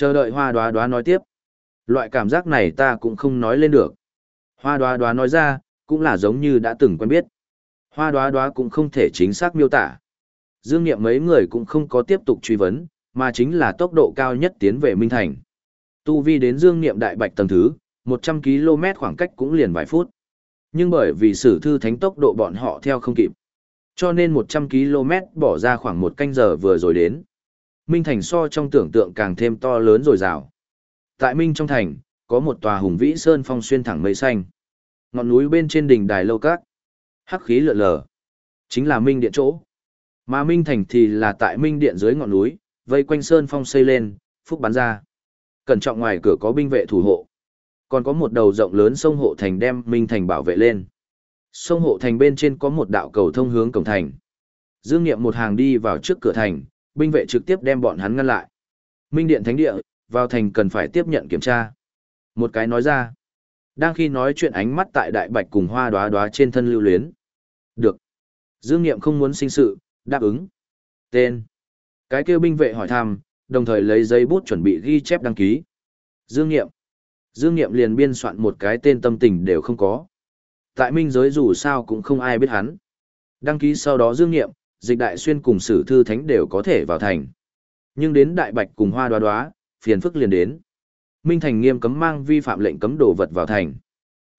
Chờ đợi hoa đoá đoá nói tiếp. Loại cảm giác này ta cũng không nói lên được. Hoa đoá đoá nói ra, cũng là giống như đã từng quen biết. Hoa đoá đoá cũng không thể chính xác miêu tả. Dương Niệm mấy người cũng không có tiếp tục truy vấn, mà chính là tốc độ cao nhất tiến về Minh Thành. Tu vi đến Dương Niệm đại bạch tầng thứ, 100 km khoảng cách cũng liền vài phút. Nhưng bởi vì sử thư thánh tốc độ bọn họ theo không kịp. Cho nên 100 km bỏ ra khoảng một canh giờ vừa rồi đến. Minh Thành so trong tưởng tượng càng thêm to lớn rồi rào. Tại Minh trong thành, có một tòa hùng vĩ sơn phong xuyên thẳng mây xanh. Ngọn núi bên trên đỉnh đài lâu cát. Hắc khí lượn lờ. Chính là Minh Điện chỗ. Mà Minh Thành thì là tại Minh Điện dưới ngọn núi, vây quanh sơn phong xây lên, phúc bắn ra. Cẩn trọng ngoài cửa có binh vệ thủ hộ. Còn có một đầu rộng lớn sông hộ thành đem Minh Thành bảo vệ lên. Sông hộ thành bên trên có một đạo cầu thông hướng cổng thành. Dương Nghiệm một hàng đi vào trước cửa thành, binh vệ trực tiếp đem bọn hắn ngăn lại. Minh Điện Thánh Địa, vào thành cần phải tiếp nhận kiểm tra. Một cái nói ra. Đang khi nói chuyện ánh mắt tại đại bạch cùng hoa đóa đóa trên thân lưu luyến. Được. Dương Nghiệm không muốn sinh sự, đáp ứng. Tên. Cái kêu binh vệ hỏi thăm, đồng thời lấy giấy bút chuẩn bị ghi chép đăng ký. Dương Nghiệm. Dương Nghiệm liền biên soạn một cái tên tâm tình đều không có. Tại minh giới dù sao cũng không ai biết hắn. Đăng ký sau đó Dương Nghiệm, dịch đại xuyên cùng sử thư thánh đều có thể vào thành. Nhưng đến đại bạch cùng hoa đoá đoá, phiền phức liền đến. Minh Thành nghiêm cấm mang vi phạm lệnh cấm đồ vật vào thành.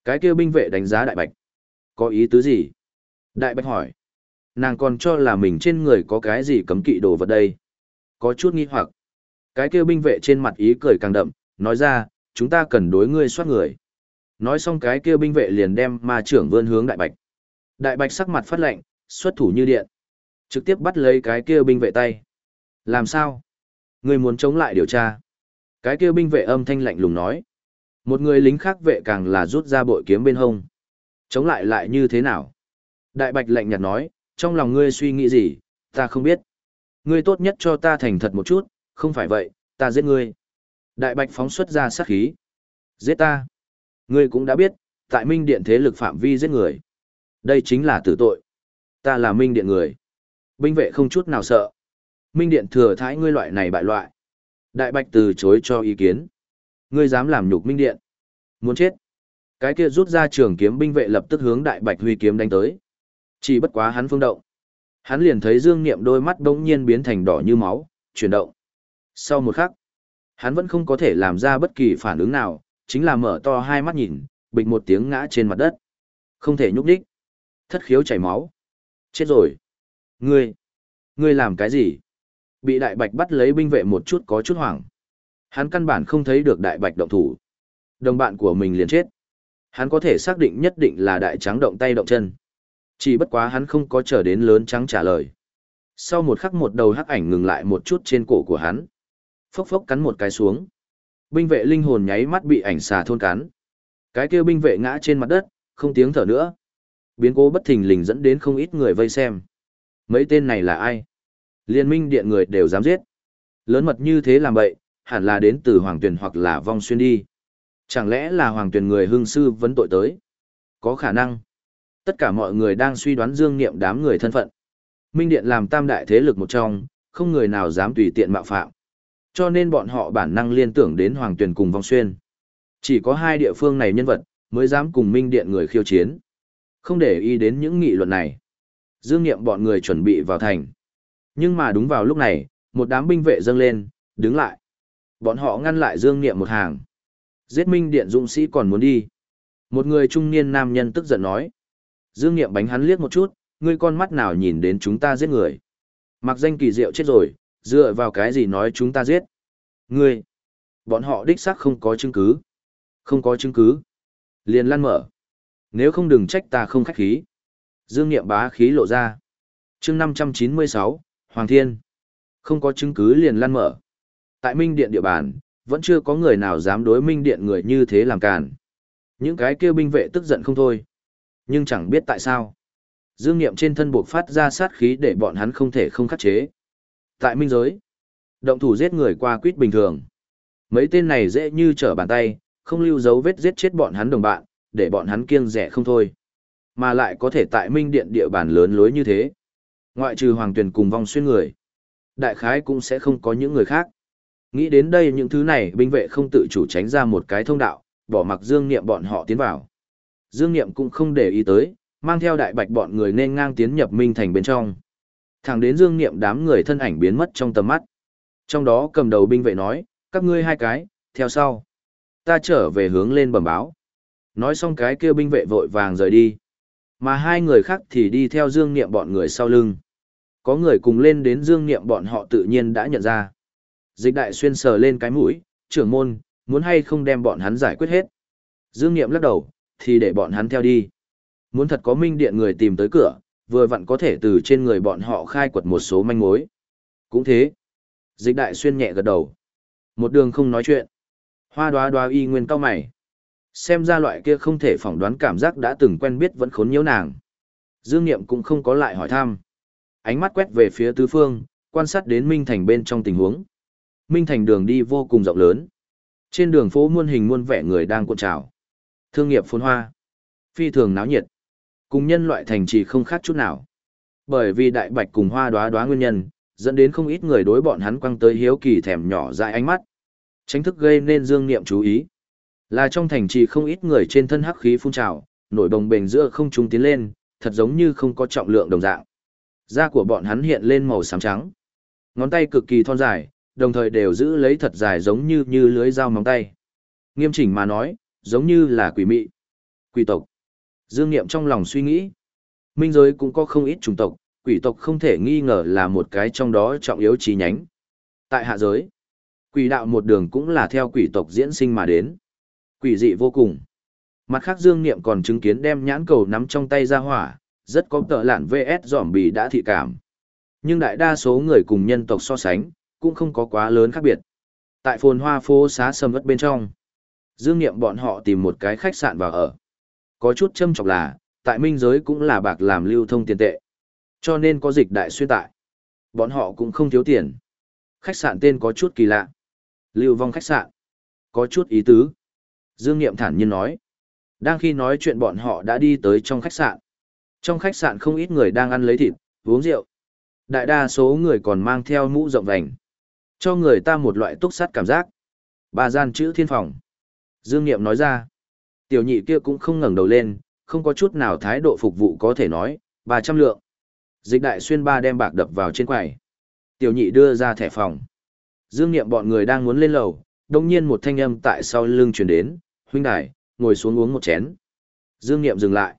Cái kia binh vệ đánh giá đại bạch. Có ý tứ gì? Đại bạch hỏi. Nàng còn cho là mình trên người có cái gì cấm kỵ đồ vật đây. Có chút nghi hoặc. Cái kia binh vệ trên mặt ý cười càng đậm, nói ra, chúng ta cần đối ngươi soát người. Nói xong cái kia binh vệ liền đem ma trưởng vươn hướng đại bạch. Đại bạch sắc mặt phát lạnh, xuất thủ như điện. Trực tiếp bắt lấy cái kia binh vệ tay. Làm sao? Người muốn chống lại điều tra. Cái kia binh vệ âm thanh lạnh lùng nói. Một người lính khác vệ càng là rút ra bội kiếm bên hông. Chống lại lại như thế nào? Đại bạch lạnh nhạt nói, trong lòng ngươi suy nghĩ gì, ta không biết. Ngươi tốt nhất cho ta thành thật một chút, không phải vậy, ta giết ngươi. Đại bạch phóng xuất ra sát khí. Giết ta. Ngươi cũng đã biết, tại Minh Điện thế lực phạm vi giết người. Đây chính là tử tội. Ta là Minh Điện người. Binh vệ không chút nào sợ. Minh Điện thừa thái ngươi loại này bại loại. Đại Bạch từ chối cho ý kiến. Ngươi dám làm nhục Minh Điện. Muốn chết. Cái kia rút ra trường kiếm binh vệ lập tức hướng Đại Bạch huy kiếm đánh tới. Chỉ bất quá hắn phương động. Hắn liền thấy Dương Niệm đôi mắt bỗng nhiên biến thành đỏ như máu, chuyển động. Sau một khắc, hắn vẫn không có thể làm ra bất kỳ phản ứng nào, chính là mở to hai mắt nhìn, bịch một tiếng ngã trên mặt đất. Không thể nhúc đích. Thất khiếu chảy máu. Chết rồi. Ngươi, ngươi làm cái gì? Bị đại bạch bắt lấy binh vệ một chút có chút hoảng. Hắn căn bản không thấy được đại bạch động thủ. Đồng bạn của mình liền chết. Hắn có thể xác định nhất định là đại trắng động tay động chân. Chỉ bất quá hắn không có chờ đến lớn trắng trả lời. Sau một khắc một đầu hắc ảnh ngừng lại một chút trên cổ của hắn. Phốc phốc cắn một cái xuống. Binh vệ linh hồn nháy mắt bị ảnh xà thôn cắn. Cái kia binh vệ ngã trên mặt đất, không tiếng thở nữa. Biến cố bất thình lình dẫn đến không ít người vây xem. Mấy tên này là ai? Liên minh điện người đều dám giết. Lớn mật như thế làm bậy, hẳn là đến từ Hoàng Tuyền hoặc là vong xuyên đi. Chẳng lẽ là Hoàng Tuyền người hương sư vấn tội tới? Có khả năng. Tất cả mọi người đang suy đoán dương niệm đám người thân phận. Minh điện làm tam đại thế lực một trong, không người nào dám tùy tiện mạo phạm. Cho nên bọn họ bản năng liên tưởng đến Hoàng Tuyền cùng vong xuyên. Chỉ có hai địa phương này nhân vật, mới dám cùng Minh điện người khiêu chiến. Không để ý đến những nghị luận này. Dương Niệm bọn người chuẩn bị vào thành. Nhưng mà đúng vào lúc này, một đám binh vệ dâng lên, đứng lại. Bọn họ ngăn lại Dương Niệm một hàng. Giết Minh Điện dũng sĩ còn muốn đi. Một người trung niên nam nhân tức giận nói. Dương Niệm bánh hắn liếc một chút, ngươi con mắt nào nhìn đến chúng ta giết người. Mặc danh kỳ diệu chết rồi, dựa vào cái gì nói chúng ta giết. Ngươi, bọn họ đích xác không có chứng cứ. Không có chứng cứ. Liền lăn mở. Nếu không đừng trách ta không khách khí. Dương Niệm bá khí lộ ra. chương 596, Hoàng Thiên. Không có chứng cứ liền lăn mở. Tại Minh Điện địa bàn, vẫn chưa có người nào dám đối Minh Điện người như thế làm càn. Những cái kêu binh vệ tức giận không thôi. Nhưng chẳng biết tại sao. Dương Niệm trên thân buộc phát ra sát khí để bọn hắn không thể không khắc chế. Tại Minh Giới, động thủ giết người qua quýt bình thường. Mấy tên này dễ như trở bàn tay, không lưu dấu vết giết chết bọn hắn đồng bạn, để bọn hắn kiêng rẻ không thôi. Mà lại có thể tại Minh Điện địa bàn lớn lối như thế. Ngoại trừ Hoàng Tuyền cùng vong xuyên người. Đại khái cũng sẽ không có những người khác. Nghĩ đến đây những thứ này binh vệ không tự chủ tránh ra một cái thông đạo, bỏ mặc Dương Niệm bọn họ tiến vào. Dương Niệm cũng không để ý tới, mang theo đại bạch bọn người nên ngang tiến nhập Minh Thành bên trong. Thẳng đến Dương Niệm đám người thân ảnh biến mất trong tầm mắt. Trong đó cầm đầu binh vệ nói, các ngươi hai cái, theo sau. Ta trở về hướng lên bẩm báo. Nói xong cái kia binh vệ vội vàng rời đi. Mà hai người khác thì đi theo Dương Niệm bọn người sau lưng. Có người cùng lên đến Dương Niệm bọn họ tự nhiên đã nhận ra. Dịch đại xuyên sờ lên cái mũi, trưởng môn, muốn hay không đem bọn hắn giải quyết hết. Dương Niệm lắc đầu, thì để bọn hắn theo đi. Muốn thật có minh điện người tìm tới cửa, vừa vặn có thể từ trên người bọn họ khai quật một số manh mối. Cũng thế. Dịch đại xuyên nhẹ gật đầu. Một đường không nói chuyện. Hoa đoá đoá y nguyên cao mày. Xem ra loại kia không thể phỏng đoán cảm giác đã từng quen biết vẫn khốn nhiễu nàng. Dương Niệm cũng không có lại hỏi thăm. Ánh mắt quét về phía tứ phương, quan sát đến Minh Thành bên trong tình huống. Minh Thành đường đi vô cùng rộng lớn. Trên đường phố muôn hình muôn vẻ người đang cuộn trào. Thương nghiệp phồn hoa. Phi thường náo nhiệt. Cùng nhân loại thành trì không khác chút nào. Bởi vì đại bạch cùng hoa đoá đoá nguyên nhân, dẫn đến không ít người đối bọn hắn quăng tới hiếu kỳ thèm nhỏ dại ánh mắt. Tránh thức gây nên dương niệm chú ý. Là trong thành trì không ít người trên thân hắc khí phun trào, nổi bồng bềnh giữa không trung tiến lên, thật giống như không có trọng lượng đồng dạng. Da của bọn hắn hiện lên màu xám trắng. Ngón tay cực kỳ thon dài, đồng thời đều giữ lấy thật dài giống như như lưới dao móng tay. Nghiêm chỉnh mà nói, giống như là quỷ mị. Quỷ tộc. Dương Niệm trong lòng suy nghĩ. Minh giới cũng có không ít chủng tộc, quỷ tộc không thể nghi ngờ là một cái trong đó trọng yếu chi nhánh. Tại hạ giới, quỷ đạo một đường cũng là theo quỷ tộc diễn sinh mà đến. Quỷ dị vô cùng. Mặt khác Dương Niệm còn chứng kiến đem nhãn cầu nắm trong tay ra hỏa, rất có tợ lạn VS giỏm bì đã thị cảm. Nhưng đại đa số người cùng nhân tộc so sánh, cũng không có quá lớn khác biệt. Tại phồn hoa phố xá sầm ất bên trong, Dương Niệm bọn họ tìm một cái khách sạn vào ở. Có chút châm chọc là, tại minh giới cũng là bạc làm lưu thông tiền tệ. Cho nên có dịch đại xuyên tại. Bọn họ cũng không thiếu tiền. Khách sạn tên có chút kỳ lạ. Lưu vong khách sạn. Có chút ý tứ. Dương Niệm thản nhiên nói. Đang khi nói chuyện bọn họ đã đi tới trong khách sạn. Trong khách sạn không ít người đang ăn lấy thịt, uống rượu. Đại đa số người còn mang theo mũ rộng vành. Cho người ta một loại túc sát cảm giác. Bà gian chữ thiên phòng. Dương Niệm nói ra. Tiểu nhị kia cũng không ngẩng đầu lên, không có chút nào thái độ phục vụ có thể nói, bà trăm lượng. Dịch đại xuyên ba đem bạc đập vào trên quầy. Tiểu nhị đưa ra thẻ phòng. Dương Niệm bọn người đang muốn lên lầu, đồng nhiên một thanh âm tại sau lưng truyền đến, huynh đài, ngồi xuống uống một chén. Dương Niệm dừng lại.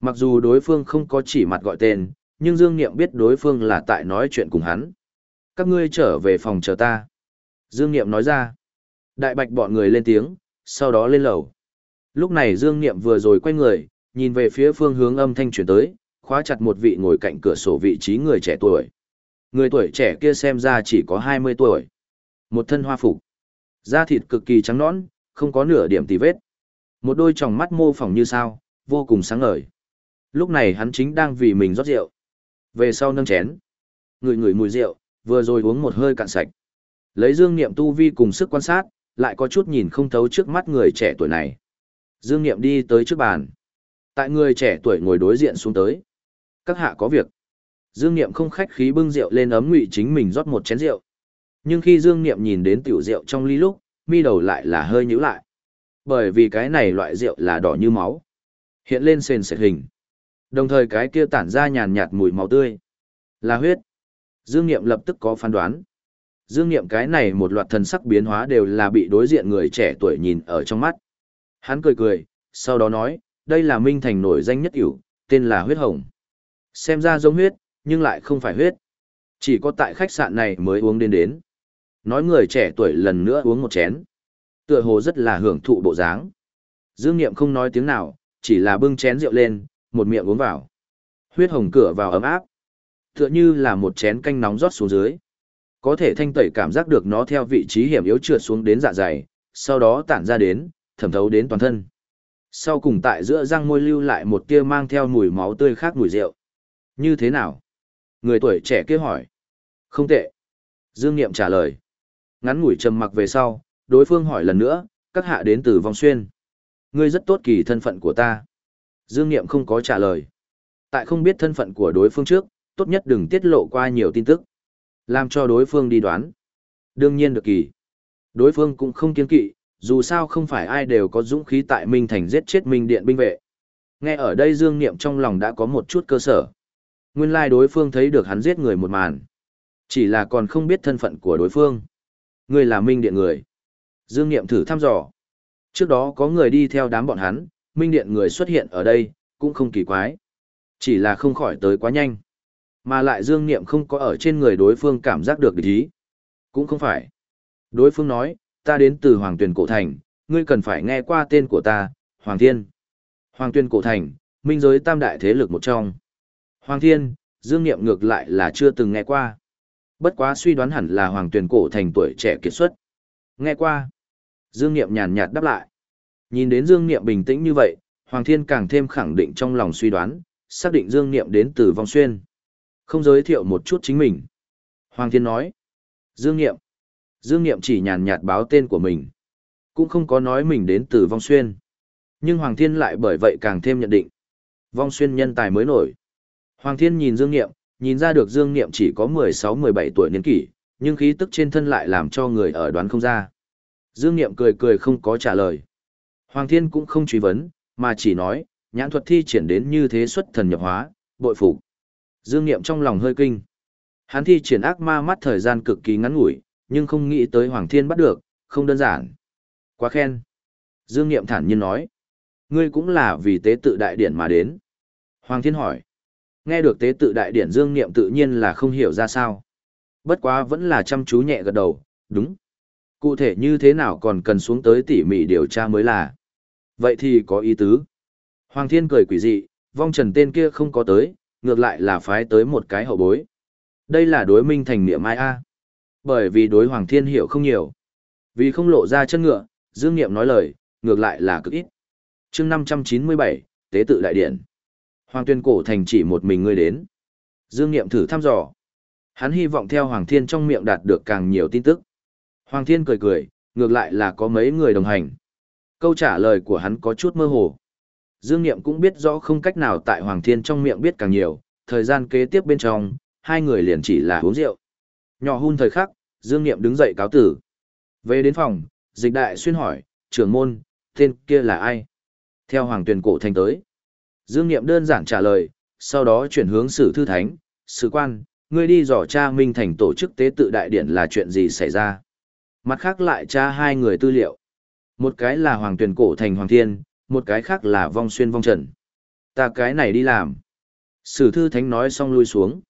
Mặc dù đối phương không có chỉ mặt gọi tên, nhưng Dương Niệm biết đối phương là tại nói chuyện cùng hắn. Các ngươi trở về phòng chờ ta. Dương Niệm nói ra. Đại bạch bọn người lên tiếng, sau đó lên lầu. Lúc này Dương Niệm vừa rồi quay người, nhìn về phía phương hướng âm thanh chuyển tới, khóa chặt một vị ngồi cạnh cửa sổ vị trí người trẻ tuổi. Người tuổi trẻ kia xem ra chỉ có 20 tuổi. Một thân hoa phục. Da thịt cực kỳ trắng nõn, không có nửa điểm tì vết. Một đôi tròng mắt mô phỏng như sao, vô cùng sáng ngời. Lúc này hắn chính đang vì mình rót rượu. Về sau nâng chén. Người người mùi rượu, vừa rồi uống một hơi cạn sạch. Lấy dương niệm tu vi cùng sức quan sát, lại có chút nhìn không thấu trước mắt người trẻ tuổi này. Dương niệm đi tới trước bàn. Tại người trẻ tuổi ngồi đối diện xuống tới. Các hạ có việc. Dương niệm không khách khí bưng rượu lên ấm ngụy chính mình rót một chén rượu. Nhưng khi Dương niệm nhìn đến tiểu rượu trong ly lúc, mi đầu lại là hơi nhíu lại. Bởi vì cái này loại rượu là đỏ như máu. Hiện lên sền sệt hình. Đồng thời cái kia tản ra nhàn nhạt mùi máu tươi. Là huyết. Dương Niệm lập tức có phán đoán. Dương Niệm cái này một loạt thần sắc biến hóa đều là bị đối diện người trẻ tuổi nhìn ở trong mắt. Hắn cười cười, sau đó nói, đây là Minh Thành nổi danh nhất ỉu, tên là huyết hồng. Xem ra giống huyết, nhưng lại không phải huyết. Chỉ có tại khách sạn này mới uống đến đến. Nói người trẻ tuổi lần nữa uống một chén. Tựa hồ rất là hưởng thụ bộ dáng. Dương Niệm không nói tiếng nào, chỉ là bưng chén rượu lên, một miệng uống vào. Huyết hồng cửa vào ấm áp. Tựa như là một chén canh nóng rót xuống dưới. Có thể thanh tẩy cảm giác được nó theo vị trí hiểm yếu trượt xuống đến dạ dày, sau đó tản ra đến, thẩm thấu đến toàn thân. Sau cùng tại giữa răng môi lưu lại một tia mang theo mùi máu tươi khác mùi rượu. Như thế nào? Người tuổi trẻ kia hỏi. Không tệ. Dương Niệm trả lời. Ngắn ngủi trầm mặc về sau, đối phương hỏi lần nữa, các hạ đến từ vòng xuyên. Ngươi rất tốt kỳ thân phận của ta. Dương Niệm không có trả lời. Tại không biết thân phận của đối phương trước, tốt nhất đừng tiết lộ qua nhiều tin tức. Làm cho đối phương đi đoán. Đương nhiên được kỳ. Đối phương cũng không kiên kỵ, dù sao không phải ai đều có dũng khí tại Minh Thành giết chết Minh Điện binh vệ. Nghe ở đây Dương Niệm trong lòng đã có một chút cơ sở. Nguyên lai đối phương thấy được hắn giết người một màn. Chỉ là còn không biết thân phận của đối phương. Ngươi là Minh Điện người. Dương Niệm thử thăm dò. Trước đó có người đi theo đám bọn hắn, Minh Điện người xuất hiện ở đây, cũng không kỳ quái. Chỉ là không khỏi tới quá nhanh. Mà lại Dương Niệm không có ở trên người đối phương cảm giác được địch ý. Cũng không phải. Đối phương nói, ta đến từ Hoàng Tuyền Cổ Thành, ngươi cần phải nghe qua tên của ta, Hoàng Thiên. Hoàng Tuyền Cổ Thành, minh giới tam đại thế lực một trong. Hoàng Thiên, Dương Niệm ngược lại là chưa từng nghe qua. Bất quá suy đoán hẳn là Hoàng Tuyền Cổ Thành tuổi trẻ kiệt xuất. Nghe qua. Dương Niệm nhàn nhạt đáp lại. Nhìn đến Dương Niệm bình tĩnh như vậy, Hoàng Thiên càng thêm khẳng định trong lòng suy đoán, xác định Dương Niệm đến từ Vong Xuyên. Không giới thiệu một chút chính mình. Hoàng Thiên nói. Dương Niệm. Dương Niệm chỉ nhàn nhạt báo tên của mình. Cũng không có nói mình đến từ Vong Xuyên. Nhưng Hoàng Thiên lại bởi vậy càng thêm nhận định. Vong Xuyên nhân tài mới nổi. Hoàng Thiên nhìn Dương Niệm, nhìn ra được Dương Niệm chỉ có 16-17 tuổi niên kỷ, nhưng khí tức trên thân lại làm cho người ở đoán không ra. Dương Niệm cười cười không có trả lời. Hoàng Thiên cũng không truy vấn, mà chỉ nói, nhãn thuật thi triển đến như thế xuất thần nhập hóa, bội phục. Dương Niệm trong lòng hơi kinh. Hắn thi triển ác ma mắt thời gian cực kỳ ngắn ngủi, nhưng không nghĩ tới Hoàng Thiên bắt được, không đơn giản. Quá khen. Dương Niệm thản nhiên nói. Ngươi cũng là vì tế tự đại điển mà đến. Hoàng Thiên hỏi. Nghe được tế tự đại điển Dương Niệm tự nhiên là không hiểu ra sao. Bất quá vẫn là chăm chú nhẹ gật đầu, đúng. Cụ thể như thế nào còn cần xuống tới tỉ mỉ điều tra mới là. Vậy thì có ý tứ. Hoàng Thiên cười quỷ dị, vong trần tên kia không có tới, ngược lại là phái tới một cái hậu bối. Đây là đối minh thành niệm ai a Bởi vì đối Hoàng Thiên hiểu không nhiều. Vì không lộ ra chân ngựa, Dương Niệm nói lời, ngược lại là cực ít. chương 597, Tế tự đại điển. Hoàng tuyên cổ thành chỉ một mình ngươi đến. Dương Niệm thử thăm dò. Hắn hy vọng theo Hoàng Thiên trong miệng đạt được càng nhiều tin tức. Hoàng Thiên cười cười, ngược lại là có mấy người đồng hành. Câu trả lời của hắn có chút mơ hồ. Dương Niệm cũng biết rõ không cách nào tại Hoàng Thiên trong miệng biết càng nhiều, thời gian kế tiếp bên trong, hai người liền chỉ là uống rượu. Nhỏ hun thời khắc, Dương Niệm đứng dậy cáo tử. Về đến phòng, dịch đại xuyên hỏi, trưởng môn, tên kia là ai? Theo Hoàng Tuyền cổ thành tới. Dương Niệm đơn giản trả lời, sau đó chuyển hướng sử thư thánh, sử quan, ngươi đi dò cha Minh Thành tổ chức tế tự đại điển là chuyện gì xảy ra. Mặt khác lại tra hai người tư liệu. Một cái là Hoàng Tuyền cổ thành Hoàng Thiên, một cái khác là vong xuyên vong trần. Ta cái này đi làm. Sử thư thánh nói xong lui xuống.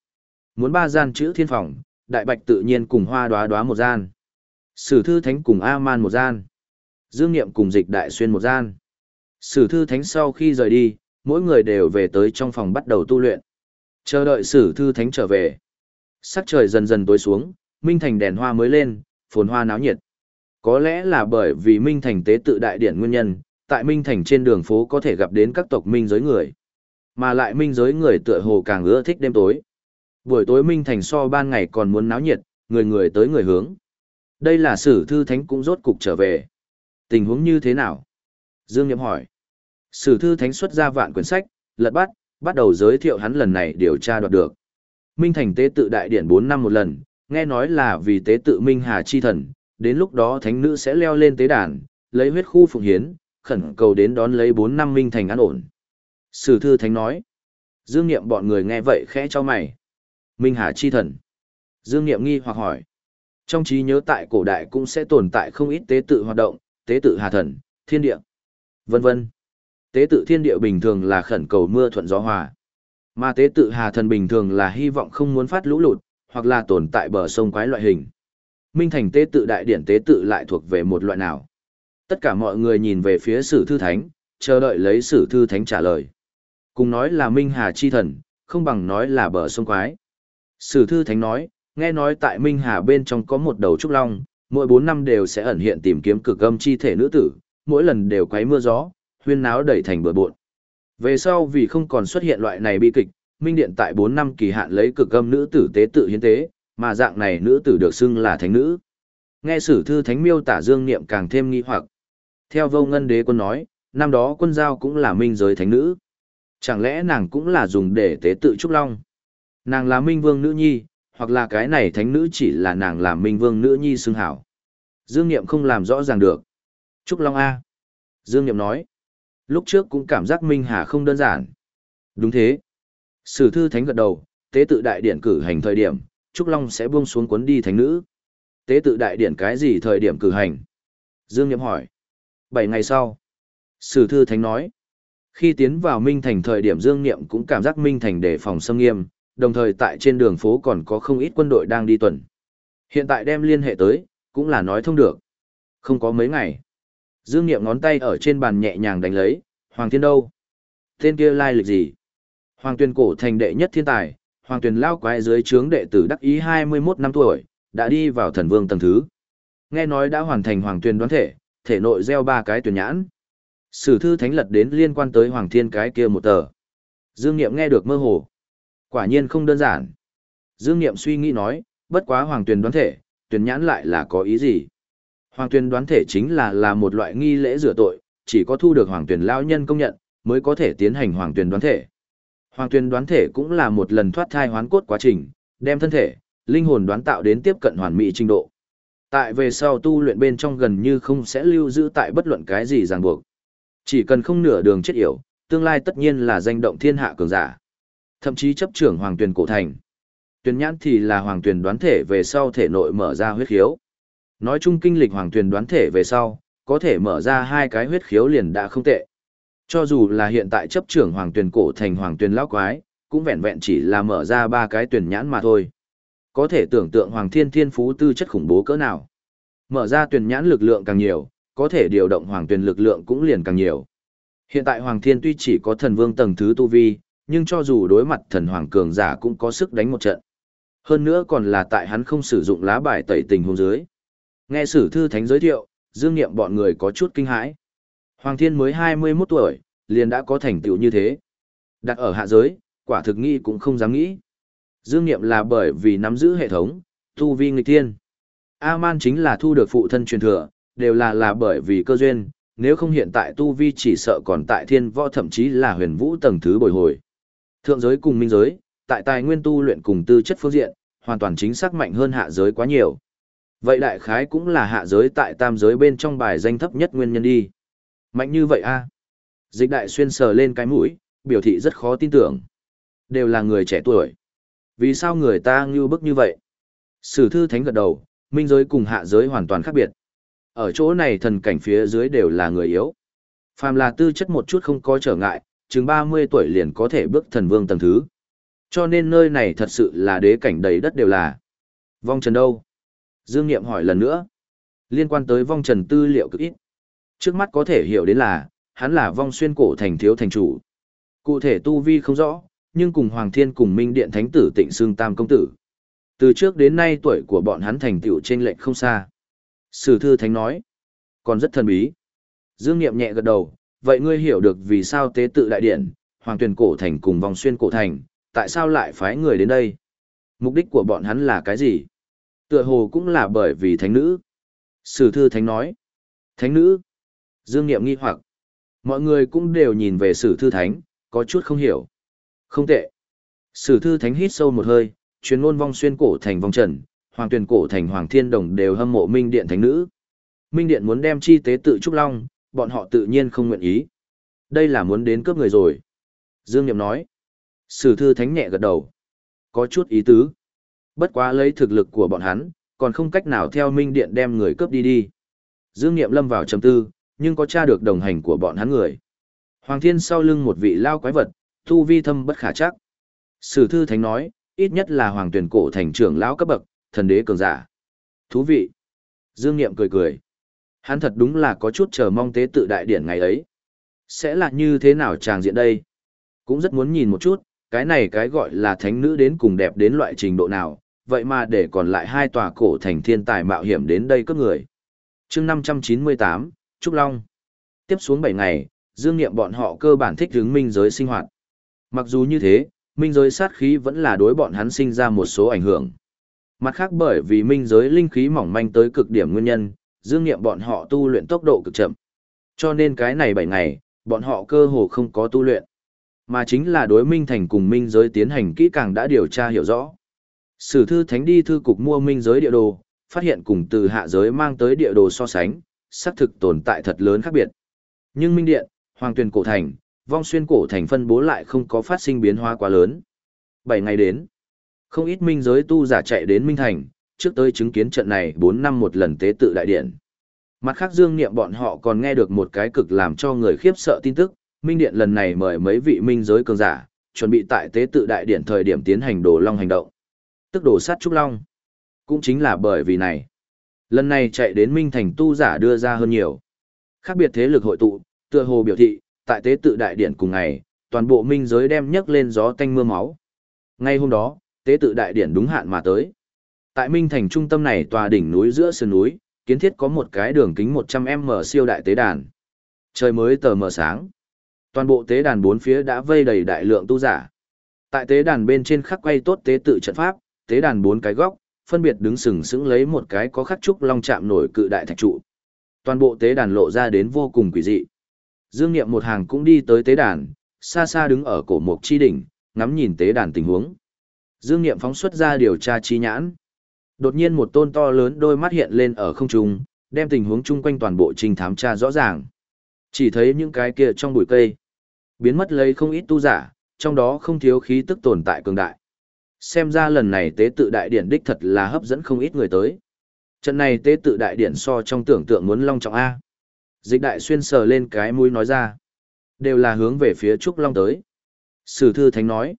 Muốn ba gian chữ thiên phòng, đại bạch tự nhiên cùng hoa đoá đoá một gian. Sử thư thánh cùng A-man một gian. Dương Niệm cùng dịch đại xuyên một gian. Sử thư thánh sau khi rời đi, mỗi người đều về tới trong phòng bắt đầu tu luyện. Chờ đợi sử thư thánh trở về. Sắc trời dần dần tối xuống, Minh Thành đèn hoa mới lên, phồn hoa náo nhiệt. Có lẽ là bởi vì Minh Thành tế tự đại điển nguyên nhân, tại Minh Thành trên đường phố có thể gặp đến các tộc Minh giới người. Mà lại Minh giới người tựa hồ càng ưa thích đêm tối. Buổi tối Minh Thành so ban ngày còn muốn náo nhiệt, người người tới người hướng. Đây là sử thư thánh cũng rốt cục trở về. Tình huống như thế nào? Dương Nhậm hỏi. Sử thư thánh xuất ra vạn quyển sách, lật bắt, bắt đầu giới thiệu hắn lần này điều tra đoạt được. Minh Thành tế tự đại điển 4 năm một lần, nghe nói là vì tế tự Minh Hà chi thần, đến lúc đó thánh nữ sẽ leo lên tế đàn, lấy huyết khu phụng hiến, khẩn cầu đến đón lấy 4 năm Minh Thành an ổn. Sử thư thánh nói. Dương Niệm bọn người nghe vậy khẽ cho mày. Minh Hà chi thần. Dương Niệm nghi hoặc hỏi. Trong trí nhớ tại cổ đại cũng sẽ tồn tại không ít tế tự hoạt động, tế tự hà thần, thiên địa, vân vân. Tế tự thiên địa bình thường là khẩn cầu mưa thuận gió hòa. Mà tế tự hà thần bình thường là hy vọng không muốn phát lũ lụt, hoặc là tồn tại bờ sông quái loại hình. Minh thành tế tự đại điển tế tự lại thuộc về một loại nào? Tất cả mọi người nhìn về phía sử thư thánh, chờ đợi lấy sử thư thánh trả lời. Cùng nói là Minh Hà chi thần, không bằng nói là bờ sông quái. Sử thư thánh nói, nghe nói tại Minh Hà bên trong có một đầu trúc long, mỗi 4 năm đều sẽ ẩn hiện tìm kiếm cực âm chi thể nữ tử, mỗi lần đều quấy mưa gió, huyên náo đẩy thành bừa bộn. Về sau vì không còn xuất hiện loại này bi kịch, Minh Điện tại 4 năm kỳ hạn lấy cực âm nữ tử tế tự hiến tế, mà dạng này nữ tử được xưng là thánh nữ. Nghe sử thư thánh miêu tả dương niệm càng thêm nghi hoặc. Theo vô ngân đế quân nói, năm đó quân giao cũng là minh giới thánh nữ. Chẳng lẽ nàng cũng là dùng để tế tự trúc long? Nàng là minh vương nữ nhi, hoặc là cái này thánh nữ chỉ là nàng làm minh vương nữ nhi xưng hảo. Dương Niệm không làm rõ ràng được. Trúc Long A. Dương Niệm nói. Lúc trước cũng cảm giác Minh Hà không đơn giản. Đúng thế. Sử thư thánh gật đầu, tế tự đại điện cử hành thời điểm, Trúc Long sẽ buông xuống cuốn đi thánh nữ. Tế tự đại điện cái gì thời điểm cử hành? Dương Niệm hỏi. Bảy ngày sau. Sử thư thánh nói. Khi tiến vào Minh Thành thời điểm Dương Niệm cũng cảm giác Minh Thành đề phòng xâm nghiêm, đồng thời tại trên đường phố còn có không ít quân đội đang đi tuần. Hiện tại đem liên hệ tới, cũng là nói thông được. Không có mấy ngày. Dương Niệm ngón tay ở trên bàn nhẹ nhàng đánh lấy, Hoàng Thiên đâu? Tên kia lai lịch gì? Hoàng Tuyền cổ thành đệ nhất thiên tài, Hoàng Tuyền lao quái dưới trướng đệ tử đắc ý 21 năm tuổi, đã đi vào thần vương tầng thứ. Nghe nói đã hoàn thành Hoàng Tuyền đoán thể, thể nội gieo ba cái tuyển nhãn. Sử thư thánh lật đến liên quan tới Hoàng Thiên cái kia một tờ. Dương Niệm nghe được mơ hồ. Quả nhiên không đơn giản. Dương Niệm suy nghĩ nói, bất quá Hoàng Tuyền đoán thể, tuyển nhãn lại là có ý gì? Hoàng Tuyền đoán thể chính là là một loại nghi lễ rửa tội, chỉ có thu được Hoàng Tuyền lao nhân công nhận, mới có thể tiến hành Hoàng Tuyền đoán thể. Hoàng Tuyền đoán thể cũng là một lần thoát thai hoán cốt quá trình, đem thân thể, linh hồn đoán tạo đến tiếp cận hoàn mỹ trình độ. Tại về sau tu luyện bên trong gần như không sẽ lưu giữ tại bất luận cái gì ràng buộc. Chỉ cần không nửa đường chết yểu, tương lai tất nhiên là danh động thiên hạ cường giả. Thậm chí chấp trưởng hoàng tuyển cổ thành. Tuyển nhãn thì là hoàng tuyển đoán thể về sau thể nội mở ra huyết khiếu. Nói chung kinh lịch hoàng tuyển đoán thể về sau, có thể mở ra hai cái huyết khiếu liền đã không tệ. Cho dù là hiện tại chấp trưởng hoàng tuyển cổ thành hoàng tuyển lão quái, cũng vẹn vẹn chỉ là mở ra ba cái tuyển nhãn mà thôi. Có thể tưởng tượng hoàng thiên thiên phú tư chất khủng bố cỡ nào. Mở ra tuyển nhãn lực lượng càng nhiều, có thể điều động hoàng tuyển lực lượng cũng liền càng nhiều. Hiện tại hoàng thiên tuy chỉ có thần vương tầng thứ tu vi, nhưng cho dù đối mặt thần hoàng cường giả cũng có sức đánh một trận. Hơn nữa còn là tại hắn không sử dụng lá bài tẩy tình hôn dưới. Nghe sử thư thánh giới thiệu, dương nghiệm bọn người có chút kinh hãi. Hoàng thiên mới 21 tuổi, liền đã có thành tựu như thế. Đặt ở hạ giới, quả thực nghĩ cũng không dám nghĩ. Dương nghiệm là bởi vì nắm giữ hệ thống, tu vi nghịch thiên. A-man chính là thu được phụ thân truyền thừa, đều là là bởi vì cơ duyên, nếu không hiện tại tu vi chỉ sợ còn tại thiên võ thậm chí là huyền vũ tầng thứ bồi hồi. Thượng giới cùng minh giới, tại tài nguyên tu luyện cùng tư chất phương diện, hoàn toàn chính xác mạnh hơn hạ giới quá nhiều. Vậy đại khái cũng là hạ giới tại tam giới bên trong bài danh thấp nhất nguyên nhân đi. Mạnh như vậy a Dịch đại xuyên sờ lên cái mũi, biểu thị rất khó tin tưởng. Đều là người trẻ tuổi. Vì sao người ta ngưu bức như vậy? Sử thư thánh gật đầu, minh giới cùng hạ giới hoàn toàn khác biệt. Ở chỗ này thần cảnh phía dưới đều là người yếu. Phàm là tư chất một chút không có trở ngại, chừng 30 tuổi liền có thể bước thần vương tầng thứ. Cho nên nơi này thật sự là đế cảnh đầy đất đều là. Vong trần đâu? Dương Niệm hỏi lần nữa. Liên quan tới vong trần tư liệu cực ít. Trước mắt có thể hiểu đến là, hắn là vong xuyên cổ thành thiếu thành chủ. Cụ thể tu vi không rõ, nhưng cùng Hoàng Thiên cùng Minh Điện Thánh tử Tịnh Sương Tam Công Tử. Từ trước đến nay tuổi của bọn hắn thành tựu trên lệnh không xa. Sử thư thánh nói, còn rất thần bí. Dương Niệm nhẹ gật đầu, vậy ngươi hiểu được vì sao tế tự đại điện, hoàng Tuyền cổ thành cùng vòng xuyên cổ thành, tại sao lại phái người đến đây? Mục đích của bọn hắn là cái gì? Tựa hồ cũng là bởi vì thánh nữ. Sử thư thánh nói, thánh nữ. Dương Niệm nghi hoặc, mọi người cũng đều nhìn về sử thư thánh, có chút không hiểu. Không tệ. Sử thư thánh hít sâu một hơi, truyền ngôn vong xuyên cổ thành vong trần, hoàng tuyển cổ thành hoàng thiên đồng đều hâm mộ minh điện thánh nữ. Minh điện muốn đem chi tế tự trúc long, bọn họ tự nhiên không nguyện ý. Đây là muốn đến cướp người rồi. Dương niệm nói. Sử thư thánh nhẹ gật đầu. Có chút ý tứ. Bất quá lấy thực lực của bọn hắn, còn không cách nào theo minh điện đem người cướp đi đi. Dương niệm lâm vào trầm tư, nhưng có tra được đồng hành của bọn hắn người. Hoàng thiên sau lưng một vị lao quái vật, thu vi thâm bất khả chắc. Sử thư thánh nói, ít nhất là hoàng tuyển cổ thành trưởng lão cấp bậc, thần đế cường giả. Thú vị. Dương Niệm cười cười. Hắn thật đúng là có chút chờ mong tế tự đại điển ngày ấy. Sẽ là như thế nào tràng diện đây? Cũng rất muốn nhìn một chút, cái này cái gọi là thánh nữ đến cùng đẹp đến loại trình độ nào, vậy mà để còn lại hai tòa cổ thành thiên tài mạo hiểm đến đây cướp người. chương 598, Trúc Long. Tiếp xuống 7 ngày, dương nghiệm bọn họ cơ bản thích hướng minh giới sinh hoạt. Mặc dù như thế, minh giới sát khí vẫn là đối bọn hắn sinh ra một số ảnh hưởng. Mặt khác bởi vì minh giới linh khí mỏng manh tới cực điểm nguyên nhân, dương nghiệm bọn họ tu luyện tốc độ cực chậm. Cho nên cái này 7 ngày, bọn họ cơ hồ không có tu luyện. Mà chính là đối minh thành cùng minh giới tiến hành kỹ càng đã điều tra hiểu rõ. Sử thư thánh đi thư cục mua minh giới địa đồ, phát hiện cùng từ hạ giới mang tới địa đồ so sánh, xác thực tồn tại thật lớn khác biệt. Nhưng Minh Điện, Hoàng tuyển Cổ Thành, Vong Xuyên Cổ Thành phân bố lại không có phát sinh biến hóa quá lớn. Bảy ngày đến, không ít minh giới tu giả chạy đến Minh Thành, trước tới chứng kiến trận này 4 năm một lần tế tự đại điện. Mặt khác dương niệm bọn họ còn nghe được một cái cực làm cho người khiếp sợ tin tức, Minh Điện lần này mời mấy vị minh giới cường giả, chuẩn bị tại tế tự đại điện thời điểm tiến hành đồ long hành động. Tức đồ sát trúc long. Cũng chính là bởi vì này. Lần này chạy đến Minh Thành tu giả đưa ra hơn nhiều. Khác biệt thế lực hội tụ, tựa hồ biểu thị, tại tế tự đại điện cùng ngày, toàn bộ minh giới đem nhấc lên gió tanh mưa máu. Ngay hôm đó, tế tự đại điện đúng hạn mà tới. Tại Minh Thành trung tâm này tòa đỉnh núi giữa sườn núi, kiến thiết có một cái đường kính 100m siêu đại tế đàn. Trời mới tờ mờ sáng. Toàn bộ tế đàn bốn phía đã vây đầy đại lượng tu giả. Tại tế đàn bên trên khắc quay tốt tế tự trận pháp, tế đàn bốn cái góc, phân biệt đứng sừng sững lấy một cái có khắc trúc long chạm nổi cự đại thạch trụ. Toàn bộ tế đàn lộ ra đến vô cùng quỷ dị. Dương Nghiệm một hàng cũng đi tới tế đàn, xa xa đứng ở cổ mục chi đỉnh, ngắm nhìn tế đàn tình huống. Dương Nghiệm phóng xuất ra điều tra chi nhãn. Đột nhiên một tôn to lớn đôi mắt hiện lên ở không trung, đem tình huống chung quanh toàn bộ trình thám tra rõ ràng. Chỉ thấy những cái kia trong bụi cây, biến mất lấy không ít tu giả, trong đó không thiếu khí tức tồn tại cường đại. Xem ra lần này tế tự đại điển đích thật là hấp dẫn không ít người tới. Trận này tế tự đại điển so trong tưởng tượng muốn long trọng A. Dịch đại xuyên sờ lên cái mũi nói ra. Đều là hướng về phía Trúc Long tới. Sử thư thánh nói.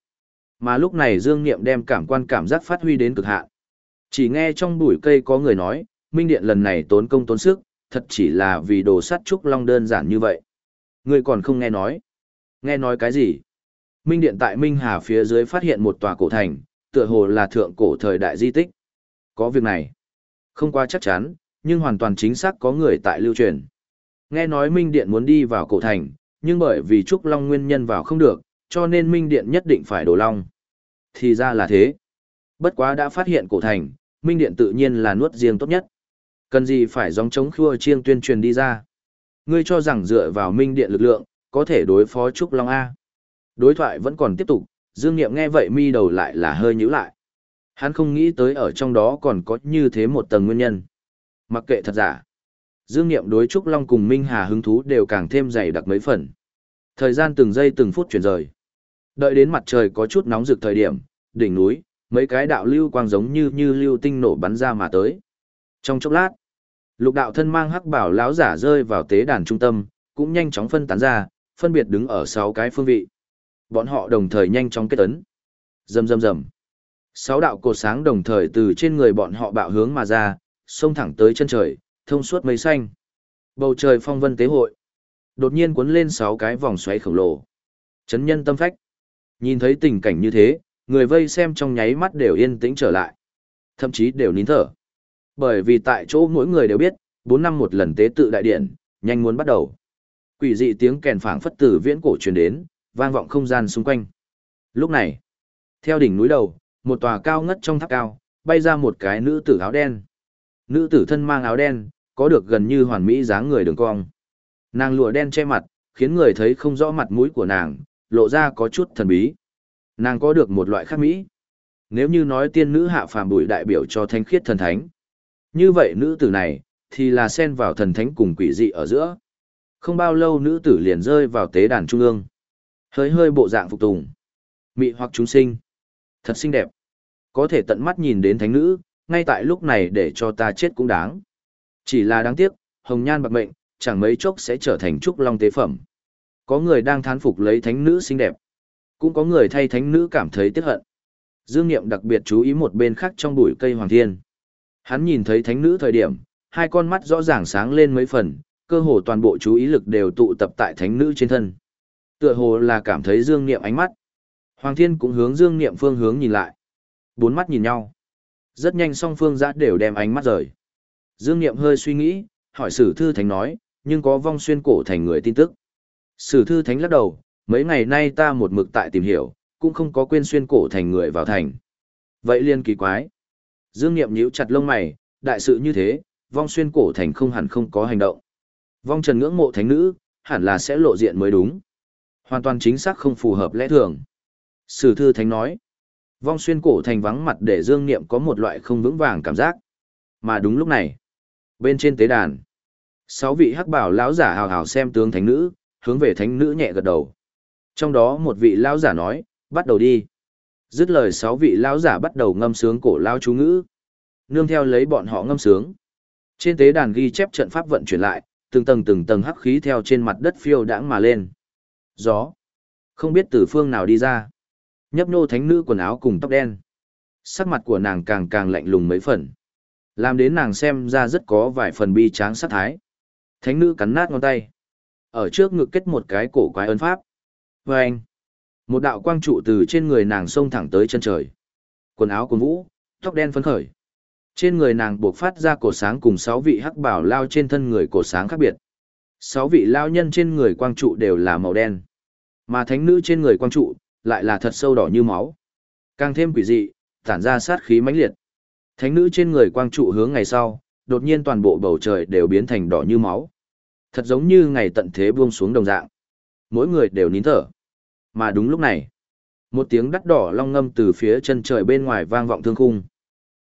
Mà lúc này Dương Niệm đem cảm quan cảm giác phát huy đến cực hạn. Chỉ nghe trong bụi cây có người nói, Minh Điện lần này tốn công tốn sức, thật chỉ là vì đồ sắt Trúc Long đơn giản như vậy. Người còn không nghe nói. Nghe nói cái gì? Minh Điện tại Minh Hà phía dưới phát hiện một tòa cổ thành, tựa hồ là thượng cổ thời đại di tích. Có việc này. Không quá chắc chắn, nhưng hoàn toàn chính xác có người tại lưu truyền. Nghe nói Minh Điện muốn đi vào cổ thành, nhưng bởi vì Trúc Long nguyên nhân vào không được, cho nên Minh Điện nhất định phải đổ long. Thì ra là thế. Bất quá đã phát hiện cổ thành, Minh Điện tự nhiên là nuốt riêng tốt nhất. Cần gì phải dòng chống khua chiêng tuyên truyền đi ra. Ngươi cho rằng dựa vào Minh Điện lực lượng, có thể đối phó Trúc Long A. Đối thoại vẫn còn tiếp tục, Dương Niệm nghe vậy mi đầu lại là hơi nhíu lại. Hắn không nghĩ tới ở trong đó còn có như thế một tầng nguyên nhân. Mặc kệ thật giả. Dương Niệm đối Trúc Long cùng Minh Hà hứng thú đều càng thêm dày đặc mấy phần. Thời gian từng giây từng phút chuyển rời. Đợi đến mặt trời có chút nóng rực thời điểm, đỉnh núi, mấy cái đạo lưu quang giống như như lưu tinh nổ bắn ra mà tới. Trong chốc lát, lục đạo thân mang hắc bảo lão giả rơi vào tế đàn trung tâm, cũng nhanh chóng phân tán ra, phân biệt đứng ở sáu cái phương vị. Bọn họ đồng thời nhanh chóng kết ấn. Rầm rầm rầm. Sáu đạo cột sáng đồng thời từ trên người bọn họ bạo hướng mà ra, xông thẳng tới chân trời, thông suốt mây xanh. Bầu trời phong vân tế hội. Đột nhiên cuốn lên sáu cái vòng xoáy khổng lồ. Chấn nhân tâm phách. Nhìn thấy tình cảnh như thế, người vây xem trong nháy mắt đều yên tĩnh trở lại. Thậm chí đều nín thở. Bởi vì tại chỗ mỗi người đều biết, bốn năm một lần tế tự đại điện, nhanh muốn bắt đầu. Quỷ dị tiếng kèn phảng phất từ viễn cổ truyền đến, vang vọng không gian xung quanh. Lúc này, theo đỉnh núi đầu, một tòa cao ngất trong tháp cao, bay ra một cái nữ tử áo đen. Nữ tử thân mang áo đen, có được gần như hoàn mỹ dáng người đường cong. Nàng lụa đen che mặt, khiến người thấy không rõ mặt mũi của nàng, lộ ra có chút thần bí. Nàng có được một loại khác mỹ. Nếu như nói tiên nữ hạ phàm bụi đại biểu cho thanh khiết thần thánh. Như vậy nữ tử này, thì là xen vào thần thánh cùng quỷ dị ở giữa. Không bao lâu nữ tử liền rơi vào tế đàn trung ương. Hơi hơi bộ dạng phục tùng. Mị hoặc chúng sinh. Thật xinh đẹp. Có thể tận mắt nhìn đến thánh nữ, ngay tại lúc này để cho ta chết cũng đáng. Chỉ là đáng tiếc, hồng nhan bạc mệnh, chẳng mấy chốc sẽ trở thành trúc long tế phẩm. Có người đang thán phục lấy thánh nữ xinh đẹp. Cũng có người thay thánh nữ cảm thấy tiếc hận. Dương Niệm đặc biệt chú ý một bên khác trong bụi cây hoàng thiên. Hắn nhìn thấy thánh nữ thời điểm, hai con mắt rõ ràng sáng lên mấy phần, cơ hồ toàn bộ chú ý lực đều tụ tập tại thánh nữ trên thân. Tựa hồ là cảm thấy Dương Niệm ánh mắt. Hoàng Thiên cũng hướng Dương Niệm phương hướng nhìn lại. Bốn mắt nhìn nhau. Rất nhanh song phương giã đều đem ánh mắt rời. Dương Niệm hơi suy nghĩ, hỏi Sử Thư Thánh nói, nhưng có vong xuyên cổ thành người tin tức. Sử Thư Thánh lắc đầu, mấy ngày nay ta một mực tại tìm hiểu, cũng không có quên xuyên cổ thành người vào thành. Vậy liên kỳ quái. Dương Niệm nhíu chặt lông mày, đại sự như thế, vong xuyên cổ thành không hẳn không có hành động. Vong trần ngưỡng mộ thánh nữ, hẳn là sẽ lộ diện mới đúng. Hoàn toàn chính xác không phù hợp lẽ thường. Sử thư thánh nói, vong xuyên cổ thành vắng mặt để dương niệm có một loại không vững vàng cảm giác. Mà đúng lúc này, bên trên tế đàn, sáu vị hắc bảo lão giả hào hào xem tướng thánh nữ, hướng về thánh nữ nhẹ gật đầu. Trong đó một vị lão giả nói, bắt đầu đi. Dứt lời sáu vị lão giả bắt đầu ngâm sướng cổ lao chú ngữ. Nương theo lấy bọn họ ngâm sướng. Trên tế đàn ghi chép trận pháp vận chuyển lại, từng tầng từng tầng hắc khí theo trên mặt đất phiêu đãng mà lên. Gió. Không biết từ phương nào đi ra. Nhấp nô thánh nữ quần áo cùng tóc đen. Sắc mặt của nàng càng càng lạnh lùng mấy phần. Làm đến nàng xem ra rất có vài phần bi tráng sát thái. Thánh nữ cắn nát ngón tay. Ở trước ngực kết một cái cổ quái ấn pháp. Và anh. Một đạo quang trụ từ trên người nàng xông thẳng tới chân trời. Quần áo quần vũ, tóc đen phấn khởi. Trên người nàng buộc phát ra cổ sáng cùng sáu vị hắc bảo lao trên thân người cổ sáng khác biệt. Sáu vị lao nhân trên người quang trụ đều là màu đen. Mà thánh nữ trên người quang trụ, lại là thật sâu đỏ như máu. Càng thêm quỷ dị, tản ra sát khí mãnh liệt. Thánh nữ trên người quang trụ hướng ngày sau, đột nhiên toàn bộ bầu trời đều biến thành đỏ như máu. Thật giống như ngày tận thế buông xuống đồng dạng. Mỗi người đều nín thở. Mà đúng lúc này, một tiếng đắt đỏ long ngâm từ phía chân trời bên ngoài vang vọng thương khung.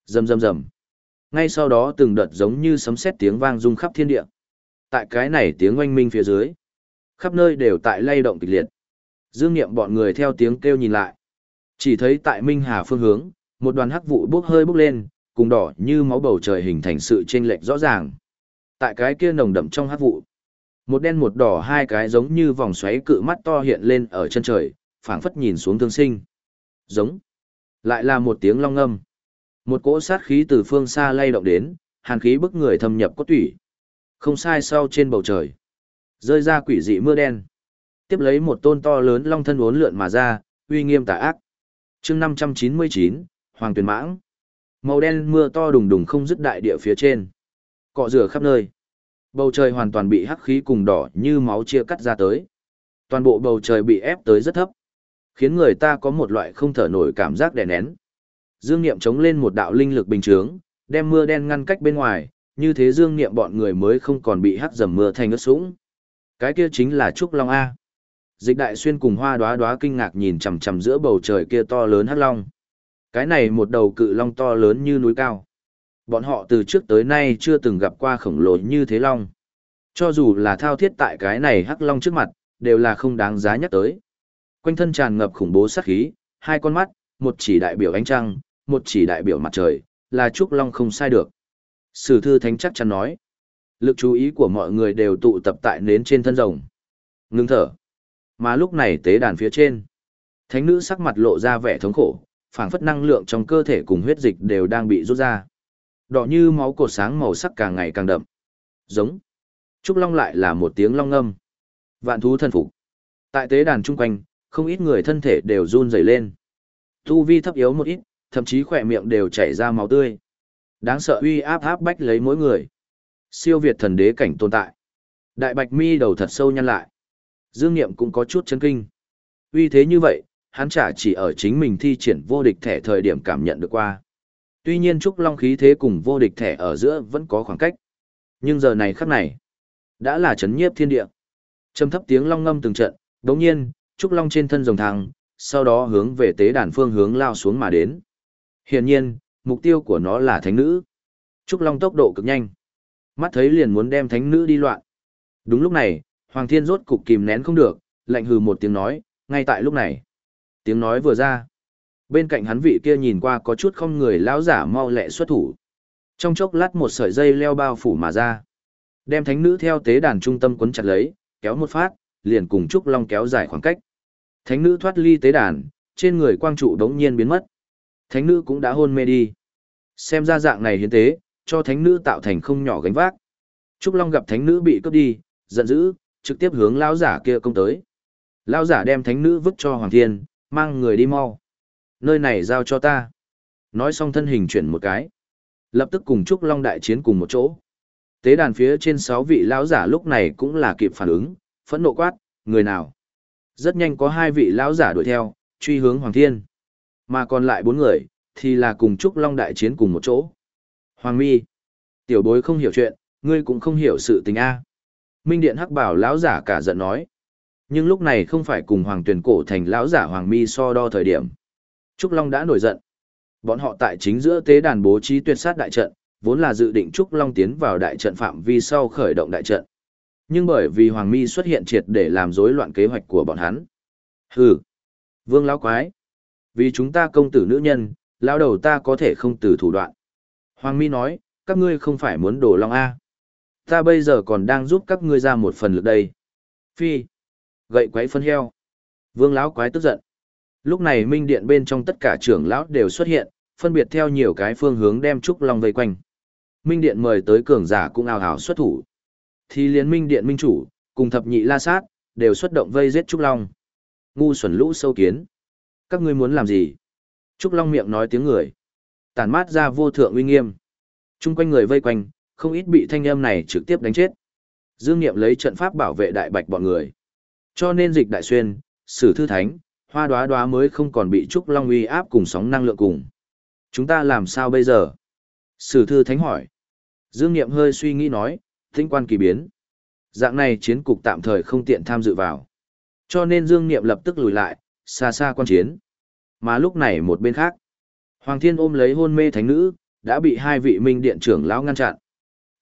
Rầm rầm rầm. Ngay sau đó từng đợt giống như sấm sét tiếng vang rung khắp thiên địa. Tại cái này tiếng oanh minh phía dưới, khắp nơi đều tại lay động kịch liệt. Dương Nghiệm bọn người theo tiếng kêu nhìn lại. Chỉ thấy tại Minh Hà phương hướng, một đoàn hắc vụ bốc hơi bốc lên, cùng đỏ như máu bầu trời hình thành sự chênh lệch rõ ràng. Tại cái kia nồng đậm trong hắc vụ, một đen một đỏ hai cái giống như vòng xoáy cự mắt to hiện lên ở chân trời, phảng phất nhìn xuống thương sinh. Giống. Lại là một tiếng long ngâm. Một cỗ sát khí từ phương xa lay động đến, hàn khí bức người thâm nhập cốt tủy. Không sai sau trên bầu trời. Rơi ra quỷ dị mưa đen. Tiếp lấy một tôn to lớn long thân uốn lượn mà ra, uy nghiêm tà ác. chương 599, Hoàng Tuyền Mãng. Màu đen mưa to đùng đùng không dứt đại địa phía trên. Cọ rửa khắp nơi. Bầu trời hoàn toàn bị hắc khí cùng đỏ như máu chia cắt ra tới. Toàn bộ bầu trời bị ép tới rất thấp. Khiến người ta có một loại không thở nổi cảm giác đè nén. Dương Niệm chống lên một đạo linh lực bình chướng, đem mưa đen ngăn cách bên ngoài, như thế Dương Niệm bọn người mới không còn bị hắt dầm mưa thành ướt sũng. Cái kia chính là Trúc Long A. Dịch đại xuyên cùng hoa đóa đóa kinh ngạc nhìn chằm chằm giữa bầu trời kia to lớn hắc long. Cái này một đầu cự long to lớn như núi cao. Bọn họ từ trước tới nay chưa từng gặp qua khổng lồ như thế long. Cho dù là thao thiết tại cái này hắc long trước mặt, đều là không đáng giá nhắc tới. Quanh thân tràn ngập khủng bố sát khí, hai con mắt, một chỉ đại biểu ánh trăng, một chỉ đại biểu mặt trời, là Trúc Long không sai được. Sử thư thánh chắc chắn nói. Lực chú ý của mọi người đều tụ tập tại nến trên thân rồng. Ngưng thở. Mà lúc này tế đàn phía trên. Thánh nữ sắc mặt lộ ra vẻ thống khổ, phảng phất năng lượng trong cơ thể cùng huyết dịch đều đang bị rút ra. Đỏ như máu cột sáng màu sắc càng ngày càng đậm. Giống. Trúc Long lại là một tiếng long ngâm. Vạn thú thân phục. Tại tế đàn chung quanh, không ít người thân thể đều run rẩy lên. Tu vi thấp yếu một ít, thậm chí khỏe miệng đều chảy ra máu tươi. Đáng sợ uy áp áp bách lấy mỗi người. Siêu việt thần đế cảnh tồn tại. Đại bạch mi đầu thật sâu nhăn lại. Dương Niệm cũng có chút chấn kinh. Uy thế như vậy, hắn chả chỉ ở chính mình thi triển vô địch thẻ thời điểm cảm nhận được qua. Tuy nhiên Trúc Long khí thế cùng vô địch thẻ ở giữa vẫn có khoảng cách. Nhưng giờ này khắc này, đã là chấn nhiếp thiên địa. Trầm thấp tiếng long ngâm từng trận, đống nhiên, Trúc Long trên thân rồng thăng, sau đó hướng về tế đàn phương hướng lao xuống mà đến. Hiển nhiên, mục tiêu của nó là thánh nữ. Trúc Long tốc độ cực nhanh. Mắt thấy liền muốn đem thánh nữ đi loạn. Đúng lúc này, Hoàng Thiên rốt cục kìm nén không được, lạnh hừ một tiếng nói, ngay tại lúc này. Tiếng nói vừa ra. Bên cạnh hắn vị kia nhìn qua có chút không người lão giả mau lẹ xuất thủ. Trong chốc lát một sợi dây leo bao phủ mà ra. Đem thánh nữ theo tế đàn trung tâm quấn chặt lấy, kéo một phát, liền cùng Trúc Long kéo dài khoảng cách. Thánh nữ thoát ly tế đàn, trên người quang trụ đống nhiên biến mất. Thánh nữ cũng đã hôn mê đi. Xem ra dạng này hiến tế, cho thánh nữ tạo thành không nhỏ gánh vác. Trúc Long gặp thánh nữ bị cướp đi, giận dữ, trực tiếp hướng lão giả kia công tới. Lão giả đem thánh nữ vứt cho Hoàng Thiên, mang người đi mau. Nơi này giao cho ta. Nói xong thân hình chuyển một cái. Lập tức cùng Trúc Long đại chiến cùng một chỗ. Tế đàn phía trên sáu vị lão giả lúc này cũng là kịp phản ứng, phẫn nộ quát, người nào? Rất nhanh có hai vị lão giả đuổi theo, truy hướng Hoàng Thiên. Mà còn lại bốn người, thì là cùng Trúc Long đại chiến cùng một chỗ. Hoàng Mi, tiểu bối không hiểu chuyện, ngươi cũng không hiểu sự tình A. Minh Điện Hắc Bảo lão giả cả giận nói. Nhưng lúc này không phải cùng Hoàng Tuyền cổ thành lão giả Hoàng Mi so đo thời điểm. Trúc Long đã nổi giận. Bọn họ tại chính giữa tế đàn bố trí tuyệt sát đại trận, vốn là dự định Trúc Long tiến vào đại trận phạm vi sau khởi động đại trận. Nhưng bởi vì Hoàng Mi xuất hiện triệt để làm rối loạn kế hoạch của bọn hắn. Hừ, Vương lão quái, vì chúng ta công tử nữ nhân, lão đầu ta có thể không từ thủ đoạn. Hoàng Mi nói, các ngươi không phải muốn đổ Long A. Ta bây giờ còn đang giúp các ngươi ra một phần lực đây. Phi, gậy quái phân heo. Vương lão quái tức giận. Lúc này minh điện bên trong tất cả trưởng lão đều xuất hiện, phân biệt theo nhiều cái phương hướng đem Trúc Long vây quanh. Minh điện mời tới cường giả cũng ào ào xuất thủ. Thì liên minh điện minh chủ, cùng thập nhị la sát, đều xuất động vây giết Trúc Long. Ngu xuẩn lũ sâu kiến. Các ngươi muốn làm gì? Trúc Long miệng nói tiếng người. Tản mát ra vô thượng uy nghiêm. Trung quanh người vây quanh, không ít bị thanh âm này trực tiếp đánh chết. Dương Niệm lấy trận pháp bảo vệ đại bạch bọn người. Cho nên dịch đại xuyên, sử thư thánh, hoa đoá đoá mới không còn bị Trúc Long uy áp cùng sóng năng lượng cùng. Chúng ta làm sao bây giờ? Sử thư thánh hỏi. Dương Niệm hơi suy nghĩ nói, tinh quan kỳ biến. Dạng này chiến cục tạm thời không tiện tham dự vào. Cho nên Dương Niệm lập tức lùi lại, xa xa quan chiến. Mà lúc này một bên khác, Hoàng Thiên ôm lấy hôn mê thánh nữ, đã bị hai vị minh điện trưởng lão ngăn chặn.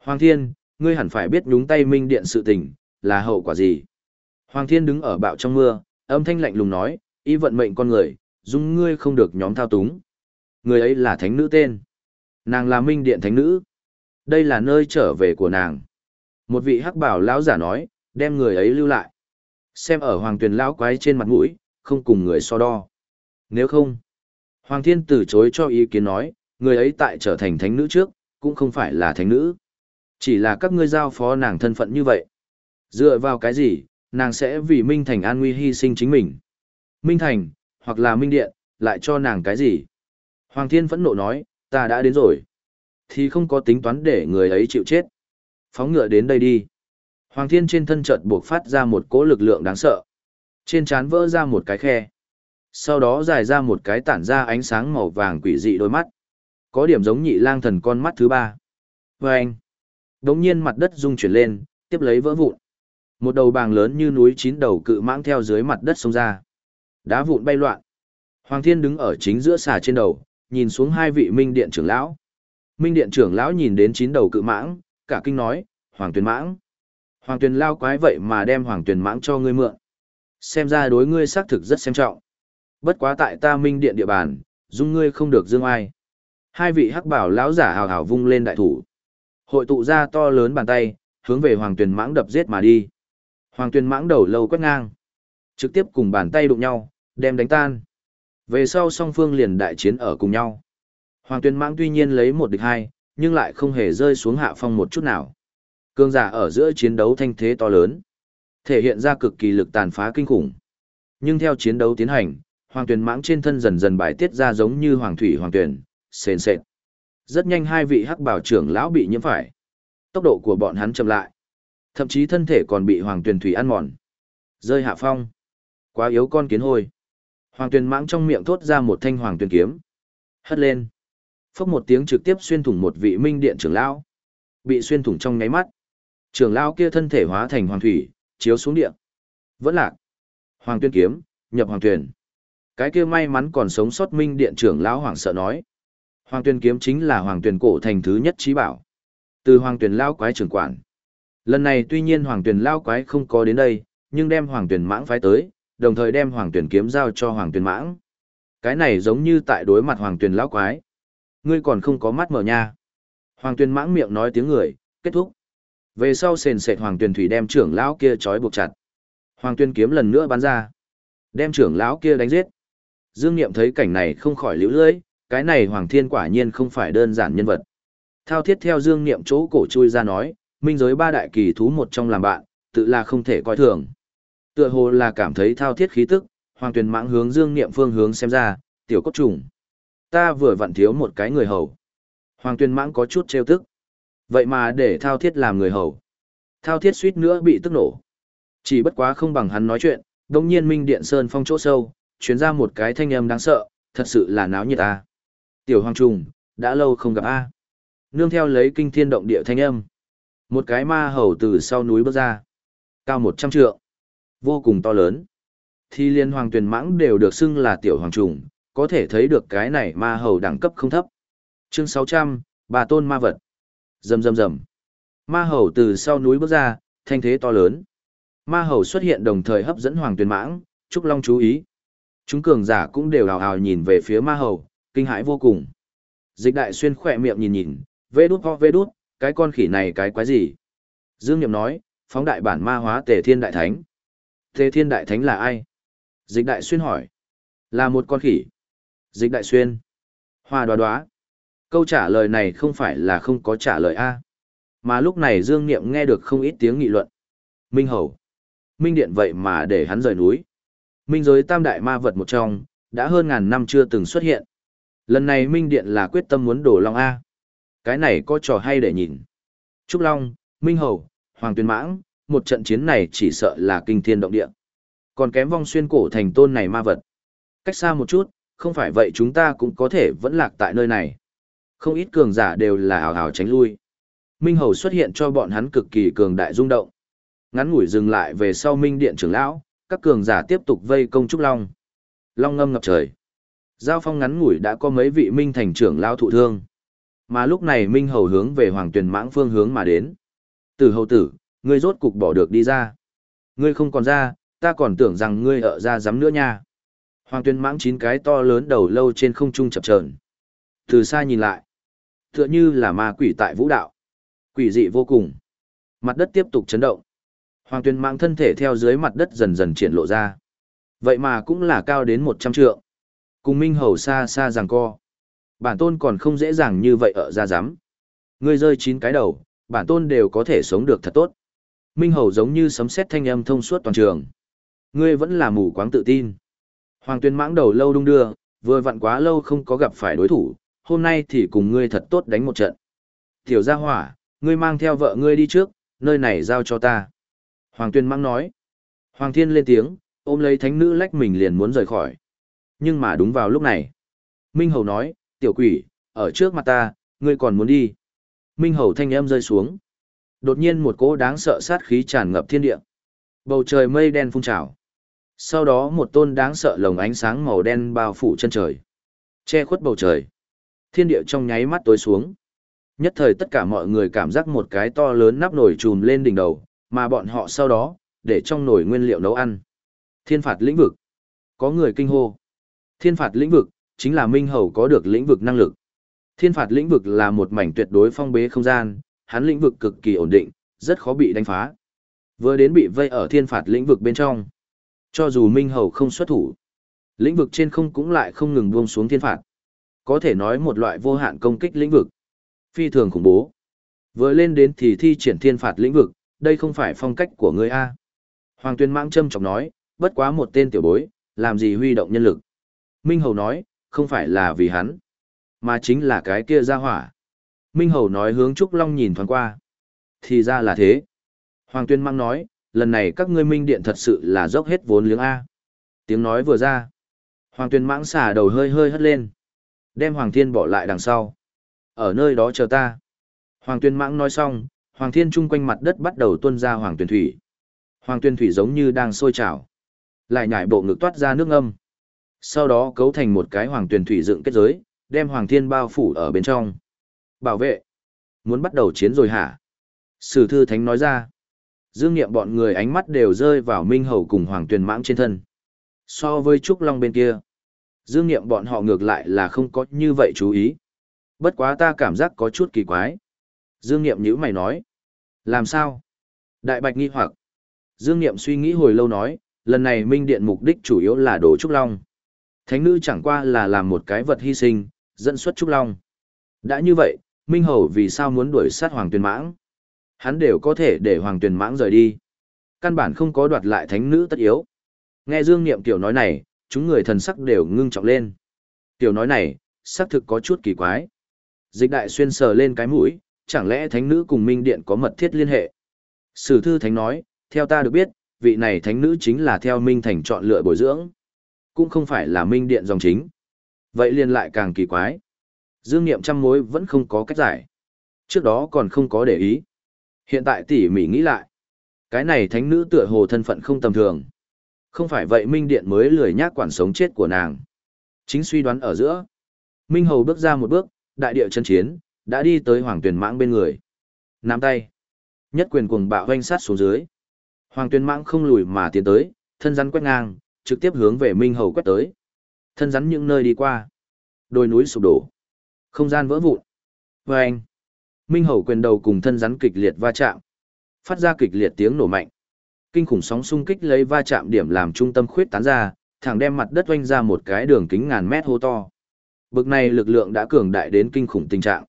Hoàng Thiên, ngươi hẳn phải biết nhúng tay minh điện sự tình, là hậu quả gì? Hoàng Thiên đứng ở bạo trong mưa, âm thanh lạnh lùng nói, ý vận mệnh con người, dung ngươi không được nhóm thao túng. Người ấy là thánh nữ tên. Nàng là minh điện thánh nữ. Đây là nơi trở về của nàng. Một vị hắc bảo lão giả nói, đem người ấy lưu lại. Xem ở hoàng tuyền lão quái trên mặt mũi, không cùng người so đo. Nếu không, Hoàng Thiên từ chối cho ý kiến nói, người ấy tại trở thành thánh nữ trước, cũng không phải là thánh nữ. Chỉ là các ngươi giao phó nàng thân phận như vậy. Dựa vào cái gì, nàng sẽ vì Minh Thành an nguy hy sinh chính mình. Minh Thành, hoặc là Minh Điện, lại cho nàng cái gì? Hoàng Thiên phẫn nộ nói, ta đã đến rồi. Thì không có tính toán để người ấy chịu chết. Phóng ngựa đến đây đi. Hoàng Thiên trên thân chợt buộc phát ra một cỗ lực lượng đáng sợ. Trên trán vỡ ra một cái khe. Sau đó dài ra một cái tản ra ánh sáng màu vàng quỷ dị đôi mắt. Có điểm giống nhị lang thần con mắt thứ ba. Và anh. Đống nhiên mặt đất rung chuyển lên, tiếp lấy vỡ vụn. Một đầu bàng lớn như núi chín đầu cự mãng theo dưới mặt đất xông ra. Đá vụn bay loạn. Hoàng Thiên đứng ở chính giữa xà trên đầu, nhìn xuống hai vị minh điện trưởng lão. Minh điện trưởng lão nhìn đến chín đầu cự mãng, cả kinh nói, Hoàng Tuyền mãng. Hoàng Tuyền lao quái vậy mà đem Hoàng Tuyền mãng cho ngươi mượn. Xem ra đối ngươi xác thực rất xem trọng. Bất quá tại ta minh điện địa bàn, dung ngươi không được dương ai. Hai vị hắc bảo lão giả hào hào vung lên đại thủ. Hội tụ ra to lớn bàn tay, hướng về Hoàng Tuyền mãng đập giết mà đi. Hoàng Tuyền mãng đầu lâu quét ngang. Trực tiếp cùng bàn tay đụng nhau, đem đánh tan. Về sau song phương liền đại chiến ở cùng nhau. Hoàng Tuyền mãng tuy nhiên lấy một địch hai, nhưng lại không hề rơi xuống hạ phong một chút nào. Cương giả ở giữa chiến đấu thanh thế to lớn, thể hiện ra cực kỳ lực tàn phá kinh khủng. Nhưng theo chiến đấu tiến hành, hoàng tuyền mãng trên thân dần dần bài tiết ra giống như hoàng thủy hoàng tuyền, sền sệt. Rất nhanh hai vị hắc bảo trưởng lão bị nhiễm phải. Tốc độ của bọn hắn chậm lại. Thậm chí thân thể còn bị hoàng tuyền thủy ăn mòn. Rơi hạ phong. Quá yếu con kiến hôi. Hoàng tuyền mãng trong miệng thốt ra một thanh hoàng tuyền kiếm. Hất lên. Phốc một tiếng trực tiếp xuyên thủng một vị minh điện trưởng lão. Bị xuyên thủng trong nháy mắt. Trưởng lão kia thân thể hóa thành hoàng thủy, chiếu xuống điện. Vẫn lạc. Hoàng tuyên kiếm, nhập hoàng tuyển. Cái kia may mắn còn sống sót minh điện trưởng lão hoàng sợ nói. Hoàng tuyên kiếm chính là hoàng tuyển cổ thành thứ nhất trí bảo. Từ hoàng tuyển lao quái trưởng quản. Lần này tuy nhiên hoàng tuyển lao quái không có đến đây, nhưng đem hoàng tuyển mãng phái tới, đồng thời đem hoàng tuyển kiếm giao cho hoàng tuyển mãng. Cái này giống như tại đối mặt hoàng tuyển lao quái. Ngươi còn không có mắt mở nha. Hoàng tuyển mãng miệng nói tiếng người, kết thúc. Về sau sền sệt hoàng tuyển thủy đem trưởng lão kia trói buộc chặt. Hoàng tuyên kiếm lần nữa bắn ra. Đem trưởng lão kia đánh giết. Dương Niệm thấy cảnh này không khỏi liễu lưỡi, cái này Hoàng Thiên quả nhiên không phải đơn giản nhân vật. Thao thiết theo Dương Niệm chỗ cổ chui ra nói, minh giới ba đại kỳ thú một trong làm bạn, tự là không thể coi thường. Tựa hồ là cảm thấy thao thiết khí tức, Hoàng Tuyền mãng hướng Dương Niệm phương hướng xem ra, tiểu cốt trùng. Ta vừa vặn thiếu một cái người hầu. Hoàng Tuyền mãng có chút trêu tức. Vậy mà để thao thiết làm người hầu. Thao thiết suýt nữa bị tức nổ. Chỉ bất quá không bằng hắn nói chuyện, đồng nhiên minh điện sơn phong chỗ sâu, chuyến ra một cái thanh âm đáng sợ, thật sự là náo nhiệt a. Tiểu hoàng trùng, đã lâu không gặp a. Nương theo lấy kinh thiên động địa thanh âm. Một cái ma hầu từ sau núi bước ra. Cao một trăm trượng. Vô cùng to lớn. Thì liên hoàng tuyển mãng đều được xưng là tiểu hoàng trùng, có thể thấy được cái này ma hầu đẳng cấp không thấp. Chương sáu trăm bà tôn ma vật, Rầm rầm rầm. Ma hầu từ sau núi bước ra, thanh thế to lớn. Ma hầu xuất hiện đồng thời hấp dẫn Hoàng Tuyền Mãng, Trúc Long chú ý. Chúng cường giả cũng đều hào hào nhìn về phía ma hầu, kinh hãi vô cùng. Dịch đại xuyên khỏe miệng nhìn nhìn, vê đút ho vê đút, cái con khỉ này cái quái gì? Dương niệm nói, phóng đại bản ma hóa tề thiên đại thánh. Tề thiên đại thánh là ai? Dịch đại xuyên hỏi. Là một con khỉ. Dịch đại xuyên. Hoa đoá đoá. Câu trả lời này không phải là không có trả lời A. Mà lúc này Dương Niệm nghe được không ít tiếng nghị luận. Minh Hầu. Minh Điện vậy mà để hắn rời núi. Minh giới tam đại ma vật một trong, đã hơn ngàn năm chưa từng xuất hiện. Lần này Minh Điện là quyết tâm muốn đổ Long A. Cái này có trò hay để nhìn. Trúc Long, Minh Hầu, Hoàng Tuyên Mãng, một trận chiến này chỉ sợ là kinh thiên động địa. Còn kém vong xuyên cổ thành tôn này ma vật. Cách xa một chút, không phải vậy chúng ta cũng có thể vẫn lạc tại nơi này. Không ít cường giả đều là hào hào tránh lui. Minh Hầu xuất hiện cho bọn hắn cực kỳ cường đại rung động. Ngắn ngủi dừng lại về sau Minh Điện trưởng lão, các cường giả tiếp tục vây công Trúc Long. Long ngâm ngập trời. Giao phong ngắn ngủi đã có mấy vị Minh thành trưởng lao thụ thương. Mà lúc này Minh Hầu hướng về Hoàng Tuyền Mãng phương hướng mà đến. Tử hầu tử, ngươi rốt cục bỏ được đi ra. Ngươi không còn ra, ta còn tưởng rằng ngươi ở ra dám nữa nha. Hoàng Tuyền Mãng chín cái to lớn đầu lâu trên không trung chập chờn. Từ xa nhìn lại, tựa như là ma quỷ tại vũ đạo. Quỷ dị vô cùng. Mặt đất tiếp tục chấn động. Hoàng tuyên mạng thân thể theo dưới mặt đất dần dần triển lộ ra. Vậy mà cũng là cao đến một trăm trượng. Cùng Minh Hầu xa xa giằng co. Bản tôn còn không dễ dàng như vậy ở ra giám. Ngươi rơi chín cái đầu, bản tôn đều có thể sống được thật tốt. Minh Hầu giống như sấm sét thanh âm thông suốt toàn trường. Ngươi vẫn là mù quáng tự tin. Hoàng Tuyên mãng đầu lâu đung đưa, vừa vặn quá lâu không có gặp phải đối thủ, hôm nay thì cùng ngươi thật tốt đánh một trận. Tiểu gia hỏa, ngươi mang theo vợ ngươi đi trước, nơi này giao cho ta. Hoàng Tuyên mãng nói. Hoàng Thiên lên tiếng, ôm lấy thánh nữ lách mình liền muốn rời khỏi. Nhưng mà đúng vào lúc này. Minh Hầu nói, tiểu quỷ, ở trước mặt ta, ngươi còn muốn đi. Minh Hầu thanh âm rơi xuống. Đột nhiên một cỗ đáng sợ sát khí tràn ngập thiên địa. Bầu trời mây đen phun trào. Sau đó một tôn đáng sợ lồng ánh sáng màu đen bao phủ chân trời. Che khuất bầu trời. Thiên địa trong nháy mắt tối xuống. Nhất thời tất cả mọi người cảm giác một cái to lớn nắp nổi trùm lên đỉnh đầu, mà bọn họ sau đó, để trong nồi nguyên liệu nấu ăn. Thiên phạt lĩnh vực. Có người kinh hô. Thiên phạt lĩnh vực, chính là Minh Hầu có được lĩnh vực năng lực. Thiên phạt lĩnh vực là một mảnh tuyệt đối phong bế không gian, hắn lĩnh vực cực kỳ ổn định, rất khó bị đánh phá. Vừa đến bị vây ở thiên phạt lĩnh vực bên trong. Cho dù Minh Hầu không xuất thủ, lĩnh vực trên không cũng lại không ngừng buông xuống thiên phạt. Có thể nói một loại vô hạn công kích lĩnh vực. Phi thường khủng bố. Vừa lên đến thì thi triển thiên phạt lĩnh vực, đây không phải phong cách của ngươi A. Hoàng tuyên mãng châm chọc nói, bất quá một tên tiểu bối, làm gì huy động nhân lực. Minh Hầu nói, không phải là vì hắn, mà chính là cái kia ra hỏa. Minh Hầu nói hướng Trúc Long nhìn thoáng qua. Thì ra là thế. Hoàng Tuyên Mãng nói, lần này các ngươi minh điện thật sự là dốc hết vốn liếng A. Tiếng nói vừa ra. Hoàng Tuyên Mãng xả đầu hơi hơi hất lên. Đem Hoàng Thiên bỏ lại đằng sau. Ở nơi đó chờ ta. Hoàng Tuyên Mãng nói xong, Hoàng Thiên chung quanh mặt đất bắt đầu tuôn ra Hoàng Tuyền Thủy. Hoàng Tuyền Thủy giống như đang sôi trào. Lại nhảy bộ ngực toát ra nước âm. Sau đó cấu thành một cái Hoàng Tuyền Thủy dựng kết giới, đem Hoàng Thiên bao phủ ở bên trong. Bảo vệ. Muốn bắt đầu chiến rồi hả? Sử thư thánh nói ra. Dương nghiệm bọn người ánh mắt đều rơi vào Minh Hầu cùng Hoàng Tuyền Mãng trên thân. So với Trúc Long bên kia. Dương nghiệm bọn họ ngược lại là không có như vậy chú ý. Bất quá ta cảm giác có chút kỳ quái. Dương nghiệm nhữ mày nói. Làm sao? Đại Bạch nghi hoặc. Dương nghiệm suy nghĩ hồi lâu nói, lần này Minh Điện mục đích chủ yếu là đổ Trúc Long. Thánh nữ chẳng qua là làm một cái vật hy sinh, dẫn xuất Trúc Long. Đã như vậy, Minh Hầu vì sao muốn đuổi sát Hoàng Tuyền Mãng? Hắn đều có thể để Hoàng Tuyền Mãng rời đi. Căn bản không có đoạt lại thánh nữ tất yếu. Nghe Dương Niệm tiểu nói này, chúng người thần sắc đều ngưng trọng lên. Tiểu nói này, xác thực có chút kỳ quái. Dịch đại xuyên sờ lên cái mũi, chẳng lẽ thánh nữ cùng Minh Điện có mật thiết liên hệ? Sử thư thánh nói, theo ta được biết, vị này thánh nữ chính là theo Minh Thành chọn lựa bồi dưỡng. Cũng không phải là Minh Điện dòng chính. Vậy liền lại càng kỳ quái. Dương Niệm trăm mối vẫn không có cách giải. Trước đó còn không có để ý. Hiện tại tỉ mỉ nghĩ lại. Cái này thánh nữ tựa hồ thân phận không tầm thường. Không phải vậy Minh Điện mới lười nhác quản sống chết của nàng. Chính suy đoán ở giữa. Minh Hầu bước ra một bước, đại địa chân chiến, đã đi tới Hoàng Tuyền Mãng bên người. Nắm tay. Nhất quyền cuồng bạo oanh sát xuống dưới. Hoàng tuyên mãng không lùi mà tiến tới, thân rắn quét ngang, trực tiếp hướng về Minh Hầu quét tới. Thân rắn những nơi đi qua. Đồi núi sụp đổ. Không gian vỡ vụn. vê anh. Minh Hầu quyền đầu cùng thân rắn kịch liệt va chạm. Phát ra kịch liệt tiếng nổ mạnh. Kinh khủng sóng xung kích lấy va chạm điểm làm trung tâm khuyết tán ra, thẳng đem mặt đất oanh ra một cái đường kính ngàn mét hô to. Bực này lực lượng đã cường đại đến kinh khủng tình trạng.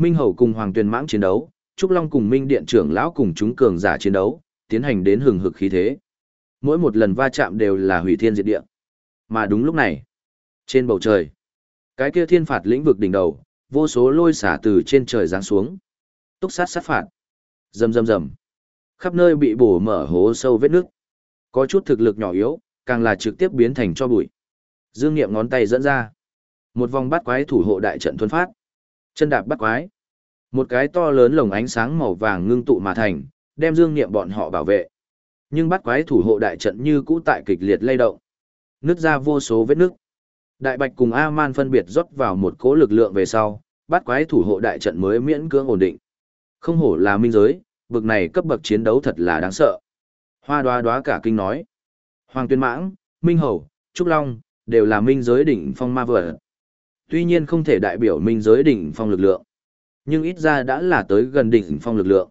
Minh Hầu cùng Hoàng Tuyền Mãng chiến đấu, Trúc Long cùng Minh Điện trưởng lão cùng chúng cường giả chiến đấu, tiến hành đến hừng hực khí thế. Mỗi một lần va chạm đều là hủy thiên diệt địa. Mà đúng lúc này, trên bầu trời, cái kia thiên phạt lĩnh vực đỉnh đầu, vô số lôi xả từ trên trời giáng xuống. Túc sát sát phạt. Rầm rầm rầm. Khắp nơi bị bổ mở hố sâu vết nước. Có chút thực lực nhỏ yếu, càng là trực tiếp biến thành cho bụi. Dương Nghiệm ngón tay dẫn ra. Một vòng bắt quái thủ hộ đại trận thuần phát. Chân đạp bắt quái. Một cái to lớn lồng ánh sáng màu vàng ngưng tụ mà thành, đem Dương niệm bọn họ bảo vệ. Nhưng bắt quái thủ hộ đại trận như cũ tại kịch liệt lay động. Nứt ra vô số vết nứt. Đại Bạch cùng A-man phân biệt rót vào một cỗ lực lượng về sau, bắt quái thủ hộ đại trận mới miễn cưỡng ổn định. Không hổ là minh giới, bực này cấp bậc chiến đấu thật là đáng sợ. Hoa đoá đoá cả kinh nói. Hoàng tuyên mãng, Minh Hầu, Trúc Long, đều là minh giới đỉnh phong ma vật. Tuy nhiên không thể đại biểu minh giới đỉnh phong lực lượng. Nhưng ít ra đã là tới gần đỉnh phong lực lượng.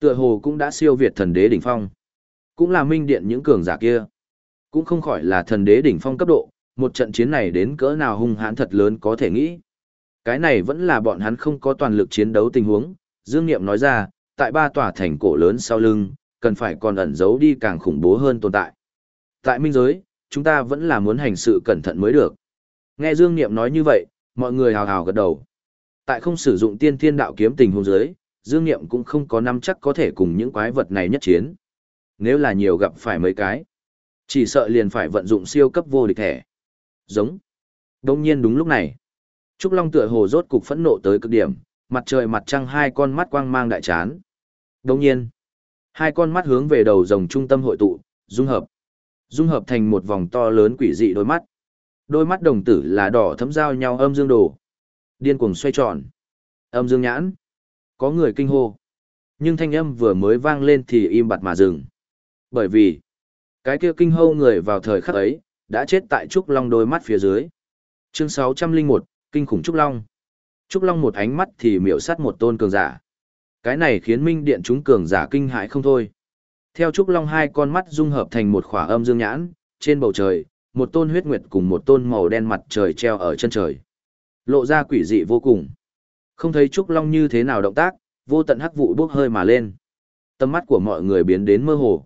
Tựa hồ cũng đã siêu việt thần đế đỉnh phong. Cũng là minh điện những cường giả kia. Cũng không khỏi là thần đế đỉnh phong cấp độ, một trận chiến này đến cỡ nào hung hãn thật lớn có thể nghĩ. Cái này vẫn là bọn hắn không có toàn lực chiến đấu tình huống, Dương Niệm nói ra, tại ba tòa thành cổ lớn sau lưng, cần phải còn ẩn giấu đi càng khủng bố hơn tồn tại. Tại minh giới, chúng ta vẫn là muốn hành sự cẩn thận mới được. Nghe Dương Niệm nói như vậy, mọi người hào hào gật đầu. Tại không sử dụng tiên thiên đạo kiếm tình huống giới, Dương Niệm cũng không có nắm chắc có thể cùng những quái vật này nhất chiến. Nếu là nhiều gặp phải mấy cái, chỉ sợ liền phải vận dụng siêu cấp vô địch thẻ. Giống. Đông nhiên đúng lúc này, Trúc Long tựa hồ rốt cục phẫn nộ tới cực điểm, mặt trời mặt trăng hai con mắt quang mang đại chán. Đông nhiên, hai con mắt hướng về đầu rồng trung tâm hội tụ, dung hợp. Dung hợp thành một vòng to lớn quỷ dị đôi mắt. Đôi mắt đồng tử là đỏ thấm giao nhau âm dương đồ. Điên cuồng xoay tròn. Âm dương nhãn. Có người kinh hô. Nhưng thanh âm vừa mới vang lên thì im bặt mà dừng. Bởi vì, cái kia kinh hô người vào thời khắc ấy, đã chết tại Trúc Long đôi mắt phía dưới. Chương 601, Kinh khủng Trúc Long. Trúc Long một ánh mắt thì miểu sát một tôn cường giả. Cái này khiến Minh Điện chúng cường giả kinh hãi không thôi. Theo Trúc Long hai con mắt dung hợp thành một khỏa âm dương nhãn, trên bầu trời, một tôn huyết nguyệt cùng một tôn màu đen mặt trời treo ở chân trời. Lộ ra quỷ dị vô cùng. Không thấy Trúc Long như thế nào động tác, vô tận hắc vụ bốc hơi mà lên. Tâm mắt của mọi người biến đến mơ hồ.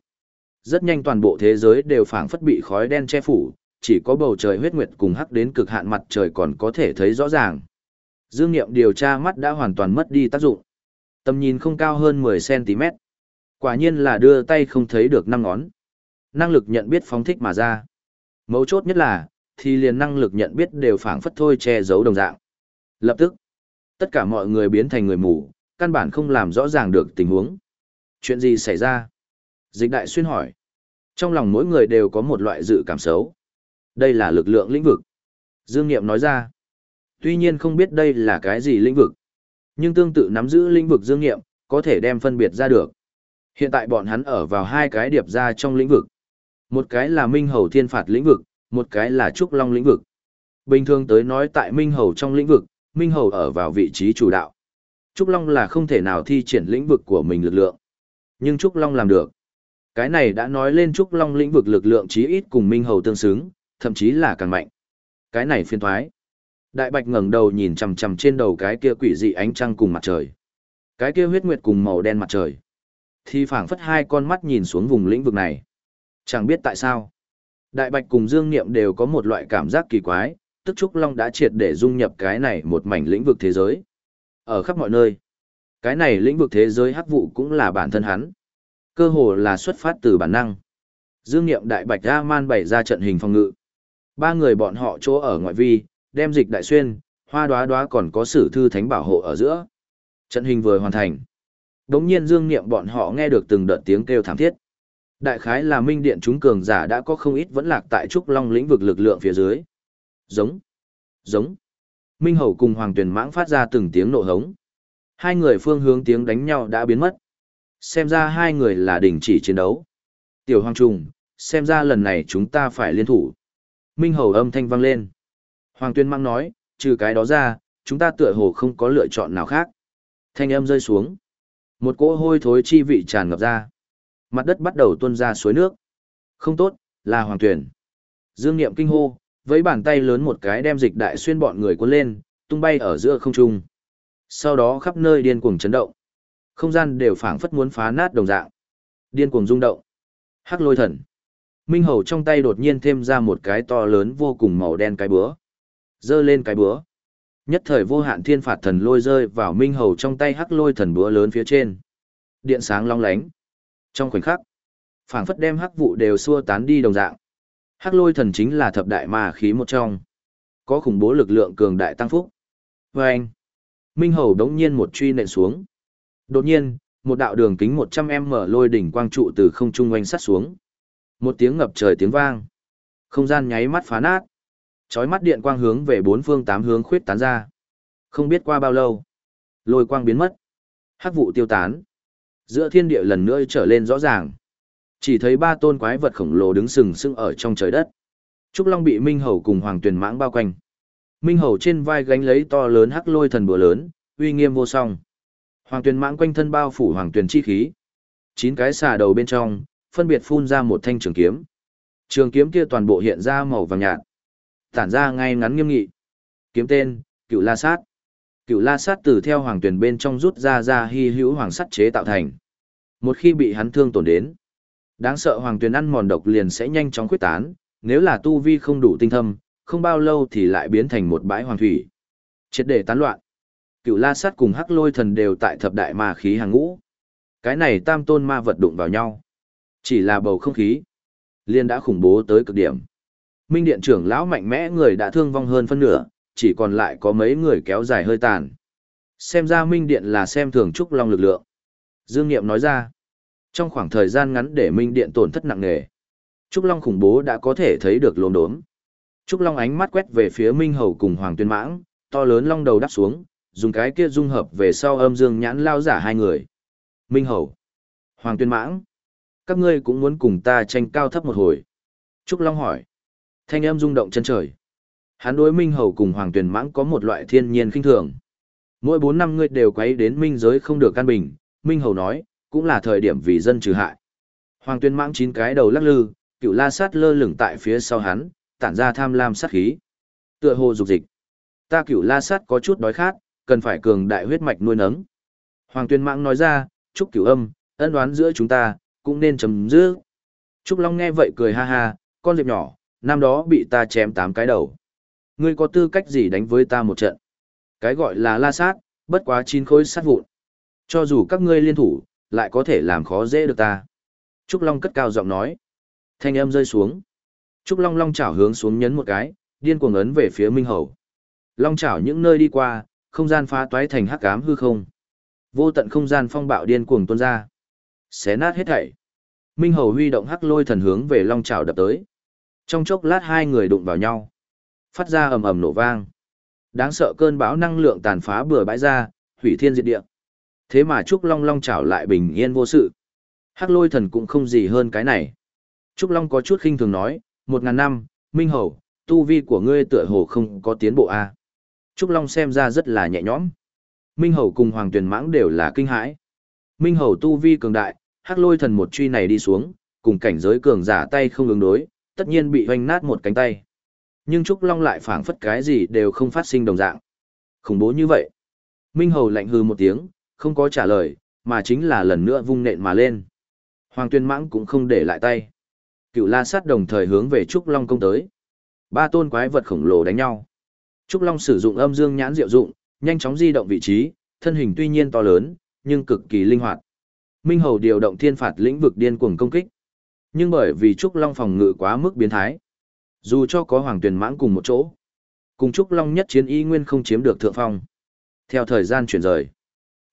Rất nhanh toàn bộ thế giới đều phảng phất bị khói đen che phủ, chỉ có bầu trời huyết nguyệt cùng hắc đến cực hạn mặt trời còn có thể thấy rõ ràng. Dương Niệm điều tra mắt đã hoàn toàn mất đi tác dụng. Tầm nhìn không cao hơn 10cm. Quả nhiên là đưa tay không thấy được năm ngón. Năng lực nhận biết phóng thích mà ra. Mấu chốt nhất là, thì liền năng lực nhận biết đều phảng phất thôi che giấu đồng dạng. Lập tức, tất cả mọi người biến thành người mù, căn bản không làm rõ ràng được tình huống. Chuyện gì xảy ra? Dịch đại xuyên hỏi. Trong lòng mỗi người đều có một loại dự cảm xấu. Đây là lực lượng lĩnh vực. Dương Niệm nói ra. Tuy nhiên không biết đây là cái gì lĩnh vực. Nhưng tương tự nắm giữ lĩnh vực dương Niệm, có thể đem phân biệt ra được. Hiện tại bọn hắn ở vào hai cái điệp ra trong lĩnh vực. Một cái là Minh Hầu Thiên Phạt lĩnh vực, một cái là Trúc Long lĩnh vực. Bình thường tới nói tại Minh Hầu trong lĩnh vực, Minh Hầu ở vào vị trí chủ đạo. Trúc Long là không thể nào thi triển lĩnh vực của mình lực lượng. Nhưng Trúc Long làm được. Cái này đã nói lên Trúc Long lĩnh vực lực lượng chí ít cùng Minh Hầu tương xứng, thậm chí là càng mạnh. Cái này phiên thoái. Đại Bạch ngẩng đầu nhìn chằm chằm trên đầu cái kia quỷ dị ánh trăng cùng mặt trời. Cái kia huyết nguyệt cùng màu đen mặt trời. Thì phảng phất hai con mắt nhìn xuống vùng lĩnh vực này. Chẳng biết tại sao. Đại Bạch cùng Dương Niệm đều có một loại cảm giác kỳ quái, tức Trúc Long đã triệt để dung nhập cái này một mảnh lĩnh vực thế giới. Ở khắp mọi nơi. Cái này lĩnh vực thế giới hắc vụ cũng là bản thân hắn. Cơ hồ là xuất phát từ bản năng. Dương Niệm Đại Bạch A Man bày ra trận hình phòng ngự. Ba người bọn họ chỗ ở ngoại vi, đem dịch đại xuyên, hoa đoá đoá còn có sử thư thánh bảo hộ ở giữa. Trận hình vừa hoàn thành. Đống nhiên dương niệm bọn họ nghe được từng đợt tiếng kêu thảm thiết. Đại khái là minh điện chúng cường giả đã có không ít vẫn lạc tại trúc long lĩnh vực lực lượng phía dưới. Giống. Giống. Minh hầu cùng hoàng tuyển mãng phát ra từng tiếng nộ hống. Hai người phương hướng tiếng đánh nhau đã biến mất. Xem ra hai người là đình chỉ chiến đấu. Tiểu Hoàng Trung, xem ra lần này chúng ta phải liên thủ. Minh Hầu âm thanh vang lên. Hoàng Tuyên mãng nói, trừ cái đó ra, chúng ta tựa hồ không có lựa chọn nào khác. Thanh âm rơi xuống. Một cỗ hôi thối chi vị tràn ngập ra. Mặt đất bắt đầu tuôn ra suối nước. Không tốt, là Hoàng Tuyển. Dương Niệm kinh hô, với bàn tay lớn một cái đem dịch đại xuyên bọn người cuốn lên, tung bay ở giữa không trung. Sau đó khắp nơi điên cuồng chấn động. Không gian đều phảng phất muốn phá nát đồng dạng. Điên cuồng rung động. Hắc lôi thần. Minh Hầu trong tay đột nhiên thêm ra một cái to lớn vô cùng màu đen cái búa. Dơ lên cái búa. Nhất thời vô hạn thiên phạt thần lôi rơi vào Minh Hầu trong tay hắc lôi thần búa lớn phía trên. Điện sáng long lánh. Trong khoảnh khắc, phảng phất đem hắc vụ đều xua tán đi đồng dạng. Hắc lôi thần chính là thập đại ma khí một trong. Có khủng bố lực lượng cường đại tăng phúc. Và anh, Minh Hầu đống nhiên một truy nện xuống. Đột nhiên, một đạo đường kính 100m lôi đỉnh quang trụ từ không trung oanh sắt xuống. Một tiếng ngập trời tiếng vang. Không gian nháy mắt phá nát. Chói mắt điện quang hướng về bốn phương tám hướng khuyết tán ra. Không biết qua bao lâu, lôi quang biến mất. Hắc vụ tiêu tán. Giữa thiên địa lần nữa trở lên rõ ràng. Chỉ thấy ba tôn quái vật khổng lồ đứng sừng sững ở trong trời đất. Trúc Long bị Minh Hầu cùng Hoàng Tuyền Mãng bao quanh. Minh Hầu trên vai gánh lấy to lớn hắc lôi thần bùa lớn, uy nghiêm vô song. Hoàng Tuyền Mãng quanh thân bao phủ Hoàng Tuyền chi khí. Chín cái xà đầu bên trong, phân biệt phun ra một thanh trường kiếm. Trường kiếm kia toàn bộ hiện ra màu vàng nhạt, tản ra ngay ngắn nghiêm nghị. Kiếm tên, Cựu La Sát. Cựu La Sát từ theo Hoàng Tuyền bên trong rút ra ra hy hữu hoàng sắt chế tạo thành. Một khi bị hắn thương tổn đến, Đáng sợ hoàng tuyền ăn mòn độc liền sẽ nhanh chóng khuyết tán, nếu là tu vi không đủ tinh thâm, không bao lâu thì lại biến thành một bãi hoàng thủy. Triệt để tán loạn. Cựu La Sát cùng Hắc Lôi Thần đều tại thập đại ma khí hàng ngũ. Cái này tam tôn ma vật đụng vào nhau. Chỉ là bầu không khí. Liên đã khủng bố tới cực điểm. Minh Điện trưởng lão mạnh mẽ người đã thương vong hơn phân nửa, chỉ còn lại có mấy người kéo dài hơi tàn. Xem ra Minh Điện là xem thường Trúc Long lực lượng. Dương Niệm nói ra. Trong khoảng thời gian ngắn để Minh Điện tổn thất nặng nề, Trúc Long khủng bố đã có thể thấy được lồn đốm. Trúc Long ánh mắt quét về phía Minh Hầu cùng Hoàng Tuyên Mãng, to lớn long đầu đắp xuống, dùng cái kia dung hợp về sau âm dương nhãn lao giả hai người. Minh Hầu, Hoàng Tuyên Mãng, các ngươi cũng muốn cùng ta tranh cao thấp một hồi. Trúc Long hỏi. Thanh âm rung động chân trời. Hắn đối Minh Hầu cùng Hoàng Tuyền Mãng có một loại thiên nhiên khinh thường. Mỗi bốn năm ngươi đều quấy đến minh giới không được căn bình, Minh Hầu nói, cũng là thời điểm vì dân trừ hại. Hoàng Tuyền mãng chín cái đầu lắc lư, cựu la sát lơ lửng tại phía sau hắn, tản ra tham lam sát khí. Tựa hồ dục dịch. Ta cựu la sát có chút đói khát, cần phải cường đại huyết mạch nuôi nấng. Hoàng Tuyền mãng nói ra, chúc cửu âm, ân đoán giữa chúng ta, cũng nên chấm dứt. Trúc Long nghe vậy cười ha ha, con diệp nhỏ, năm đó bị ta chém tám cái đầu. Ngươi có tư cách gì đánh với ta một trận? Cái gọi là la sát, bất quá chín khối sát vụn. Cho dù các ngươi liên thủ, lại có thể làm khó dễ được ta. Trúc Long cất cao giọng nói. Thanh âm rơi xuống. Trúc Long long chảo hướng xuống nhấn một cái, điên cuồng ấn về phía Minh Hầu. Long chảo những nơi đi qua, không gian phá toái thành hắc ám hư không. Vô tận không gian phong bạo điên cuồng tuôn ra. Xé nát hết thảy. Minh Hầu huy động hắc lôi thần hướng về long chảo đập tới. Trong chốc lát hai người đụng vào nhau. Phát ra ầm ầm nổ vang. Đáng sợ cơn bão năng lượng tàn phá bừa bãi ra, hủy thiên diệt địa. Thế mà Trúc Long Long trảo lại bình yên vô sự. Hắc lôi thần cũng không gì hơn cái này. Trúc Long có chút khinh thường nói, một ngàn năm, Minh Hầu, tu vi của ngươi tựa hồ không có tiến bộ a. À. Trúc Long xem ra rất là nhẹ nhõm. Minh Hầu cùng Hoàng Tuyền Mãng đều là kinh hãi. Minh Hầu tu vi cường đại, hắc lôi thần một truy này đi xuống, cùng cảnh giới cường giả tay không ứng đối, tất nhiên bị hoanh nát một cánh tay. Nhưng Trúc Long lại phảng phất cái gì đều không phát sinh đồng dạng. Khủng bố như vậy. Minh Hầu lạnh hừ một tiếng, không có trả lời, mà chính là lần nữa vung nện mà lên. Hoàng tuyên mãng cũng không để lại tay. Cựu la sát đồng thời hướng về Trúc Long công tới. Ba tôn quái vật khổng lồ đánh nhau. Trúc Long sử dụng âm dương nhãn diệu dụng, nhanh chóng di động vị trí, thân hình tuy nhiên to lớn, nhưng cực kỳ linh hoạt. Minh Hầu điều động thiên phạt lĩnh vực điên cuồng công kích. Nhưng bởi vì Trúc Long phòng ngự quá mức biến thái, dù cho có Hoàng Tuyền Mãng cùng một chỗ, cùng Trúc Long nhất chiến y nguyên không chiếm được thượng phong. Theo thời gian chuyển rời,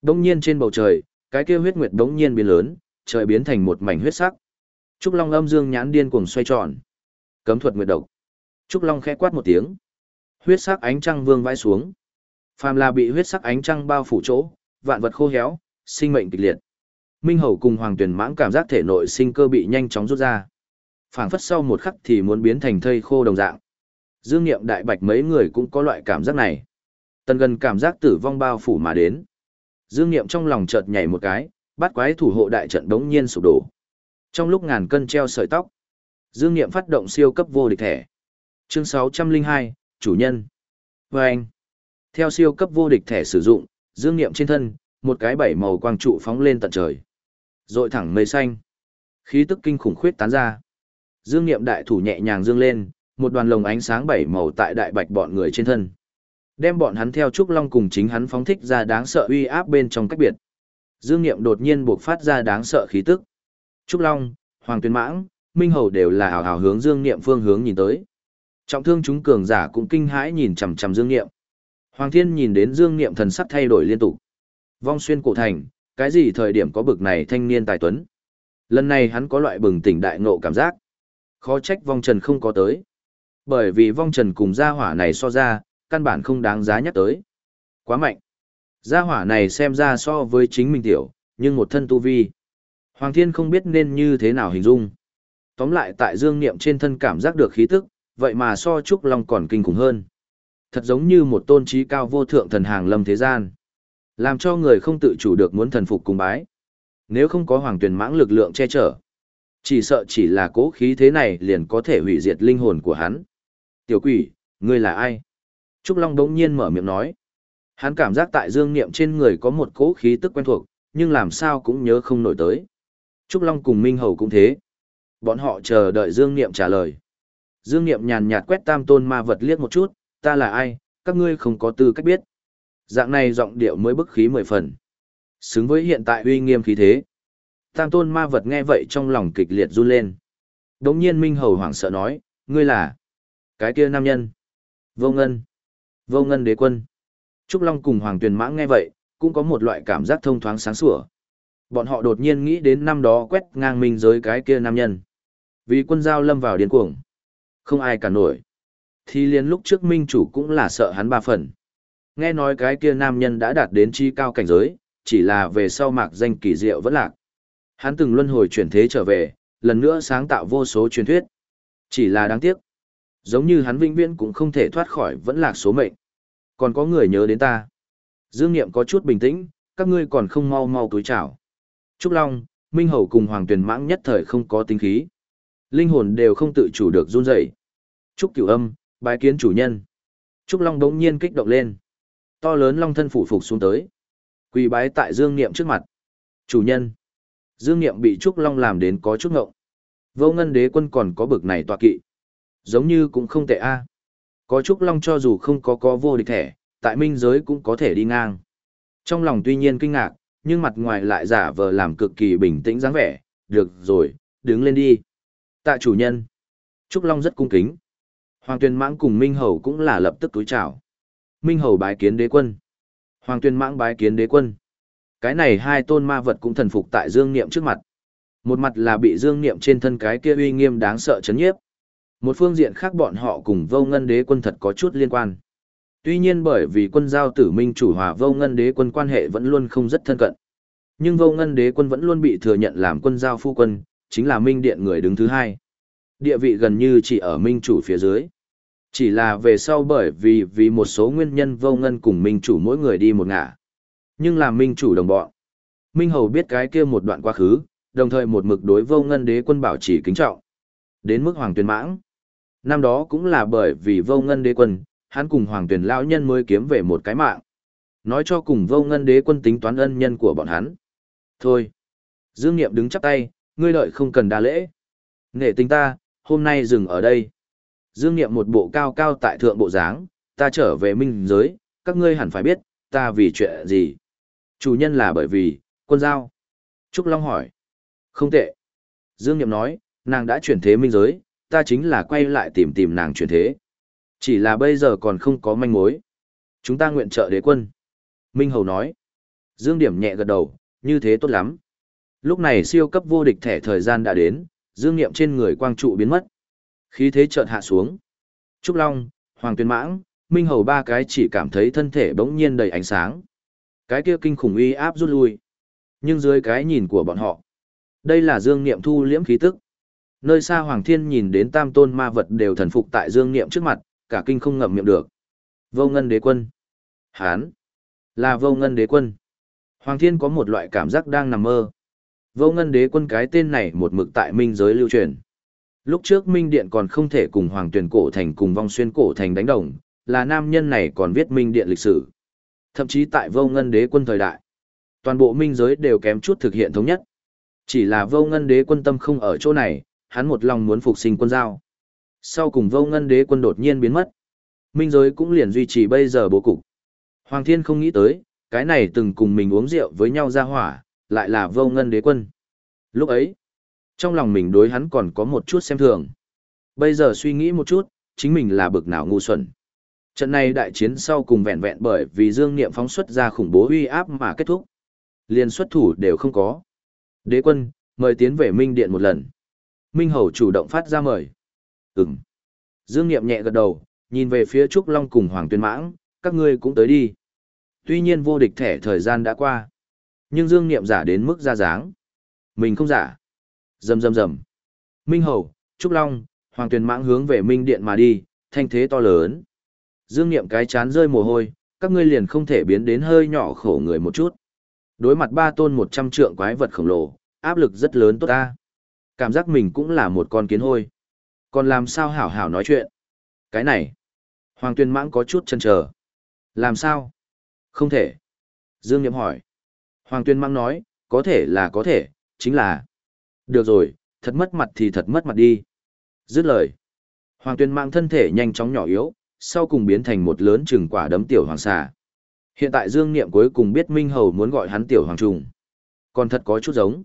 Đống nhiên trên bầu trời, cái kia huyết nguyệt đống nhiên biến lớn, trời biến thành một mảnh huyết sắc. Trúc Long âm dương nhãn điên cuồng xoay tròn. Cấm thuật nguyệt độc. Trúc Long khẽ quát một tiếng. Huyết sắc ánh trăng vương vãi xuống. Phàm là bị huyết sắc ánh trăng bao phủ chỗ, vạn vật khô héo, sinh mệnh kịch liệt. Minh Hầu cùng Hoàng Tuyền Mãng cảm giác thể nội sinh cơ bị nhanh chóng rút ra. Phảng phất sau một khắc thì muốn biến thành thây khô đồng dạng. Dương Nghiệm Đại Bạch mấy người cũng có loại cảm giác này. Tần gần cảm giác tử vong bao phủ mà đến. Dương Nghiệm trong lòng chợt nhảy một cái, bắt quái thủ hộ đại trận đống nhiên sụp đổ. Trong lúc ngàn cân treo sợi tóc, Dương Nghiệm phát động siêu cấp vô địch thẻ. Chương 602, chủ nhân. Và anh. Theo siêu cấp vô địch thẻ sử dụng, Dương Nghiệm trên thân, một cái bảy màu quang trụ phóng lên tận trời. Rội thẳng mây xanh. Khí tức kinh khủng khuyết tán ra. Dương Nghiệm đại thủ nhẹ nhàng dương lên, một đoàn lồng ánh sáng bảy màu tại đại bạch bọn người trên thân. Đem bọn hắn theo Trúc Long cùng chính hắn phóng thích ra đáng sợ uy áp bên trong cách biệt. Dương Nghiệm đột nhiên buộc phát ra đáng sợ khí tức. Trúc Long, Hoàng Tuyên Mãng, Minh Hầu đều là hào hào hướng Dương Nghiệm phương hướng nhìn tới. Trọng thương chúng cường giả cũng kinh hãi nhìn chằm chằm Dương Nghiệm. Hoàng Thiên nhìn đến Dương Nghiệm thần sắc thay đổi liên tục. Vong xuyên cổ thành, cái gì thời điểm có bực này thanh niên tài tuấn. Lần này hắn có loại bừng tỉnh đại ngộ cảm giác. Khó trách vong trần không có tới. Bởi vì vong trần cùng gia hỏa này so ra, căn bản không đáng giá nhắc tới. Quá mạnh. Gia hỏa này xem ra so với chính mình tiểu, nhưng một thân tu vi. Hoàng thiên không biết nên như thế nào hình dung. Tóm lại tại dương niệm trên thân cảm giác được khí tức, vậy mà so Trúc Long còn kinh khủng hơn. Thật giống như một tôn trí cao vô thượng thần hàng lâm thế gian. Làm cho người không tự chủ được muốn thần phục cùng bái. Nếu không có hoàng tuyển mãng lực lượng che chở, chỉ sợ chỉ là cố khí thế này liền có thể hủy diệt linh hồn của hắn. Tiểu quỷ, ngươi là ai? Trúc Long đống nhiên mở miệng nói. Hắn cảm giác tại dương niệm trên người có một cố khí tức quen thuộc, nhưng làm sao cũng nhớ không nổi tới. Trúc Long cùng Minh Hầu cũng thế. Bọn họ chờ đợi dương niệm trả lời. Dương niệm nhàn nhạt quét tam tôn ma vật liếc một chút, ta là ai, các ngươi không có tư cách biết. Dạng này giọng điệu mới bức khí mười phần. Xứng với hiện tại uy nghiêm khí thế. Tam tôn ma vật nghe vậy trong lòng kịch liệt run lên. Đống nhiên Minh Hầu hoảng sợ nói, ngươi là cái kia nam nhân. Vô ngân. Vô ngân đế quân. Trúc Long cùng Hoàng Tuyền Mãng nghe vậy, cũng có một loại cảm giác thông thoáng sáng sủa. Bọn họ đột nhiên nghĩ đến năm đó quét ngang minh giới cái kia nam nhân. Vì quân giao lâm vào điên cuồng. Không ai cả nổi. Thì liền lúc trước minh chủ cũng là sợ hắn ba phần. Nghe nói cái kia nam nhân đã đạt đến chi cao cảnh giới, chỉ là về sau mạc danh kỳ diệu vẫn lạc. Hắn từng luân hồi chuyển thế trở về, lần nữa sáng tạo vô số truyền thuyết. Chỉ là đáng tiếc. Giống như hắn vĩnh viễn cũng không thể thoát khỏi vẫn lạc số mệnh. Còn có người nhớ đến ta. Dương Niệm có chút bình tĩnh, các ngươi còn không mau mau túi chào. Trúc Long, Minh Hầu cùng Hoàng Tuyền Mãng nhất thời không có tính khí. Linh hồn đều không tự chủ được run rẩy. Trúc Cửu Âm, bái kiến chủ nhân. Trúc Long đống nhiên kích động lên. To lớn long thân phủ phục xuống tới. Quỳ bái tại Dương Niệm trước mặt. Chủ nhân. Dương Niệm bị Trúc Long làm đến có chút ngộng. Vô ngân đế quân còn có bực này tọa kỵ. Giống như cũng không tệ a. Có Trúc Long cho dù không có có vô địch thẻ, tại minh giới cũng có thể đi ngang. Trong lòng tuy nhiên kinh ngạc, nhưng mặt ngoài lại giả vờ làm cực kỳ bình tĩnh dáng vẻ. Được rồi, đứng lên đi. Tạ chủ nhân. Trúc Long rất cung kính. Hoàng Tuyền Mãng cùng Minh Hầu cũng là lập tức túi chào. Minh Hầu bái kiến đế quân. Hoàng Tuyền Mãng bái kiến đế quân. Cái này hai tôn ma vật cũng thần phục tại Dương Niệm trước mặt. Một mặt là bị Dương Niệm trên thân cái kia uy nghiêm đáng sợ chấn nhiếp. Một phương diện khác bọn họ cùng vô ngân đế quân thật có chút liên quan. Tuy nhiên bởi vì quân giao tử minh chủ hòa vô ngân đế quân quan hệ vẫn luôn không rất thân cận. Nhưng vô ngân đế quân vẫn luôn bị thừa nhận làm quân giao phu quân, chính là minh điện người đứng thứ hai. Địa vị gần như chỉ ở minh chủ phía dưới. Chỉ là về sau bởi vì vì một số nguyên nhân vô ngân cùng minh chủ mỗi người đi một ngả. Nhưng làm minh chủ đồng bọn. Minh Hầu biết cái kia một đoạn quá khứ, đồng thời một mực đối vô ngân đế quân bảo trì kính trọng. Đến mức hoàng tuyên mãng. Năm đó cũng là bởi vì vô ngân đế quân, hắn cùng hoàng Tuyền lão nhân mới kiếm về một cái mạng. Nói cho cùng vô ngân đế quân tính toán ân nhân của bọn hắn. Thôi. Dương Niệm đứng chắp tay, ngươi đợi không cần đa lễ. Nghệ tính ta, hôm nay dừng ở đây. Dương Niệm một bộ cao cao tại thượng bộ dáng, ta trở về minh giới, các ngươi hẳn phải biết, ta vì chuyện gì. Chủ nhân là bởi vì, quân giao. Trúc Long hỏi. Không tệ. Dương Niệm nói, nàng đã chuyển thế minh giới, ta chính là quay lại tìm tìm nàng chuyển thế. Chỉ là bây giờ còn không có manh mối. Chúng ta nguyện trợ đế quân. Minh Hầu nói. Dương Điểm nhẹ gật đầu, như thế tốt lắm. Lúc này siêu cấp vô địch thẻ thời gian đã đến, dương niệm trên người quang trụ biến mất. Khí thế chợt hạ xuống. Trúc Long, Hoàng Tuyên Mãng, Minh Hầu ba cái chỉ cảm thấy thân thể bỗng nhiên đầy ánh sáng. Cái kia kinh khủng uy áp rút lui. Nhưng dưới cái nhìn của bọn họ, đây là dương niệm thu liễm khí tức. Nơi xa Hoàng Thiên nhìn đến tam tôn ma vật đều thần phục tại dương niệm trước mặt, cả kinh không ngậm miệng được. Vô ngân đế quân. Hán. Là vô ngân đế quân. Hoàng Thiên có một loại cảm giác đang nằm mơ. Vô ngân đế quân cái tên này một mực tại minh giới lưu truyền. Lúc trước Minh Điện còn không thể cùng Hoàng Tuyền Cổ Thành cùng Vong Xuyên Cổ Thành đánh đồng, là nam nhân này còn viết Minh Điện lịch sử. Thậm chí tại vô ngân đế quân thời đại, toàn bộ minh giới đều kém chút thực hiện thống nhất. Chỉ là vô ngân đế quân tâm không ở chỗ này, hắn một lòng muốn phục sinh quân giao. Sau cùng vô ngân đế quân đột nhiên biến mất. Minh giới cũng liền duy trì bây giờ bố cục. Hoàng thiên không nghĩ tới, cái này từng cùng mình uống rượu với nhau ra hỏa, lại là vô ngân đế quân. Lúc ấy, trong lòng mình đối hắn còn có một chút xem thường. Bây giờ suy nghĩ một chút, chính mình là bực nào ngu xuẩn. Trận này đại chiến sau cùng vẹn vẹn bởi vì Dương Niệm phóng xuất ra khủng bố uy áp mà kết thúc. Liên xuất thủ đều không có. Đế quân, mời tiến về Minh Điện một lần. Minh Hầu chủ động phát ra mời. Ừm. Dương Niệm nhẹ gật đầu, nhìn về phía Trúc Long cùng Hoàng Tuyên Mãng, các ngươi cũng tới đi. Tuy nhiên vô địch thẻ thời gian đã qua. Nhưng Dương Niệm giả đến mức ra dáng. Mình không giả. Rầm rầm rầm. Minh Hầu, Trúc Long, Hoàng Tuyên Mãng hướng về Minh Điện mà đi, thanh thế to lớn. Dương Niệm cái chán rơi mồ hôi, các ngươi liền không thể biến đến hơi nhỏ khổ người một chút. Đối mặt ba tôn một trăm trượng quái vật khổng lồ, áp lực rất lớn tốt ta. Cảm giác mình cũng là một con kiến hôi. Còn làm sao hảo hảo nói chuyện? Cái này. Hoàng tuyên mãng có chút chần chờ. Làm sao? Không thể. Dương Niệm hỏi. Hoàng tuyên mãng nói, có thể là có thể, chính là. Được rồi, thật mất mặt thì thật mất mặt đi. Dứt lời. Hoàng tuyên mãng thân thể nhanh chóng nhỏ yếu, sau cùng biến thành một lớn chừng quả đấm tiểu hoàng xà. Hiện tại Dương Niệm cuối cùng biết Minh Hầu muốn gọi hắn tiểu hoàng trùng. Còn thật có chút giống.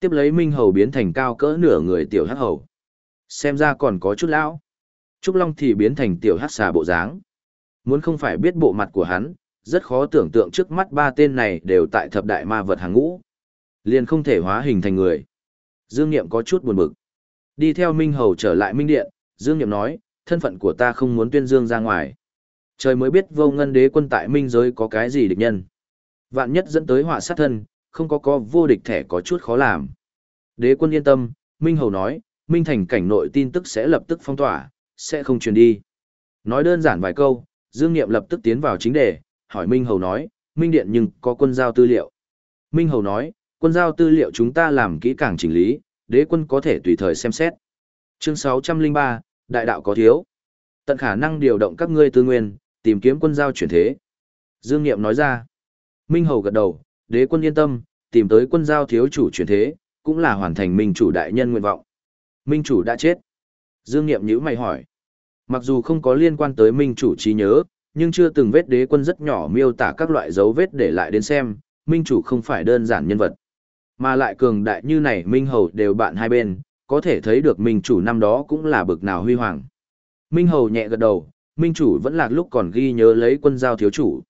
Tiếp lấy Minh Hầu biến thành cao cỡ nửa người tiểu hắc hầu. Xem ra còn có chút lão. Trúc Long thì biến thành tiểu hắc xà bộ dáng. Muốn không phải biết bộ mặt của hắn, rất khó tưởng tượng trước mắt ba tên này đều tại thập đại ma vật hàng ngũ. Liền không thể hóa hình thành người. Dương Niệm có chút buồn bực. Đi theo Minh Hầu trở lại Minh Điện, Dương Niệm nói, thân phận của ta không muốn tuyên dương ra ngoài. Trời mới biết vô ngân đế quân tại minh giới có cái gì địch nhân. Vạn nhất dẫn tới họa sát thân, không có có vô địch thẻ có chút khó làm. Đế quân yên tâm, Minh Hầu nói, Minh thành cảnh nội tin tức sẽ lập tức phong tỏa, sẽ không truyền đi. Nói đơn giản vài câu, Dương Niệm lập tức tiến vào chính đề, hỏi Minh Hầu nói, Minh Điện nhưng có quân giao tư liệu. Minh Hầu nói, quân giao tư liệu chúng ta làm kỹ càng chỉnh lý, đế quân có thể tùy thời xem xét. Chương 603, đại đạo có thiếu. Tận khả năng điều động các ngươi tư nguyên, tìm kiếm quân giao chuyển thế. Dương Niệm nói ra. Minh Hầu gật đầu, đế quân yên tâm, tìm tới quân giao thiếu chủ chuyển thế, cũng là hoàn thành minh chủ đại nhân nguyện vọng. Minh chủ đã chết. Dương Niệm nhữ mày hỏi. Mặc dù không có liên quan tới minh chủ trí nhớ, nhưng chưa từng vết đế quân rất nhỏ miêu tả các loại dấu vết để lại đến xem, minh chủ không phải đơn giản nhân vật. Mà lại cường đại như này minh hầu đều bạn hai bên, có thể thấy được minh chủ năm đó cũng là bực nào huy hoàng. Minh hầu nhẹ gật đầu, minh chủ vẫn là lúc còn ghi nhớ lấy quân giao thiếu chủ.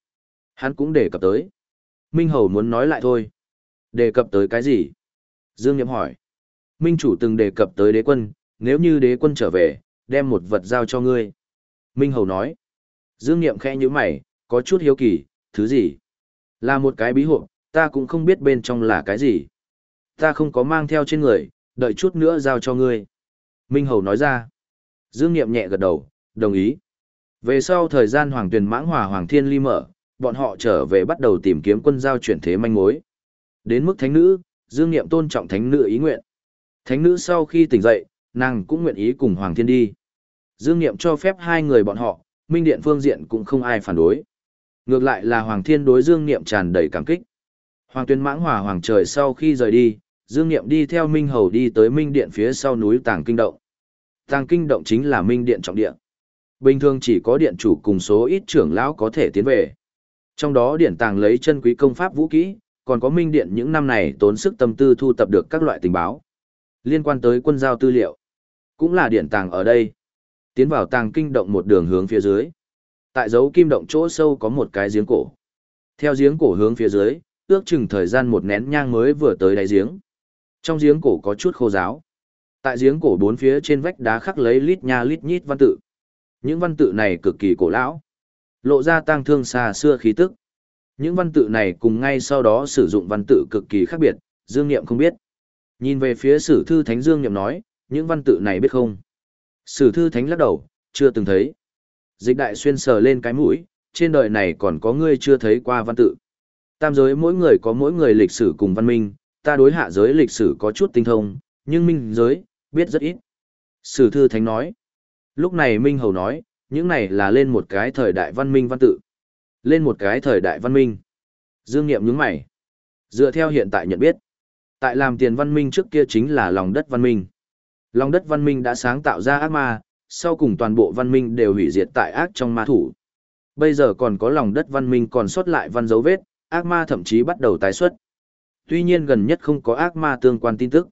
Hắn cũng đề cập tới. Minh hầu muốn nói lại thôi. Đề cập tới cái gì? Dương Niệm hỏi. Minh chủ từng đề cập tới đế quân, nếu như đế quân trở về, đem một vật giao cho ngươi. Minh hầu nói. Dương Niệm khẽ như mày, có chút hiếu kỳ, thứ gì? Là một cái bí hộp, ta cũng không biết bên trong là cái gì. Ta không có mang theo trên người, đợi chút nữa giao cho ngươi. Minh Hầu nói ra. Dương Niệm nhẹ gật đầu, đồng ý. Về sau thời gian Hoàng Tuyền Mãng Hòa Hoàng Thiên Ly mở, bọn họ trở về bắt đầu tìm kiếm quân giao chuyển thế manh mối. Đến mức thánh nữ, Dương Niệm tôn trọng thánh nữ ý nguyện. Thánh nữ sau khi tỉnh dậy, nàng cũng nguyện ý cùng Hoàng Thiên đi. Dương Niệm cho phép hai người bọn họ, Minh Điện phương diện cũng không ai phản đối. Ngược lại là Hoàng Thiên đối Dương Niệm tràn đầy cảm kích. Hoàng Tuyền Mãng Hòa Hoàng Trời sau khi rời đi, Dương Niệm đi theo Minh Hầu đi tới Minh Điện phía sau núi Tàng Kinh Động. Tàng Kinh Động chính là Minh Điện trọng điện. Bình thường chỉ có điện chủ cùng số ít trưởng lão có thể tiến về. Trong đó điện tàng lấy chân quý công pháp vũ kỹ, còn có Minh Điện những năm này tốn sức tâm tư thu tập được các loại tình báo. Liên quan tới quân giao tư liệu, cũng là điện tàng ở đây. Tiến vào Tàng Kinh Động một đường hướng phía dưới. Tại dấu kim động chỗ sâu có một cái giếng cổ. Theo giếng cổ hướng phía dưới, ước chừng thời gian một nén nhang mới vừa tới đáy giếng. Trong giếng cổ có chút khô giáo. Tại giếng cổ bốn phía trên vách đá khắc lấy lít nha lít nhít văn tự. Những văn tự này cực kỳ cổ lão, lộ ra tang thương xa xưa khí tức. Những văn tự này cùng ngay sau đó sử dụng văn tự cực kỳ khác biệt, Dương Niệm không biết. Nhìn về phía sử thư thánh Dương Niệm nói, những văn tự này biết không? Sử thư thánh lắc đầu, chưa từng thấy. Dịch đại xuyên sờ lên cái mũi, trên đời này còn có ngươi chưa thấy qua văn tự. Tam giới mỗi người có mỗi người lịch sử cùng văn minh, ta đối hạ giới lịch sử có chút tinh thông, nhưng minh giới, biết rất ít. Sử thư thánh nói. Lúc này Minh Hầu nói, những này là lên một cái thời đại văn minh văn tự. Lên một cái thời đại văn minh. Dương Niệm nhướng mày. Dựa theo hiện tại nhận biết, tại làm tiền văn minh trước kia chính là lòng đất văn minh. Lòng đất văn minh đã sáng tạo ra ác ma, sau cùng toàn bộ văn minh đều hủy diệt tại ác trong ma thủ. Bây giờ còn có lòng đất văn minh còn sót lại văn dấu vết, ác ma thậm chí bắt đầu tái xuất. Tuy nhiên gần nhất không có ác ma tương quan tin tức.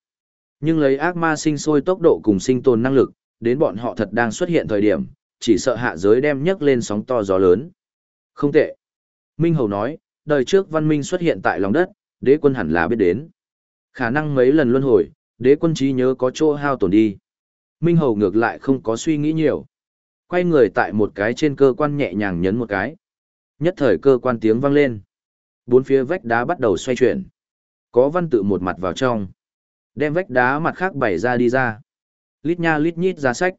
Nhưng lấy ác ma sinh sôi tốc độ cùng sinh tồn năng lực, đến bọn họ thật đang xuất hiện thời điểm, chỉ sợ hạ giới đem nhấc lên sóng to gió lớn. Không tệ. Minh Hầu nói, đời trước văn minh xuất hiện tại lòng đất, đế quân hẳn là biết đến. Khả năng mấy lần luân hồi, đế quân trí nhớ có chỗ hao tổn đi. Minh Hầu ngược lại không có suy nghĩ nhiều. Quay người tại một cái trên cơ quan nhẹ nhàng nhấn một cái. Nhất thời cơ quan tiếng vang lên. Bốn phía vách đá bắt đầu xoay chuyển. Có văn tự một mặt vào trong. Đem vách đá mặt khác bày ra đi ra. Lít nha lít nhít ra sách.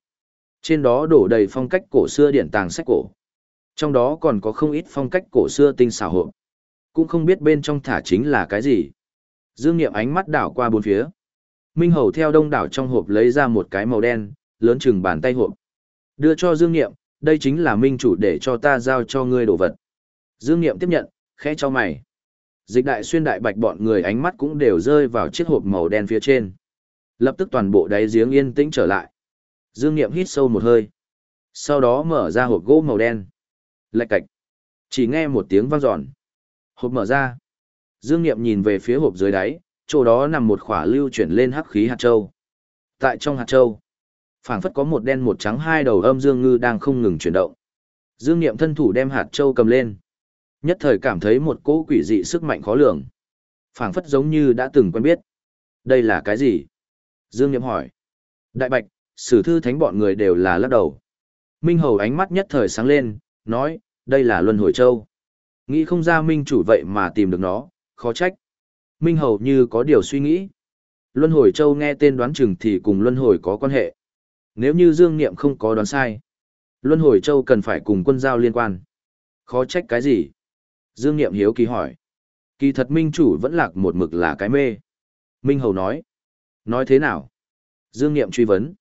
Trên đó đổ đầy phong cách cổ xưa điển tàng sách cổ. Trong đó còn có không ít phong cách cổ xưa tinh xảo hộp. Cũng không biết bên trong thả chính là cái gì. Dương Niệm ánh mắt đảo qua bốn phía. Minh Hầu theo đông đảo trong hộp lấy ra một cái màu đen, lớn chừng bàn tay hộp. Đưa cho Dương Niệm, đây chính là minh chủ để cho ta giao cho ngươi đồ vật. Dương Niệm tiếp nhận, khẽ cho mày. Dịch đại xuyên đại bạch bọn người ánh mắt cũng đều rơi vào chiếc hộp màu đen phía trên. Lập tức toàn bộ đáy giếng yên tĩnh trở lại. Dương Niệm hít sâu một hơi. Sau đó mở ra hộp gỗ màu đen. Lạch cạch. Chỉ nghe một tiếng vang dọn. Hộp mở ra. Dương Niệm nhìn về phía hộp dưới đáy, chỗ đó nằm một khỏa lưu chuyển lên hắc khí hạt châu. Tại trong hạt châu, phảng phất có một đen một trắng hai đầu âm dương ngư đang không ngừng chuyển động. Dương Niệm thân thủ đem hạt châu cầm lên. Nhất thời cảm thấy một cỗ quỷ dị sức mạnh khó lường. phảng phất giống như đã từng quen biết. Đây là cái gì? Dương Niệm hỏi. Đại Bạch, sử thư thánh bọn người đều là lắc đầu. Minh Hầu ánh mắt nhất thời sáng lên, nói, đây là Luân Hồi Châu. Nghĩ không ra Minh chủ vậy mà tìm được nó, khó trách. Minh Hầu như có điều suy nghĩ. Luân Hồi Châu nghe tên đoán chừng thì cùng Luân Hồi có quan hệ. Nếu như Dương Niệm không có đoán sai, Luân Hồi Châu cần phải cùng quân giao liên quan. Khó trách cái gì? Dương Niệm hiếu kỳ hỏi. Kỳ thật Minh chủ vẫn lạc một mực là cái mê. Minh Hầu nói. Nói thế nào? Dương Niệm truy vấn.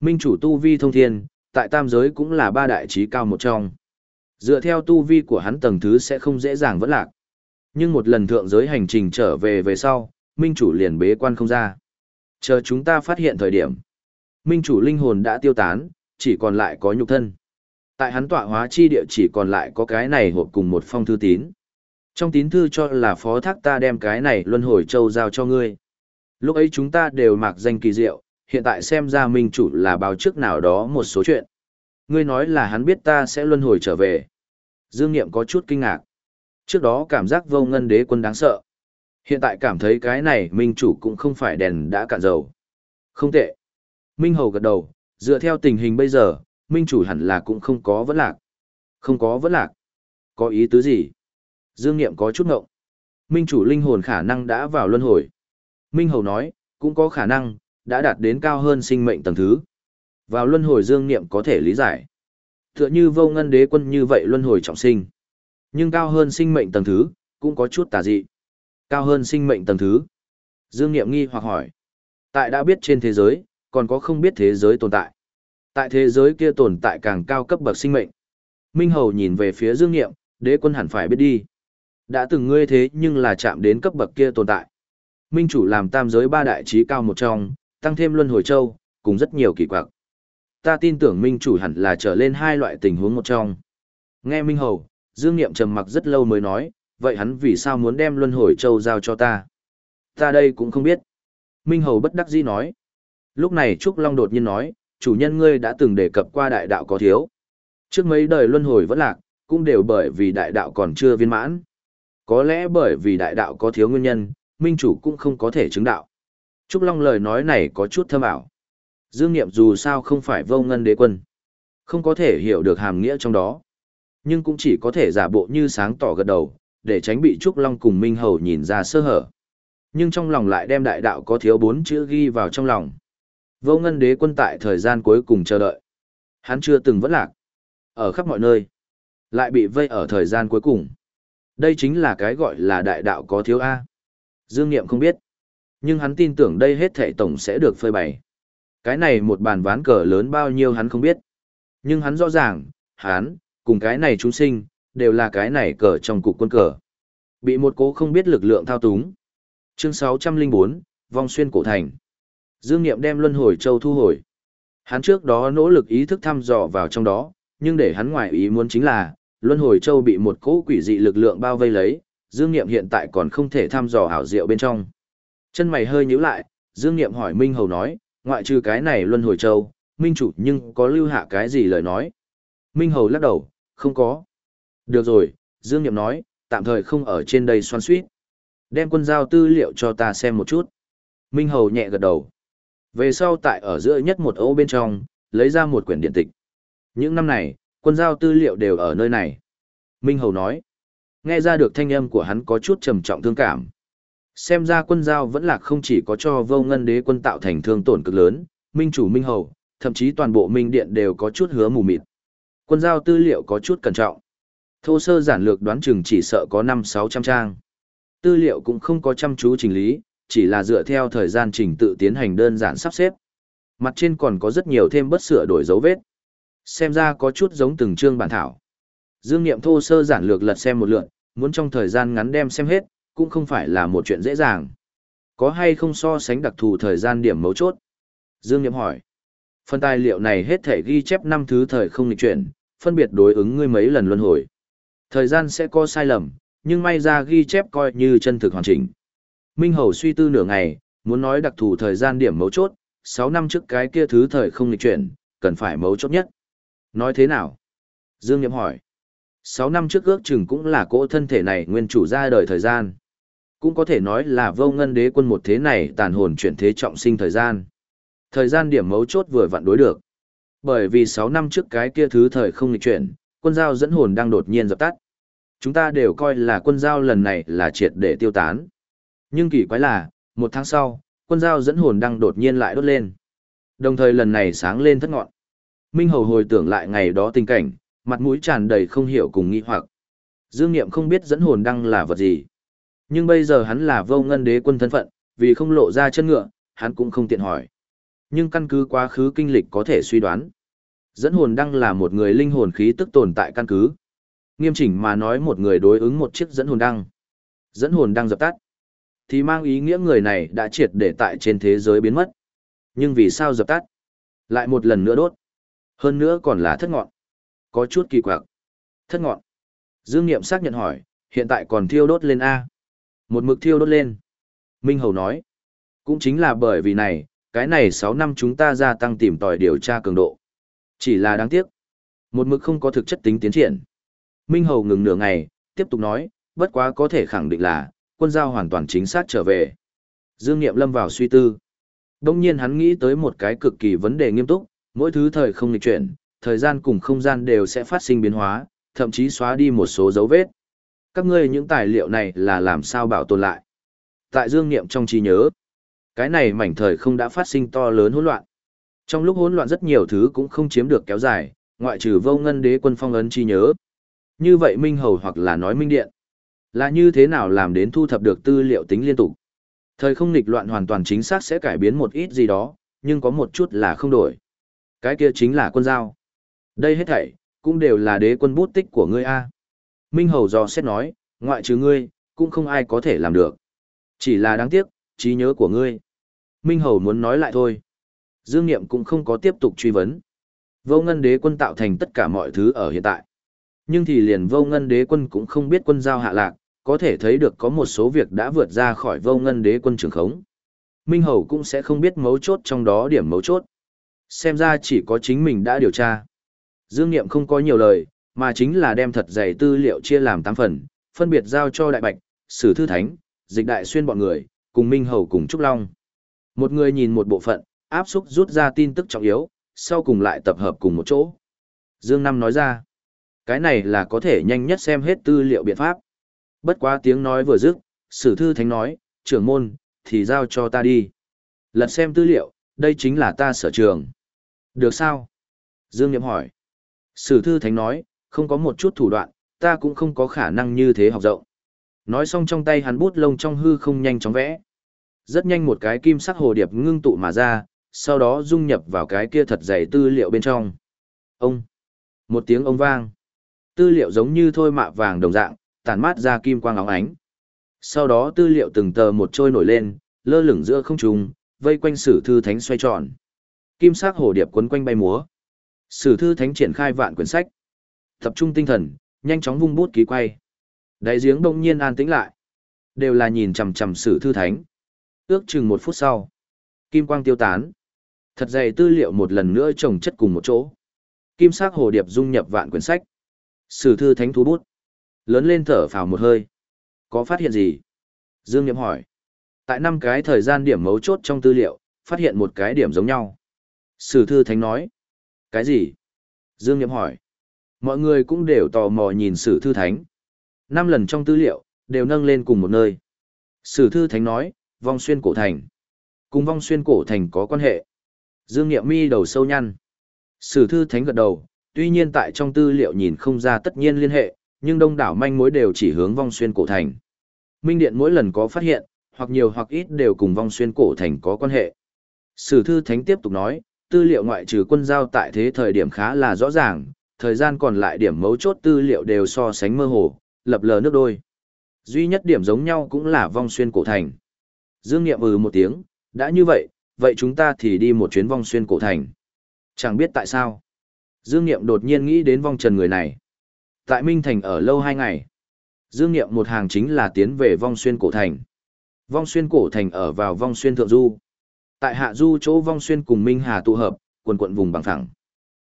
Minh chủ tu vi thông thiên, tại tam giới cũng là ba đại trí cao một trong. Dựa theo tu vi của hắn tầng thứ sẽ không dễ dàng vẫn lạc. Nhưng một lần thượng giới hành trình trở về về sau, Minh chủ liền bế quan không ra. Chờ chúng ta phát hiện thời điểm. Minh chủ linh hồn đã tiêu tán, chỉ còn lại có nhục thân. Tại hắn tọa hóa chi địa chỉ còn lại có cái này hộp cùng một phong thư tín. Trong tín thư cho là phó thác ta đem cái này luân hồi châu giao cho ngươi. Lúc ấy chúng ta đều mặc danh kỳ diệu, hiện tại xem ra minh chủ là báo trước nào đó một số chuyện. Ngươi nói là hắn biết ta sẽ luân hồi trở về. Dương Niệm có chút kinh ngạc. Trước đó cảm giác vô ngân đế quân đáng sợ. Hiện tại cảm thấy cái này minh chủ cũng không phải đèn đã cạn dầu. Không tệ. Minh Hầu gật đầu, dựa theo tình hình bây giờ, minh chủ hẳn là cũng không có vấn lạc. Không có vấn lạc. Có ý tứ gì? Dương Niệm có chút ngộng. Minh chủ linh hồn khả năng đã vào luân hồi. Minh Hầu nói, cũng có khả năng, đã đạt đến cao hơn sinh mệnh tầng thứ. Vào luân hồi Dương Niệm có thể lý giải. Tựa như vô ngân đế quân như vậy luân hồi trọng sinh. Nhưng cao hơn sinh mệnh tầng thứ, cũng có chút tà dị. Cao hơn sinh mệnh tầng thứ. Dương Niệm nghi hoặc hỏi. Tại đã biết trên thế giới, còn có không biết thế giới tồn tại. Tại thế giới kia tồn tại càng cao cấp bậc sinh mệnh. Minh Hầu nhìn về phía Dương Niệm, đế quân hẳn phải biết đi. Đã từng ngươi thế nhưng là chạm đến cấp bậc kia tồn tại. Minh chủ làm tam giới ba đại trí cao một trong, tăng thêm luân hồi châu, cùng rất nhiều kỳ quặc. Ta tin tưởng Minh chủ hẳn là trở lên hai loại tình huống một trong. Nghe Minh Hầu, Dương Niệm trầm mặc rất lâu mới nói, vậy hắn vì sao muốn đem luân hồi châu giao cho ta? Ta đây cũng không biết. Minh Hầu bất đắc dĩ nói. Lúc này Trúc Long đột nhiên nói, chủ nhân ngươi đã từng đề cập qua đại đạo có thiếu. Trước mấy đời luân hồi vẫn lạc, cũng đều bởi vì đại đạo còn chưa viên mãn. Có lẽ bởi vì đại đạo có thiếu nguyên nhân, minh chủ cũng không có thể chứng đạo. Trúc Long lời nói này có chút thâm ảo. Dương Niệm dù sao không phải vô ngân đế quân. Không có thể hiểu được hàm nghĩa trong đó. Nhưng cũng chỉ có thể giả bộ như sáng tỏ gật đầu, để tránh bị Trúc Long cùng Minh Hầu nhìn ra sơ hở. Nhưng trong lòng lại đem đại đạo có thiếu bốn chữ ghi vào trong lòng. Vô ngân đế quân tại thời gian cuối cùng chờ đợi. Hắn chưa từng vẫn lạc. Ở khắp mọi nơi. Lại bị vây ở thời gian cuối cùng. Đây chính là cái gọi là đại đạo có thiếu A. Dương Niệm không biết. Nhưng hắn tin tưởng đây hết thể tổng sẽ được phơi bày. Cái này một bàn ván cờ lớn bao nhiêu hắn không biết. Nhưng hắn rõ ràng, hắn, cùng cái này chúng sinh, đều là cái này cờ trong cục quân cờ. Bị một cố không biết lực lượng thao túng. Chương 604, Vong xuyên cổ thành. Dương Niệm đem luân hồi châu thu hồi. Hắn trước đó nỗ lực ý thức thăm dò vào trong đó, nhưng để hắn ngoài ý muốn chính là, luân hồi châu bị một cỗ quỷ dị lực lượng bao vây lấy, Dương Niệm hiện tại còn không thể thăm dò hảo diệu bên trong. Chân mày hơi nhíu lại, Dương Niệm hỏi Minh Hầu nói, ngoại trừ cái này luân hồi châu, Minh chủ nhưng có lưu hạ cái gì lời nói? Minh Hầu lắc đầu, không có. Được rồi, Dương Niệm nói, tạm thời không ở trên đây xoan suýt. Đem quân giao tư liệu cho ta xem một chút. Minh Hầu nhẹ gật đầu. Về sau tại ở giữa nhất một ô bên trong, lấy ra một quyển điện tịch. Những năm này, quân giao tư liệu đều ở nơi này. Minh Hầu nói. Nghe ra được thanh âm của hắn có chút trầm trọng thương cảm. Xem ra quân giao vẫn là không chỉ có cho vô ngân đế quân tạo thành thương tổn cực lớn, Minh chủ Minh Hầu, thậm chí toàn bộ Minh Điện đều có chút hứa mù mịt. Quân giao tư liệu có chút cẩn trọng. Thô sơ giản lược đoán chừng chỉ sợ có 5-600 trang. Tư liệu cũng không có chăm chú trình lý, chỉ là dựa theo thời gian trình tự tiến hành đơn giản sắp xếp. Mặt trên còn có rất nhiều thêm bất sửa đổi dấu vết. Xem ra có chút giống từng chương bản thảo. Dương Niệm thô sơ giản lược lật xem một lượt, muốn trong thời gian ngắn đem xem hết, cũng không phải là một chuyện dễ dàng. Có hay không so sánh đặc thù thời gian điểm mấu chốt? Dương Niệm hỏi. Phần tài liệu này hết thể ghi chép năm thứ thời không lịch chuyển, phân biệt đối ứng ngươi mấy lần luân hồi. Thời gian sẽ có sai lầm, nhưng may ra ghi chép coi như chân thực hoàn chỉnh. Minh Hầu suy tư nửa ngày, muốn nói đặc thù thời gian điểm mấu chốt, 6 năm trước cái kia thứ thời không lịch chuyển, cần phải mấu chốt nhất. Nói thế nào? Dương Nhậm hỏi. 6 năm trước ước chừng cũng là cỗ thân thể này nguyên chủ ra đời thời gian. Cũng có thể nói là vô ngân đế quân một thế này tàn hồn chuyển thế trọng sinh thời gian. Thời gian điểm mấu chốt vừa vặn đối được. Bởi vì 6 năm trước cái kia thứ thời không lịch chuyển, quân giao dẫn hồn đang đột nhiên dập tắt. Chúng ta đều coi là quân giao lần này là triệt để tiêu tán. Nhưng kỳ quái là, một tháng sau, quân giao dẫn hồn đăng đột nhiên lại đốt lên. Đồng thời lần này sáng lên thất ngọn. Minh Hầu hồi tưởng lại ngày đó tình cảnh, mặt mũi tràn đầy không hiểu cùng nghi hoặc. Dương Niệm không biết dẫn hồn đăng là vật gì. Nhưng bây giờ hắn là vô ngân đế quân thân phận, vì không lộ ra chân ngựa, hắn cũng không tiện hỏi. Nhưng căn cứ quá khứ kinh lịch có thể suy đoán. Dẫn hồn đăng là một người linh hồn khí tức tồn tại căn cứ. Nghiêm chỉnh mà nói một người đối ứng một chiếc dẫn hồn đăng. Dẫn hồn đăng dập tắt. Thì mang ý nghĩa người này đã triệt để tại trên thế giới biến mất. Nhưng vì sao dập tắt? Lại một lần nữa đốt. Hơn nữa còn là thất ngọn. Có chút kỳ quặc. Thất ngọn. Dương Niệm xác nhận hỏi, hiện tại còn thiêu đốt lên A. Một mực thiêu đốt lên. Minh Hầu nói. Cũng chính là bởi vì này, cái này 6 năm chúng ta gia tăng tìm tòi điều tra cường độ. Chỉ là đáng tiếc. Một mực không có thực chất tính tiến triển. Minh Hầu ngừng nửa ngày, tiếp tục nói, bất quá có thể khẳng định là, quân giao hoàn toàn chính xác trở về. Dương Niệm lâm vào suy tư. Đông nhiên hắn nghĩ tới một cái cực kỳ vấn đề nghiêm túc, mỗi thứ thời không nghịch chuyển, thời gian cùng không gian đều sẽ phát sinh biến hóa, thậm chí xóa đi một số dấu vết. Các ngươi những tài liệu này là làm sao bảo tồn lại? Tại dương niệm trong trí nhớ, cái này mảnh thời không đã phát sinh to lớn hỗn loạn. Trong lúc hỗn loạn rất nhiều thứ cũng không chiếm được kéo dài, ngoại trừ vô ngân đế quân phong ấn trí nhớ. Như vậy Minh Hầu hoặc là nói Minh Điện, là như thế nào làm đến thu thập được tư liệu tính liên tục. Thời không nghịch loạn hoàn toàn chính xác sẽ cải biến một ít gì đó, nhưng có một chút là không đổi. Cái kia chính là quân giao. Đây hết thảy, cũng đều là đế quân bút tích của ngươi A. Minh Hầu dò xét nói, ngoại trừ ngươi, cũng không ai có thể làm được. Chỉ là đáng tiếc, trí nhớ của ngươi. Minh Hầu muốn nói lại thôi. Dương Niệm cũng không có tiếp tục truy vấn. Vô ngân đế quân tạo thành tất cả mọi thứ ở hiện tại. Nhưng thì liền vô ngân đế quân cũng không biết quân giao hạ lạc, có thể thấy được có một số việc đã vượt ra khỏi vô ngân đế quân trường khống. Minh Hầu cũng sẽ không biết mấu chốt trong đó điểm mấu chốt. Xem ra chỉ có chính mình đã điều tra. Dương Niệm không có nhiều lời, mà chính là đem thật dày tư liệu chia làm 8 phần, phân biệt giao cho Đại Bạch, Sử Thư Thánh, Dịch Đại Xuyên bọn người, cùng Minh Hầu cùng Trúc Long. Một người nhìn một bộ phận, áp xúc rút ra tin tức trọng yếu, sau cùng lại tập hợp cùng một chỗ. Dương Năm nói ra, cái này là có thể nhanh nhất xem hết tư liệu biện pháp. Bất quá tiếng nói vừa dứt, sử thư thánh nói, trưởng môn, thì giao cho ta đi. Lật xem tư liệu, đây chính là ta sở trường. Được sao? Dương Niệm hỏi. Sử thư thánh nói, không có một chút thủ đoạn, ta cũng không có khả năng như thế học rộng. Nói xong trong tay hắn bút lông trong hư không nhanh chóng vẽ. Rất nhanh một cái kim sắc hồ điệp ngưng tụ mà ra, sau đó dung nhập vào cái kia thật dày tư liệu bên trong. Ông! Một tiếng ông vang. Tư liệu giống như thôi mạ vàng đồng dạng, tản mát ra kim quang óng ánh. Sau đó tư liệu từng tờ một trôi nổi lên, lơ lửng giữa không trung, vây quanh sử thư thánh xoay tròn. Kim sắc hồ điệp quấn quanh bay múa. Sử thư thánh triển khai vạn quyển sách. Tập trung tinh thần, nhanh chóng vung bút ký quay. Đáy giếng đông nhiên an tĩnh lại. Đều là nhìn chằm chằm sử thư thánh. Ước chừng một phút sau. Kim quang tiêu tán. Thật dày tư liệu một lần nữa chồng chất cùng một chỗ. Kim sắc hồ điệp dung nhập vạn quyển sách. Sử thư thánh thú bút. Lớn lên thở phào một hơi. Có phát hiện gì? Dương Niệm hỏi. Tại năm cái thời gian điểm mấu chốt trong tư liệu, phát hiện một cái điểm giống nhau. Sử thư thánh nói. Cái gì? Dương Niệm hỏi. Mọi người cũng đều tò mò nhìn sử thư thánh. Năm lần trong tư liệu, đều nâng lên cùng một nơi. Sử thư thánh nói, vong xuyên cổ thành. Cùng vong xuyên cổ thành có quan hệ. Dương Niệm mi đầu sâu nhăn. Sử thư thánh gật đầu, tuy nhiên tại trong tư liệu nhìn không ra tất nhiên liên hệ, nhưng đông đảo manh mối đều chỉ hướng vong xuyên cổ thành. Minh Điện mỗi lần có phát hiện, hoặc nhiều hoặc ít đều cùng vong xuyên cổ thành có quan hệ. Sử thư thánh tiếp tục nói, tư liệu ngoại trừ quân giao tại thế thời điểm khá là rõ ràng, thời gian còn lại điểm mấu chốt tư liệu đều so sánh mơ hồ, lập lờ nước đôi. Duy nhất điểm giống nhau cũng là vong xuyên cổ thành. Dương Niệm ừ một tiếng, đã như vậy, vậy chúng ta thì đi một chuyến vong xuyên cổ thành. Chẳng biết tại sao. Dương Niệm đột nhiên nghĩ đến vong trần người này. Tại Minh Thành ở lâu hai ngày. Dương Niệm một hàng chính là tiến về vong xuyên cổ thành. Vong xuyên cổ thành ở vào vong xuyên thượng du. Tại hạ du chỗ vong xuyên cùng Minh Hà tụ hợp, quần quận vùng bằng phẳng.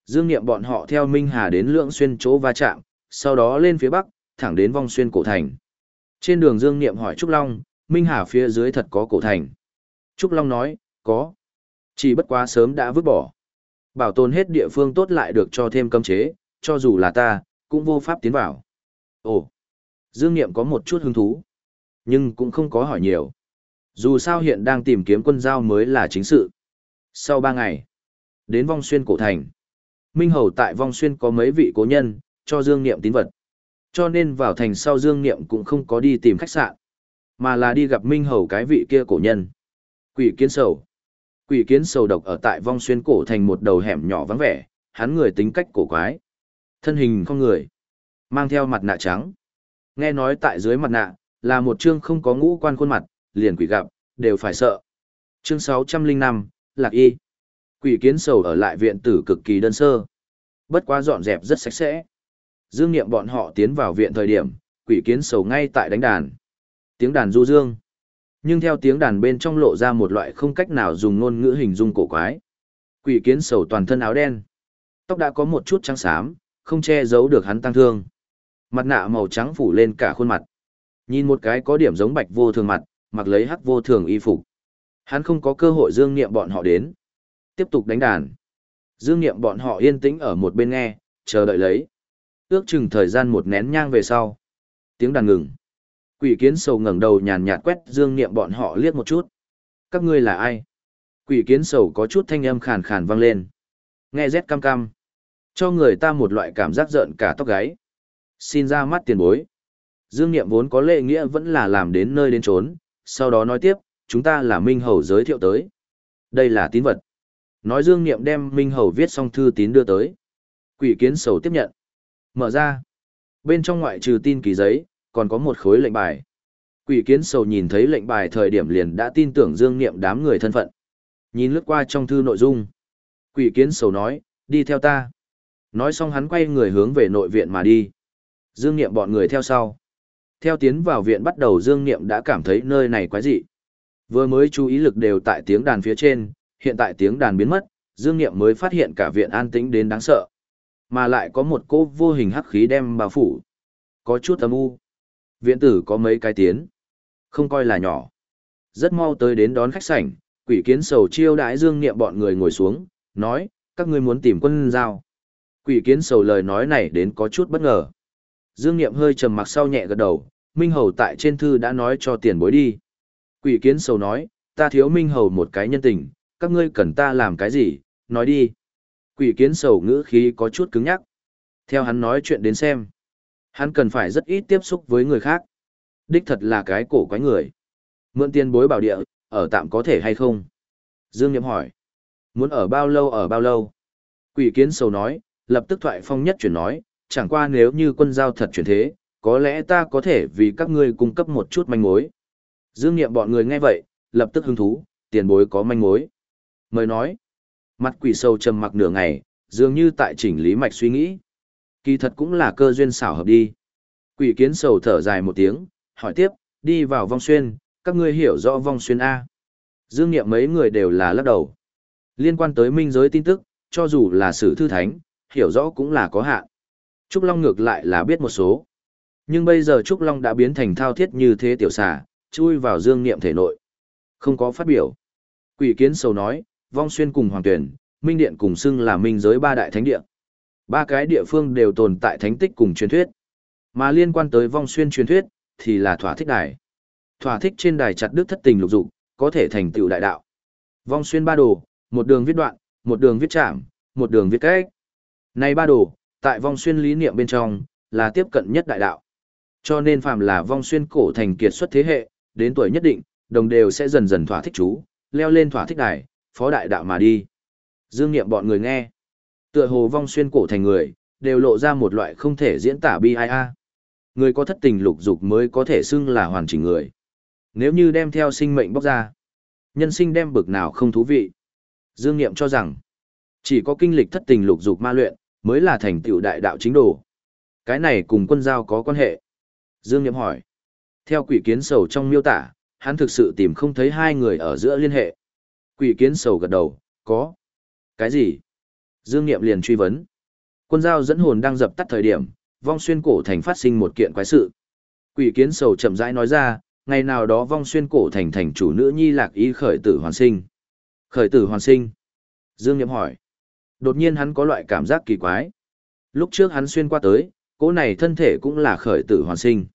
Dương Niệm bọn họ theo Minh Hà đến Lượng Xuyên chỗ va chạm, sau đó lên phía bắc, thẳng đến vong xuyên cổ thành. Trên đường Dương Niệm hỏi Trúc Long, Minh Hà phía dưới thật có cổ thành. Trúc Long nói, có. Chỉ bất quá sớm đã vứt bỏ. Bảo tồn hết địa phương tốt lại được cho thêm cấm chế, cho dù là ta, cũng vô pháp tiến vào. Ồ, Dương Niệm có một chút hứng thú, nhưng cũng không có hỏi nhiều. Dù sao hiện đang tìm kiếm quân giao mới là chính sự. Sau ba ngày, đến vong xuyên cổ thành. Minh Hầu tại vong xuyên có mấy vị cố nhân, cho Dương Niệm tín vật. Cho nên vào thành sau Dương Niệm cũng không có đi tìm khách sạn, mà là đi gặp Minh Hầu cái vị kia cổ nhân. Quỷ kiến sầu. Quỷ kiến sầu độc ở tại vong xuyên cổ thành một đầu hẻm nhỏ vắng vẻ, hắn người tính cách cổ quái. Thân hình con người, mang theo mặt nạ trắng. Nghe nói tại dưới mặt nạ, là một chương không có ngũ quan khuôn mặt, liền quỷ gặp, đều phải sợ. Chương 605, Lạc Y. Quỷ kiến sầu ở lại viện tử cực kỳ đơn sơ. Bất quá dọn dẹp rất sạch sẽ. Dương nghiệm bọn họ tiến vào viện thời điểm, quỷ kiến sầu ngay tại đánh đàn. Tiếng đàn du dương. Nhưng theo tiếng đàn bên trong lộ ra một loại không cách nào dùng ngôn ngữ hình dung cổ quái. Quỷ kiến sầu toàn thân áo đen. Tóc đã có một chút trắng xám, không che giấu được hắn tăng thương. Mặt nạ màu trắng phủ lên cả khuôn mặt. Nhìn một cái có điểm giống bạch vô thường mặt, mặc lấy hắc vô thường y phục. Hắn không có cơ hội dương niệm bọn họ đến. Tiếp tục đánh đàn. Dương niệm bọn họ yên tĩnh ở một bên nghe, chờ đợi lấy. Ước chừng thời gian một nén nhang về sau. Tiếng đàn ngừng. Quỷ kiến sầu ngẩng đầu nhàn nhạt quét dương niệm bọn họ liếc một chút. Các ngươi là ai? Quỷ kiến sầu có chút thanh âm khàn khàn vang lên. Nghe rét cam cam. Cho người ta một loại cảm giác giận cả tóc gáy. Xin ra mắt tiền bối. Dương Niệm vốn có lệ nghĩa vẫn là làm đến nơi đến trốn, sau đó nói tiếp, chúng ta là Minh Hầu giới thiệu tới. Đây là tín vật. Nói Dương Niệm đem Minh Hầu viết xong thư tín đưa tới. Quỷ kiến sầu tiếp nhận. Mở ra. Bên trong ngoại trừ tin ký giấy, còn có một khối lệnh bài. Quỷ kiến sầu nhìn thấy lệnh bài thời điểm liền đã tin tưởng Dương Niệm đám người thân phận. Nhìn lướt qua trong thư nội dung. Quỷ kiến sầu nói, đi theo ta. Nói xong hắn quay người hướng về nội viện mà đi. Dương Niệm bọn người theo sau. Theo tiến vào viện bắt đầu Dương Niệm đã cảm thấy nơi này quái dị. Vừa mới chú ý lực đều tại tiếng đàn phía trên, hiện tại tiếng đàn biến mất, Dương Niệm mới phát hiện cả viện an tĩnh đến đáng sợ. Mà lại có một cô vô hình hắc khí đem bao phủ. Có chút âm u. Viện tử có mấy cái tiến. Không coi là nhỏ. Rất mau tới đến đón khách sảnh, quỷ kiến sầu chiêu đãi Dương Niệm bọn người ngồi xuống, nói, các ngươi muốn tìm quân giao. Quỷ kiến sầu lời nói này đến có chút bất ngờ. Dương Niệm hơi trầm mặc sau nhẹ gật đầu, Minh Hầu tại trên thư đã nói cho tiền bối đi. Quỷ kiến sầu nói, ta thiếu Minh Hầu một cái nhân tình, các ngươi cần ta làm cái gì, nói đi. Quỷ kiến sầu ngữ khí có chút cứng nhắc. Theo hắn nói chuyện đến xem. Hắn cần phải rất ít tiếp xúc với người khác. Đích thật là cái cổ quái người. Mượn tiền bối bảo địa, ở tạm có thể hay không? Dương Niệm hỏi. Muốn ở bao lâu ở bao lâu? Quỷ kiến sầu nói, lập tức thoại phong nhất chuyển nói, chẳng qua nếu như quân giao thật chuyển thế, có lẽ ta có thể vì các ngươi cung cấp một chút manh mối. Dương Niệm bọn người nghe vậy, lập tức hứng thú, tiền bối có manh mối. Mời nói, mặt quỷ sâu trầm mặc nửa ngày, dường như tại chỉnh lý mạch suy nghĩ. Kỳ thật cũng là cơ duyên xảo hợp đi. Quỷ kiến sầu thở dài một tiếng, hỏi tiếp, đi vào vong xuyên, các ngươi hiểu rõ vong xuyên A. Dương Niệm mấy người đều là lắc đầu. Liên quan tới minh giới tin tức, cho dù là sử thư thánh, hiểu rõ cũng là có hạn. Trúc Long ngược lại là biết một số. Nhưng bây giờ Trúc Long đã biến thành thao thiết như thế tiểu xà, chui vào dương niệm thể nội. Không có phát biểu. Quỷ kiến sầu nói, vong xuyên cùng hoàng tuyển, minh điện cùng xưng là minh giới ba đại thánh địa. Ba cái địa phương đều tồn tại thánh tích cùng truyền thuyết. Mà liên quan tới vong xuyên truyền thuyết, thì là thỏa thích đài. Thỏa thích trên đài chặt đứt thất tình lục dục, có thể thành tựu đại đạo. Vong xuyên ba đồ, một đường viết đoạn, một đường viết chạm, một đường viết cách. Này ba đồ, tại vong xuyên lý niệm bên trong, là tiếp cận nhất đại đạo. Cho nên phàm là vong xuyên cổ thành kiệt xuất thế hệ, đến tuổi nhất định, đồng đều sẽ dần dần thỏa thích chú, leo lên thỏa thích đài, phó đại đạo mà đi. Dương nghiệm bọn người nghe. Tựa hồ vong xuyên cổ thành người, đều lộ ra một loại không thể diễn tả bi ai a. Người có thất tình lục dục mới có thể xưng là hoàn chỉnh người. Nếu như đem theo sinh mệnh bóc ra, nhân sinh đem bực nào không thú vị. Dương nghiệm cho rằng, chỉ có kinh lịch thất tình lục dục ma luyện, mới là thành tựu đại đạo chính đồ. Cái này cùng quân giao có quan hệ. Dương nghiệm hỏi. Theo quỷ kiến sầu trong miêu tả, hắn thực sự tìm không thấy hai người ở giữa liên hệ. Quỷ kiến sầu gật đầu, có. Cái gì? Dương nghiệm liền truy vấn. Quân giao dẫn hồn đang dập tắt thời điểm, vong xuyên cổ thành phát sinh một kiện quái sự. Quỷ kiến sầu chậm rãi nói ra, ngày nào đó vong xuyên cổ thành thành chủ nữ nhi lạc ý khởi tử hoàn sinh. Khởi tử hoàn sinh. Dương nghiệm hỏi. Đột nhiên hắn có loại cảm giác kỳ quái. Lúc trước hắn xuyên qua tới, cỗ này thân thể cũng là khởi tử hoàn sinh.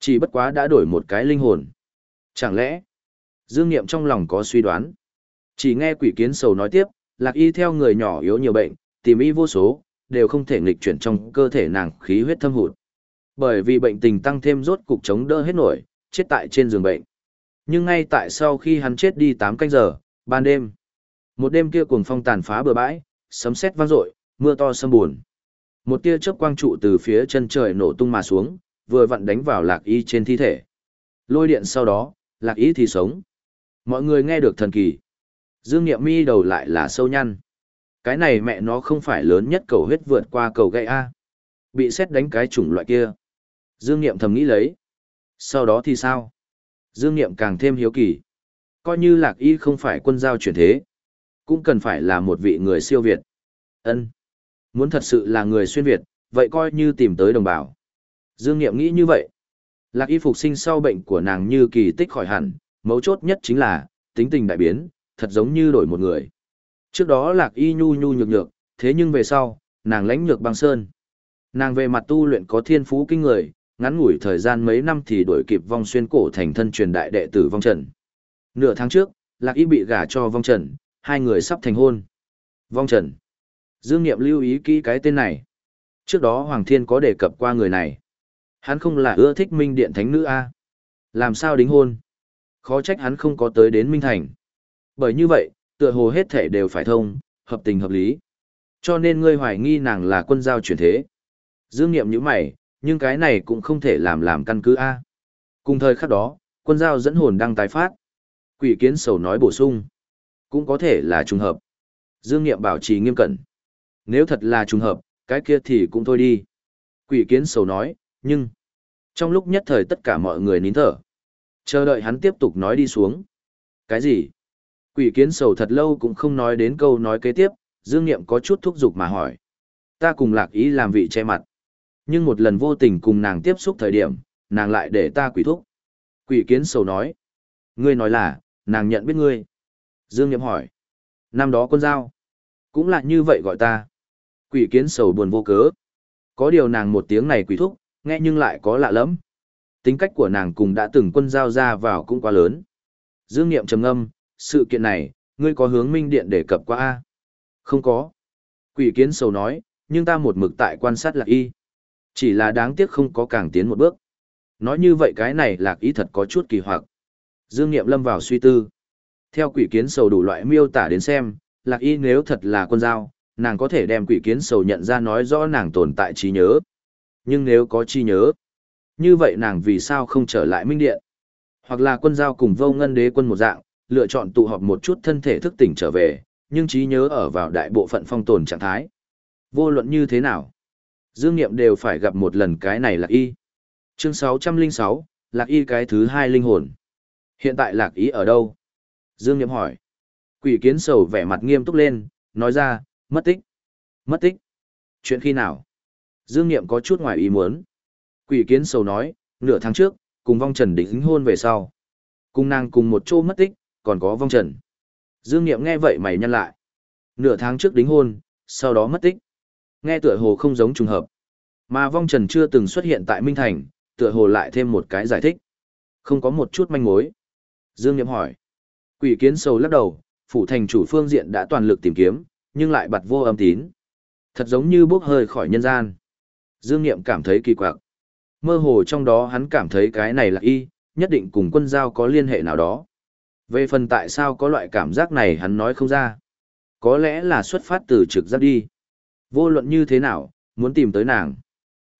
Chỉ bất quá đã đổi một cái linh hồn. Chẳng lẽ, Dương Niệm trong lòng có suy đoán. Chỉ nghe quỷ kiến sầu nói tiếp, lạc y theo người nhỏ yếu nhiều bệnh, tìm y vô số, đều không thể nghịch chuyển trong cơ thể nàng khí huyết thâm hụt. Bởi vì bệnh tình tăng thêm rốt cục chống đỡ hết nổi, chết tại trên giường bệnh. Nhưng ngay tại sau khi hắn chết đi 8 canh giờ, ban đêm, một đêm kia cuồng phong tàn phá bờ bãi, sấm sét vang dội, mưa to sâm buồn. Một tia chớp quang trụ từ phía chân trời nổ tung mà xuống, vừa vặn đánh vào lạc y trên thi thể. Lôi điện sau đó, lạc y thì sống. Mọi người nghe được thần kỳ. Dương Niệm mi đầu lại là sâu nhăn. Cái này mẹ nó không phải lớn nhất cầu huyết vượt qua cầu gậy A. Bị xét đánh cái chủng loại kia. Dương Niệm thầm nghĩ lấy. Sau đó thì sao? Dương Niệm càng thêm hiếu kỳ. Coi như lạc y không phải quân giao chuyển thế. Cũng cần phải là một vị người siêu Việt. ân Muốn thật sự là người xuyên Việt, vậy coi như tìm tới đồng bào. Dương Niệm nghĩ như vậy. Lạc y phục sinh sau bệnh của nàng như kỳ tích khỏi hẳn, mấu chốt nhất chính là, tính tình đại biến, thật giống như đổi một người. Trước đó lạc y nhu nhu nhược nhược, thế nhưng về sau, nàng lãnh nhược băng sơn. Nàng về mặt tu luyện có thiên phú kinh người, ngắn ngủi thời gian mấy năm thì đổi kịp vong xuyên cổ thành thân truyền đại đệ tử vong trần. Nửa tháng trước, lạc y bị gả cho vong trần, hai người sắp thành hôn. Vong trần. Dương Niệm lưu ý kỹ cái tên này. Trước đó Hoàng Thiên có đề cập qua người này. Hắn không là ưa thích Minh Điện Thánh Nữ A. Làm sao đính hôn? Khó trách hắn không có tới đến Minh Thành. Bởi như vậy, tựa hồ hết thể đều phải thông, hợp tình hợp lý. Cho nên ngươi hoài nghi nàng là quân giao chuyển thế. Dương Niệm như mày, nhưng cái này cũng không thể làm làm căn cứ A. Cùng thời khắc đó, quân giao dẫn hồn đang tái phát. Quỷ kiến sầu nói bổ sung. Cũng có thể là trùng hợp. Dương Niệm bảo trì nghiêm cẩn. Nếu thật là trùng hợp, cái kia thì cũng thôi đi. Quỷ kiến sầu nói, nhưng... Trong lúc nhất thời tất cả mọi người nín thở. Chờ đợi hắn tiếp tục nói đi xuống. Cái gì? Quỷ kiến sầu thật lâu cũng không nói đến câu nói kế tiếp, Dương Niệm có chút thúc giục mà hỏi. Ta cùng lạc ý làm vị che mặt. Nhưng một lần vô tình cùng nàng tiếp xúc thời điểm, nàng lại để ta quỷ thúc. Quỷ kiến sầu nói. Ngươi nói là, nàng nhận biết ngươi. Dương Niệm hỏi. Năm đó con dao. Cũng là như vậy gọi ta. Quỷ kiến sầu buồn vô cớ. Có điều nàng một tiếng này quỷ thúc, nghe nhưng lại có lạ lắm. Tính cách của nàng cùng đã từng quân giao ra vào cũng quá lớn. Dương Niệm trầm ngâm, sự kiện này, ngươi có hướng minh điện để cập qua a Không có. Quỷ kiến sầu nói, nhưng ta một mực tại quan sát lạc y. Chỉ là đáng tiếc không có càng tiến một bước. Nói như vậy cái này lạc y thật có chút kỳ hoặc. Dương Niệm lâm vào suy tư. Theo quỷ kiến sầu đủ loại miêu tả đến xem, lạc y nếu thật là quân giao, nàng có thể đem quỷ kiến sầu nhận ra nói rõ nàng tồn tại trí nhớ. Nhưng nếu có trí nhớ, như vậy nàng vì sao không trở lại minh điện? Hoặc là quân giao cùng vô ngân đế quân một dạng, lựa chọn tụ họp một chút thân thể thức tỉnh trở về, nhưng trí nhớ ở vào đại bộ phận phong tồn trạng thái. Vô luận như thế nào? Dương Niệm đều phải gặp một lần cái này lạc y. Chương 606, lạc y cái thứ hai linh hồn. Hiện tại lạc y ở đâu? Dương Niệm hỏi. Quỷ kiến sầu vẻ mặt nghiêm túc lên, nói ra, mất tích. Mất tích? Chuyện khi nào? Dương Niệm có chút ngoài ý muốn. Quỷ kiến sầu nói, nửa tháng trước, cùng vong trần đỉnh hôn về sau. Cùng nàng cùng một chỗ mất tích, còn có vong trần. Dương Niệm nghe vậy mày nhăn lại. Nửa tháng trước đính hôn, sau đó mất tích. Nghe tựa hồ không giống trùng hợp. Mà vong trần chưa từng xuất hiện tại Minh Thành, tựa hồ lại thêm một cái giải thích. Không có một chút manh mối. Dương Niệm hỏi. Quỷ kiến sầu lắc đầu, phủ thành chủ phương diện đã toàn lực tìm kiếm, nhưng lại bật vô âm tín. Thật giống như bốc hơi khỏi nhân gian. Dương Niệm cảm thấy kỳ quặc. Mơ hồ trong đó hắn cảm thấy cái này là y, nhất định cùng quân giao có liên hệ nào đó. Về phần tại sao có loại cảm giác này hắn nói không ra. Có lẽ là xuất phát từ trực giác đi. Vô luận như thế nào, muốn tìm tới nàng.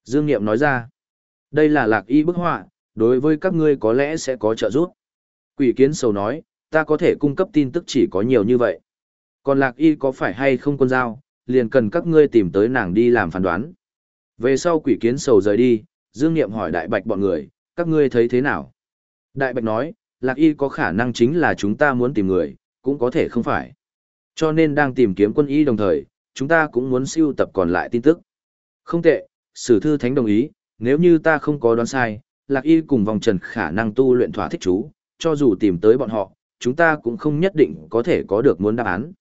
Dương Niệm nói ra. Đây là lạc y bức họa, đối với các ngươi có lẽ sẽ có trợ giúp. Quỷ kiến sầu nói, ta có thể cung cấp tin tức chỉ có nhiều như vậy. Còn lạc y có phải hay không quân giao, liền cần các ngươi tìm tới nàng đi làm phán đoán. Về sau quỷ kiến sầu rời đi, Dương Niệm hỏi Đại Bạch bọn người, các ngươi thấy thế nào? Đại Bạch nói, Lạc Y có khả năng chính là chúng ta muốn tìm người, cũng có thể không phải. Cho nên đang tìm kiếm quân y đồng thời, chúng ta cũng muốn siêu tập còn lại tin tức. Không tệ, Sử Thư Thánh đồng ý, nếu như ta không có đoán sai, Lạc Y cùng vòng trần khả năng tu luyện thỏa thích chú, cho dù tìm tới bọn họ, chúng ta cũng không nhất định có thể có được muốn đáp án.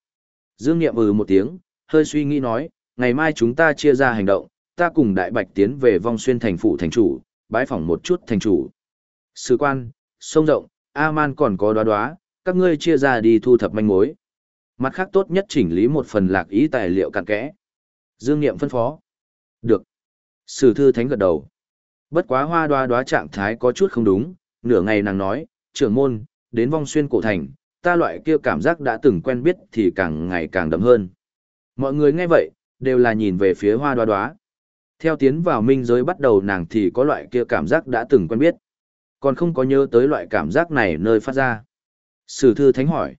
Dương Niệm ừ một tiếng, hơi suy nghĩ nói, ngày mai chúng ta chia ra hành động, ta cùng Đại Bạch tiến về vong xuyên thành phủ thành chủ, bái phỏng một chút thành chủ. Sứ quan, sông rộng, A-man còn có đoá đoá, các ngươi chia ra đi thu thập manh mối. Mặt khác tốt nhất chỉnh lý một phần lạc ý tài liệu cặn kẽ. Dương Niệm phân phó. Được. Sử thư thánh gật đầu. Bất quá hoa đoá đoá trạng thái có chút không đúng, nửa ngày nàng nói, trưởng môn, đến vong xuyên cổ thành, ta loại kia cảm giác đã từng quen biết thì càng ngày càng đậm hơn. Mọi người nghe vậy, đều là nhìn về phía hoa đoá đoá. Theo tiến vào minh giới bắt đầu nàng thì có loại kia cảm giác đã từng quen biết. Còn không có nhớ tới loại cảm giác này nơi phát ra. Sử thư thánh hỏi.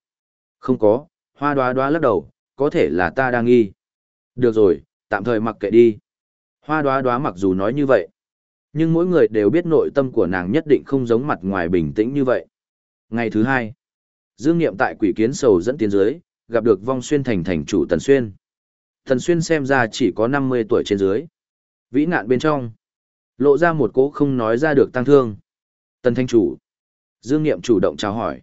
Không có, hoa đoá đoá lắc đầu, có thể là ta đang nghi. Được rồi, tạm thời mặc kệ đi. Hoa đoá đoá mặc dù nói như vậy, nhưng mỗi người đều biết nội tâm của nàng nhất định không giống mặt ngoài bình tĩnh như vậy. Ngày thứ hai, Dương Niệm tại quỷ kiến sầu dẫn tiến dưới, gặp được vong xuyên thành thành chủ Tần Xuyên. Tần Xuyên xem ra chỉ có 50 tuổi trên dưới. Vĩ nạn bên trong, lộ ra một cố không nói ra được tăng thương. Tần thanh chủ. Dương Niệm chủ động chào hỏi.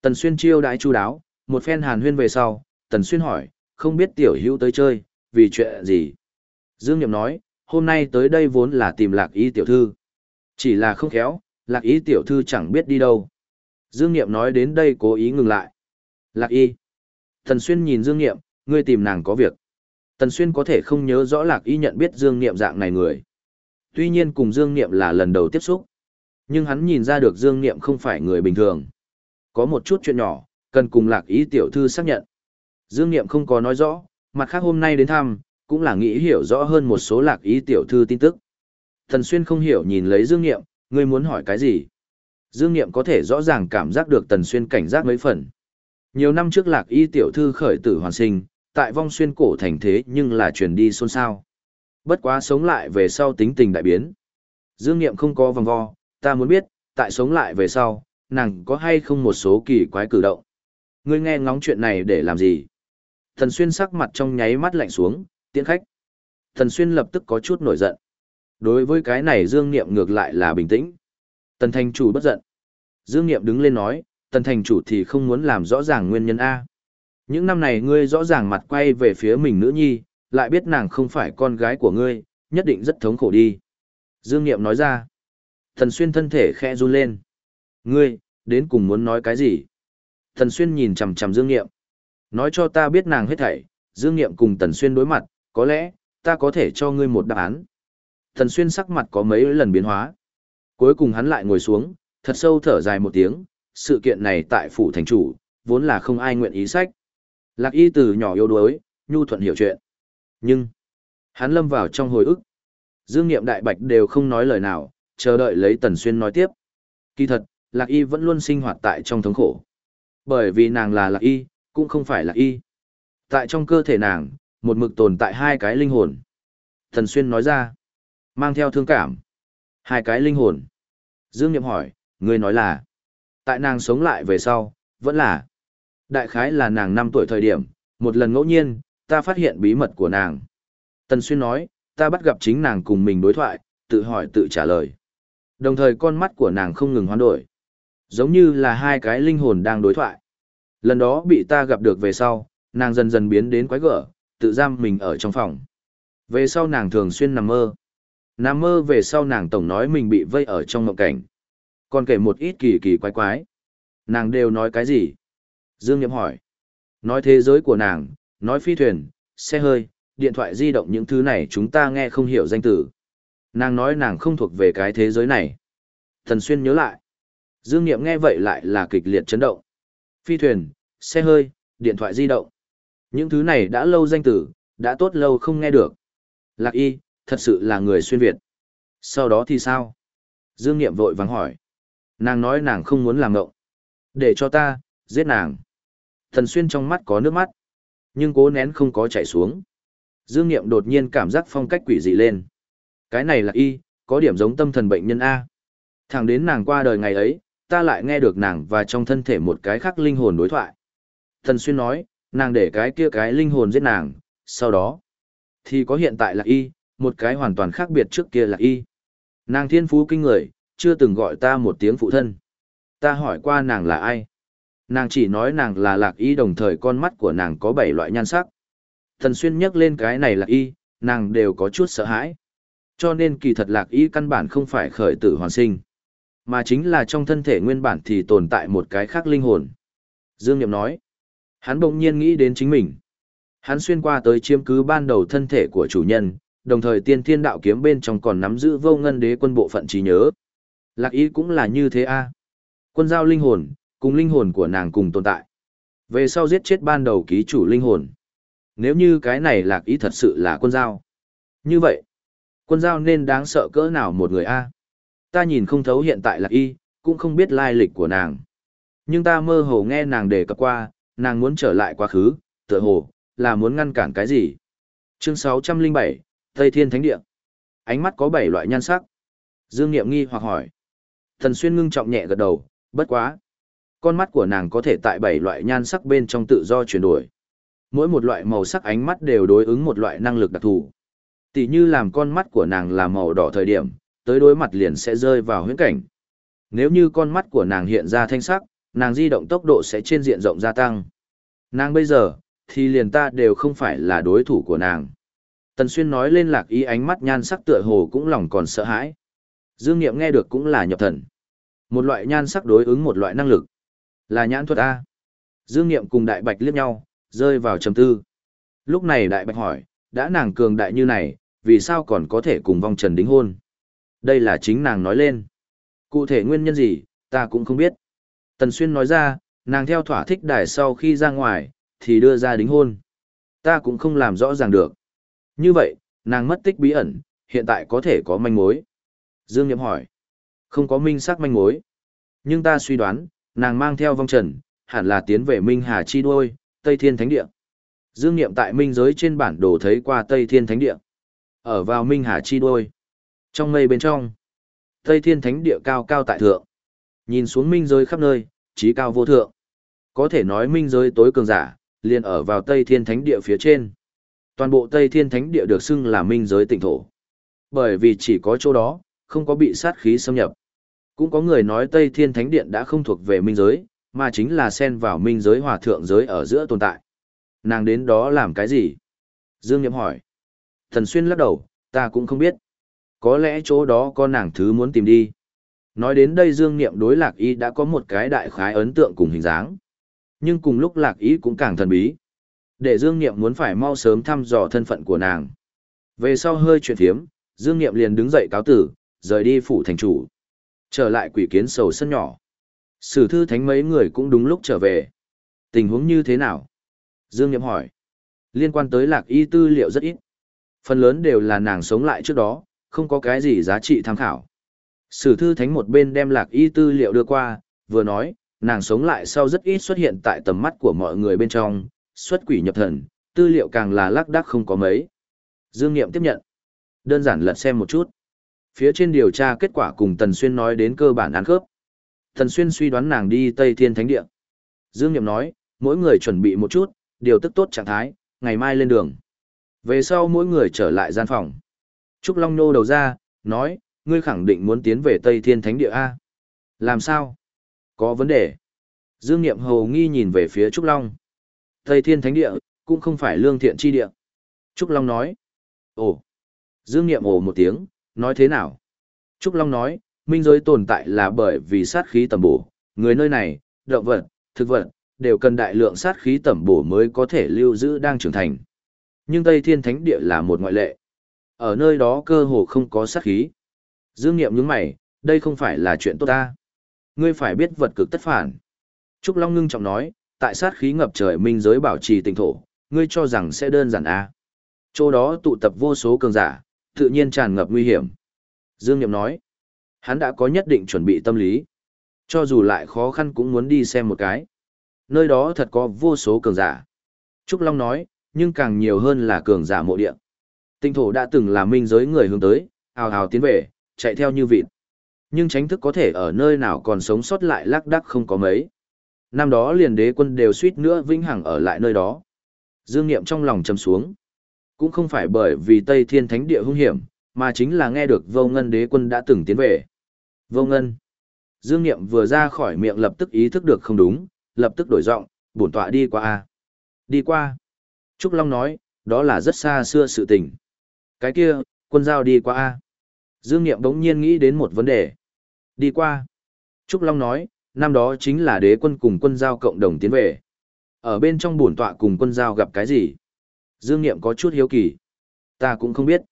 Tần Xuyên chiêu đãi chu đáo, một phen hàn huyên về sau, Tần Xuyên hỏi, không biết tiểu hữu tới chơi, vì chuyện gì? Dương Niệm nói, hôm nay tới đây vốn là tìm lạc y tiểu thư. Chỉ là không khéo, lạc y tiểu thư chẳng biết đi đâu. Dương Niệm nói đến đây cố ý ngừng lại. Lạc y. Tần Xuyên nhìn Dương Niệm, ngươi tìm nàng có việc. Tần Xuyên có thể không nhớ rõ Lạc Y nhận biết Dương Niệm dạng này người. Tuy nhiên cùng Dương Niệm là lần đầu tiếp xúc. Nhưng hắn nhìn ra được Dương Niệm không phải người bình thường. Có một chút chuyện nhỏ, cần cùng Lạc ý tiểu thư xác nhận. Dương Niệm không có nói rõ, mặt khác hôm nay đến thăm, cũng là nghĩ hiểu rõ hơn một số Lạc ý tiểu thư tin tức. Thần Xuyên không hiểu nhìn lấy Dương Niệm, ngươi muốn hỏi cái gì? Dương Niệm có thể rõ ràng cảm giác được Tần Xuyên cảnh giác mấy phần. Nhiều năm trước Lạc Y tiểu thư khởi tử hoàn sinh, tại vong xuyên cổ thành thế nhưng là truyền đi xôn xao. Bất quá sống lại về sau tính tình đại biến. Dương Niệm không có vòng vo, ta muốn biết, tại sống lại về sau, nàng có hay không một số kỳ quái cử động. Ngươi nghe ngóng chuyện này để làm gì? Thần Xuyên sắc mặt trong nháy mắt lạnh xuống, tiễn khách. Thần Xuyên lập tức có chút nổi giận. Đối với cái này Dương Niệm ngược lại là bình tĩnh. Tần Thành chủ bất giận. Dương Niệm đứng lên nói, Tần Thành chủ thì không muốn làm rõ ràng nguyên nhân A. Những năm này ngươi rõ ràng mặt quay về phía mình nữ nhi, lại biết nàng không phải con gái của ngươi, nhất định rất thống khổ đi. Dương Niệm nói ra. Thần Xuyên thân thể khẽ run lên. Ngươi, đến cùng muốn nói cái gì? Thần Xuyên nhìn chằm chằm Dương Nghiệm. Nói cho ta biết nàng hết thảy, Dương Nghiệm cùng Tần Xuyên đối mặt, có lẽ, ta có thể cho ngươi một đáp án. Thần Xuyên sắc mặt có mấy lần biến hóa. Cuối cùng hắn lại ngồi xuống, thật sâu thở dài một tiếng, sự kiện này tại phủ thành chủ, vốn là không ai nguyện ý sách. Lạc y từ nhỏ yếu đuối, nhu thuận hiểu chuyện. Nhưng, hắn lâm vào trong hồi ức. Dương Niệm Đại Bạch đều không nói lời nào, chờ đợi lấy Tần Xuyên nói tiếp. Kỳ thật, Lạc y vẫn luôn sinh hoạt tại trong thống khổ. Bởi vì nàng là Lạc y, cũng không phải Lạc y. Tại trong cơ thể nàng, một mực tồn tại hai cái linh hồn. Tần Xuyên nói ra, mang theo thương cảm. Hai cái linh hồn. Dương Niệm hỏi, ngươi nói là, tại nàng sống lại về sau, vẫn là. Đại khái là nàng năm tuổi thời điểm, một lần ngẫu nhiên, ta phát hiện bí mật của nàng. Tần Xuyên nói, ta bắt gặp chính nàng cùng mình đối thoại, tự hỏi tự trả lời. Đồng thời con mắt của nàng không ngừng hoán đổi. Giống như là hai cái linh hồn đang đối thoại. Lần đó bị ta gặp được về sau, nàng dần dần biến đến quái gở, tự giam mình ở trong phòng. Về sau nàng thường xuyên nằm mơ. Nằm mơ về sau nàng tổng nói mình bị vây ở trong mộng cảnh. Còn kể một ít kỳ kỳ quái quái. Nàng đều nói cái gì? Dương Nhậm hỏi. Nói thế giới của nàng, nói phi thuyền, xe hơi, điện thoại di động những thứ này chúng ta nghe không hiểu danh từ. Nàng nói nàng không thuộc về cái thế giới này. Thần Xuyên nhớ lại. Dương Niệm nghe vậy lại là kịch liệt chấn động. Phi thuyền, xe hơi, điện thoại di động. Những thứ này đã lâu danh tử, đã tốt lâu không nghe được. Lạc y, thật sự là người xuyên Việt. Sau đó thì sao? Dương Niệm vội vắng hỏi. Nàng nói nàng không muốn làm ngộng. Để cho ta, giết nàng. Thần Xuyên trong mắt có nước mắt. Nhưng cố nén không có chảy xuống. Dương Niệm đột nhiên cảm giác phong cách quỷ dị lên. Cái này là y, có điểm giống tâm thần bệnh nhân A. Thẳng đến nàng qua đời ngày ấy, ta lại nghe được nàng và trong thân thể một cái khác linh hồn đối thoại. Thần Xuyên nói, nàng để cái kia cái linh hồn giết nàng, sau đó, thì có hiện tại là y, một cái hoàn toàn khác biệt trước kia là y. Nàng thiên phú kinh người, chưa từng gọi ta một tiếng phụ thân. Ta hỏi qua nàng là ai? Nàng chỉ nói nàng là lạc y đồng thời con mắt của nàng có bảy loại nhan sắc. Thần xuyên nhắc lên cái này lạc y, nàng đều có chút sợ hãi. Cho nên kỳ thật lạc y căn bản không phải khởi tử hoàn sinh. Mà chính là trong thân thể nguyên bản thì tồn tại một cái khác linh hồn. Dương Niệm nói. Hắn bỗng nhiên nghĩ đến chính mình. Hắn xuyên qua tới chiếm cứ ban đầu thân thể của chủ nhân, đồng thời tiên thiên đạo kiếm bên trong còn nắm giữ vô ngân đế quân bộ phận trí nhớ. Lạc ý cũng là như thế a Quân giao linh hồn, cùng linh hồn của nàng cùng tồn tại. Về sau giết chết ban đầu ký chủ linh hồn. Nếu như cái này lạc ý thật sự là quân giao. Như vậy, quân giao nên đáng sợ cỡ nào một người a Ta nhìn không thấu hiện tại là y, cũng không biết lai lịch của nàng. Nhưng ta mơ hồ nghe nàng đề cập qua, nàng muốn trở lại quá khứ, tựa hồ, là muốn ngăn cản cái gì. Chương 607, Tây Thiên Thánh Địa. Ánh mắt có bảy loại nhan sắc. Dương Niệm nghi hoặc hỏi. Thần Xuyên ngưng trọng nhẹ gật đầu, bất quá. Con mắt của nàng có thể tại bảy loại nhan sắc bên trong tự do chuyển đổi. Mỗi một loại màu sắc ánh mắt đều đối ứng một loại năng lực đặc thù. Tỷ như làm con mắt của nàng là màu đỏ thời điểm, tới đối mặt liền sẽ rơi vào huyễn cảnh. Nếu như con mắt của nàng hiện ra thanh sắc, nàng di động tốc độ sẽ trên diện rộng gia tăng. Nàng bây giờ, thì liền ta đều không phải là đối thủ của nàng. Tần Xuyên nói lên lạc ý ánh mắt nhan sắc tựa hồ cũng lòng còn sợ hãi. Dương Niệm nghe được cũng là nhập thần. Một loại nhan sắc đối ứng một loại năng lực. Là nhãn thuật A. Dương Niệm cùng Đại Bạch liếc nhau, rơi vào trầm tư. Lúc này Đại Bạch hỏi, đã nàng cường đại như này, vì sao còn có thể cùng vong trần đính hôn? Đây là chính nàng nói lên. Cụ thể nguyên nhân gì, ta cũng không biết. Tần Xuyên nói ra, nàng theo thỏa thích đài sau khi ra ngoài, thì đưa ra đính hôn. Ta cũng không làm rõ ràng được. Như vậy, nàng mất tích bí ẩn, hiện tại có thể có manh mối. Dương Nhậm hỏi. Không có minh xác manh mối. Nhưng ta suy đoán, nàng mang theo vong trần, hẳn là tiến về Minh Hà Chi Đôi, Tây Thiên Thánh Địa. Dương Niệm tại minh giới trên bản đồ thấy qua Tây Thiên Thánh Địa. Ở vào Minh Hà Chi Đôi. Trong mây bên trong, Tây Thiên Thánh Địa cao cao tại thượng. Nhìn xuống minh giới khắp nơi, trí cao vô thượng. Có thể nói minh giới tối cường giả, liền ở vào Tây Thiên Thánh Địa phía trên. Toàn bộ Tây Thiên Thánh Địa được xưng là minh giới tịnh thổ. Bởi vì chỉ có chỗ đó, không có bị sát khí xâm nhập. Cũng có người nói Tây Thiên Thánh Điện đã không thuộc về minh giới, mà chính là xen vào minh giới hòa thượng giới ở giữa tồn tại. Nàng đến đó làm cái gì? Dương Niệm hỏi. Thần Xuyên lắc đầu, ta cũng không biết. Có lẽ chỗ đó có nàng thứ muốn tìm đi. Nói đến đây Dương Niệm đối Lạc Y đã có một cái đại khái ấn tượng cùng hình dáng. Nhưng cùng lúc Lạc Y cũng càng thần bí. Để Dương Niệm muốn phải mau sớm thăm dò thân phận của nàng. Về sau hơi chuyện thiếm, Dương Niệm liền đứng dậy cáo tử, rời đi phủ thành chủ. Trở lại quỷ kiến sầu sân nhỏ. Sử thư thánh mấy người cũng đúng lúc trở về. Tình huống như thế nào? Dương Niệm hỏi. Liên quan tới lạc y tư liệu rất ít. Phần lớn đều là nàng sống lại trước đó, không có cái gì giá trị tham khảo. Sử thư thánh một bên đem lạc y tư liệu đưa qua, vừa nói, nàng sống lại sau rất ít xuất hiện tại tầm mắt của mọi người bên trong, xuất quỷ nhập thần, tư liệu càng là lác đác không có mấy. Dương Niệm tiếp nhận. Đơn giản lật xem một chút. Phía trên điều tra kết quả cùng Tần Xuyên nói đến cơ bản án khớp. Tần Xuyên suy đoán nàng đi Tây Thiên Thánh Địa. Dương Niệm nói, mỗi người chuẩn bị một chút, điều tức tốt trạng thái, ngày mai lên đường. Về sau mỗi người trở lại gian phòng. Trúc Long nô đầu ra, nói, ngươi khẳng định muốn tiến về Tây Thiên Thánh Địa A. Làm sao? Có vấn đề. Dương Niệm hầu nghi nhìn về phía Trúc Long. Tây Thiên Thánh Địa, cũng không phải lương thiện chi địa. Trúc Long nói. Ồ. Dương Niệm ồ một tiếng, nói thế nào? Trúc Long nói, minh giới tồn tại là bởi vì sát khí tầm bổ, người nơi này, động vật, thực vật, đều cần đại lượng sát khí tẩm bổ mới có thể lưu giữ đang trưởng thành. Nhưng Tây Thiên Thánh Địa là một ngoại lệ. Ở nơi đó cơ hồ không có sát khí. Dương Niệm nhướng mày, đây không phải là chuyện tốt ta. Ngươi phải biết vật cực tất phản. Trúc Long ngưng trọng nói, tại sát khí ngập trời minh giới bảo trì tỉnh thổ, ngươi cho rằng sẽ đơn giản à. Chỗ đó tụ tập vô số cường giả, tự nhiên tràn ngập nguy hiểm. Dương Niệm nói, hắn đã có nhất định chuẩn bị tâm lý. Cho dù lại khó khăn cũng muốn đi xem một cái. Nơi đó thật có vô số cường giả. Trúc Long nói, nhưng càng nhiều hơn là cường giả mộ địa. Tinh thổ đã từng là minh giới người hướng tới, hào hào tiến về, chạy theo như vịt. Nhưng tránh thức có thể ở nơi nào còn sống sót lại lác đắc không có mấy. Năm đó liền đế quân đều suýt nữa vĩnh hằng ở lại nơi đó. Dương Niệm trong lòng trầm xuống. Cũng không phải bởi vì Tây Thiên Thánh Địa hung hiểm, mà chính là nghe được vô ngân đế quân đã từng tiến về. Vô ngân. Dương Niệm vừa ra khỏi miệng lập tức ý thức được không đúng, lập tức đổi giọng, bổn tọa đi qua a. Đi qua. Trúc Long nói, đó là rất xa xưa sự tình. Cái kia, quân giao đi qua a. Dương Niệm bỗng nhiên nghĩ đến một vấn đề. Đi qua. Trúc Long nói, năm đó chính là đế quân cùng quân giao cộng đồng tiến về. Ở bên trong bổn tọa cùng quân giao gặp cái gì? Dương Niệm có chút hiếu kỳ. Ta cũng không biết.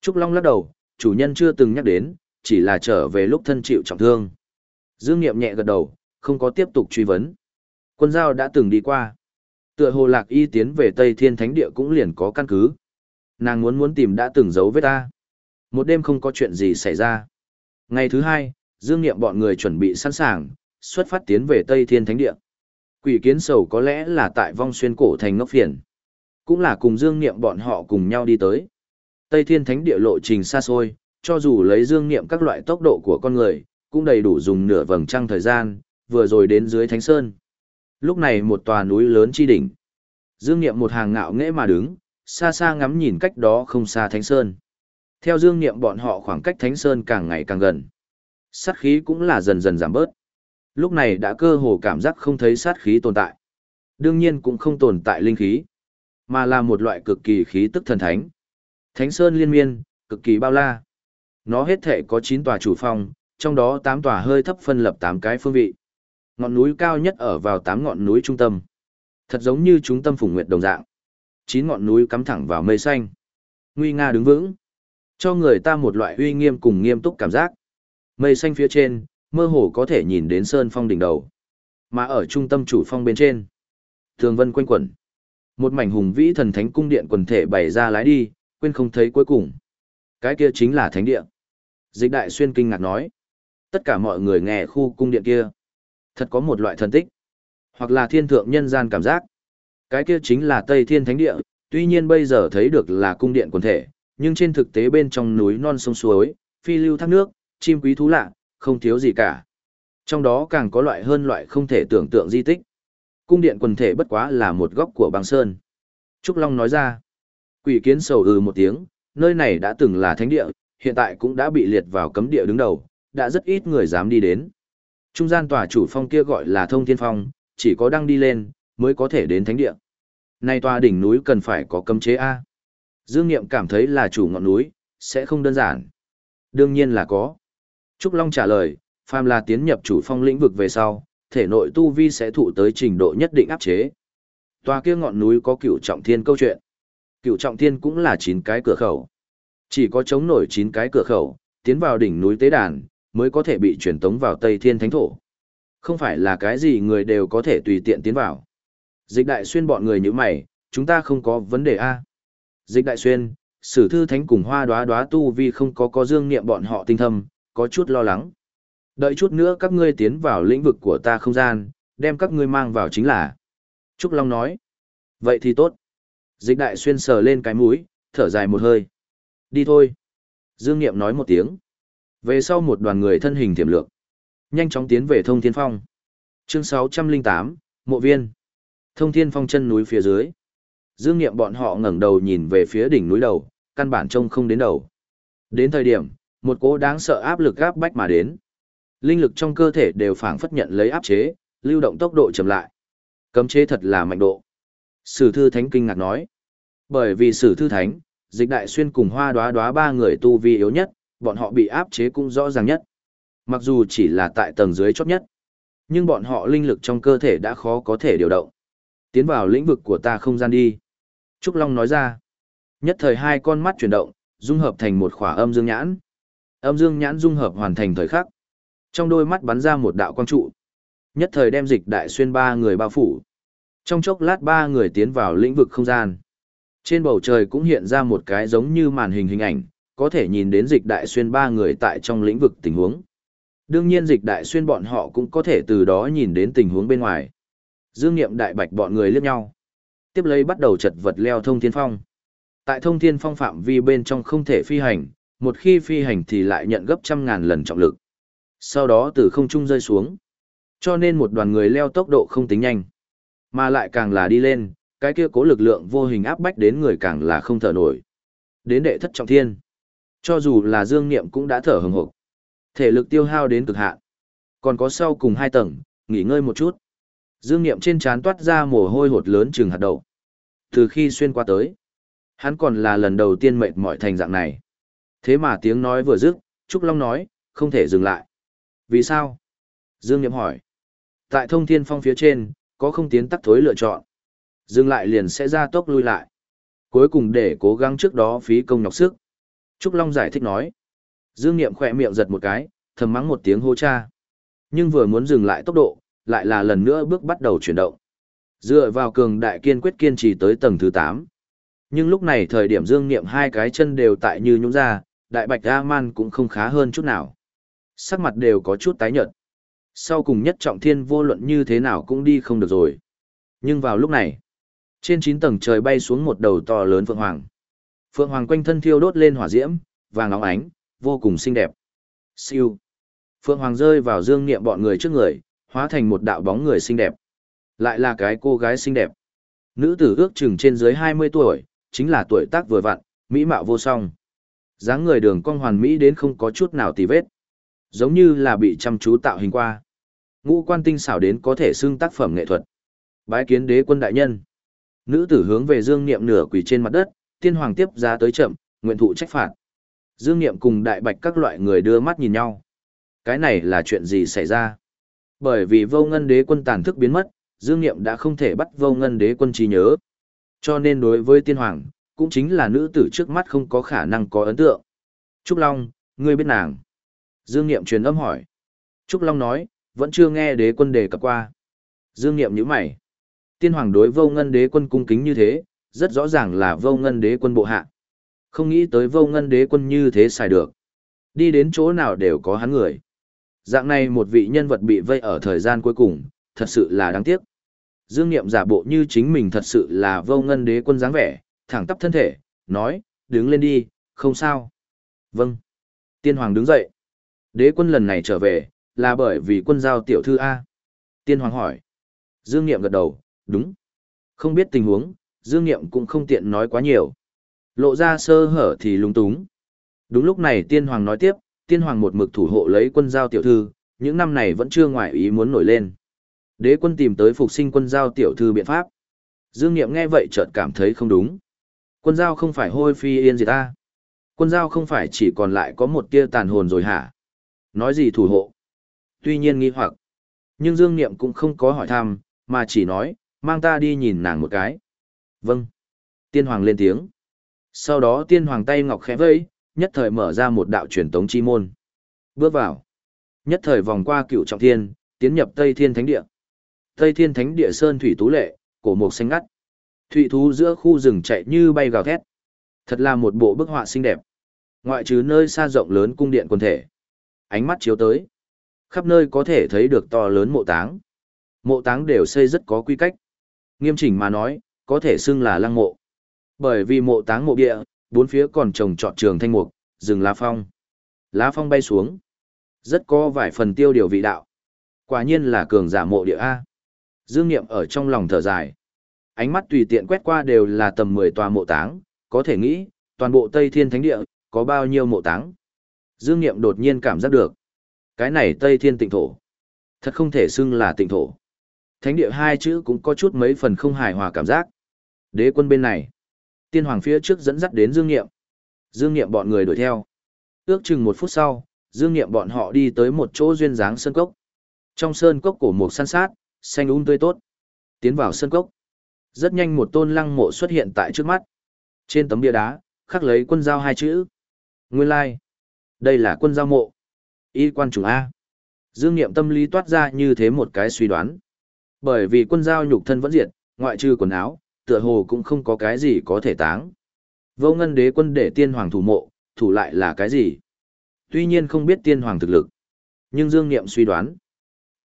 Trúc Long lắc đầu, chủ nhân chưa từng nhắc đến, chỉ là trở về lúc thân chịu trọng thương. Dương Niệm nhẹ gật đầu, không có tiếp tục truy vấn. Quân giao đã từng đi qua. Tựa hồ lạc y tiến về Tây Thiên Thánh Địa cũng liền có căn cứ. Nàng muốn muốn tìm đã từng giấu với ta. Một đêm không có chuyện gì xảy ra. Ngày thứ hai, Dương Niệm bọn người chuẩn bị sẵn sàng, xuất phát tiến về Tây Thiên Thánh Địa. Quỷ kiến sầu có lẽ là tại vong xuyên cổ thành ngốc phiền. Cũng là cùng Dương Niệm bọn họ cùng nhau đi tới. Tây Thiên Thánh Địa lộ trình xa xôi, cho dù lấy Dương Niệm các loại tốc độ của con người, cũng đầy đủ dùng nửa vầng trăng thời gian, vừa rồi đến dưới Thánh Sơn. Lúc này một tòa núi lớn chi đỉnh. Dương Niệm một hàng ngạo nghễ mà đứng, xa xa ngắm nhìn cách đó không xa Thánh Sơn. Theo Dương Niệm bọn họ khoảng cách Thánh Sơn càng ngày càng gần. Sát khí cũng là dần dần giảm bớt. Lúc này đã cơ hồ cảm giác không thấy sát khí tồn tại. Đương nhiên cũng không tồn tại linh khí, mà là một loại cực kỳ khí tức thần thánh. Thánh Sơn liên miên, cực kỳ bao la. Nó hết thể có 9 tòa chủ phong, trong đó 8 tòa hơi thấp phân lập 8 cái phương vị. Ngọn núi cao nhất ở vào tám ngọn núi trung tâm. Thật giống như chúng tâm phùng nguyệt đồng dạng. Chín ngọn núi cắm thẳng vào mây xanh. Nguy nga đứng vững. Cho người ta một loại uy nghiêm cùng nghiêm túc cảm giác. Mây xanh phía trên, mơ hồ có thể nhìn đến sơn phong đỉnh đầu. Mà ở trung tâm chủ phong bên trên. Thường vân quanh quẩn. Một mảnh hùng vĩ thần thánh cung điện quần thể bày ra lái đi, quên không thấy cuối cùng. Cái kia chính là thánh điện. Dịch đại xuyên kinh ngạc nói. Tất cả mọi người nghe khu cung điện kia thật có một loại thần tích, hoặc là thiên thượng nhân gian cảm giác. Cái kia chính là Tây Thiên Thánh Địa, tuy nhiên bây giờ thấy được là cung điện quần thể, nhưng trên thực tế bên trong núi non sông suối, phi lưu thác nước, chim quý thú lạ, không thiếu gì cả. Trong đó càng có loại hơn loại không thể tưởng tượng di tích. Cung điện quần thể bất quá là một góc của băng sơn. Trúc Long nói ra, quỷ kiến sầu ừ một tiếng, nơi này đã từng là thánh địa, hiện tại cũng đã bị liệt vào cấm địa đứng đầu, đã rất ít người dám đi đến. Trung gian tòa chủ phong kia gọi là thông thiên phong, chỉ có đăng đi lên, mới có thể đến thánh địa. Nay tòa đỉnh núi cần phải có cấm chế A. Dương Niệm cảm thấy là chủ ngọn núi, sẽ không đơn giản. Đương nhiên là có. Trúc Long trả lời, phàm là tiến nhập chủ phong lĩnh vực về sau, thể nội tu vi sẽ thụ tới trình độ nhất định áp chế. Tòa kia ngọn núi có cửu trọng thiên câu chuyện. Cửu trọng thiên cũng là 9 cái cửa khẩu. Chỉ có chống nổi 9 cái cửa khẩu, tiến vào đỉnh núi tế đàn, mới có thể bị truyền tống vào Tây Thiên Thánh Thổ. Không phải là cái gì người đều có thể tùy tiện tiến vào. Dịch đại xuyên bọn người như mày, chúng ta không có vấn đề A. Dịch đại xuyên, sử thư thánh cùng hoa đoá đoá tu vi không có có dương niệm bọn họ tinh thâm, có chút lo lắng. Đợi chút nữa các ngươi tiến vào lĩnh vực của ta không gian, đem các ngươi mang vào chính là. Trúc Long nói. Vậy thì tốt. Dịch đại xuyên sờ lên cái mũi, thở dài một hơi. Đi thôi. Dương Niệm nói một tiếng. Về sau một đoàn người thân hình tiềm lược. Nhanh chóng tiến về thông thiên phong. Chương 608, Mộ Viên. Thông thiên phong chân núi phía dưới. Dương Niệm bọn họ ngẩng đầu nhìn về phía đỉnh núi đầu, căn bản trông không đến đầu. Đến thời điểm, một cỗ đáng sợ áp lực gáp bách mà đến. Linh lực trong cơ thể đều phảng phất nhận lấy áp chế, lưu động tốc độ chậm lại. Cấm chế thật là mạnh độ. Sử thư thánh kinh ngạc nói. Bởi vì sử thư thánh, dịch đại xuyên cùng hoa đoá đoá ba người tu vi yếu nhất, bọn họ bị áp chế cũng rõ ràng nhất. Mặc dù chỉ là tại tầng dưới chót nhất, nhưng bọn họ linh lực trong cơ thể đã khó có thể điều động. Tiến vào lĩnh vực của ta không gian đi. Trúc Long nói ra. Nhất thời hai con mắt chuyển động, dung hợp thành một khỏa âm dương nhãn. Âm dương nhãn dung hợp hoàn thành thời khắc. Trong đôi mắt bắn ra một đạo quang trụ. Nhất thời đem dịch đại xuyên ba người bao phủ. Trong chốc lát ba người tiến vào lĩnh vực không gian. Trên bầu trời cũng hiện ra một cái giống như màn hình hình ảnh, có thể nhìn đến dịch đại xuyên ba người tại trong lĩnh vực tình huống. Đương nhiên dịch đại xuyên bọn họ cũng có thể từ đó nhìn đến tình huống bên ngoài. Dương Niệm đại bạch bọn người liếc nhau. Tiếp lấy bắt đầu chật vật leo thông thiên phong. Tại thông thiên phong phạm vi bên trong không thể phi hành, một khi phi hành thì lại nhận gấp trăm ngàn lần trọng lực. Sau đó từ không trung rơi xuống. Cho nên một đoàn người leo tốc độ không tính nhanh. Mà lại càng là đi lên, cái kia cố lực lượng vô hình áp bách đến người càng là không thở nổi. Đến đệ thất trọng thiên. Cho dù là dương niệm cũng đã thở hừng hực. Thể lực tiêu hao đến cực hạn. Còn có sau cùng hai tầng, nghỉ ngơi một chút. Dương niệm trên trán toát ra mồ hôi hột lớn chừng hạt đậu. Từ khi xuyên qua tới, hắn còn là lần đầu tiên mệt mỏi thành dạng này. Thế mà tiếng nói vừa dứt, Trúc Long nói, không thể dừng lại. Vì sao? Dương Niệm hỏi. Tại thông thiên phong phía trên, có không tiến tắc thối lựa chọn. Dừng lại liền sẽ ra tốc lui lại. Cuối cùng để cố gắng trước đó phí công nhọc sức. Trúc Long giải thích nói. Dương Niệm khỏe miệng giật một cái, thầm mắng một tiếng hô cha. Nhưng vừa muốn dừng lại tốc độ, lại là lần nữa bước bắt đầu chuyển động. Dựa vào cường đại kiên quyết kiên trì tới tầng thứ 8. Nhưng lúc này thời điểm Dương Niệm hai cái chân đều tại như nhũng ra, đại bạch A-man cũng không khá hơn chút nào. Sắc mặt đều có chút tái nhợt. Sau cùng nhất trọng thiên vô luận như thế nào cũng đi không được rồi. Nhưng vào lúc này, trên 9 tầng trời bay xuống một đầu to lớn vượng hoàng. Phượng hoàng quanh thân thiêu đốt lên hỏa diễm, vàng óng ánh, vô cùng xinh đẹp. Siêu. Phượng hoàng rơi vào dương niệm bọn người trước người, hóa thành một đạo bóng người xinh đẹp. Lại là cái cô gái xinh đẹp. Nữ tử ước chừng trên dưới 20 tuổi, chính là tuổi tác vừa vặn, mỹ mạo vô song. dáng người đường cong hoàn mỹ đến không có chút nào tì vết. Giống như là bị chăm chú tạo hình qua. Ngũ quan tinh xảo đến có thể xưng tác phẩm nghệ thuật. Bái kiến đế quân đại nhân. Nữ tử hướng về Dương Niệm nửa quỳ trên mặt đất, tiên hoàng tiếp ra tới chậm, nguyện thụ trách phạt. Dương Niệm cùng đại bạch các loại người đưa mắt nhìn nhau. Cái này là chuyện gì xảy ra? Bởi vì vô ngân đế quân tàn thức biến mất, Dương Niệm đã không thể bắt vô ngân đế quân trí nhớ. Cho nên đối với tiên hoàng, cũng chính là nữ tử trước mắt không có khả năng có ấn tượng. Trúc Long, ngươi biết nàng. Dương Niệm truyền âm hỏi. Trúc Long nói, vẫn chưa nghe đế quân đề cập qua. Dương Niệm nhíu mày. Tiên hoàng đối vô ngân đế quân cung kính như thế, rất rõ ràng là vô ngân đế quân bộ hạ. Không nghĩ tới vô ngân đế quân như thế xài được. Đi đến chỗ nào đều có hắn người. Dạng này một vị nhân vật bị vây ở thời gian cuối cùng, thật sự là đáng tiếc. Dương Niệm giả bộ như chính mình thật sự là vô ngân đế quân dáng vẻ, thẳng tắp thân thể, nói, đứng lên đi, không sao. Vâng. Tiên hoàng đứng dậy. Đế quân lần này trở về, là bởi vì quân giao tiểu thư A. Tiên hoàng hỏi. Dương Niệm gật đầu, đúng. Không biết tình huống, Dương Niệm cũng không tiện nói quá nhiều. Lộ ra sơ hở thì lung túng. Đúng lúc này tiên hoàng nói tiếp, tiên hoàng một mực thủ hộ lấy quân giao tiểu thư, những năm này vẫn chưa ngoại ý muốn nổi lên. Đế quân tìm tới phục sinh quân giao tiểu thư biện pháp. Dương Niệm nghe vậy chợt cảm thấy không đúng. Quân giao không phải hôi phi yên gì ta. Quân giao không phải chỉ còn lại có một tia tàn hồn rồi hả? Nói gì thủ hộ? Tuy nhiên nghi hoặc, nhưng Dương Niệm cũng không có hỏi thăm, mà chỉ nói, mang ta đi nhìn nàng một cái. Vâng. Tiên Hoàng lên tiếng. Sau đó Tiên Hoàng tay ngọc khẽ vẫy, nhất thời mở ra một đạo truyền tống chi môn. Bước vào. Nhất thời vòng qua cựu trọng thiên, tiến nhập Tây Thiên Thánh Địa. Tây Thiên Thánh Địa Sơn Thủy Tú Lệ, cổ mục xanh ngắt. Thủy thú giữa khu rừng chạy như bay gào thét. Thật là một bộ bức họa xinh đẹp. Ngoại trừ nơi xa rộng lớn cung điện quần thể. Ánh mắt chiếu tới. Khắp nơi có thể thấy được to lớn mộ táng. Mộ táng đều xây rất có quy cách. Nghiêm chỉnh mà nói, có thể xưng là lăng mộ. Bởi vì mộ táng mộ địa, bốn phía còn trồng trọt trường thanh mục, rừng lá phong. Lá phong bay xuống. Rất có vài phần tiêu điều vị đạo. Quả nhiên là cường giả mộ địa A. Dương Niệm ở trong lòng thở dài. Ánh mắt tùy tiện quét qua đều là tầm 10 tòa mộ táng, có thể nghĩ, toàn bộ Tây Thiên Thánh Địa, có bao nhiêu mộ táng. Dương Niệm đột nhiên cảm giác được. Cái này Tây Thiên tịnh thổ. Thật không thể xưng là tịnh thổ. Thánh địa hai chữ cũng có chút mấy phần không hài hòa cảm giác. Đế quân bên này. Tiên hoàng phía trước dẫn dắt đến Dương Niệm. Dương Niệm bọn người đuổi theo. Ước chừng một phút sau, Dương Niệm bọn họ đi tới một chỗ duyên dáng sơn cốc. Trong sơn cốc cổ mục san sát, xanh um tươi tốt. Tiến vào sơn cốc. Rất nhanh một tôn lăng mộ xuất hiện tại trước mắt. Trên tấm bia đá, khắc lấy quân giao hai chữ. Nguyên lai. Đây là quân giao mộ. Y quan trùng A. Dương Niệm tâm lý toát ra như thế một cái suy đoán. Bởi vì quân giao nhục thân vẫn diệt, ngoại trừ quần áo, tựa hồ cũng không có cái gì có thể táng. Vô ngân đế quân để tiên hoàng thủ mộ, thủ lại là cái gì? Tuy nhiên không biết tiên hoàng thực lực. Nhưng Dương Niệm suy đoán.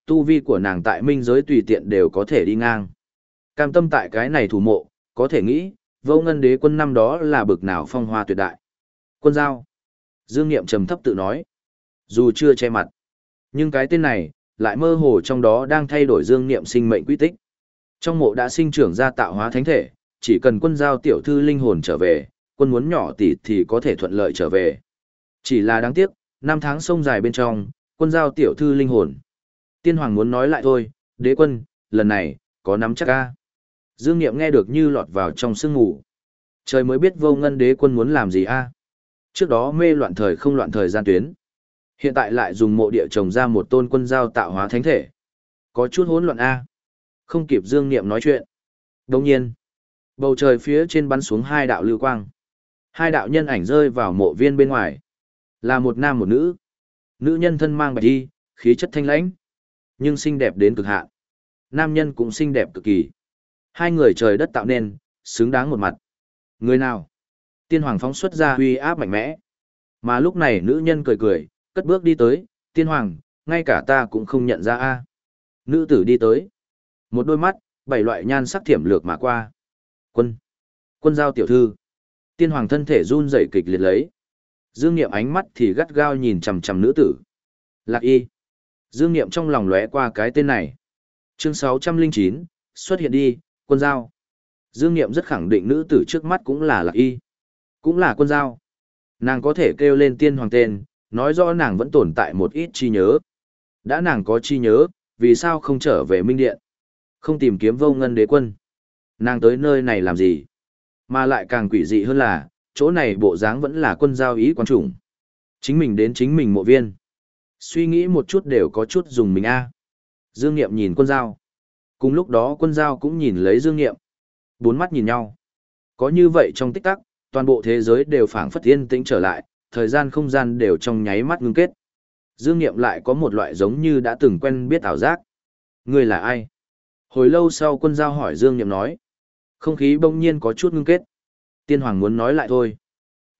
Tu vi của nàng tại minh giới tùy tiện đều có thể đi ngang. Cam tâm tại cái này thủ mộ, có thể nghĩ, vô ngân đế quân năm đó là bực nào phong hoa tuyệt đại. Quân giao. Dương Niệm trầm thấp tự nói. Dù chưa che mặt. Nhưng cái tên này, lại mơ hồ trong đó đang thay đổi Dương Niệm sinh mệnh quy tích. Trong mộ đã sinh trưởng ra tạo hóa thánh thể, chỉ cần quân giao tiểu thư linh hồn trở về, quân muốn nhỏ tỷ thì có thể thuận lợi trở về. Chỉ là đáng tiếc, năm tháng sông dài bên trong, quân giao tiểu thư linh hồn. Tiên hoàng muốn nói lại thôi, đế quân, lần này, có nắm chắc ca. Dương Niệm nghe được như lọt vào trong sương ngủ. Trời mới biết vô ngân đế quân muốn làm gì a Trước đó mê loạn thời không loạn thời gian tuyến. Hiện tại lại dùng mộ địa trồng ra một tôn quân giao tạo hóa thánh thể. Có chút hỗn loạn a không kịp Dương Niệm nói chuyện. Đồng nhiên, bầu trời phía trên bắn xuống hai đạo lưu quang. Hai đạo nhân ảnh rơi vào mộ viên bên ngoài. Là một nam một nữ. Nữ nhân thân mang bạch đi, khí chất thanh lãnh, nhưng xinh đẹp đến cực hạn. Nam nhân cũng xinh đẹp cực kỳ. Hai người trời đất tạo nên, xứng đáng một mặt. Người nào? Tiên hoàng phóng xuất ra uy áp mạnh mẽ. Mà lúc này nữ nhân cười cười, cất bước đi tới, tiên hoàng, ngay cả ta cũng không nhận ra a. Nữ tử đi tới. Một đôi mắt, bảy loại nhan sắc thiểm lược mà qua. Quân. Quân giao tiểu thư. Tiên hoàng thân thể run rẩy kịch liệt lấy. Dương Niệm ánh mắt thì gắt gao nhìn chằm chằm nữ tử. Lạc y. Dương Niệm trong lòng lóe qua cái tên này. Chương 609, xuất hiện đi, quân giao. Dương Niệm rất khẳng định nữ tử trước mắt cũng là Lạc y. Cũng là quân giao. Nàng có thể kêu lên tiên hoàng tên, nói rõ nàng vẫn tồn tại một ít chi nhớ. Đã nàng có chi nhớ, vì sao không trở về Minh Điện? Không tìm kiếm vô ngân đế quân. Nàng tới nơi này làm gì? Mà lại càng quỷ dị hơn là, chỗ này bộ dáng vẫn là quân giao ý quan trùng. Chính mình đến chính mình mộ viên. Suy nghĩ một chút đều có chút dùng mình a. Dương Niệm nhìn quân giao. Cùng lúc đó quân giao cũng nhìn lấy Dương Niệm. Bốn mắt nhìn nhau. Có như vậy trong tích tắc, toàn bộ thế giới đều phảng phất yên tĩnh trở lại, thời gian không gian đều trong nháy mắt ngưng kết. Dương Niệm lại có một loại giống như đã từng quen biết ảo giác. Người là ai? Hồi lâu sau quân giao hỏi Dương Niệm nói. Không khí bỗng nhiên có chút ngưng kết. Tiên hoàng muốn nói lại thôi.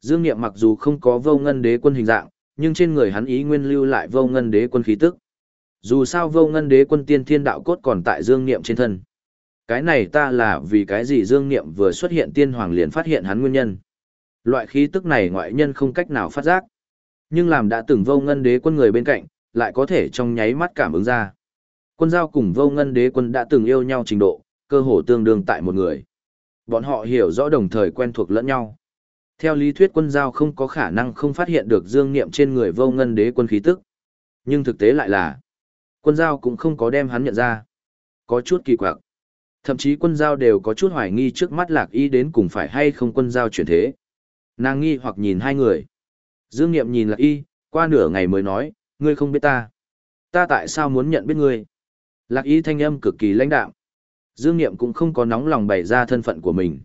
Dương Niệm mặc dù không có vô ngân đế quân hình dạng, nhưng trên người hắn ý nguyên lưu lại vô ngân đế quân khí tức. Dù sao vô ngân đế quân tiên thiên đạo cốt còn tại Dương Niệm trên thân. Cái này ta là vì cái gì Dương Niệm vừa xuất hiện tiên hoàng liền phát hiện hắn nguyên nhân. Loại khí tức này ngoại nhân không cách nào phát giác. Nhưng làm đã từng vô ngân đế quân người bên cạnh, lại có thể trong nháy mắt cảm ứng ra. Quân giao cùng vô ngân đế quân đã từng yêu nhau trình độ, cơ hồ tương đương tại một người. Bọn họ hiểu rõ đồng thời quen thuộc lẫn nhau. Theo lý thuyết quân giao không có khả năng không phát hiện được dương niệm trên người vô ngân đế quân khí tức. Nhưng thực tế lại là, quân giao cũng không có đem hắn nhận ra. Có chút kỳ quặc. Thậm chí quân giao đều có chút hoài nghi trước mắt lạc y đến cùng phải hay không quân giao chuyển thế. Nàng nghi hoặc nhìn hai người. Dương Niệm nhìn lạc y, qua nửa ngày mới nói, ngươi không biết ta. Ta tại sao muốn nhận biết ngươi? Lạc y thanh âm cực kỳ lãnh đạm. Dương Niệm cũng không có nóng lòng bày ra thân phận của mình.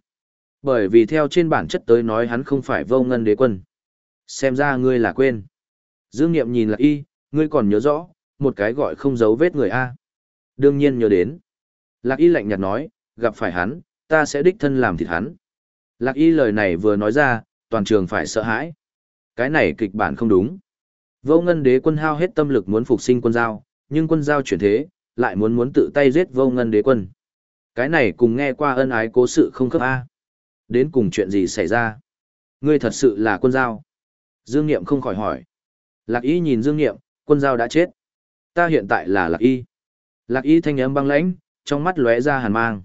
Bởi vì theo trên bản chất tới nói hắn không phải vô ngân đế quân. Xem ra ngươi là quên. Dương Niệm nhìn Lạc y, ngươi còn nhớ rõ, một cái gọi không giấu vết người A. Đương nhiên nhớ đến. Lạc y lạnh nhạt nói, gặp phải hắn, ta sẽ đích thân làm thịt hắn. Lạc y lời này vừa nói ra, toàn trường phải sợ hãi. Cái này kịch bản không đúng. Vô ngân đế quân hao hết tâm lực muốn phục sinh quân giao, nhưng quân giao chuyển thế, lại muốn muốn tự tay giết vô ngân đế quân. Cái này cùng nghe qua ân ái cố sự không khớp A. Đến cùng chuyện gì xảy ra? Ngươi thật sự là quân giao. Dương Niệm không khỏi hỏi. Lạc y nhìn Dương Niệm, quân giao đã chết. Ta hiện tại là Lạc y. Lạc y thanh âm băng lãnh, trong mắt lóe ra hàn mang.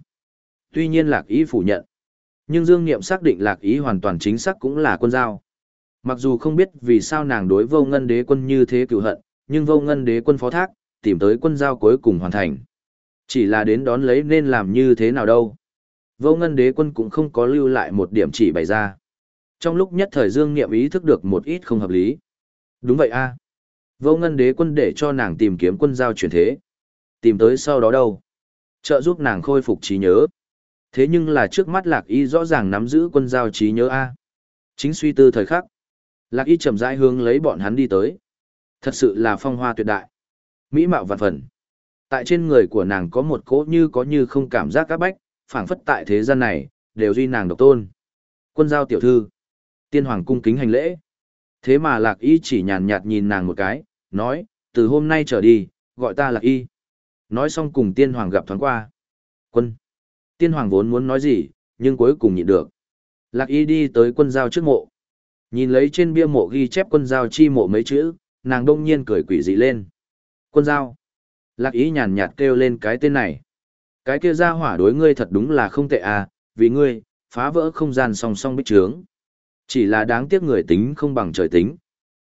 Tuy nhiên Lạc y phủ nhận. Nhưng Dương Niệm xác định Lạc y hoàn toàn chính xác cũng là quân giao. Mặc dù không biết vì sao nàng đối vô ngân đế quân như thế cựu hận, nhưng vô ngân đế quân phó thác, tìm tới quân giao cuối cùng hoàn thành. Chỉ là đến đón lấy nên làm như thế nào đâu. Vô ngân đế quân cũng không có lưu lại một điểm chỉ bày ra. Trong lúc nhất thời Dương Niệm ý thức được một ít không hợp lý. Đúng vậy a Vô ngân đế quân để cho nàng tìm kiếm quân giao chuyển thế. Tìm tới sau đó đâu? Trợ giúp nàng khôi phục trí nhớ. Thế nhưng là trước mắt lạc y rõ ràng nắm giữ quân giao trí nhớ a Chính suy tư thời khắc. Lạc y chậm rãi hướng lấy bọn hắn đi tới. Thật sự là phong hoa tuyệt đại. Mỹ mạo vạn phần. Tại trên người của nàng có một cỗ như có như không cảm giác các bách, phảng phất tại thế gian này, đều duy nàng độc tôn. Quân giao tiểu thư. Tiên hoàng cung kính hành lễ. Thế mà lạc y chỉ nhàn nhạt nhìn nàng một cái, nói, từ hôm nay trở đi, gọi ta lạc y. Nói xong cùng tiên hoàng gặp thoáng qua. Quân. Tiên hoàng vốn muốn nói gì, nhưng cuối cùng nhịn được. Lạc y đi tới quân giao trước mộ. Nhìn lấy trên bia mộ ghi chép quân giao chi mộ mấy chữ, nàng đông nhiên cười quỷ dị lên. Quân giao. Lạc ý nhàn nhạt kêu lên cái tên này. Cái kia ra hỏa đối ngươi thật đúng là không tệ à, vì ngươi, phá vỡ không gian song song bích trướng. Chỉ là đáng tiếc người tính không bằng trời tính.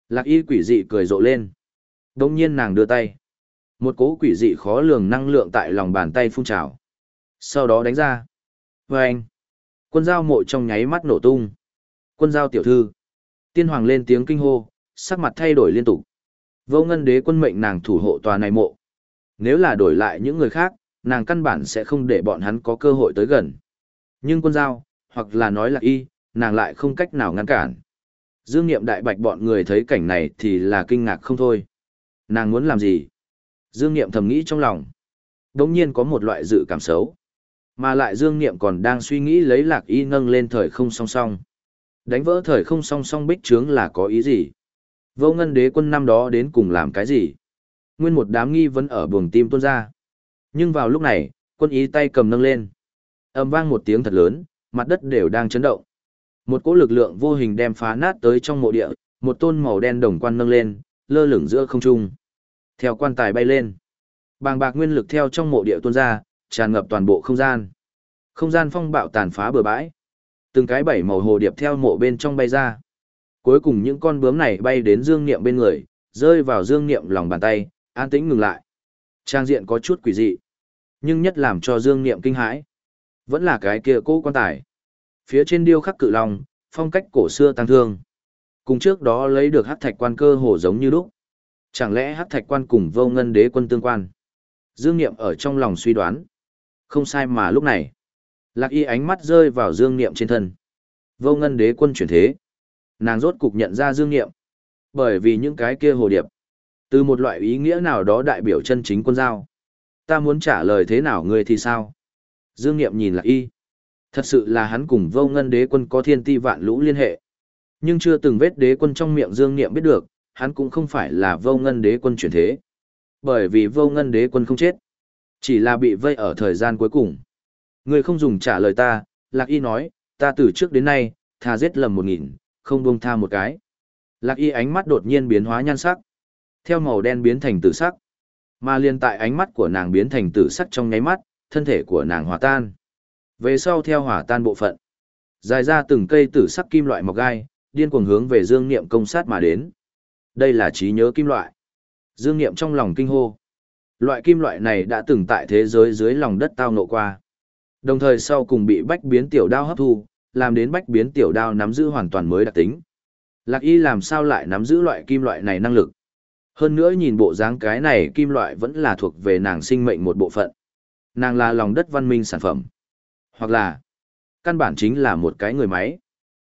Lạc y quỷ dị cười rộ lên. Đông nhiên nàng đưa tay. Một cỗ quỷ dị khó lường năng lượng tại lòng bàn tay phun trào. Sau đó đánh ra. Và anh. Quân giao mộ trong nháy mắt nổ tung. Quân giao tiểu thư. Tiên hoàng lên tiếng kinh hô, sắc mặt thay đổi liên tục. Vô ngân đế quân mệnh nàng thủ hộ tòa này mộ. Nếu là đổi lại những người khác, nàng căn bản sẽ không để bọn hắn có cơ hội tới gần. Nhưng quân giao, hoặc là nói là y, nàng lại không cách nào ngăn cản. Dương Niệm đại bạch bọn người thấy cảnh này thì là kinh ngạc không thôi. Nàng muốn làm gì? Dương Niệm thầm nghĩ trong lòng. Đống nhiên có một loại dự cảm xấu. Mà lại Dương Niệm còn đang suy nghĩ lấy lạc y nâng lên thời không song song. Đánh vỡ thời không song song bích trướng là có ý gì? Vô ngân đế quân năm đó đến cùng làm cái gì? Nguyên một đám nghi vẫn ở buồng tim tuôn ra. Nhưng vào lúc này, quân ý tay cầm nâng lên. âm vang một tiếng thật lớn, mặt đất đều đang chấn động. Một cỗ lực lượng vô hình đem phá nát tới trong mộ địa, một tôn màu đen đồng quan nâng lên, lơ lửng giữa không trung. Theo quan tài bay lên, bàng bạc nguyên lực theo trong mộ địa tuôn ra, tràn ngập toàn bộ không gian. Không gian phong bạo tàn phá bừa bãi. Từng cái bảy màu hồ điệp theo mộ bên trong bay ra. Cuối cùng những con bướm này bay đến Dương Niệm bên người, rơi vào Dương Niệm lòng bàn tay, an tĩnh ngừng lại. Trang diện có chút quỷ dị, nhưng nhất làm cho Dương Niệm kinh hãi. Vẫn là cái kia cố quan tài. Phía trên điêu khắc cự long, phong cách cổ xưa tăng thương. Cùng trước đó lấy được hắc thạch quan cơ hồ giống như lúc. Chẳng lẽ hắc thạch quan cùng vô ngân đế quân tương quan? Dương Niệm ở trong lòng suy đoán. Không sai mà lúc này. Lạc y ánh mắt rơi vào Dương Niệm trên thân. Vô ngân đế quân chuyển thế. Nàng rốt cục nhận ra Dương Niệm. Bởi vì những cái kia hồ điệp. Từ một loại ý nghĩa nào đó đại biểu chân chính quân giao. Ta muốn trả lời thế nào ngươi thì sao? Dương Niệm nhìn Lạc y. Thật sự là hắn cùng vô ngân đế quân có thiên ti vạn lũ liên hệ. Nhưng chưa từng vết đế quân trong miệng Dương Niệm biết được, hắn cũng không phải là vô ngân đế quân chuyển thế. Bởi vì vô ngân đế quân không chết. Chỉ là bị vây ở thời gian cuối cùng. Ngươi không dùng trả lời ta, Lạc Y nói, ta từ trước đến nay, thà giết lầm một nghìn, không buông tha một cái. Lạc Y ánh mắt đột nhiên biến hóa nhan sắc. Theo màu đen biến thành tử sắc. Mà liên tại ánh mắt của nàng biến thành tử sắc trong nháy mắt, thân thể của nàng hòa tan. Về sau theo hỏa tan bộ phận. Dài ra từng cây tử sắc kim loại mọc gai, điên cuồng hướng về Dương Niệm công sát mà đến. Đây là trí nhớ kim loại. Dương Niệm trong lòng kinh hô. Loại kim loại này đã từng tại thế giới dưới lòng đất tao ngộ qua. Đồng thời sau cùng bị bách biến tiểu đao hấp thu, làm đến bách biến tiểu đao nắm giữ hoàn toàn mới đặc tính. Lạc y làm sao lại nắm giữ loại kim loại này năng lực? Hơn nữa nhìn bộ dáng cái này kim loại vẫn là thuộc về nàng sinh mệnh một bộ phận. Nàng là lòng đất văn minh sản phẩm. Hoặc là, căn bản chính là một cái người máy.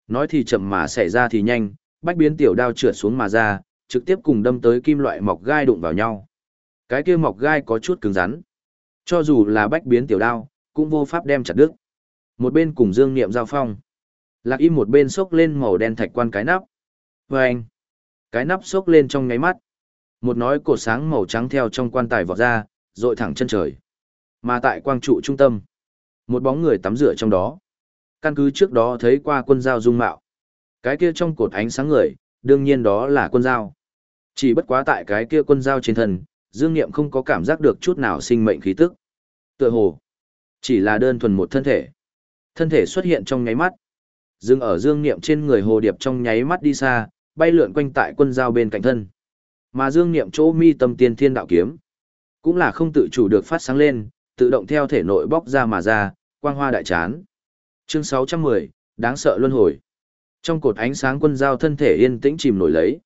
Nói thì chậm mà xảy ra thì nhanh, bách biến tiểu đao trượt xuống mà ra, trực tiếp cùng đâm tới kim loại mọc gai đụng vào nhau. Cái kia mọc gai có chút cứng rắn. Cho dù là bách biến tiểu đao, cũng vô pháp đem chặt đứt. Một bên cùng Dương Niệm giao phong. Lạc im một bên xốc lên màu đen thạch quan cái nắp. Và anh, cái nắp xốc lên trong ngáy mắt. Một nói cột sáng màu trắng theo trong quan tài vọt ra, rội thẳng chân trời. Mà tại quang trụ trung tâm, một bóng người tắm rửa trong đó. Căn cứ trước đó thấy qua quân giao dung mạo. Cái kia trong cột ánh sáng người, đương nhiên đó là quân giao. Chỉ bất quá tại cái kia quân giao trên thân, Dương Niệm không có cảm giác được chút nào sinh mệnh khí tức. Tựa hồ, chỉ là đơn thuần một thân thể. Thân thể xuất hiện trong nháy mắt. Dừng ở Dương Niệm trên người hồ điệp trong nháy mắt đi xa, bay lượn quanh tại quân giao bên cạnh thân. Mà Dương Niệm chỗ mi tâm tiên thiên đạo kiếm, cũng là không tự chủ được phát sáng lên, tự động theo thể nội bóc ra mà ra, quang hoa đại chán. Chương 610, đáng sợ luân hồi. Trong cột ánh sáng quân giao thân thể yên tĩnh chìm nổi lấy.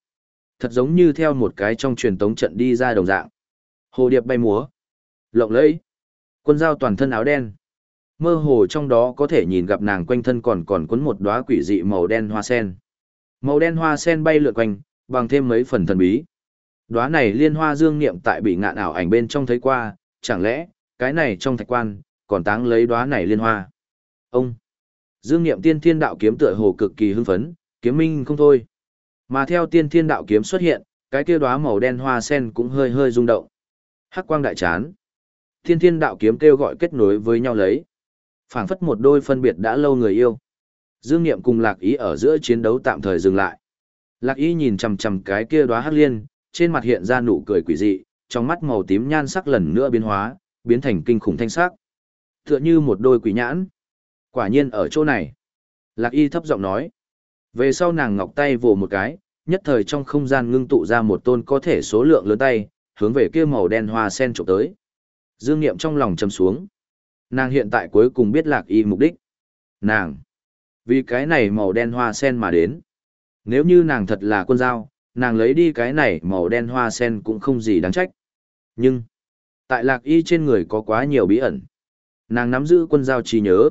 Thật giống như theo một cái trong truyền tống trận đi ra đồng dạng. Hồ điệp bay múa. Lộng lẫy. Quân giao toàn thân áo đen. Mơ hồ trong đó có thể nhìn gặp nàng quanh thân còn còn cuốn một đóa quỷ dị màu đen hoa sen. Màu đen hoa sen bay lượn quanh, bằng thêm mấy phần thần bí. Đóa này liên hoa dương niệm tại bị ngạn ảo ảnh bên trong thấy qua, chẳng lẽ, cái này trong thạch quan, còn táng lấy đóa này liên hoa. Ông! Dương niệm tiên thiên đạo kiếm tựa hồ cực kỳ hưng phấn, kiếm minh không thôi. Mà theo tiên thiên đạo kiếm xuất hiện, cái kia đóa màu đen hoa sen cũng hơi hơi rung động. Hắc quang đại chán. Tiên thiên đạo kiếm kêu gọi kết nối với nhau lấy phảng phất một đôi phân biệt đã lâu người yêu. Dương Niệm cùng Lạc Ý ở giữa chiến đấu tạm thời dừng lại. Lạc Ý nhìn chằm chằm cái kia đóa hắc liên, trên mặt hiện ra nụ cười quỷ dị, trong mắt màu tím nhan sắc lần nữa biến hóa, biến thành kinh khủng thanh sắc. Tựa như một đôi quỷ nhãn. Quả nhiên ở chỗ này. Lạc Y thấp giọng nói. Về sau nàng ngọc tay vồ một cái, nhất thời trong không gian ngưng tụ ra một tôn có thể số lượng lớn tay, hướng về kia màu đen hoa sen trộm tới. Dương Niệm trong lòng trầm xuống. Nàng hiện tại cuối cùng biết Lạc Y mục đích. Nàng. Vì cái này màu đen hoa sen mà đến. Nếu như nàng thật là quân dao, nàng lấy đi cái này màu đen hoa sen cũng không gì đáng trách. Nhưng, tại lạc y trên người có quá nhiều bí ẩn. Nàng nắm giữ quân dao trí nhớ.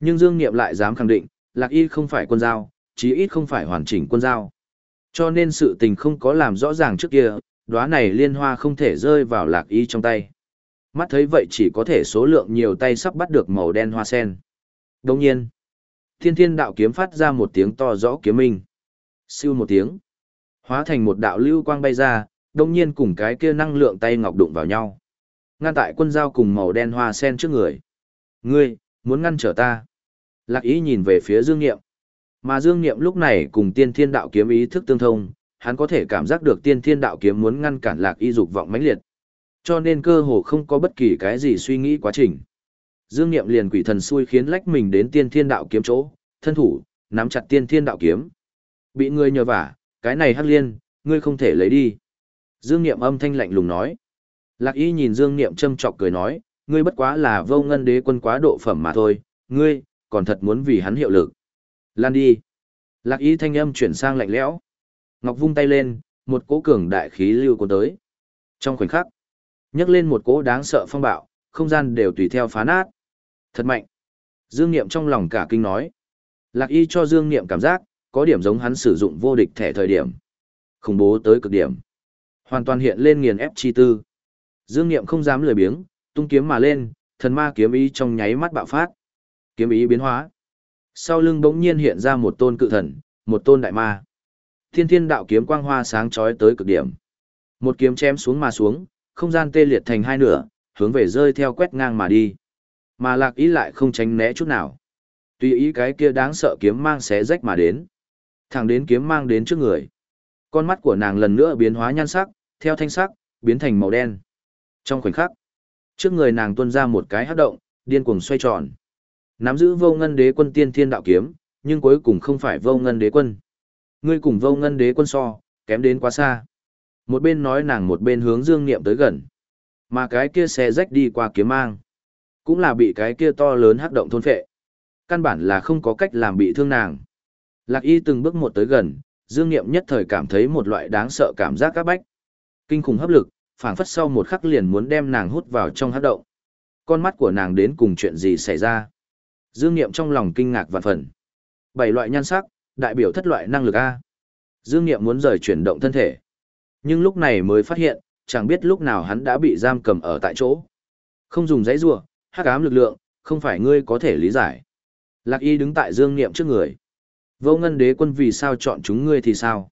Nhưng Dương Niệm lại dám khẳng định, lạc y không phải quân dao, chí ít không phải hoàn chỉnh quân dao. Cho nên sự tình không có làm rõ ràng trước kia, đóa này liên hoa không thể rơi vào lạc y trong tay. Mắt thấy vậy chỉ có thể số lượng nhiều tay sắp bắt được màu đen hoa sen. Đồng nhiên, thiên thiên đạo kiếm phát ra một tiếng to rõ kiếm minh. Siêu một tiếng. Hóa thành một đạo lưu quang bay ra, đồng nhiên cùng cái kia năng lượng tay ngọc đụng vào nhau. Ngăn tại quân dao cùng màu đen hoa sen trước người. Ngươi, muốn ngăn trở ta. Lạc ý nhìn về phía Dương Niệm. Mà Dương Niệm lúc này cùng tiên thiên đạo kiếm ý thức tương thông, hắn có thể cảm giác được tiên thiên đạo kiếm muốn ngăn cản lạc y dục vọng mãnh liệt. Cho nên cơ hồ không có bất kỳ cái gì suy nghĩ quá trình. Dương Niệm liền quỷ thần xui khiến lách mình đến tiên thiên đạo kiếm chỗ, thân thủ, nắm chặt tiên thiên đạo kiếm. Bị ngươi nhờ vả, cái này hắc liên, ngươi không thể lấy đi. Dương Niệm âm thanh lạnh lùng nói. Lạc y nhìn Dương Niệm châm chọc cười nói, ngươi bất quá là vô ngân đế quân quá độ phẩm mà thôi, ngươi, còn thật muốn vì hắn hiệu lực. Lan đi. Lạc y thanh âm chuyển sang lạnh lẽo. Ngọc vung tay lên, một cỗ cường đại khí lưu cuốn tới. Trong khoảnh khắc, nhấc lên một cỗ đáng sợ phong bạo, không gian đều tùy theo phá nát. Thật mạnh. Dương Niệm trong lòng cả kinh nói. Lạc y cho Dương Niệm cảm giác, có điểm giống hắn sử dụng vô địch thẻ thời điểm. Khủng bố tới cực điểm. Hoàn toàn hiện lên nghiền ép chi tư. Dương Niệm không dám lười biếng, tung kiếm mà lên, thần ma kiếm ý trong nháy mắt bạo phát. Kiếm ý biến hóa. Sau lưng bỗng nhiên hiện ra một tôn cự thần, một tôn đại ma. Thiên thiên đạo kiếm quang hoa sáng chói tới cực điểm. Một kiếm chém xuống mà xuống, không gian tê liệt thành hai nửa, hướng về rơi theo quét ngang mà đi. Mà lạc ý lại không tránh né chút nào. Tùy ý cái kia đáng sợ kiếm mang xé rách mà đến. Thẳng đến kiếm mang đến trước người. Con mắt của nàng lần nữa biến hóa nhan sắc, theo thanh sắc, biến thành màu đen. Trong khoảnh khắc, trước người nàng tuôn ra một cái hấp động, điên cuồng xoay tròn. Nắm giữ vô ngân đế quân tiên thiên đạo kiếm, nhưng cuối cùng không phải vô ngân đế quân. Ngươi cùng vô ngân đế quân so, kém đến quá xa. Một bên nói nàng một bên hướng dương niệm tới gần. Mà cái kia xe rách đi qua kiếm mang. Cũng là bị cái kia to lớn hấp động thôn phệ. Căn bản là không có cách làm bị thương nàng. Lạc y từng bước một tới gần, Dương Niệm nhất thời cảm thấy một loại đáng sợ cảm giác các bách. Kinh khủng hấp lực, phảng phất sau một khắc liền muốn đem nàng hút vào trong hắc động. Con mắt của nàng đến cùng chuyện gì xảy ra? Dương Niệm trong lòng kinh ngạc vạn phần. Bảy loại nhan sắc, đại biểu thất loại năng lực A. Dương Niệm muốn rời chuyển động thân thể. Nhưng lúc này mới phát hiện, chẳng biết lúc nào hắn đã bị giam cầm ở tại chỗ. Không dùng giấy rùa, hắc ám lực lượng, không phải ngươi có thể lý giải. Lạc Y đứng tại Dương Niệm trước người. Vô ngân đế quân vì sao chọn chúng ngươi thì sao?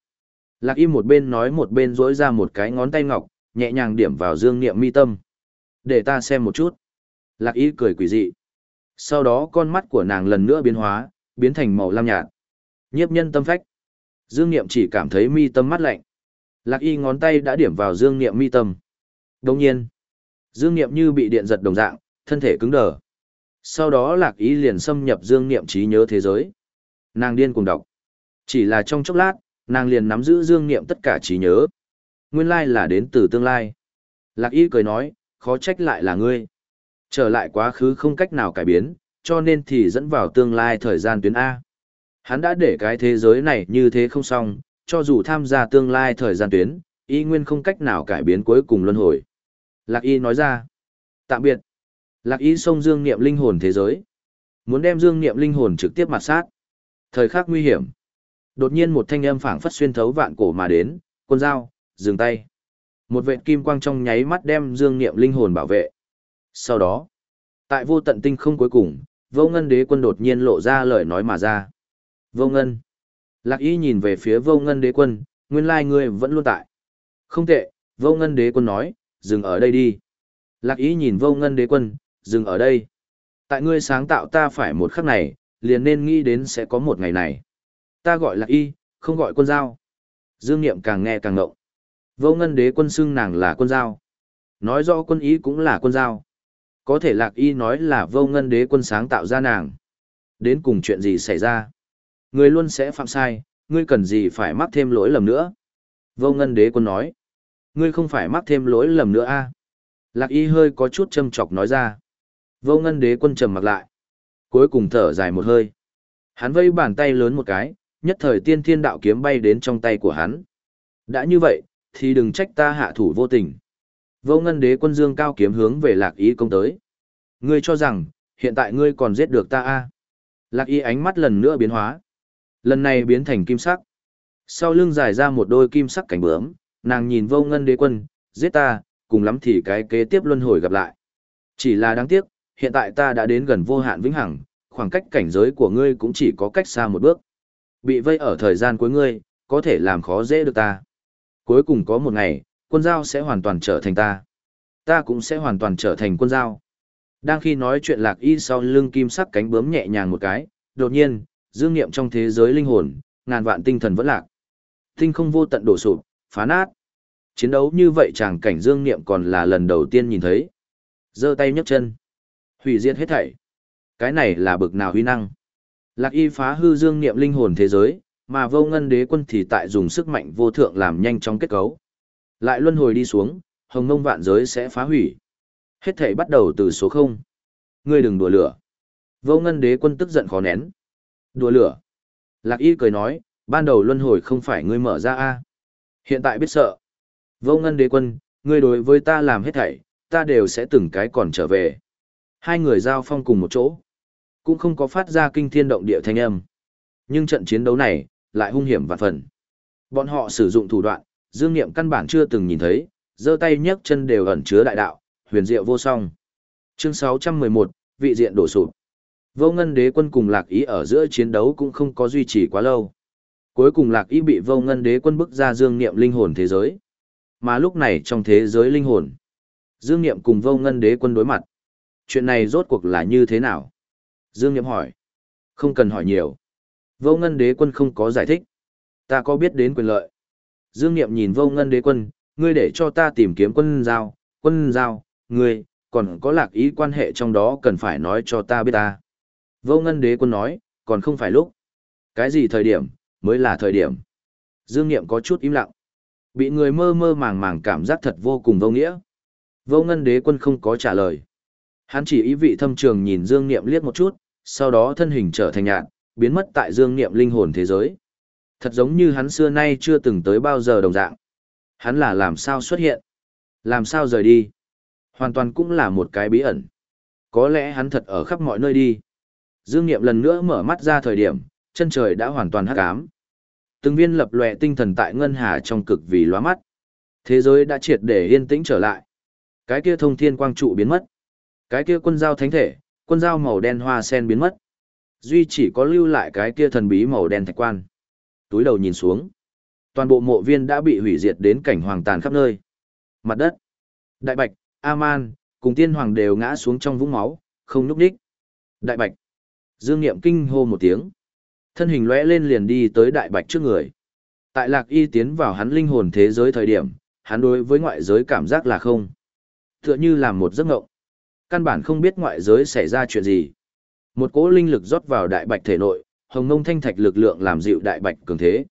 Lạc Y một bên nói một bên rỗi ra một cái ngón tay ngọc, nhẹ nhàng điểm vào Dương Niệm mi tâm. Để ta xem một chút. Lạc Y cười quỷ dị. Sau đó con mắt của nàng lần nữa biến hóa, biến thành màu lam nhạt. Nhiếp nhân tâm phách. Dương Niệm chỉ cảm thấy mi tâm mắt lạnh. Lạc Y ngón tay đã điểm vào Dương Niệm mi tâm. Đồng nhiên, Dương Niệm như bị điện giật đồng dạng, thân thể cứng đờ. Sau đó Lạc Y liền xâm nhập Dương Niệm trí nhớ thế giới. Nàng điên cuồng đọc. Chỉ là trong chốc lát, nàng liền nắm giữ Dương Niệm tất cả trí nhớ. Nguyên lai là đến từ tương lai. Lạc Y cười nói, khó trách lại là ngươi. Trở lại quá khứ không cách nào cải biến, cho nên thì dẫn vào tương lai thời gian tuyến A. Hắn đã để cái thế giới này như thế không xong, cho dù tham gia tương lai thời gian tuyến, y nguyên không cách nào cải biến cuối cùng luân hồi. Lạc y nói ra, tạm biệt. Lạc y xông dương niệm linh hồn thế giới. Muốn đem dương niệm linh hồn trực tiếp mặt sát. Thời khắc nguy hiểm. Đột nhiên một thanh âm phảng phất xuyên thấu vạn cổ mà đến, quân dao, dừng tay. Một vệt kim quang trong nháy mắt đem dương niệm linh hồn bảo vệ. Sau đó, tại vô tận tinh không cuối cùng, vô ngân đế quân đột nhiên lộ ra lời nói mà ra. Vô ngân. Lạc y nhìn về phía vô ngân đế quân, nguyên lai ngươi vẫn luôn tại. Không tệ, vô ngân đế quân nói, dừng ở đây đi. Lạc y nhìn vô ngân đế quân, dừng ở đây. Tại ngươi sáng tạo ta phải một khắc này, liền nên nghĩ đến sẽ có một ngày này. Ta gọi lạc y, không gọi quân giao. Dương Niệm càng nghe càng ngộng. Vô ngân đế quân xưng nàng là quân giao. Nói rõ quân ý cũng là quân giao. Có thể lạc y nói là vô ngân đế quân sáng tạo ra nàng. Đến cùng chuyện gì xảy ra? Người luôn sẽ phạm sai, ngươi cần gì phải mắc thêm lỗi lầm nữa. Vô ngân đế quân nói. Ngươi không phải mắc thêm lỗi lầm nữa a Lạc y hơi có chút châm chọc nói ra. Vô ngân đế quân trầm mặt lại. Cuối cùng thở dài một hơi. Hắn vây bàn tay lớn một cái, nhất thời tiên thiên đạo kiếm bay đến trong tay của hắn. Đã như vậy, thì đừng trách ta hạ thủ vô tình. Vô ngân đế quân dương cao kiếm hướng về lạc y công tới. Ngươi cho rằng, hiện tại ngươi còn giết được ta a Lạc y ánh mắt lần nữa biến hóa. Lần này biến thành kim sắc. Sau lưng dài ra một đôi kim sắc cánh bướm, nàng nhìn vô ngân đế quân, giết ta, cùng lắm thì cái kế tiếp luân hồi gặp lại. Chỉ là đáng tiếc, hiện tại ta đã đến gần vô hạn vĩnh hằng, khoảng cách cảnh giới của ngươi cũng chỉ có cách xa một bước. Bị vây ở thời gian cuối ngươi, có thể làm khó dễ được ta. Cuối cùng có một ngày, quân giao sẽ hoàn toàn trở thành ta. Ta cũng sẽ hoàn toàn trở thành quân giao. Đang khi nói chuyện lạc y sau lưng kim sắc cánh bướm nhẹ nhàng một cái, đột nhiên, dương nghiệm trong thế giới linh hồn, ngàn vạn tinh thần vẫn lạc. Tinh không vô tận đổ sụp, phá nát. Chiến đấu như vậy chàng cảnh dương nghiệm còn là lần đầu tiên nhìn thấy. giơ tay nhấc chân. Hủy diệt hết thảy. Cái này là bực nào huy năng. Lạc y phá hư dương nghiệm linh hồn thế giới, mà vô ngân đế quân thì tại dùng sức mạnh vô thượng làm nhanh trong kết cấu. Lại luân hồi đi xuống, hồng mông vạn giới sẽ phá hủy. Hết thảy bắt đầu từ số 0. Ngươi đừng đùa lửa. Vô ngân đế quân tức giận khó nén. Đùa lửa. Lạc y cười nói, ban đầu luân hồi không phải ngươi mở ra a Hiện tại biết sợ. Vô ngân đế quân, ngươi đối với ta làm hết thảy, ta đều sẽ từng cái còn trở về. Hai người giao phong cùng một chỗ. Cũng không có phát ra kinh thiên động địa thanh âm. Nhưng trận chiến đấu này, lại hung hiểm vạn phần. Bọn họ sử dụng thủ đoạn, dương niệm căn bản chưa từng nhìn thấy, giơ tay nhấc chân đều ẩn chứa đại đạo, huyền diệu vô song. Chương 611, vị diện đổ sụp. Vô ngân đế quân cùng lạc ý ở giữa chiến đấu cũng không có duy trì quá lâu. Cuối cùng lạc ý bị vô ngân đế quân bức ra dương niệm linh hồn thế giới. Mà lúc này trong thế giới linh hồn, dương niệm cùng vô ngân đế quân đối mặt. Chuyện này rốt cuộc là như thế nào? Dương niệm hỏi. Không cần hỏi nhiều. Vô ngân đế quân không có giải thích. Ta có biết đến quyền lợi. Dương niệm nhìn vô ngân đế quân, ngươi để cho ta tìm kiếm quân giao, quân giao, ngươi, còn có lạc ý quan hệ trong đó cần phải nói cho ta biết ta. Vô ngân đế quân nói, còn không phải lúc. Cái gì thời điểm, mới là thời điểm. Dương Niệm có chút im lặng. Bị người mơ mơ màng màng cảm giác thật vô cùng vô nghĩa. Vô ngân đế quân không có trả lời. Hắn chỉ ý vị thâm trường nhìn Dương Niệm liếc một chút, sau đó thân hình trở thành nhạt, biến mất tại Dương Niệm linh hồn thế giới. Thật giống như hắn xưa nay chưa từng tới bao giờ đồng dạng. Hắn là làm sao xuất hiện? Làm sao rời đi? Hoàn toàn cũng là một cái bí ẩn. Có lẽ hắn thật ở khắp mọi nơi đi. Dương Niệm lần nữa mở mắt ra thời điểm, chân trời đã hoàn toàn hắc ám. Từng viên lập lòe tinh thần tại ngân hà trong cực vì lóa mắt. Thế giới đã triệt để yên tĩnh trở lại. Cái kia thông thiên quang trụ biến mất. Cái kia quân giao thánh thể, quân giao màu đen hoa sen biến mất. Duy chỉ có lưu lại cái kia thần bí màu đen thạch quan. Túi đầu nhìn xuống. Toàn bộ mộ viên đã bị hủy diệt đến cảnh hoàng tàn khắp nơi. Mặt đất. Đại bạch, A-man, cùng tiên hoàng đều ngã xuống trong vũng máu, không núp đích. Đại bạch. Dương Niệm kinh hô một tiếng. Thân hình lóe lên liền đi tới đại bạch trước người. Tại lạc y tiến vào hắn linh hồn thế giới thời điểm, hắn đối với ngoại giới cảm giác là không. Tựa như là một giấc ngộng. Căn bản không biết ngoại giới xảy ra chuyện gì. Một cỗ linh lực rót vào đại bạch thể nội, hồng ngông thanh thạch lực lượng làm dịu đại bạch cường thế.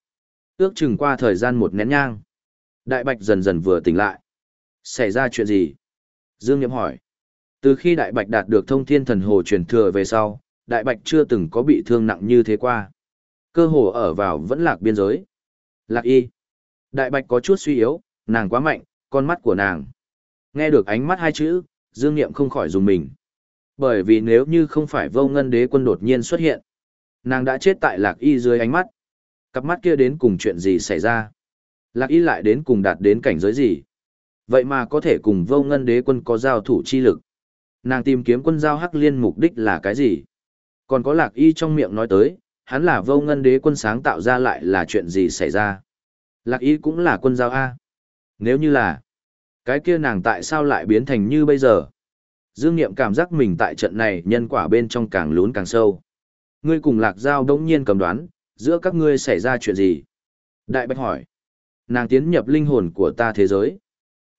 Ước chừng qua thời gian một nén nhang. Đại bạch dần dần vừa tỉnh lại. Xảy ra chuyện gì? Dương Niệm hỏi. Từ khi đại bạch đạt được thông thiên thần hồ truyền thừa về sau, đại bạch chưa từng có bị thương nặng như thế qua. Cơ hồ ở vào vẫn lạc biên giới. Lạc y. Đại bạch có chút suy yếu, nàng quá mạnh, con mắt của nàng. Nghe được ánh mắt hai chữ, Dương Niệm không khỏi dùng mình. Bởi vì nếu như không phải vô ngân đế quân đột nhiên xuất hiện, nàng đã chết tại lạc y dưới ánh mắt. Cặp mắt kia đến cùng chuyện gì xảy ra? Lạc y lại đến cùng đạt đến cảnh giới gì? Vậy mà có thể cùng vô ngân đế quân có giao thủ chi lực. Nàng tìm kiếm quân giao hắc liên mục đích là cái gì? Còn có lạc y trong miệng nói tới, hắn là vô ngân đế quân sáng tạo ra lại là chuyện gì xảy ra? Lạc y cũng là quân giao A. Nếu như là, cái kia nàng tại sao lại biến thành như bây giờ? Dương Niệm cảm giác mình tại trận này nhân quả bên trong càng lún càng sâu. Ngươi cùng lạc giao đống nhiên cầm đoán, giữa các ngươi xảy ra chuyện gì? Đại Bạch hỏi. Nàng tiến nhập linh hồn của ta thế giới.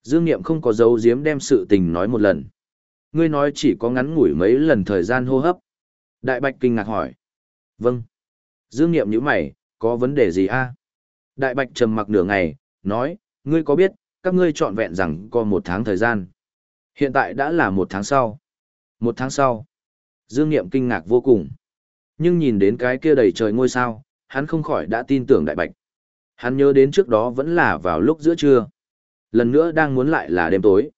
Dương Niệm không có dấu giếm đem sự tình nói một lần. Ngươi nói chỉ có ngắn ngủi mấy lần thời gian hô hấp. Đại Bạch kinh ngạc hỏi. Vâng. Dương Niệm như mày, có vấn đề gì a? Đại Bạch trầm mặc nửa ngày, nói, ngươi có biết, các ngươi trọn vẹn rằng có một tháng thời gian. Hiện tại đã là một tháng sau. Một tháng sau. Dương Niệm kinh ngạc vô cùng. Nhưng nhìn đến cái kia đầy trời ngôi sao, hắn không khỏi đã tin tưởng Đại Bạch. Hắn nhớ đến trước đó vẫn là vào lúc giữa trưa. Lần nữa đang muốn lại là đêm tối.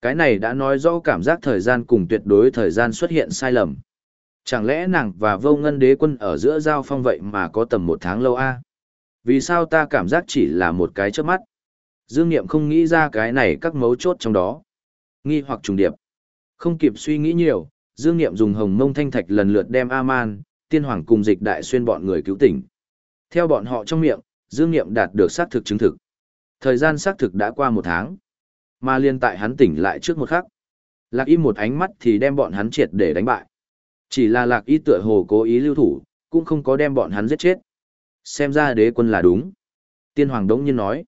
Cái này đã nói rõ cảm giác thời gian cùng tuyệt đối thời gian xuất hiện sai lầm. Chẳng lẽ nàng và vô ngân đế quân ở giữa giao phong vậy mà có tầm một tháng lâu a? Vì sao ta cảm giác chỉ là một cái trước mắt? Dương Niệm không nghĩ ra cái này các mấu chốt trong đó. Nghi hoặc trùng điệp. Không kịp suy nghĩ nhiều, Dương Niệm dùng hồng mông thanh thạch lần lượt đem A-man, tiên hoàng cùng dịch đại xuyên bọn người cứu tỉnh. Theo bọn họ trong miệng, Dương Niệm đạt được xác thực chứng thực. Thời gian xác thực đã qua một tháng. Mà liên tại hắn tỉnh lại trước một khắc. Lạc im một ánh mắt thì đem bọn hắn triệt để đánh bại. Chỉ là lạc y tựa hồ cố ý lưu thủ, cũng không có đem bọn hắn giết chết. Xem ra đế quân là đúng. Tiên hoàng đống nhiên nói.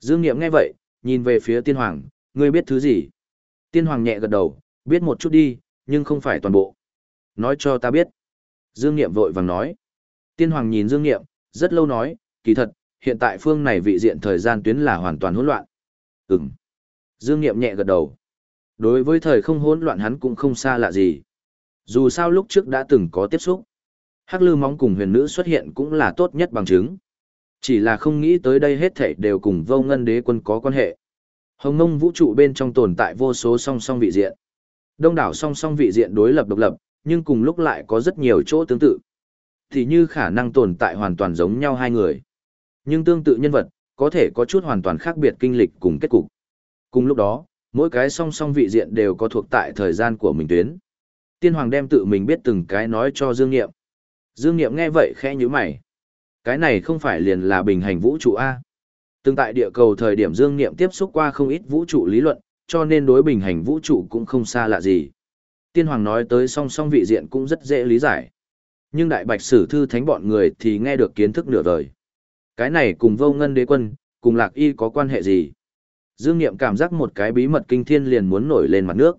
Dương Niệm nghe vậy, nhìn về phía tiên hoàng, ngươi biết thứ gì? Tiên hoàng nhẹ gật đầu, biết một chút đi, nhưng không phải toàn bộ. Nói cho ta biết. Dương Niệm vội vàng nói. Tiên hoàng nhìn Dương Niệm, rất lâu nói, kỳ thật, hiện tại phương này vị diện thời gian tuyến là hoàn toàn hỗn loạn. Ừm. Dương Niệm nhẹ gật đầu. Đối với thời không hỗn loạn hắn cũng không xa lạ gì. Dù sao lúc trước đã từng có tiếp xúc. Hắc lư móng cùng huyền nữ xuất hiện cũng là tốt nhất bằng chứng. Chỉ là không nghĩ tới đây hết thảy đều cùng vô ngân đế quân có quan hệ. Hồng Ngông vũ trụ bên trong tồn tại vô số song song vị diện. Đông đảo song song vị diện đối lập độc lập, nhưng cùng lúc lại có rất nhiều chỗ tương tự. Thì như khả năng tồn tại hoàn toàn giống nhau hai người. Nhưng tương tự nhân vật, có thể có chút hoàn toàn khác biệt kinh lịch cùng kết cục. Cùng lúc đó, mỗi cái song song vị diện đều có thuộc tại thời gian của mình tuyến. Tiên hoàng đem tự mình biết từng cái nói cho Dương Nghiệm. Dương Nghiệm nghe vậy khẽ như mày. Cái này không phải liền là bình hành vũ trụ A. Từng tại địa cầu thời điểm Dương Nghiệm tiếp xúc qua không ít vũ trụ lý luận, cho nên đối bình hành vũ trụ cũng không xa lạ gì. Tiên hoàng nói tới song song vị diện cũng rất dễ lý giải. Nhưng đại bạch sử thư thánh bọn người thì nghe được kiến thức nửa đời. Cái này cùng vô ngân đế quân, cùng lạc y có quan hệ gì? Dương Niệm cảm giác một cái bí mật kinh thiên liền muốn nổi lên mặt nước.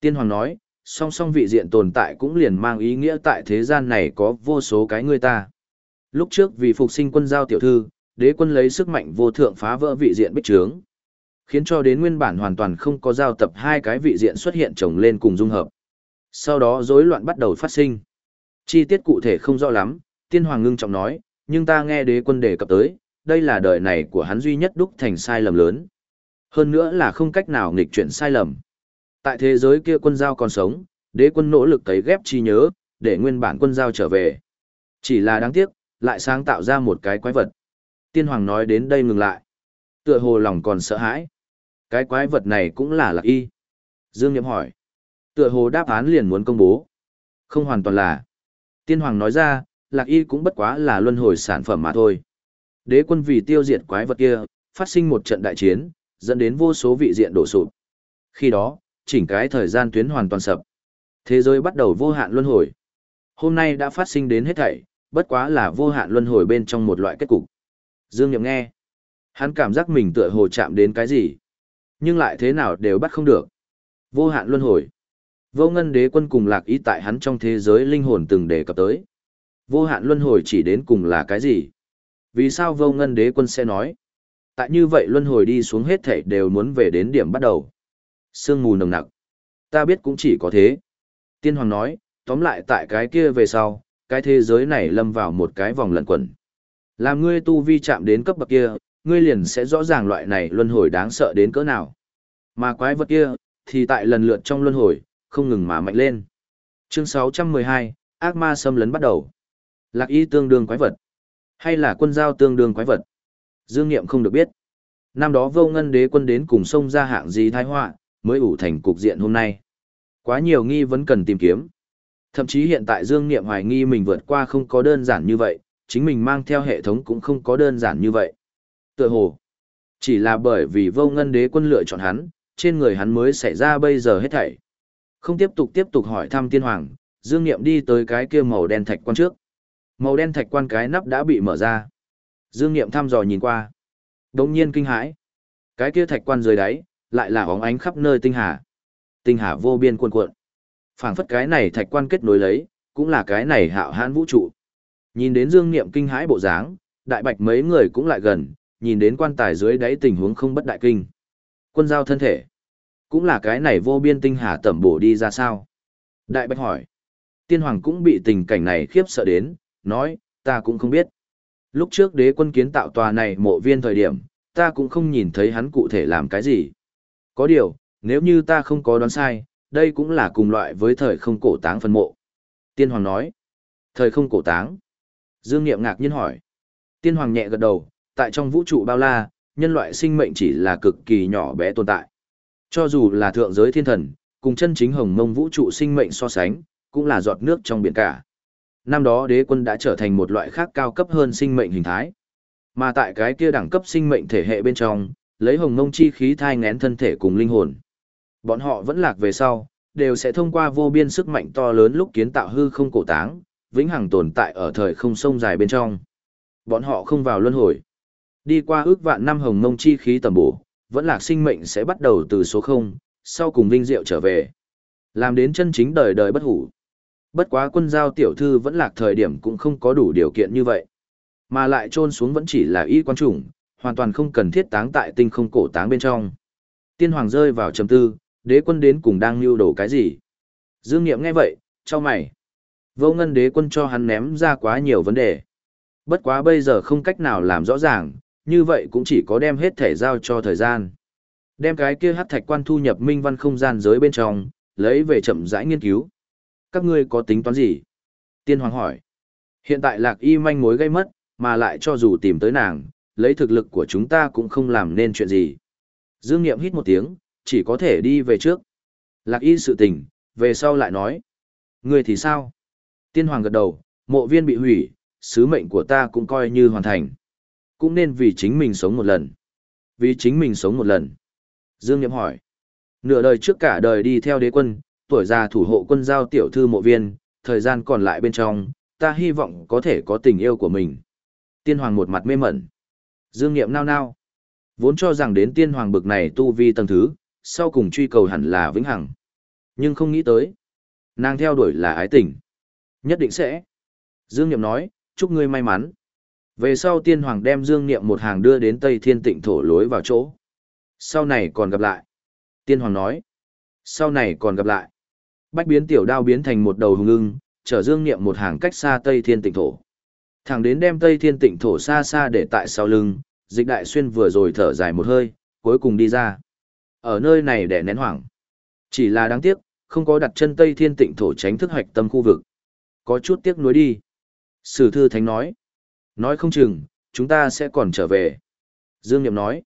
Tiên hoàng nói, song song vị diện tồn tại cũng liền mang ý nghĩa tại thế gian này có vô số cái người ta. Lúc trước vì phục sinh quân giao tiểu thư, đế quân lấy sức mạnh vô thượng phá vỡ vị diện bích trướng. Khiến cho đến nguyên bản hoàn toàn không có giao tập hai cái vị diện xuất hiện chồng lên cùng dung hợp. Sau đó rối loạn bắt đầu phát sinh. Chi tiết cụ thể không rõ lắm, tiên hoàng ngưng trọng nói, nhưng ta nghe đế quân đề cập tới, đây là đời này của hắn duy nhất đúc thành sai lầm lớn. Hơn nữa là không cách nào nghịch chuyển sai lầm. Tại thế giới kia quân giao còn sống, đế quân nỗ lực cấy ghép chi nhớ, để nguyên bản quân giao trở về. Chỉ là đáng tiếc, lại sáng tạo ra một cái quái vật. Tiên hoàng nói đến đây ngừng lại. Tựa hồ lòng còn sợ hãi. Cái quái vật này cũng là lạc y. Dương Niệm hỏi. Tựa hồ đáp án liền muốn công bố. Không hoàn toàn là. Tiên hoàng nói ra, lạc y cũng bất quá là luân hồi sản phẩm mà thôi. Đế quân vì tiêu diệt quái vật kia, phát sinh một trận đại chiến, dẫn đến vô số vị diện đổ sụp. Khi đó, chỉnh cái thời gian tuyến hoàn toàn sập. Thế giới bắt đầu vô hạn luân hồi. Hôm nay đã phát sinh đến hết thảy, bất quá là vô hạn luân hồi bên trong một loại kết cục. Dương Nhậm nghe. Hắn cảm giác mình tựa hồ chạm đến cái gì, nhưng lại thế nào đều bắt không được. Vô hạn luân hồi. Vô ngân đế quân cùng lạc ý tại hắn trong thế giới linh hồn từng đề cập tới. Vô hạn luân hồi chỉ đến cùng là cái gì? Vì sao vô ngân đế quân sẽ nói? Tại như vậy luân hồi đi xuống hết thảy đều muốn về đến điểm bắt đầu. Sương mù nồng nặc. Ta biết cũng chỉ có thế. Tiên hoàng nói, tóm lại tại cái kia về sau, cái thế giới này lâm vào một cái vòng lẩn quẩn. Làm ngươi tu vi chạm đến cấp bậc kia, ngươi liền sẽ rõ ràng loại này luân hồi đáng sợ đến cỡ nào. Mà quái vật kia, thì tại lần lượt trong luân hồi, không ngừng mà mạnh lên. Chương 612, ác ma xâm lấn bắt đầu. Lạc y tương đương quái vật, hay là quân giao tương đương quái vật? Dương Niệm không được biết. Năm đó vô ngân đế quân đến cùng sông ra hạng gì thái họa, mới ủ thành cục diện hôm nay. Quá nhiều nghi vẫn cần tìm kiếm. Thậm chí hiện tại Dương Niệm hoài nghi mình vượt qua không có đơn giản như vậy, chính mình mang theo hệ thống cũng không có đơn giản như vậy. Tựa hồ, chỉ là bởi vì vô ngân đế quân lựa chọn hắn, trên người hắn mới xảy ra bây giờ hết thảy. Không tiếp tục tiếp tục hỏi thăm tiên hoàng, Dương Niệm đi tới cái kia màu đen thạch quan trước. Màu đen thạch quan cái nắp đã bị mở ra. Dương Niệm thăm dò nhìn qua. Đống nhiên kinh hãi. Cái kia thạch quan dưới đáy, lại là óng ánh khắp nơi tinh hà. Tinh hà vô biên cuồn cuộn. phảng phất cái này thạch quan kết nối lấy, cũng là cái này hạo hãn vũ trụ. Nhìn đến Dương Niệm kinh hãi bộ dáng, đại bạch mấy người cũng lại gần, nhìn đến quan tài dưới đáy tình huống không bất đại kinh. Quân giao thân thể. Cũng là cái này vô biên tinh hà tẩm bổ đi ra sao? Đại bạch hỏi. Tiên hoàng cũng bị tình cảnh này khiếp sợ đến, nói, ta cũng không biết. Lúc trước đế quân kiến tạo tòa này mộ viên thời điểm, ta cũng không nhìn thấy hắn cụ thể làm cái gì. Có điều, nếu như ta không có đoán sai, đây cũng là cùng loại với thời không cổ táng phân mộ. Tiên Hoàng nói, thời không cổ táng. Dương Niệm ngạc nhiên hỏi. Tiên Hoàng nhẹ gật đầu, tại trong vũ trụ bao la, nhân loại sinh mệnh chỉ là cực kỳ nhỏ bé tồn tại. Cho dù là thượng giới thiên thần, cùng chân chính hồng mông vũ trụ sinh mệnh so sánh, cũng là giọt nước trong biển cả năm đó đế quân đã trở thành một loại khác cao cấp hơn sinh mệnh hình thái. Mà tại cái kia đẳng cấp sinh mệnh thể hệ bên trong, lấy hồng mông chi khí thai ngén thân thể cùng linh hồn. Bọn họ vẫn lạc về sau, đều sẽ thông qua vô biên sức mạnh to lớn lúc kiến tạo hư không cổ táng, vĩnh hằng tồn tại ở thời không sông dài bên trong. Bọn họ không vào luân hồi. Đi qua ước vạn năm hồng mông chi khí tầm bổ, vẫn lạc sinh mệnh sẽ bắt đầu từ số 0, sau cùng vinh diệu trở về. Làm đến chân chính đời đời bất hủ. Bất quá quân giao tiểu thư vẫn lạc thời điểm cũng không có đủ điều kiện như vậy. Mà lại trôn xuống vẫn chỉ là y quan trùng, hoàn toàn không cần thiết táng tại tinh không cổ táng bên trong. Tiên hoàng rơi vào trầm tư, đế quân đến cùng đang lưu đổ cái gì? Dương Nghiệm nghe vậy, cho mày. Vô ngân đế quân cho hắn ném ra quá nhiều vấn đề. Bất quá bây giờ không cách nào làm rõ ràng, như vậy cũng chỉ có đem hết thể giao cho thời gian. Đem cái kia hắc thạch quan thu nhập minh văn không gian giới bên trong, lấy về chậm rãi nghiên cứu các ngươi có tính toán gì? Tiên Hoàng hỏi. Hiện tại lạc y manh mối gây mất, mà lại cho dù tìm tới nàng, lấy thực lực của chúng ta cũng không làm nên chuyện gì. Dương Niệm hít một tiếng, chỉ có thể đi về trước. Lạc y sự tình, về sau lại nói. người thì sao? Tiên Hoàng gật đầu, mộ viên bị hủy, sứ mệnh của ta cũng coi như hoàn thành. Cũng nên vì chính mình sống một lần. Vì chính mình sống một lần. Dương Niệm hỏi. Nửa đời trước cả đời đi theo đế quân, tuổi già thủ hộ quân giao tiểu thư mộ viên, thời gian còn lại bên trong, ta hy vọng có thể có tình yêu của mình. Tiên hoàng một mặt mê mẩn. Dương nghiệm nao nao. Vốn cho rằng đến tiên hoàng bực này tu vi tầng thứ, sau cùng truy cầu hẳn là vĩnh hằng. Nhưng không nghĩ tới. Nàng theo đuổi là ái tình. Nhất định sẽ. Dương nghiệm nói, chúc ngươi may mắn. Về sau tiên hoàng đem dương nghiệm một hàng đưa đến Tây Thiên Tịnh thổ lối vào chỗ. Sau này còn gặp lại. Tiên hoàng nói. Sau này còn gặp lại. Bách biến tiểu đao biến thành một đầu hùng ưng, chở dương niệm một hàng cách xa Tây Thiên Tịnh thổ. Thẳng đến đem Tây Thiên Tịnh thổ xa xa để tại sau lưng, dịch đại xuyên vừa rồi thở dài một hơi, cuối cùng đi ra. Ở nơi này để nén hoảng. Chỉ là đáng tiếc, không có đặt chân Tây Thiên Tịnh thổ tránh thức hoạch tâm khu vực. Có chút tiếc nuối đi. Sử thư thánh nói. Nói không chừng, chúng ta sẽ còn trở về. Dương Niệm nói.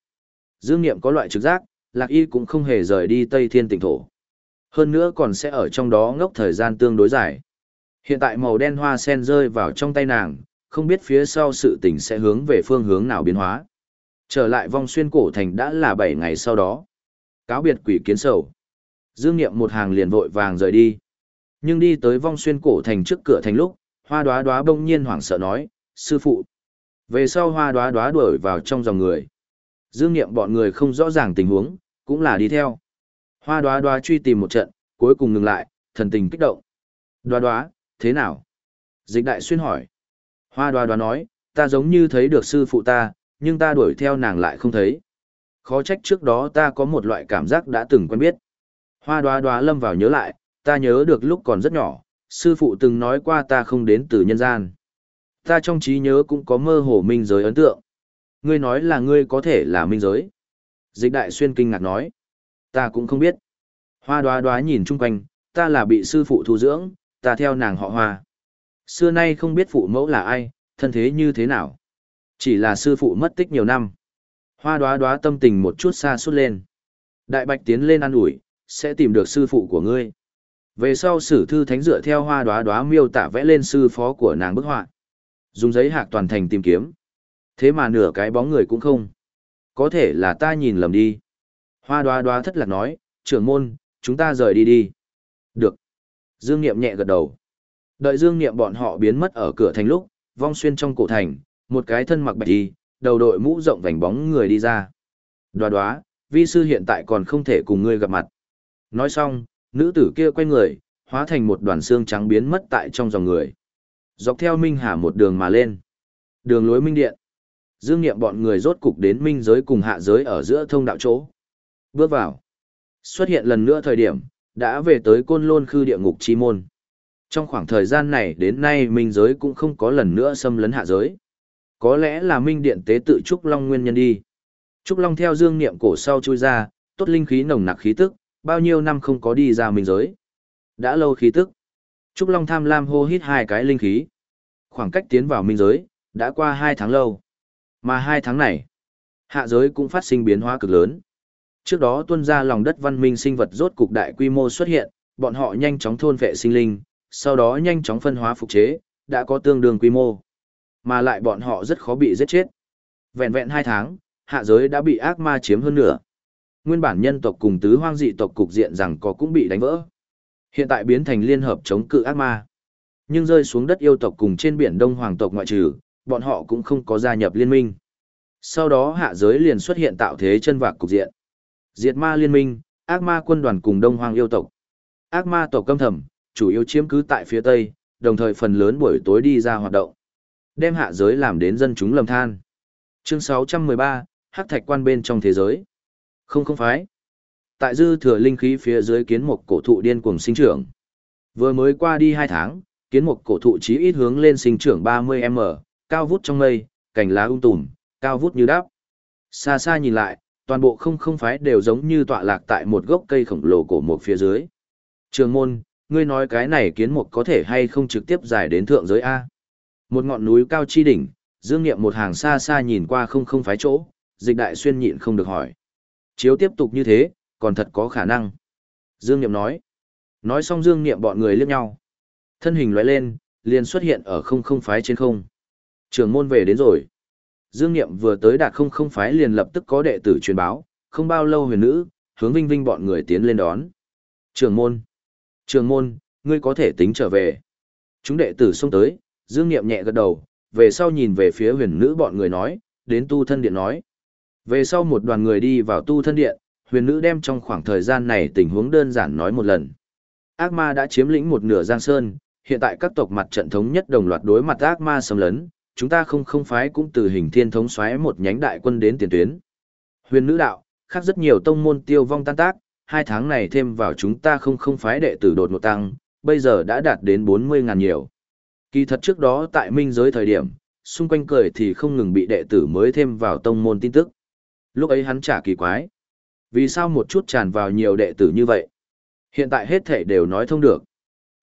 Dương Niệm có loại trực giác, Lạc Y cũng không hề rời đi Tây Thiên Tịnh thổ. Hơn nữa còn sẽ ở trong đó ngốc thời gian tương đối dài. Hiện tại màu đen hoa sen rơi vào trong tay nàng, không biết phía sau sự tình sẽ hướng về phương hướng nào biến hóa. Trở lại vong xuyên cổ thành đã là 7 ngày sau đó. Cáo biệt quỷ kiến sầu. Dương Niệm một hàng liền vội vàng rời đi. Nhưng đi tới vong xuyên cổ thành trước cửa thành lúc, hoa đoá đoá bỗng nhiên hoảng sợ nói, sư phụ. Về sau hoa đoá đoá đuổi vào trong dòng người. Dương Niệm bọn người không rõ ràng tình huống, cũng là đi theo. Hoa đoá đoá truy tìm một trận, cuối cùng ngừng lại, thần tình kích động. Đoá đoá, thế nào? Dịch đại xuyên hỏi. Hoa đoá đoá nói, ta giống như thấy được sư phụ ta, nhưng ta đuổi theo nàng lại không thấy. Khó trách trước đó ta có một loại cảm giác đã từng quen biết. Hoa đoá đoá lâm vào nhớ lại, ta nhớ được lúc còn rất nhỏ, sư phụ từng nói qua ta không đến từ nhân gian. Ta trong trí nhớ cũng có mơ hồ minh giới ấn tượng. Ngươi nói là ngươi có thể là minh giới. Dịch đại xuyên kinh ngạc nói. Ta cũng không biết. Hoa đoá đoá nhìn chung quanh, ta là bị sư phụ thu dưỡng, ta theo nàng họ hoa. Xưa nay không biết phụ mẫu là ai, thân thế như thế nào. Chỉ là sư phụ mất tích nhiều năm. Hoa đoá đoá tâm tình một chút xa suốt lên. Đại bạch tiến lên ăn ủi sẽ tìm được sư phụ của ngươi. Về sau sử thư thánh dựa theo hoa đoá đoá miêu tả vẽ lên sư phó của nàng bức họa. Dùng giấy hạc toàn thành tìm kiếm. Thế mà nửa cái bóng người cũng không. Có thể là ta nhìn lầm đi. Hoa đoá đoá thất lạc nói, trưởng môn, chúng ta rời đi đi. Được. Dương Niệm nhẹ gật đầu. Đợi Dương Niệm bọn họ biến mất ở cửa thành lúc, vong xuyên trong cổ thành, một cái thân mặc bạch đi, đầu đội mũ rộng vành bóng người đi ra. Đoá đoá, vi sư hiện tại còn không thể cùng ngươi gặp mặt. Nói xong, nữ tử kia quay người, hóa thành một đoàn xương trắng biến mất tại trong dòng người. Dọc theo Minh Hà một đường mà lên. Đường lối Minh Điện. Dương nghiệm bọn người rốt cục đến Minh giới cùng hạ giới ở giữa thông đạo chỗ. Bước vào. Xuất hiện lần nữa thời điểm, đã về tới côn lôn khư địa ngục chi môn. Trong khoảng thời gian này đến nay Minh giới cũng không có lần nữa xâm lấn hạ giới. Có lẽ là Minh Điện tế tự Trúc Long nguyên nhân đi. Trúc Long theo dương niệm cổ sau chui ra, tốt linh khí nồng nặc khí tức, bao nhiêu năm không có đi ra minh giới. Đã lâu khí tức. Trúc Long tham lam hô hít hai cái linh khí. Khoảng cách tiến vào minh giới, đã qua hai tháng lâu. Mà hai tháng này, hạ giới cũng phát sinh biến hóa cực lớn. Trước đó tuân ra lòng đất văn minh sinh vật rốt cục đại quy mô xuất hiện, bọn họ nhanh chóng thôn vệ sinh linh, sau đó nhanh chóng phân hóa phục chế, đã có tương đương quy mô. Mà lại bọn họ rất khó bị giết chết. Vẹn vẹn hai tháng, hạ giới đã bị ác ma chiếm hơn nửa nguyên bản nhân tộc cùng tứ hoang dị tộc cục diện rằng có cũng bị đánh vỡ. Hiện tại biến thành liên hợp chống cự ác ma. Nhưng rơi xuống đất yêu tộc cùng trên biển đông hoàng tộc ngoại trừ, bọn họ cũng không có gia nhập liên minh. Sau đó hạ giới liền xuất hiện tạo thế chân vạc cục diện. Diệt ma liên minh, ác ma quân đoàn cùng đông hoàng yêu tộc. Ác ma tộc câm thầm, chủ yếu chiếm cứ tại phía tây, đồng thời phần lớn buổi tối đi ra hoạt động. Đem hạ giới làm đến dân chúng lầm than. Chương 613, Hắc Thạch quan bên trong thế giới. Không không phái. Tại dư thừa linh khí phía dưới kiến mục cổ thụ điên cuồng sinh trưởng. Vừa mới qua đi hai tháng, kiến mục cổ thụ chí ít hướng lên sinh trưởng 30m, cao vút trong mây, cành lá um tùm, cao vút như đáp. Xa xa nhìn lại, toàn bộ không không phái đều giống như tọa lạc tại một gốc cây khổng lồ cổ mục phía dưới. Trường môn, ngươi nói cái này kiến một có thể hay không trực tiếp giải đến thượng giới A. Một ngọn núi cao chi đỉnh, dương nghiệm một hàng xa xa nhìn qua không không phái chỗ, dịch đại xuyên nhịn không được hỏi. Chiếu tiếp tục như thế, còn thật có khả năng. Dương Niệm nói. Nói xong Dương Niệm bọn người liếc nhau. Thân hình loại lên, liền xuất hiện ở không không phái trên không. Trường môn về đến rồi. Dương Niệm vừa tới đạt không không phái liền lập tức có đệ tử truyền báo, không bao lâu huyền nữ, hướng vinh vinh bọn người tiến lên đón. Trường môn. Trường môn, ngươi có thể tính trở về. Chúng đệ tử xông tới, Dương Niệm nhẹ gật đầu, về sau nhìn về phía huyền nữ bọn người nói, đến tu thân điện nói. Về sau một đoàn người đi vào tu thân điện, huyền nữ đem trong khoảng thời gian này tình huống đơn giản nói một lần. Ác ma đã chiếm lĩnh một nửa giang sơn, hiện tại các tộc mặt trận thống nhất đồng loạt đối mặt ác ma xâm lấn, chúng ta không không phái cũng từ hình thiên thống xoáy một nhánh đại quân đến tiền tuyến. Huyền nữ đạo, khác rất nhiều tông môn tiêu vong tan tác, hai tháng này thêm vào chúng ta không không phái đệ tử đột ngột tăng, bây giờ đã đạt đến 40 ngàn nhiều. Kỳ thật trước đó tại minh giới thời điểm, xung quanh cười thì không ngừng bị đệ tử mới thêm vào tông môn tin tức. Lúc ấy hắn trả kỳ quái. Vì sao một chút tràn vào nhiều đệ tử như vậy? Hiện tại hết thể đều nói thông được.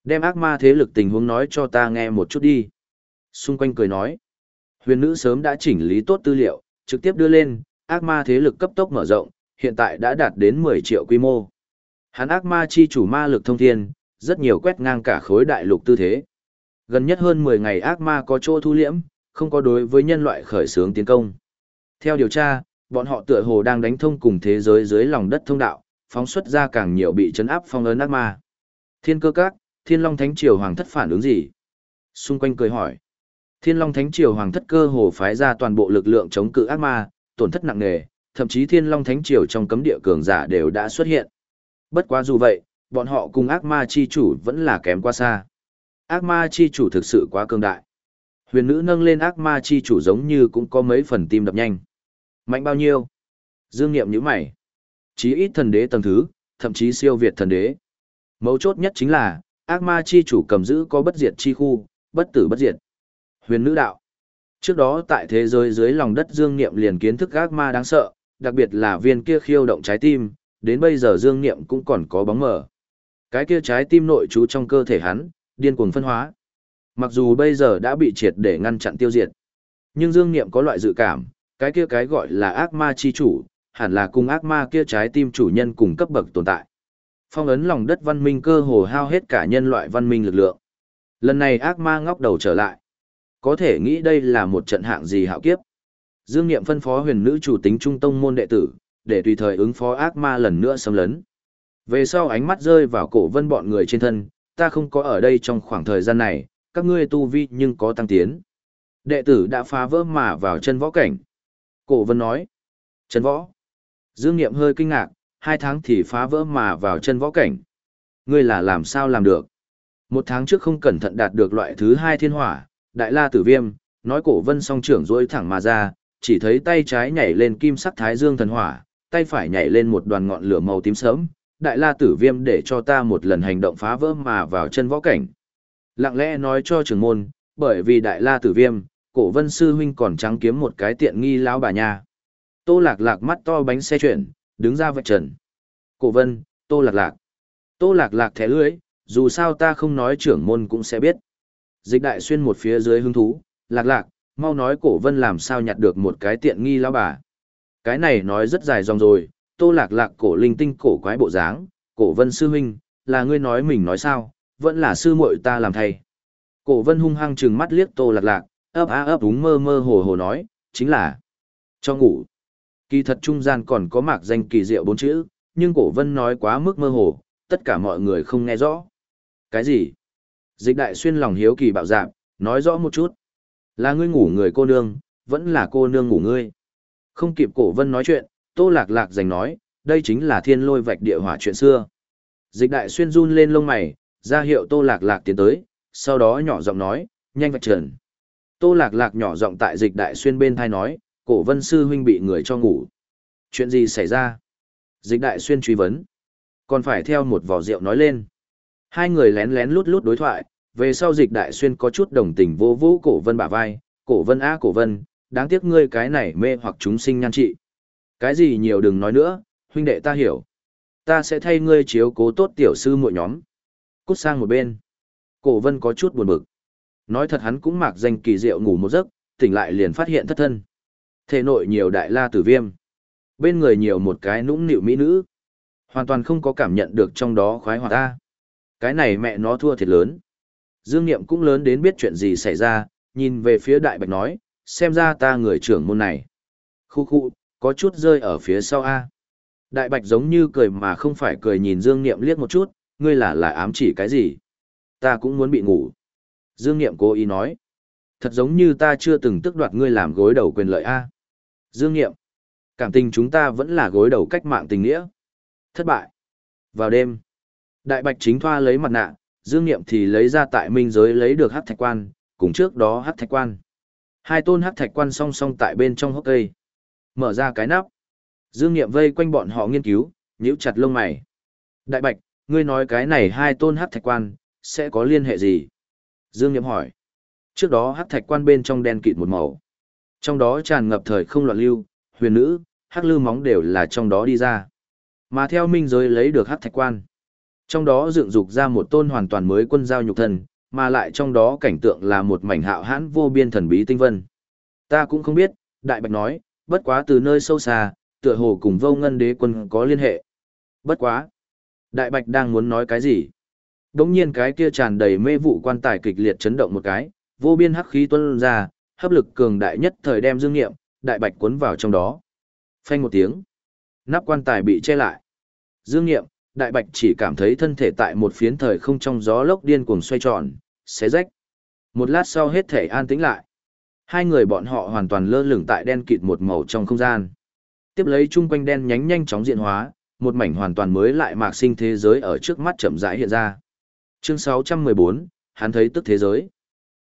Đem ác ma thế lực tình huống nói cho ta nghe một chút đi. Xung quanh cười nói. Huyền nữ sớm đã chỉnh lý tốt tư liệu, trực tiếp đưa lên, ác ma thế lực cấp tốc mở rộng, hiện tại đã đạt đến 10 triệu quy mô. Hắn ác ma chi chủ ma lực thông thiên, rất nhiều quét ngang cả khối đại lục tư thế. Gần nhất hơn 10 ngày ác ma có chỗ thu liễm, không có đối với nhân loại khởi xướng tiến công. Theo điều tra, bọn họ tựa hồ đang đánh thông cùng thế giới dưới lòng đất thông đạo, phóng xuất ra càng nhiều bị chấn áp phong ấn ác ma. Thiên cơ các, Thiên Long Thánh Triều Hoàng thất phản ứng gì? Xung quanh cười hỏi. Thiên Long Thánh Triều Hoàng thất cơ hồ phái ra toàn bộ lực lượng chống cự ác ma, tổn thất nặng nề, thậm chí Thiên Long Thánh Triều trong cấm địa cường giả đều đã xuất hiện. Bất quá dù vậy, bọn họ cùng ác ma chi chủ vẫn là kém quá xa. Ác ma chi chủ thực sự quá cường đại. Huyền nữ nâng lên ác ma chi chủ giống như cũng có mấy phần tim đập nhanh. Mạnh bao nhiêu? Dương Niệm như mày. Chí ít thần đế tầng thứ, thậm chí siêu việt thần đế. Mấu chốt nhất chính là, ác ma chi chủ cầm giữ có bất diệt chi khu, bất tử bất diệt. Huyền nữ đạo. Trước đó tại thế giới dưới lòng đất Dương Niệm liền kiến thức ác ma đáng sợ, đặc biệt là viên kia khiêu động trái tim, đến bây giờ Dương Niệm cũng còn có bóng mờ. Cái kia trái tim nội trú trong cơ thể hắn, điên cuồng phân hóa. Mặc dù bây giờ đã bị triệt để ngăn chặn tiêu diệt, nhưng Dương Niệm có loại dự cảm, cái kia cái gọi là ác ma chi chủ, hẳn là cùng ác ma kia trái tim chủ nhân cùng cấp bậc tồn tại. Phong ấn lòng đất văn minh cơ hồ hao hết cả nhân loại văn minh lực lượng. Lần này ác ma ngóc đầu trở lại. Có thể nghĩ đây là một trận hạng gì hạo kiếp. Dương Niệm phân phó huyền nữ chủ tính trung tông môn đệ tử, để tùy thời ứng phó ác ma lần nữa xâm lấn. Về sau ánh mắt rơi vào cổ vân bọn người trên thân, ta không có ở đây trong khoảng thời gian này, các ngươi tu vi nhưng có tăng tiến. Đệ tử đã phá vỡ mà vào chân võ cảnh. Cổ vân nói, chân võ. Dương Niệm hơi kinh ngạc, hai tháng thì phá vỡ mà vào chân võ cảnh. Ngươi là làm sao làm được? Một tháng trước không cẩn thận đạt được loại thứ hai thiên hỏa, đại la tử viêm, nói cổ vân song trưởng rối thẳng mà ra, chỉ thấy tay trái nhảy lên kim sắc thái dương thần hỏa, tay phải nhảy lên một đoàn ngọn lửa màu tím sớm, đại la tử viêm để cho ta một lần hành động phá vỡ mà vào chân võ cảnh. Lặng lẽ nói cho trưởng môn, bởi vì đại la tử viêm, cổ vân sư huynh còn trắng kiếm một cái tiện nghi lão bà nha. Tô lạc lạc mắt to bánh xe chuyển, đứng ra vạch trần. Cổ vân, tô lạc lạc. Tô lạc lạc thẻ lưới, dù sao ta không nói trưởng môn cũng sẽ biết. Dịch đại xuyên một phía dưới hứng thú, lạc lạc, mau nói cổ vân làm sao nhặt được một cái tiện nghi lão bà. Cái này nói rất dài dòng rồi, tô lạc lạc cổ linh tinh cổ quái bộ dáng, cổ vân sư huynh, là ngươi nói mình nói sao, vẫn là sư muội ta làm thay. Cổ vân hung hăng trừng mắt liếc tô lạc lạc, ấp á ấp đúng mơ mơ hồ hồ nói, chính là cho ngủ. Kỳ thật trung gian còn có mạc danh kỳ diệu bốn chữ, nhưng cổ vân nói quá mức mơ hồ, tất cả mọi người không nghe rõ. Cái gì? Dịch đại xuyên lòng hiếu kỳ bạo dạp, nói rõ một chút. Là ngươi ngủ người cô nương, vẫn là cô nương ngủ ngươi. Không kịp cổ vân nói chuyện, tô lạc lạc giành nói, đây chính là thiên lôi vạch địa hỏa chuyện xưa. Dịch đại xuyên run lên lông mày, ra hiệu tô lạc lạc tiến tới, sau đó nhỏ giọng nói, nhanh vạch trần. Tô lạc lạc nhỏ giọng tại dịch đại xuyên bên thai nói, cổ vân sư huynh bị người cho ngủ. Chuyện gì xảy ra? Dịch đại xuyên truy vấn. Còn phải theo một vỏ rượu nói lên. Hai người lén lén lút lút đối thoại, về sau dịch đại xuyên có chút đồng tình vô vũ cổ vân bả vai, cổ vân á cổ vân, đáng tiếc ngươi cái này mê hoặc chúng sinh nhan trị. Cái gì nhiều đừng nói nữa, huynh đệ ta hiểu. Ta sẽ thay ngươi chiếu cố tốt tiểu sư muội nhóm. Cút sang một bên. Cổ vân có chút buồn bực. Nói thật hắn cũng mặc danh kỳ diệu ngủ một giấc, tỉnh lại liền phát hiện thất thân. Thể nội nhiều đại la tử viêm. Bên người nhiều một cái nũng nịu mỹ nữ. Hoàn toàn không có cảm nhận được trong đó khoái hoạt ta. Cái này mẹ nó thua thiệt lớn. Dương Niệm cũng lớn đến biết chuyện gì xảy ra, nhìn về phía đại bạch nói, xem ra ta người trưởng môn này. Khu khu, có chút rơi ở phía sau A. Đại bạch giống như cười mà không phải cười nhìn Dương Niệm liếc một chút, ngươi là là ám chỉ cái gì? Ta cũng muốn bị ngủ. Dương Niệm cố ý nói. Thật giống như ta chưa từng tức đoạt ngươi làm gối đầu quyền lợi A. Dương Niệm. Cảm tình chúng ta vẫn là gối đầu cách mạng tình nghĩa. Thất bại. Vào đêm. Đại bạch chính thoa lấy mặt nạ, Dương Niệm thì lấy ra tại minh giới lấy được hắc thạch quan, cùng trước đó hắc thạch quan. Hai tôn hắc thạch quan song song tại bên trong hốc cây. Mở ra cái nắp. Dương Niệm vây quanh bọn họ nghiên cứu, nhíu chặt lông mày. Đại Bạch, ngươi nói cái này hai tôn hắc thạch quan, sẽ có liên hệ gì? Dương Niệm hỏi. Trước đó hắc thạch quan bên trong đen kịt một màu. Trong đó tràn ngập thời không loạn lưu, huyền nữ, hắc lư móng đều là trong đó đi ra. Mà theo minh giới lấy được hắc thạch quan. Trong đó dựng dục ra một tôn hoàn toàn mới quân giao nhục thần, mà lại trong đó cảnh tượng là một mảnh hạo hãn vô biên thần bí tinh vân. Ta cũng không biết, Đại Bạch nói, bất quá từ nơi sâu xa, tựa hồ cùng vô ngân đế quân có liên hệ. Bất quá. Đại Bạch đang muốn nói cái gì? Đống nhiên cái kia tràn đầy mê vụ quan tài kịch liệt chấn động một cái, vô biên hắc khí tuôn ra, hấp lực cường đại nhất thời đem dương nghiệm, Đại Bạch cuốn vào trong đó. Phanh một tiếng. Nắp quan tài bị che lại. Dương nghiệm, Đại Bạch chỉ cảm thấy thân thể tại một phiến thời không trong gió lốc điên cuồng xoay tròn, xé rách. Một lát sau hết thể an tĩnh lại. Hai người bọn họ hoàn toàn lơ lửng tại đen kịt một màu trong không gian. Tiếp lấy chung quanh đen nhánh nhanh chóng diện hóa, một mảnh hoàn toàn mới lại mạc sinh thế giới ở trước mắt chậm rãi hiện ra. Chương 614, hắn thấy tức thế giới.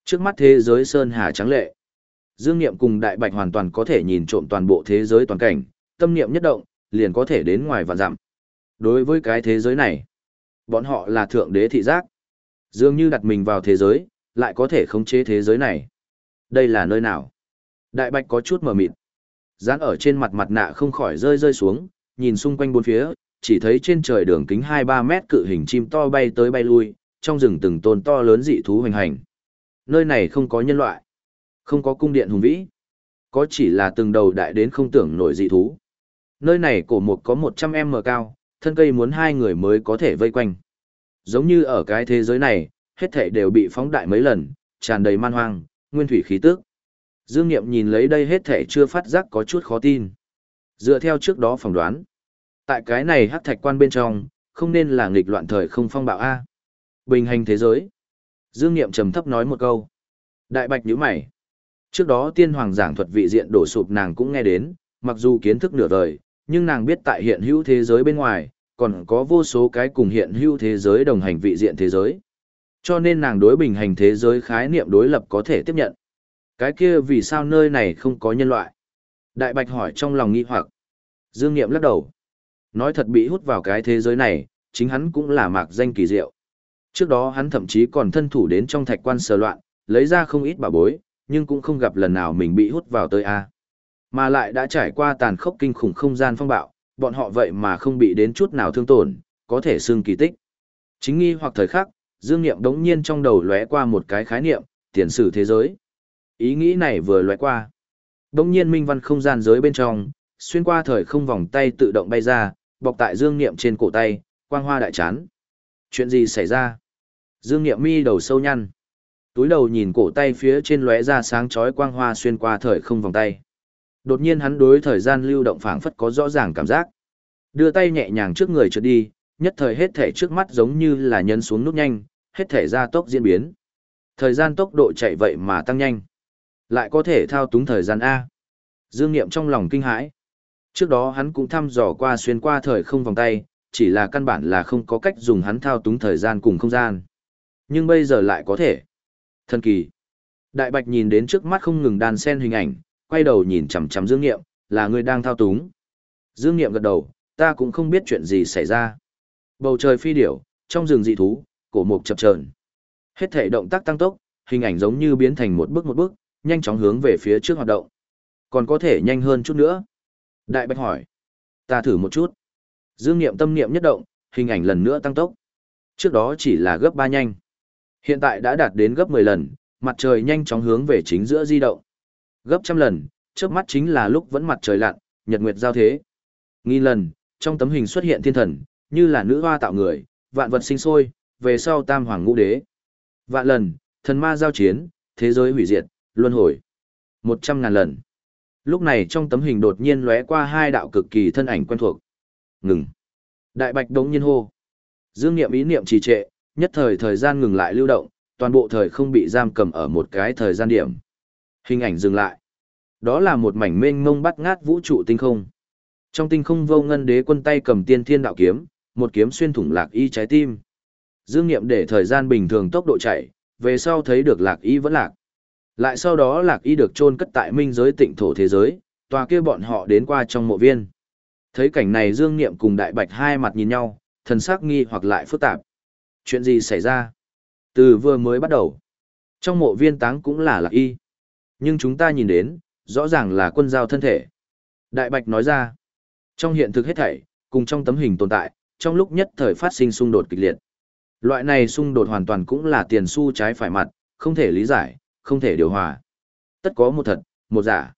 Trước mắt thế giới sơn hà trắng lệ. Dương Niệm cùng Đại Bạch hoàn toàn có thể nhìn trộm toàn bộ thế giới toàn cảnh, tâm niệm nhất động, liền có thể đến ngoài và dặm. Đối với cái thế giới này, bọn họ là thượng đế thị giác. Dường như đặt mình vào thế giới, lại có thể khống chế thế giới này. Đây là nơi nào? Đại Bạch có chút mờ mịt. Dán ở trên mặt mặt nạ không khỏi rơi rơi xuống, nhìn xung quanh bốn phía, chỉ thấy trên trời đường kính 2-3 mét cự hình chim to bay tới bay lui, trong rừng từng tôn to lớn dị thú hoành hành. Nơi này không có nhân loại, không có cung điện hùng vĩ, có chỉ là từng đầu đại đến không tưởng nổi dị thú. Nơi này cổ một có 100m cao, thân cây muốn hai người mới có thể vây quanh. Giống như ở cái thế giới này, hết thảy đều bị phóng đại mấy lần, tràn đầy man hoang, nguyên thủy khí tức. Dương Niệm nhìn lấy đây hết thảy chưa phát giác có chút khó tin. Dựa theo trước đó phỏng đoán, tại cái này hắc thạch quan bên trong, không nên là nghịch loạn thời không phong bạo a. Bình hành thế giới. Dương Niệm trầm thấp nói một câu. Đại Bạch nhíu mày. Trước đó tiên hoàng giảng thuật vị diện đổ sụp nàng cũng nghe đến, mặc dù kiến thức nửa đời, nhưng nàng biết tại hiện hữu thế giới bên ngoài, còn có vô số cái cùng hiện hữu thế giới đồng hành vị diện thế giới. Cho nên nàng đối bình hành thế giới khái niệm đối lập có thể tiếp nhận. Cái kia vì sao nơi này không có nhân loại? Đại Bạch hỏi trong lòng nghi hoặc. Dương Niệm lắc đầu. Nói thật bị hút vào cái thế giới này, chính hắn cũng là mạc danh kỳ diệu. Trước đó hắn thậm chí còn thân thủ đến trong thạch quan sờ loạn, lấy ra không ít bà bối, nhưng cũng không gặp lần nào mình bị hút vào tới A. Mà lại đã trải qua tàn khốc kinh khủng không gian phong bạo, bọn họ vậy mà không bị đến chút nào thương tổn, có thể xương kỳ tích. Chính nghi hoặc thời khắc, Dương Niệm đống nhiên trong đầu lóe qua một cái khái niệm, tiền sử thế giới. Ý nghĩ này vừa lóe qua. Đống nhiên minh văn không gian giới bên trong, xuyên qua thời không vòng tay tự động bay ra, bọc tại Dương Niệm trên cổ tay, quang hoa đại chán. Chuyện gì xảy ra? Dương Niệm mi đầu sâu nhăn. Túi đầu nhìn cổ tay phía trên lóe ra sáng chói quang hoa xuyên qua thời không vòng tay. Đột nhiên hắn đối thời gian lưu động phảng phất có rõ ràng cảm giác. Đưa tay nhẹ nhàng trước người trượt đi, nhất thời hết thể trước mắt giống như là nhân xuống nút nhanh, hết thể gia tốc diễn biến. Thời gian tốc độ chạy vậy mà tăng nhanh. Lại có thể thao túng thời gian A. Dương Niệm trong lòng kinh hãi. Trước đó hắn cũng thăm dò qua xuyên qua thời không vòng tay, chỉ là căn bản là không có cách dùng hắn thao túng thời gian cùng không gian. Nhưng bây giờ lại có thể. Thần kỳ. Đại Bạch nhìn đến trước mắt không ngừng đàn sen hình ảnh, quay đầu nhìn chằm chằm Dương Nghiệm, là ngươi đang thao túng. Dương Nghiệm gật đầu, ta cũng không biết chuyện gì xảy ra. Bầu trời phi điểu, trong rừng dị thú, cổ mục chập chờn. Hết thể động tác tăng tốc, hình ảnh giống như biến thành một bước một bước, nhanh chóng hướng về phía trước hoạt động. Còn có thể nhanh hơn chút nữa. Đại Bạch hỏi. Ta thử một chút. Dương Niệm tâm niệm nhất động, hình ảnh lần nữa tăng tốc. Trước đó chỉ là gấp 3 nhanh. Hiện tại đã đạt đến gấp 10 lần, mặt trời nhanh chóng hướng về chính giữa di động. Gấp trăm lần, trước mắt chính là lúc vẫn mặt trời lặn, nhật nguyệt giao thế. Nghìn lần, trong tấm hình xuất hiện thiên thần, như là nữ hoa tạo người, vạn vật sinh sôi, về sau tam hoàng ngũ đế. Vạn lần, thần ma giao chiến, thế giới hủy diệt, luân hồi. Một trăm ngàn lần. Lúc này trong tấm hình đột nhiên lóe qua hai đạo cực kỳ thân ảnh quen thuộc. Ngừng. Đại bạch đống nhiên hô. Dương niệm ý niệm trì trệ, nhất thời thời gian ngừng lại lưu động, toàn bộ thời không bị giam cầm ở một cái thời gian điểm. Hình ảnh dừng lại. Đó là một mảnh mênh mông bắt ngát vũ trụ tinh không. Trong tinh không vô ngân đế quân tay cầm tiên thiên đạo kiếm, một kiếm xuyên thủng lạc y trái tim. Dương Niệm để thời gian bình thường tốc độ chạy, về sau thấy được lạc y vẫn lạc. Lại sau đó lạc y được chôn cất tại minh giới tịnh thổ thế giới, tòa kia bọn họ đến qua trong mộ viên. Thấy cảnh này Dương Niệm cùng Đại Bạch hai mặt nhìn nhau, thần sắc nghi hoặc lại phức tạp. Chuyện gì xảy ra? Từ vừa mới bắt đầu. Trong mộ viên táng cũng là lạc y. Nhưng chúng ta nhìn đến, rõ ràng là quân giao thân thể. Đại Bạch nói ra, trong hiện thực hết thảy, cùng trong tấm hình tồn tại, trong lúc nhất thời phát sinh xung đột kịch liệt. Loại này xung đột hoàn toàn cũng là tiền xu trái phải mặt, không thể lý giải, không thể điều hòa. Tất có một thật, một giả.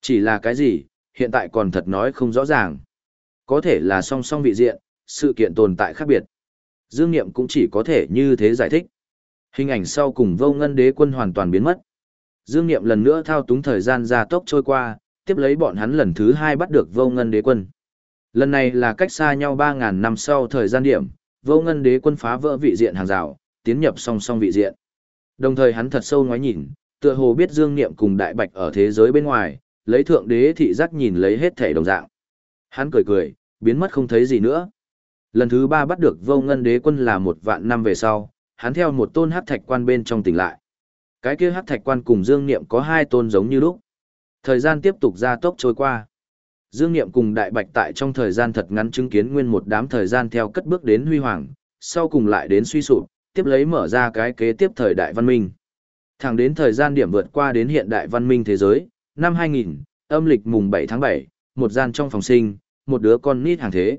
Chỉ là cái gì, hiện tại còn thật nói không rõ ràng. Có thể là song song vị diện, sự kiện tồn tại khác biệt. Dương Niệm cũng chỉ có thể như thế giải thích. Hình ảnh sau cùng vô ngân đế quân hoàn toàn biến mất. Dương Niệm lần nữa thao túng thời gian ra tốc trôi qua, tiếp lấy bọn hắn lần thứ hai bắt được vô ngân đế quân. Lần này là cách xa nhau 3.000 năm sau thời gian điểm, vô ngân đế quân phá vỡ vị diện hàng rào, tiến nhập song song vị diện. Đồng thời hắn thật sâu ngoái nhìn, tựa hồ biết Dương Niệm cùng Đại Bạch ở thế giới bên ngoài, lấy thượng đế thị giác nhìn lấy hết thể đồng dạng. Hắn cười cười, biến mất không thấy gì nữa. Lần thứ ba bắt được vô ngân đế quân là một vạn năm về sau, hắn theo một tôn hát thạch quan bên trong tỉnh lại. Cái kia hát thạch quan cùng Dương Niệm có hai tôn giống như lúc. Thời gian tiếp tục ra tốc trôi qua. Dương Niệm cùng Đại Bạch tại trong thời gian thật ngắn chứng kiến nguyên một đám thời gian theo cất bước đến huy hoàng, sau cùng lại đến suy sụp, tiếp lấy mở ra cái kế tiếp thời đại văn minh. Thẳng đến thời gian điểm vượt qua đến hiện đại văn minh thế giới, năm 2000, âm lịch mùng 7 tháng 7, một gian trong phòng sinh, một đứa con nít hàng thế.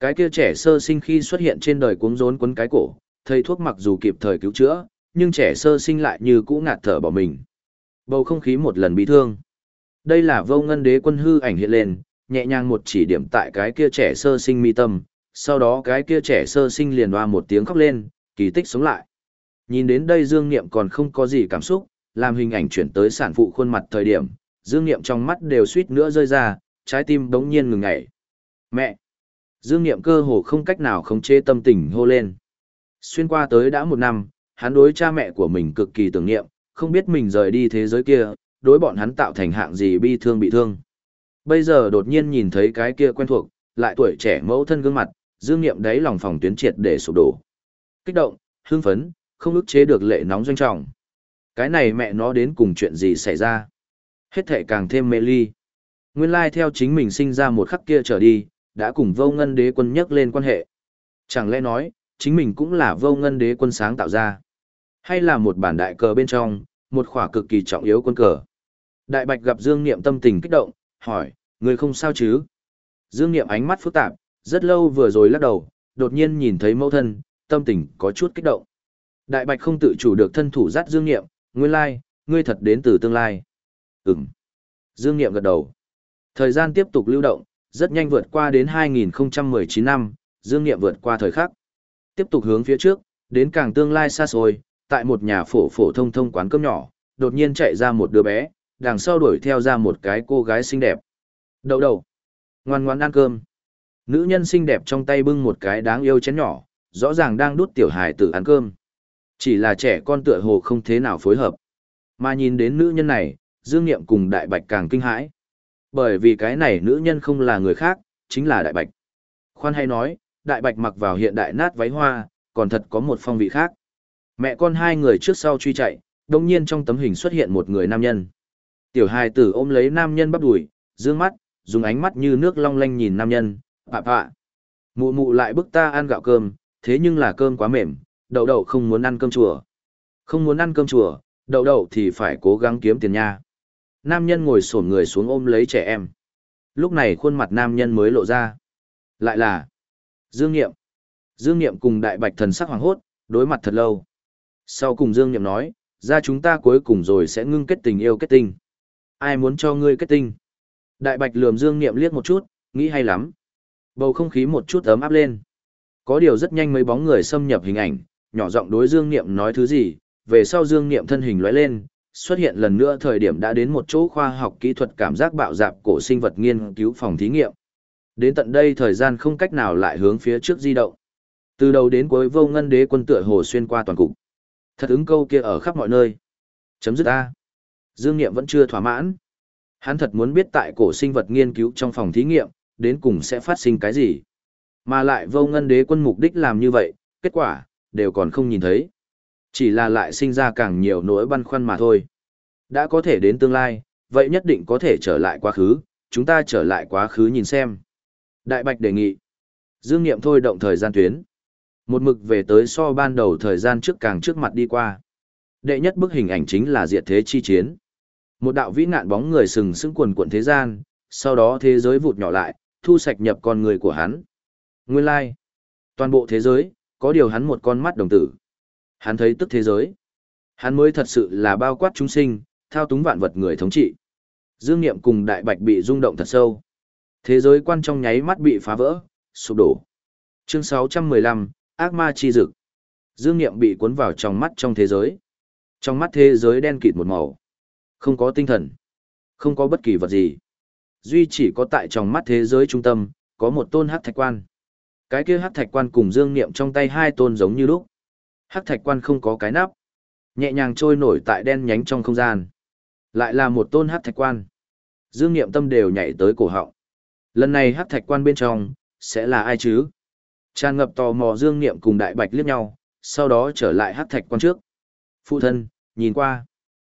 Cái kia trẻ sơ sinh khi xuất hiện trên đời cuống rốn quấn cái cổ, thầy thuốc mặc dù kịp thời cứu chữa, nhưng trẻ sơ sinh lại như cũ ngạt thở bỏ mình. Bầu không khí một lần bị thương. Đây là vô ngân đế quân hư ảnh hiện lên, nhẹ nhàng một chỉ điểm tại cái kia trẻ sơ sinh mi tâm, sau đó cái kia trẻ sơ sinh liền hoa một tiếng khóc lên, kỳ tích sống lại. Nhìn đến đây Dương Niệm còn không có gì cảm xúc, làm hình ảnh chuyển tới sản phụ khuôn mặt thời điểm, Dương Niệm trong mắt đều suýt nữa rơi ra, trái tim đống nhiên ngừng ngảy. Mẹ! Dương Niệm cơ hồ không cách nào khống chế tâm tình hô lên. Xuyên qua tới đã một năm, hắn đối cha mẹ của mình cực kỳ tưởng niệm, không biết mình rời đi thế giới kia, đối bọn hắn tạo thành hạng gì bi thương bị thương. Bây giờ đột nhiên nhìn thấy cái kia quen thuộc, lại tuổi trẻ mẫu thân gương mặt, dương nghiệm đáy lòng phòng tuyến triệt để sụp đổ. Kích động, hưng phấn, không ức chế được lệ nóng doanh trọng. Cái này mẹ nó đến cùng chuyện gì xảy ra. Hết thể càng thêm mê ly. Nguyên lai theo chính mình sinh ra một khắc kia trở đi, đã cùng vô ngân đế quân nhắc lên quan hệ. Chẳng lẽ nói, chính mình cũng là vô ngân đế quân sáng tạo ra. Hay là một bản đại cờ bên trong, một khỏa cực kỳ trọng yếu quân cờ. Đại bạch gặp Dương Niệm tâm tình kích động, hỏi, người không sao chứ? Dương Niệm ánh mắt phức tạp, rất lâu vừa rồi lắc đầu, đột nhiên nhìn thấy mẫu thân, tâm tình có chút kích động. Đại bạch không tự chủ được thân thủ dắt Dương Niệm, nguyên lai, ngươi thật đến từ tương lai. Ừm. Dương Niệm gật đầu. Thời gian tiếp tục lưu động, rất nhanh vượt qua đến 2019 năm, Dương Niệm vượt qua thời khắc. Tiếp tục hướng phía trước, đến càng tương lai xa xôi, tại một nhà phổ phổ thông thông quán cơm nhỏ, đột nhiên chạy ra một đứa bé, đằng sau đuổi theo ra một cái cô gái xinh đẹp. Đậu đậu, Ngoan ngoan ăn cơm. Nữ nhân xinh đẹp trong tay bưng một cái đáng yêu chén nhỏ, rõ ràng đang đút tiểu hài tử ăn cơm. Chỉ là trẻ con tựa hồ không thế nào phối hợp. Mà nhìn đến nữ nhân này, Dương Niệm cùng Đại Bạch càng kinh hãi. Bởi vì cái này nữ nhân không là người khác, chính là Đại Bạch. Khoan hay nói, Đại Bạch mặc vào hiện đại nát váy hoa, còn thật có một phong vị khác. Mẹ con hai người trước sau truy chạy, đồng nhiên trong tấm hình xuất hiện một người nam nhân. Tiểu hài tử ôm lấy nam nhân bắp đùi, dương mắt, dùng ánh mắt như nước long lanh nhìn nam nhân, pạ pạ. Mụ mụ lại bức ta ăn gạo cơm, thế nhưng là cơm quá mềm, đậu đậu không muốn ăn cơm chùa. Không muốn ăn cơm chùa, đậu đậu thì phải cố gắng kiếm tiền nha. Nam nhân ngồi sổn người xuống ôm lấy trẻ em. Lúc này khuôn mặt nam nhân mới lộ ra. Lại là Dương Niệm. Dương Niệm cùng đại bạch thần sắc hoàng hốt, đối mặt thật lâu. Sau cùng Dương Niệm nói, ra chúng ta cuối cùng rồi sẽ ngưng kết tình yêu kết tinh. Ai muốn cho ngươi kết tinh? Đại bạch lườm Dương Niệm liếc một chút, nghĩ hay lắm. Bầu không khí một chút ấm áp lên. Có điều rất nhanh mấy bóng người xâm nhập hình ảnh, nhỏ giọng đối Dương Niệm nói thứ gì, về sau Dương Niệm thân hình lóe lên, xuất hiện lần nữa thời điểm đã đến một chỗ khoa học kỹ thuật cảm giác bạo dạp cổ sinh vật nghiên cứu phòng thí nghiệm. Đến tận đây thời gian không cách nào lại hướng phía trước di động. Từ đầu đến cuối vô ngân đế quân tựa hồ xuyên qua toàn cục. Thật ứng câu kia ở khắp mọi nơi. Chấm dứt A. Dương Niệm vẫn chưa thỏa mãn. Hắn thật muốn biết tại cổ sinh vật nghiên cứu trong phòng thí nghiệm, đến cùng sẽ phát sinh cái gì. Mà lại vô ngân đế quân mục đích làm như vậy, kết quả, đều còn không nhìn thấy. Chỉ là lại sinh ra càng nhiều nỗi băn khoăn mà thôi. Đã có thể đến tương lai, vậy nhất định có thể trở lại quá khứ, chúng ta trở lại quá khứ nhìn xem. Đại Bạch đề nghị. Dương Niệm thôi động thời gian tuyến. Một mực về tới so ban đầu thời gian trước càng trước mặt đi qua. Đệ nhất bức hình ảnh chính là diệt thế chi chiến. Một đạo vĩ nạn bóng người sừng sững quần quần thế gian, sau đó thế giới vụt nhỏ lại, thu sạch nhập con người của hắn. Nguyên lai, like. toàn bộ thế giới, có điều hắn một con mắt đồng tử. Hắn thấy tức thế giới. Hắn mới thật sự là bao quát chúng sinh, thao túng vạn vật người thống trị. Dương Niệm cùng Đại Bạch bị rung động thật sâu. Thế giới quan trong nháy mắt bị phá vỡ, sụp đổ. Chương 615, Ác ma chi dực. Dương Niệm bị cuốn vào trong mắt trong thế giới. Trong mắt thế giới đen kịt một màu. Không có tinh thần. Không có bất kỳ vật gì. Duy chỉ có tại trong mắt thế giới trung tâm, có một tôn hắc thạch quan. Cái kia hắc thạch quan cùng Dương Niệm trong tay hai tôn giống như lúc. Hắc thạch quan không có cái nắp. Nhẹ nhàng trôi nổi tại đen nhánh trong không gian. Lại là một tôn hắc thạch quan. Dương Niệm tâm đều nhảy tới cổ họng. Lần này hắc thạch quan bên trong, sẽ là ai chứ? Tràn ngập tò mò Dương Niệm cùng Đại Bạch liếc nhau, sau đó trở lại Hát thạch quan trước. Phụ thân, nhìn qua.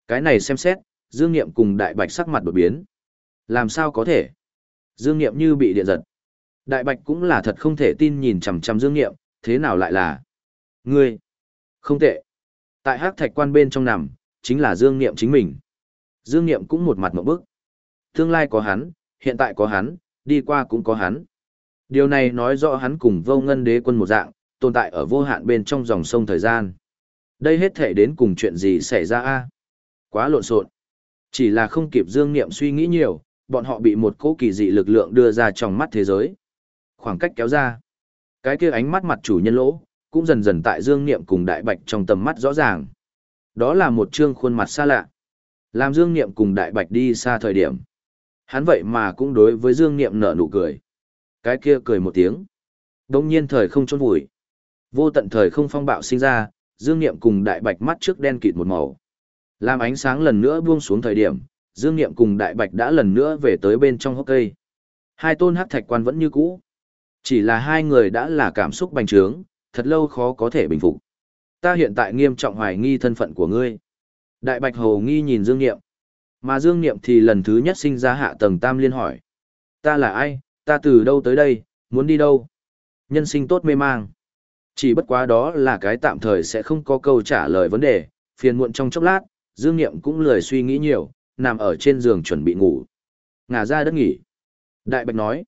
Cái này xem xét, Dương Niệm cùng Đại Bạch sắc mặt đột biến. Làm sao có thể? Dương Niệm như bị điện giật. Đại Bạch cũng là thật không thể tin nhìn chằm chằm Dương Niệm, thế nào lại là? Ngươi! Không tệ. Tại Hát thạch quan bên trong nằm, chính là Dương Niệm chính mình. Dương Niệm cũng một mặt một bức. Tương lai có hắn, hiện tại có hắn, đi qua cũng có hắn. Điều này nói rõ hắn cùng vô ngân đế quân một dạng, tồn tại ở vô hạn bên trong dòng sông thời gian. Đây hết thể đến cùng chuyện gì xảy ra a? Quá lộn xộn. Chỉ là không kịp dương niệm suy nghĩ nhiều, bọn họ bị một cỗ kỳ dị lực lượng đưa ra trong mắt thế giới. Khoảng cách kéo ra. Cái kia ánh mắt mặt chủ nhân lỗ, cũng dần dần tại dương niệm cùng đại bạch trong tầm mắt rõ ràng. Đó là một trương khuôn mặt xa lạ. Làm dương niệm cùng đại bạch đi xa thời điểm. Hắn vậy mà cũng đối với dương niệm nở nụ cười. Cái kia cười một tiếng. Đông nhiên thời không trôn vùi. Vô tận thời không phong bạo sinh ra, dương niệm cùng đại bạch mắt trước đen kịt một màu. Làm ánh sáng lần nữa buông xuống thời điểm, dương niệm cùng đại bạch đã lần nữa về tới bên trong hốc cây. Hai tôn hắc thạch quan vẫn như cũ. Chỉ là hai người đã là cảm xúc bành trướng, thật lâu khó có thể bình phục. Ta hiện tại nghiêm trọng hoài nghi thân phận của ngươi. Đại bạch hồ nghi nhìn dương niệm. Mà dương niệm thì lần thứ nhất sinh ra hạ tầng tam liên hỏi. Ta là ai, ta từ đâu tới đây, muốn đi đâu? Nhân sinh tốt mê mang. Chỉ bất quá đó là cái tạm thời sẽ không có câu trả lời vấn đề, phiền muộn trong chốc lát, Dương Niệm cũng lười suy nghĩ nhiều, nằm ở trên giường chuẩn bị ngủ. Ngả ra đất nghỉ. Đại Bạch nói.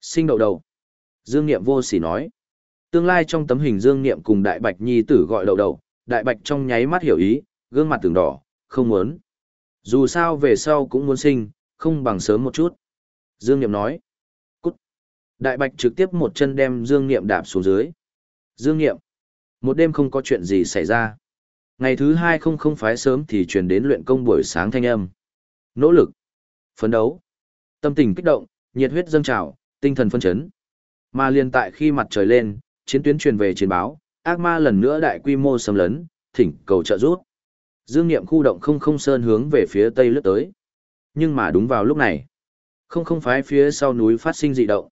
Sinh đầu đầu. Dương Niệm vô sỉ nói. Tương lai trong tấm hình Dương Niệm cùng Đại Bạch nhi tử gọi đầu đầu, Đại Bạch trong nháy mắt hiểu ý, gương mặt từng đỏ, không muốn. Dù sao về sau cũng muốn sinh, không bằng sớm một chút. Dương Niệm nói. Đại Bạch trực tiếp một chân đem Dương Niệm đạp xuống dưới. Dương Niệm. Một đêm không có chuyện gì xảy ra. Ngày thứ hai không không phái sớm thì truyền đến luyện công buổi sáng thanh âm. Nỗ lực. Phấn đấu. Tâm tình kích động, nhiệt huyết dâng trào, tinh thần phân chấn. Mà liên tại khi mặt trời lên, chiến tuyến truyền về chiến báo, ác ma lần nữa đại quy mô xâm lấn, thỉnh cầu trợ giúp. Dương Niệm khu động không không sơn hướng về phía tây lướt tới. Nhưng mà đúng vào lúc này, không không phái phía sau núi phát sinh dị động.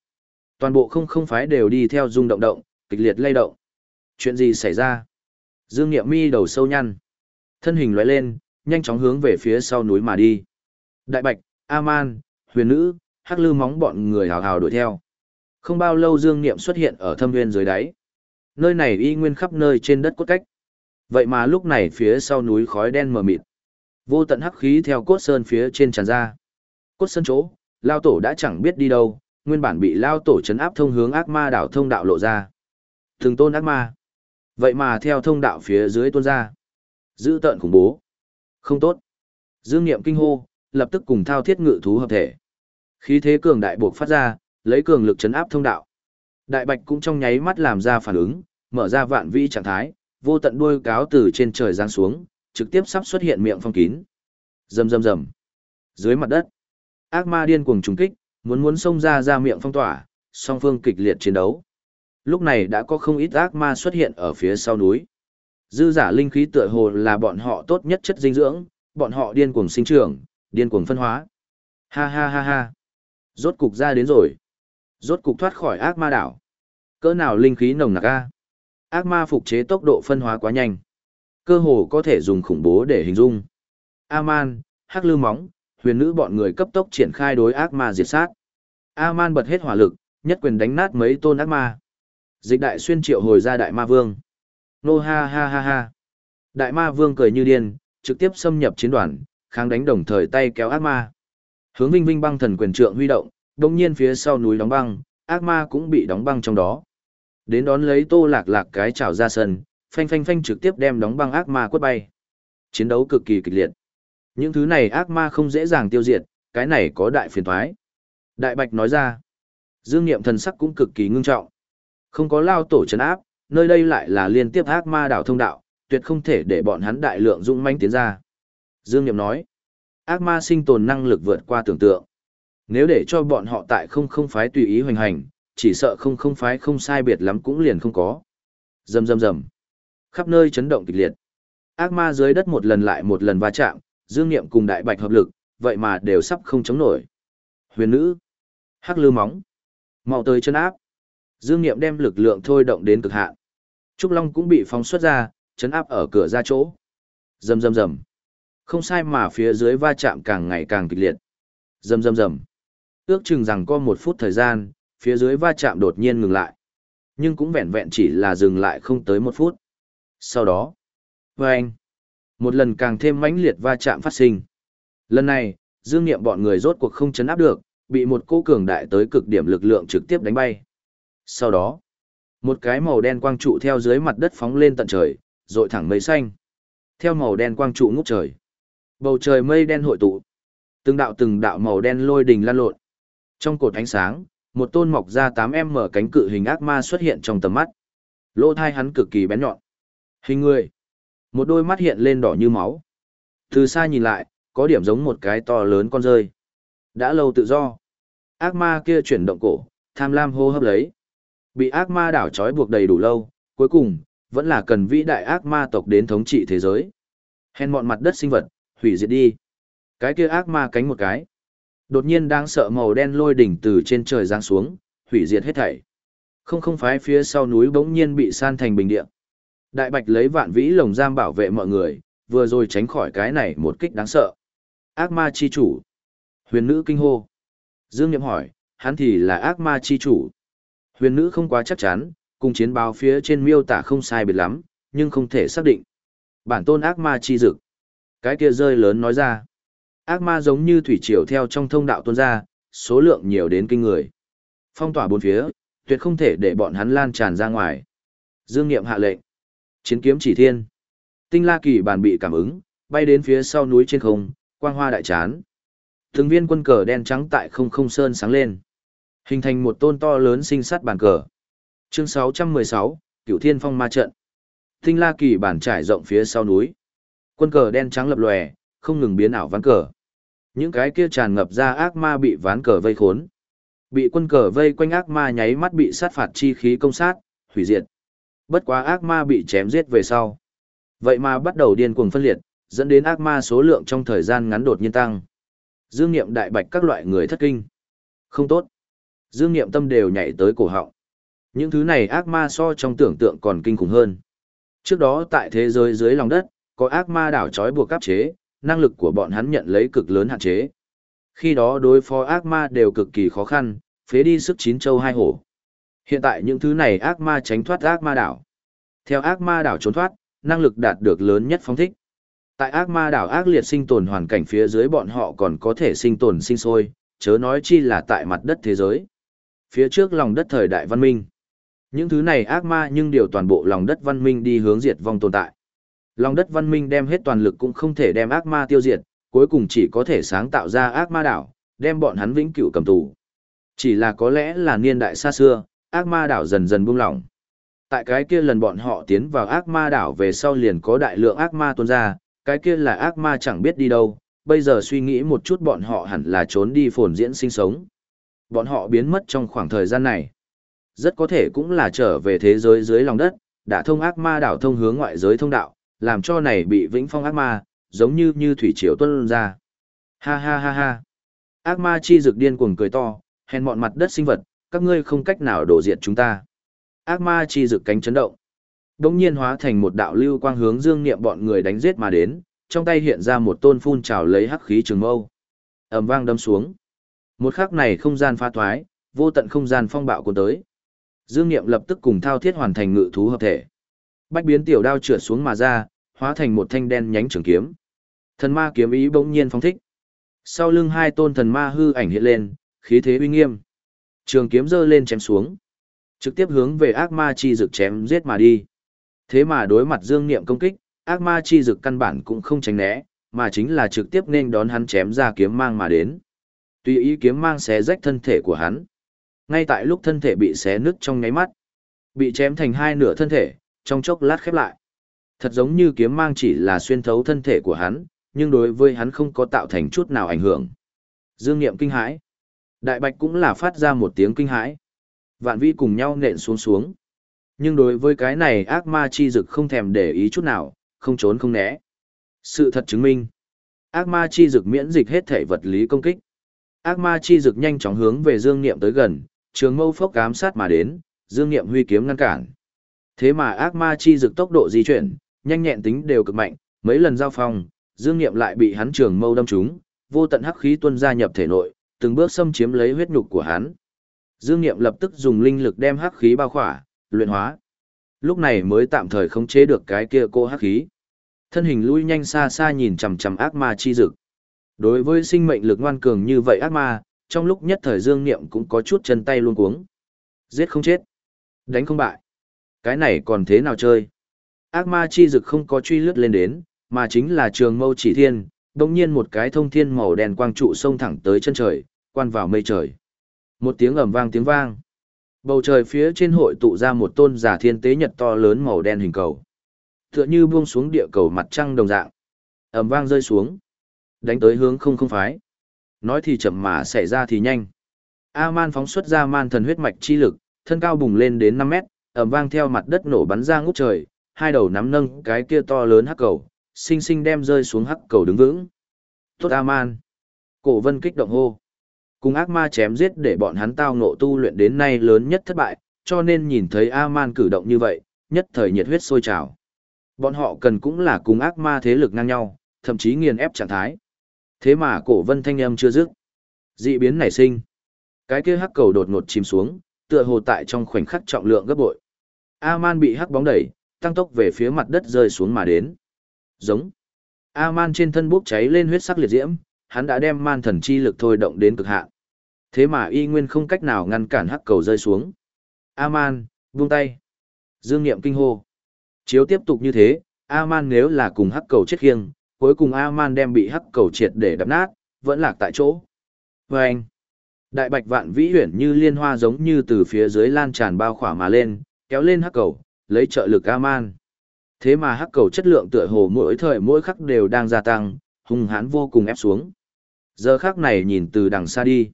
Toàn bộ không không phái đều đi theo rung động động, kịch liệt lay động. Chuyện gì xảy ra? Dương Niệm mi đầu sâu nhăn. Thân hình lóe lên, nhanh chóng hướng về phía sau núi mà đi. Đại Bạch, A-man, huyền nữ, hắc lư móng bọn người hào hào đuổi theo. Không bao lâu Dương Niệm xuất hiện ở thâm nguyên dưới đáy. Nơi này y nguyên khắp nơi trên đất cốt cách. Vậy mà lúc này phía sau núi khói đen mờ mịt. Vô tận hắc khí theo cốt sơn phía trên tràn ra. Cốt sơn chỗ, lao tổ đã chẳng biết đi đâu, nguyên bản bị lao tổ chấn áp thông hướng ác ma đảo thông đạo lộ ra. Thường tôn ác ma. Vậy mà theo thông đạo phía dưới tuôn ra. Giữ tợn khủng bố. Không tốt. Dương Niệm kinh hô, lập tức cùng thao thiết ngự thú hợp thể. Khí thế cường đại buộc phát ra, lấy cường lực chấn áp thông đạo. Đại Bạch cũng trong nháy mắt làm ra phản ứng, mở ra vạn vi trạng thái, vô tận đuôi cáo từ trên trời giáng xuống, trực tiếp sắp xuất hiện miệng phong kín. Rầm rầm rầm. Dưới mặt đất, ác ma điên cuồng trùng kích, muốn muốn xông ra ra miệng phong tỏa, song phương kịch liệt chiến đấu. Lúc này đã có không ít ác ma xuất hiện ở phía sau núi. Dư giả linh khí tựa hồ là bọn họ tốt nhất chất dinh dưỡng, bọn họ điên cuồng sinh trưởng, điên cuồng phân hóa. Ha ha ha ha. Rốt cục ra đến rồi. Rốt cục thoát khỏi ác ma đảo. Cỡ nào linh khí nồng nặc a? Ác ma phục chế tốc độ phân hóa quá nhanh. Cơ hồ có thể dùng khủng bố để hình dung. A-man, hắc lư móng, huyền nữ bọn người cấp tốc triển khai đối ác ma diệt sát. A-man bật hết hỏa lực, nhất quyền đánh nát mấy tôn ác ma. Dịch đại xuyên triệu hồi ra đại ma vương. Nô ha ha ha ha. Đại ma vương cười như điên, trực tiếp xâm nhập chiến đoàn, kháng đánh đồng thời tay kéo ác ma. Hướng Vinh Vinh băng thần quyền trượng huy động, đồng nhiên phía sau núi đóng băng, ác ma cũng bị đóng băng trong đó. Đến đón lấy tô lạc lạc cái chảo ra sân, phanh phanh phanh trực tiếp đem đóng băng ác ma quất bay. Chiến đấu cực kỳ kịch liệt. Những thứ này ác ma không dễ dàng tiêu diệt, cái này có đại phiền thoái. Đại Bạch nói ra, dương nghiệm thần sắc cũng cực kỳ ngưng trọng. Không có lao tổ chấn áp, nơi đây lại là liên tiếp ác ma đảo thông đạo, tuyệt không thể để bọn hắn đại lượng dũng manh tiến ra. Dương nghiệm nói, ác ma sinh tồn năng lực vượt qua tưởng tượng. Nếu để cho bọn họ tại không không phái tùy ý hoành hành, chỉ sợ không không phái không sai biệt lắm cũng liền không có. Rầm rầm rầm. Khắp nơi chấn động kịch liệt. Ác ma dưới đất một lần lại một lần va chạm, Dương Niệm cùng Đại Bạch hợp lực, vậy mà đều sắp không chống nổi. Huyền nữ, Hắc Lư móng, mau tới chân áp. Dương Niệm đem lực lượng thôi động đến cực hạn. Trúc Long cũng bị phóng xuất ra, chấn áp ở cửa ra chỗ. Rầm rầm rầm. Không sai mà phía dưới va chạm càng ngày càng kịch liệt. Rầm rầm rầm. Ước chừng rằng có một phút thời gian, phía dưới va chạm đột nhiên ngừng lại. Nhưng cũng vẹn vẹn chỉ là dừng lại không tới một phút. Sau đó, vâng, một lần càng thêm mãnh liệt va chạm phát sinh. Lần này, dương nghiệm bọn người rốt cuộc không chấn áp được, bị một cô cường đại tới cực điểm lực lượng trực tiếp đánh bay. Sau đó, một cái màu đen quang trụ theo dưới mặt đất phóng lên tận trời, rội thẳng mây xanh. Theo màu đen quang trụ ngút trời. Bầu trời mây đen hội tụ. Từng đạo từng đạo màu đen lôi đình lan lộn. Trong cột ánh sáng, một tôn mọc ra 8 mở cánh cự hình ác ma xuất hiện trong tầm mắt. Lỗ thai hắn cực kỳ bén nhọn. Hình người. Một đôi mắt hiện lên đỏ như máu. Từ xa nhìn lại, có điểm giống một cái to lớn con rơi. Đã lâu tự do. Ác ma kia chuyển động cổ, tham lam hô hấp lấy. Bị ác ma đảo trói buộc đầy đủ lâu, cuối cùng, vẫn là cần vĩ đại ác ma tộc đến thống trị thế giới. Hèn mọn mặt đất sinh vật, hủy diệt đi. Cái kia ác ma cánh một cái. Đột nhiên đang sợ màu đen lôi đỉnh từ trên trời giáng xuống, hủy diệt hết thảy. Không không phái phía sau núi bỗng nhiên bị san thành bình địa. Đại Bạch lấy vạn vĩ lồng giam bảo vệ mọi người, vừa rồi tránh khỏi cái này một kích đáng sợ. Ác ma chi chủ. Huyền nữ kinh hô. Dương Niệm hỏi, hắn thì là ác ma chi chủ. Huyền nữ không quá chắc chắn, cùng chiến báo phía trên miêu tả không sai biệt lắm, nhưng không thể xác định. Bản tôn ác ma chi dực. Cái kia rơi lớn nói ra. Ác ma giống như thủy triều theo trong thông đạo tuôn ra, số lượng nhiều đến kinh người. Phong tỏa bốn phía, tuyệt không thể để bọn hắn lan tràn ra ngoài. Dương Niệm hạ lệnh. Chiến kiếm chỉ thiên. Tinh la kỳ bản bị cảm ứng, bay đến phía sau núi trên không, quang hoa đại chán. Thường viên quân cờ đen trắng tại không không sơn sáng lên. Hình thành một tôn to lớn sinh sát bàn cờ. Chương 616, Cửu Thiên Phong Ma Trận. Tinh la kỳ bản trải rộng phía sau núi. Quân cờ đen trắng lập lòe, không ngừng biến ảo ván cờ. Những cái kia tràn ngập ra ác ma bị ván cờ vây khốn. Bị quân cờ vây quanh ác ma nháy mắt bị sát phạt chi khí công sát, hủy diệt. Bất quá ác ma bị chém giết về sau. Vậy mà bắt đầu điên cuồng phân liệt, dẫn đến ác ma số lượng trong thời gian ngắn đột nhiên tăng. Dương nghiệm đại bạch các loại người thất kinh. Không tốt. Dương nghiệm tâm đều nhảy tới cổ họng. Những thứ này ác ma so trong tưởng tượng còn kinh khủng hơn. Trước đó tại thế giới dưới lòng đất, có ác ma đảo trói buộc áp chế, năng lực của bọn hắn nhận lấy cực lớn hạn chế. Khi đó đối phó ác ma đều cực kỳ khó khăn, phế đi sức chín châu hai hổ. Hiện tại những thứ này ác ma tránh thoát ác ma đảo. Theo ác ma đảo trốn thoát, năng lực đạt được lớn nhất phóng thích. Tại ác ma đảo ác liệt sinh tồn hoàn cảnh phía dưới bọn họ còn có thể sinh tồn sinh sôi, chớ nói chi là tại mặt đất thế giới. Phía trước lòng đất thời đại văn minh. Những thứ này ác ma nhưng điều toàn bộ lòng đất văn minh đi hướng diệt vong tồn tại. Lòng đất văn minh đem hết toàn lực cũng không thể đem ác ma tiêu diệt, cuối cùng chỉ có thể sáng tạo ra ác ma đảo, đem bọn hắn vĩnh cửu cầm tù. Chỉ là có lẽ là niên đại xa xưa, ác ma đảo dần dần buông lỏng. Tại cái kia lần bọn họ tiến vào ác ma đảo về sau liền có đại lượng ác ma tuôn ra, cái kia là ác ma chẳng biết đi đâu, bây giờ suy nghĩ một chút bọn họ hẳn là trốn đi phồn diễn sinh sống. Bọn họ biến mất trong khoảng thời gian này. Rất có thể cũng là trở về thế giới dưới lòng đất, đã thông ác ma đảo thông hướng ngoại giới thông đạo, làm cho này bị vĩnh phong ác ma, giống như như thủy triều tuân ra. Ha ha ha ha. Ác ma chi rực điên cuồng cười to, hèn mọn mặt đất sinh vật, các ngươi không cách nào đổ diệt chúng ta. Ác ma chi rực cánh chấn động. Đống nhiên hóa thành một đạo lưu quang hướng dương niệm bọn người đánh giết mà đến, trong tay hiện ra một tôn phun trào lấy hắc khí trường mâu. ầm vang đâm xuống. Một khắc này không gian pha thoái, vô tận không gian phong bạo cuốn tới. Dương Niệm lập tức cùng thao thiết hoàn thành ngự thú hợp thể. Bách biến tiểu đao trượt xuống mà ra, hóa thành một thanh đen nhánh trường kiếm. Thần ma kiếm ý bỗng nhiên phóng thích. Sau lưng hai tôn thần ma hư ảnh hiện lên, khí thế uy nghiêm. Trường kiếm giơ lên chém xuống, trực tiếp hướng về ác ma chi dực chém giết mà đi. Thế mà đối mặt Dương Niệm công kích, ác ma chi dực căn bản cũng không tránh né, mà chính là trực tiếp nên đón hắn chém ra kiếm mang mà đến. Tùy ý kiếm mang xé rách thân thể của hắn. Ngay tại lúc thân thể bị xé nứt trong nháy mắt, bị chém thành hai nửa thân thể, trong chốc lát khép lại. Thật giống như kiếm mang chỉ là xuyên thấu thân thể của hắn, nhưng đối với hắn không có tạo thành chút nào ảnh hưởng. Dương Niệm kinh hãi. Đại Bạch cũng là phát ra một tiếng kinh hãi. Vạn vi cùng nhau nện xuống xuống. Nhưng đối với cái này ác ma chi dực không thèm để ý chút nào, không trốn không né. Sự thật chứng minh, ác ma chi dực miễn dịch hết thể vật lý công kích. Ác ma chi dực nhanh chóng hướng về Dương Niệm tới gần, trường mâu phốc cám sát mà đến, Dương Niệm huy kiếm ngăn cản. Thế mà ác ma chi dực tốc độ di chuyển, nhanh nhẹn tính đều cực mạnh, mấy lần giao phong, Dương Niệm lại bị hắn trường mâu đâm trúng, vô tận hắc khí tuôn ra nhập thể nội, từng bước xâm chiếm lấy huyết nhục của hắn. Dương Niệm lập tức dùng linh lực đem hắc khí bao khỏa, luyện hóa. Lúc này mới tạm thời khống chế được cái kia cô hắc khí. Thân hình lui nhanh xa xa nhìn chằm chằm ác ma chi dực. Đối với sinh mệnh lực ngoan cường như vậy ác ma, trong lúc nhất thời Dương Niệm cũng có chút chân tay luôn cuống. Giết không chết, đánh không bại. Cái này còn thế nào chơi? Ác ma chi dực không có truy lướt lên đến, mà chính là trường mâu chỉ thiên, đồng nhiên một cái thông thiên màu đen quang trụ xông thẳng tới chân trời, quan vào mây trời. Một tiếng ầm vang tiếng vang. Bầu trời phía trên hội tụ ra một tôn giả thiên tế nhật to lớn màu đen hình cầu. Tựa như buông xuống địa cầu mặt trăng đồng dạng. ầm vang rơi xuống. Đánh tới hướng không không phái. Nói thì chậm mà xảy ra thì nhanh. A-man phóng xuất ra man thần huyết mạch chi lực, thân cao bùng lên đến 5 mét, ầm vang theo mặt đất nổ bắn ra ngút trời, hai đầu nắm nâng cái kia to lớn hắc cầu, sinh sinh đem rơi xuống hắc cầu đứng vững. Tốt A-man. Cổ vân kích động hô. Cùng ác ma chém giết để bọn hắn tao ngộ tu luyện đến nay lớn nhất thất bại, cho nên nhìn thấy A-man cử động như vậy, nhất thời nhiệt huyết sôi trào. Bọn họ cần cũng là cùng ác ma thế lực ngang nhau, thậm chí nghiền ép trạng thái. Thế mà cổ vân thanh âm chưa dứt. Dị biến nảy sinh. Cái kia hắc cầu đột ngột chìm xuống, tựa hồ tại trong khoảnh khắc trọng lượng gấp bội. A-man bị hắc bóng đẩy, tăng tốc về phía mặt đất rơi xuống mà đến. Giống. A-man trên thân bốc cháy lên huyết sắc liệt diễm, hắn đã đem man thần chi lực thôi động đến cực hạn. Thế mà y nguyên không cách nào ngăn cản hắc cầu rơi xuống. A-man, buông tay. Dương Niệm kinh hô. Chiếu tiếp tục như thế, A-man nếu là cùng hắc cầu chết khiêng, cuối cùng A-man đem bị hắc cầu triệt để đập nát, vẫn lạc tại chỗ. Và anh, đại bạch vạn vĩ huyển như liên hoa giống như từ phía dưới lan tràn bao khỏa mà lên, kéo lên hắc cầu, lấy trợ lực A-man. Thế mà hắc cầu chất lượng tựa hồ mỗi thời mỗi khắc đều đang gia tăng, hung hãn vô cùng ép xuống. Giờ khắc này nhìn từ đằng xa đi.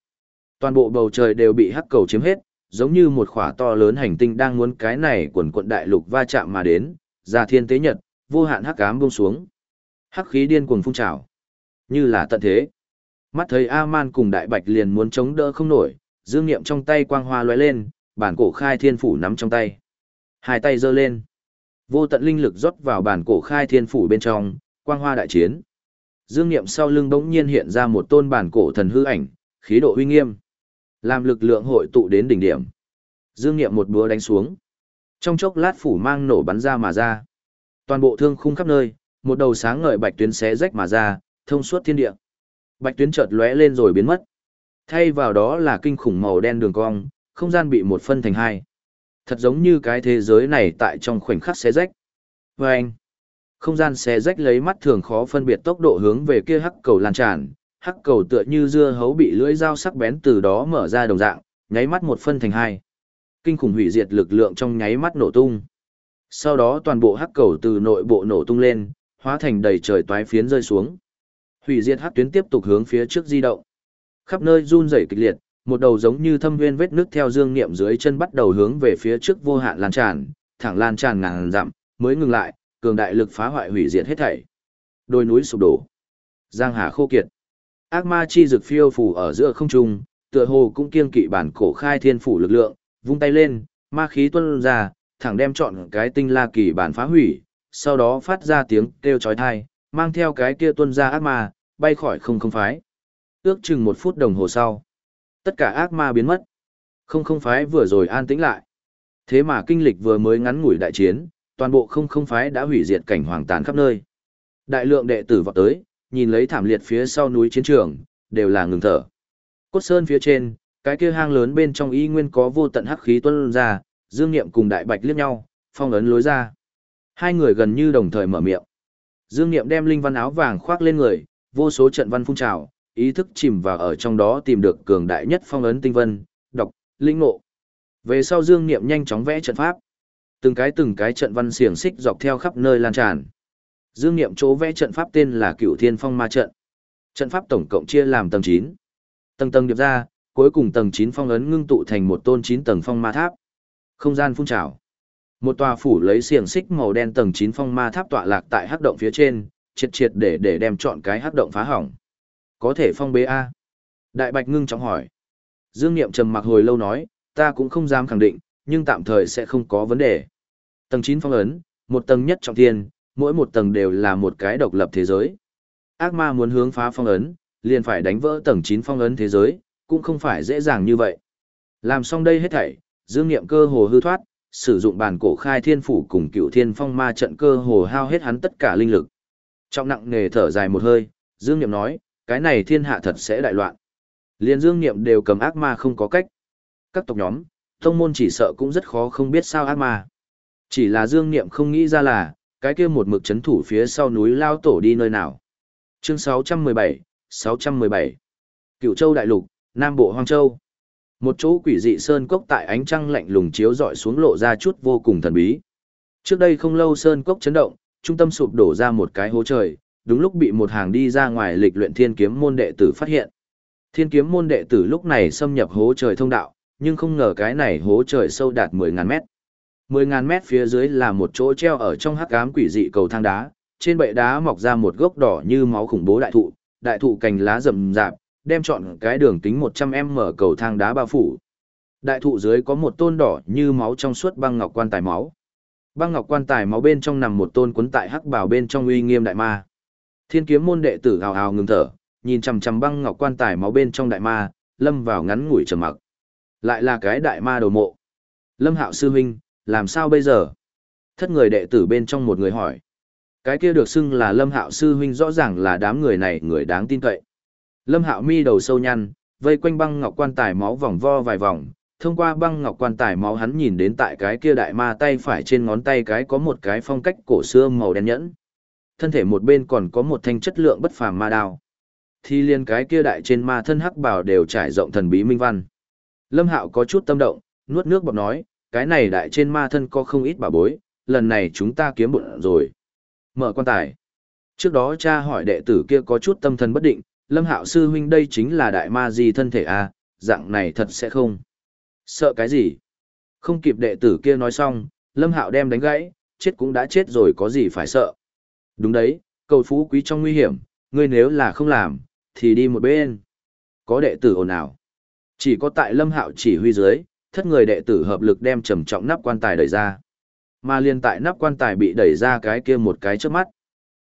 Toàn bộ bầu trời đều bị hắc cầu chiếm hết, giống như một khỏa to lớn hành tinh đang muốn cái này quần quận đại lục va chạm mà đến, ra thiên tế nhật, vô hạn hắc ám buông xuống. Hắc khí điên cuồng phun trào, như là tận thế. Mắt thấy A-man cùng đại bạch liền muốn chống đỡ không nổi, dương niệm trong tay quang hoa lóe lên, bản cổ khai thiên phủ nắm trong tay. Hai tay giơ lên. Vô tận linh lực rót vào bản cổ khai thiên phủ bên trong, quang hoa đại chiến. Dương niệm sau lưng bỗng nhiên hiện ra một tôn bản cổ thần hư ảnh, khí độ uy nghiêm. Làm lực lượng hội tụ đến đỉnh điểm. Dương Niệm một búa đánh xuống. Trong chốc lát phủ mang nổ bắn ra mà ra. Toàn bộ thương khung khắp nơi, một đầu sáng ngời bạch tuyến xé rách mà ra, thông suốt thiên địa. Bạch tuyến chợt lóe lên rồi biến mất. Thay vào đó là kinh khủng màu đen đường cong, không gian bị một phân thành hai. Thật giống như cái thế giới này tại trong khoảnh khắc xé rách. Và anh, không gian xé rách lấy mắt thường khó phân biệt tốc độ hướng về kia hắc cầu lan tràn, hắc cầu tựa như dưa hấu bị lưỡi dao sắc bén từ đó mở ra đồng dạng, nháy mắt một phân thành hai. Kinh khủng hủy diệt lực lượng trong nháy mắt nổ tung. Sau đó toàn bộ hắc cầu từ nội bộ nổ tung lên, hóa thành đầy trời toái phiến rơi xuống. Hủy diệt hắc tuyến tiếp tục hướng phía trước di động. Khắp nơi run rẩy kịch liệt, một đầu giống như thâm nguyên vết nước theo dương niệm dưới chân bắt đầu hướng về phía trước vô hạn lan tràn, thẳng lan tràn ngàn dặm, mới ngừng lại, cường đại lực phá hoại hủy diệt hết thảy. Đôi núi sụp đổ, giang hà khô kiệt. Ác ma chi dực phiêu phủ ở giữa không trung, tựa hồ cũng kiên kỵ bản cổ khai thiên phủ lực lượng, vung tay lên, ma khí tuôn ra, thẳng đem chọn cái tinh la kỳ bản phá hủy, sau đó phát ra tiếng kêu chói tai, mang theo cái kia tuôn ra ác ma, bay khỏi không không phái. Ước chừng một phút đồng hồ sau, tất cả ác ma biến mất. Không không phái vừa rồi an tĩnh lại. Thế mà kinh lịch vừa mới ngắn ngủi đại chiến, toàn bộ không không phái đã hủy diệt cảnh hoàng tàn khắp nơi. Đại lượng đệ tử vọt tới, nhìn lấy thảm liệt phía sau núi chiến trường, đều là ngừng thở. Cốt sơn phía trên, cái kia hang lớn bên trong y nguyên có vô tận hắc khí tuôn ra, Dương Niệm cùng Đại Bạch liếc nhau, phong ấn lối ra. Hai người gần như đồng thời mở miệng. Dương Niệm đem linh văn áo vàng khoác lên người, vô số trận văn phun trào, ý thức chìm vào ở trong đó tìm được cường đại nhất phong ấn tinh vân, đọc, linh ngộ. Về sau Dương Niệm nhanh chóng vẽ trận pháp. Từng cái từng cái trận văn xiềng xích dọc theo khắp nơi lan tràn. Dương Niệm chỗ vẽ trận pháp tên là Cửu Thiên Phong Ma trận. Trận pháp tổng cộng chia làm tầng 9. Tầng tầng điệp ra, cuối cùng tầng 9 phong ấn ngưng tụ thành một tôn 9 tầng phong ma tháp. Không gian phun trào. Một tòa phủ lấy xiềng xích màu đen tầng 9 phong ma tháp tọa lạc tại hắc động phía trên, triệt triệt để để đem chọn cái hắc động phá hỏng. Có thể phong bế a? Đại Bạch ngưng trọng hỏi. Dương Niệm trầm mặc hồi lâu nói, ta cũng không dám khẳng định, nhưng tạm thời sẽ không có vấn đề. Tầng 9 phong ấn, một tầng nhất trọng thiên, mỗi một tầng đều là một cái độc lập thế giới. Ác ma muốn hướng phá phong ấn, liền phải đánh vỡ tầng 9 phong ấn thế giới, cũng không phải dễ dàng như vậy. Làm xong đây hết thảy, Dương Niệm cơ hồ hư thoát, sử dụng bản cổ khai thiên phủ cùng cựu thiên phong ma trận cơ hồ hao hết hắn tất cả linh lực. Trong nặng nề thở dài một hơi, Dương Niệm nói, cái này thiên hạ thật sẽ đại loạn. Liên Dương Niệm đều cầm ác ma không có cách. Các tộc nhóm, thông môn chỉ sợ cũng rất khó không biết sao ác ma. Chỉ là Dương Niệm không nghĩ ra là, cái kia một mực chấn thủ phía sau núi lao tổ đi nơi nào. Chương 617, 617. Cựu Châu Đại Lục, Nam Bộ Hoang Châu. Một chỗ quỷ dị sơn cốc tại ánh trăng lạnh lùng chiếu dọi xuống lộ ra chút vô cùng thần bí. Trước đây không lâu sơn cốc chấn động, trung tâm sụp đổ ra một cái hố trời, đúng lúc bị một hàng đi ra ngoài lịch luyện thiên kiếm môn đệ tử phát hiện. Thiên kiếm môn đệ tử lúc này xâm nhập hố trời thông đạo, nhưng không ngờ cái này hố trời sâu đạt 10.000 mét. 10.000 mét phía dưới là một chỗ treo ở trong hắc ám quỷ dị cầu thang đá, trên bệ đá mọc ra một gốc đỏ như máu khủng bố đại thụ, đại thụ cành lá rậm rạp, đem chọn cái đường kính 100m cầu thang đá bao phủ. Đại thụ dưới có một tôn đỏ như máu trong suốt băng ngọc quan tài máu. Băng ngọc quan tài máu bên trong nằm một tôn cuốn tại hắc bảo bên trong uy nghiêm đại ma. Thiên kiếm môn đệ tử hào hào ngừng thở, nhìn chằm chằm băng ngọc quan tài máu bên trong đại ma, lâm vào ngắn ngủi trầm mặc. Lại là cái đại ma đầu mộ. Lâm Hạo sư huynh, làm sao bây giờ? Thất người đệ tử bên trong một người hỏi. Cái kia được xưng là Lâm Hạo sư huynh rõ ràng là đám người này người đáng tin cậy. Lâm Hạo mi đầu sâu nhăn, vây quanh băng ngọc quan tài máu vòng vo vài vòng, thông qua băng ngọc quan tài máu hắn nhìn đến tại cái kia đại ma tay phải trên ngón tay cái có một cái phong cách cổ xưa màu đen nhẫn. Thân thể một bên còn có một thanh chất lượng bất phàm ma đao. Thì liên cái kia đại trên ma thân hắc bảo đều trải rộng thần bí minh văn. Lâm Hạo có chút tâm động, nuốt nước bọt nói, cái này đại trên ma thân có không ít bà bối, lần này chúng ta kiếm bụng rồi. Mở quan tài. Trước đó cha hỏi đệ tử kia có chút tâm thần bất định, Lâm Hạo sư huynh đây chính là đại ma gì thân thể à, dạng này thật sẽ không. Sợ cái gì? Không kịp đệ tử kia nói xong, Lâm Hạo đem đánh gãy, chết cũng đã chết rồi có gì phải sợ. Đúng đấy, cầu phú quý trong nguy hiểm, ngươi nếu là không làm, thì đi một bên. Có đệ tử ồn ào. Chỉ có tại Lâm Hạo chỉ huy dưới, thất người đệ tử hợp lực đem trầm trọng nắp quan tài đẩy ra. Mà liên tại nắp quan tài bị đẩy ra cái kia một cái trước mắt.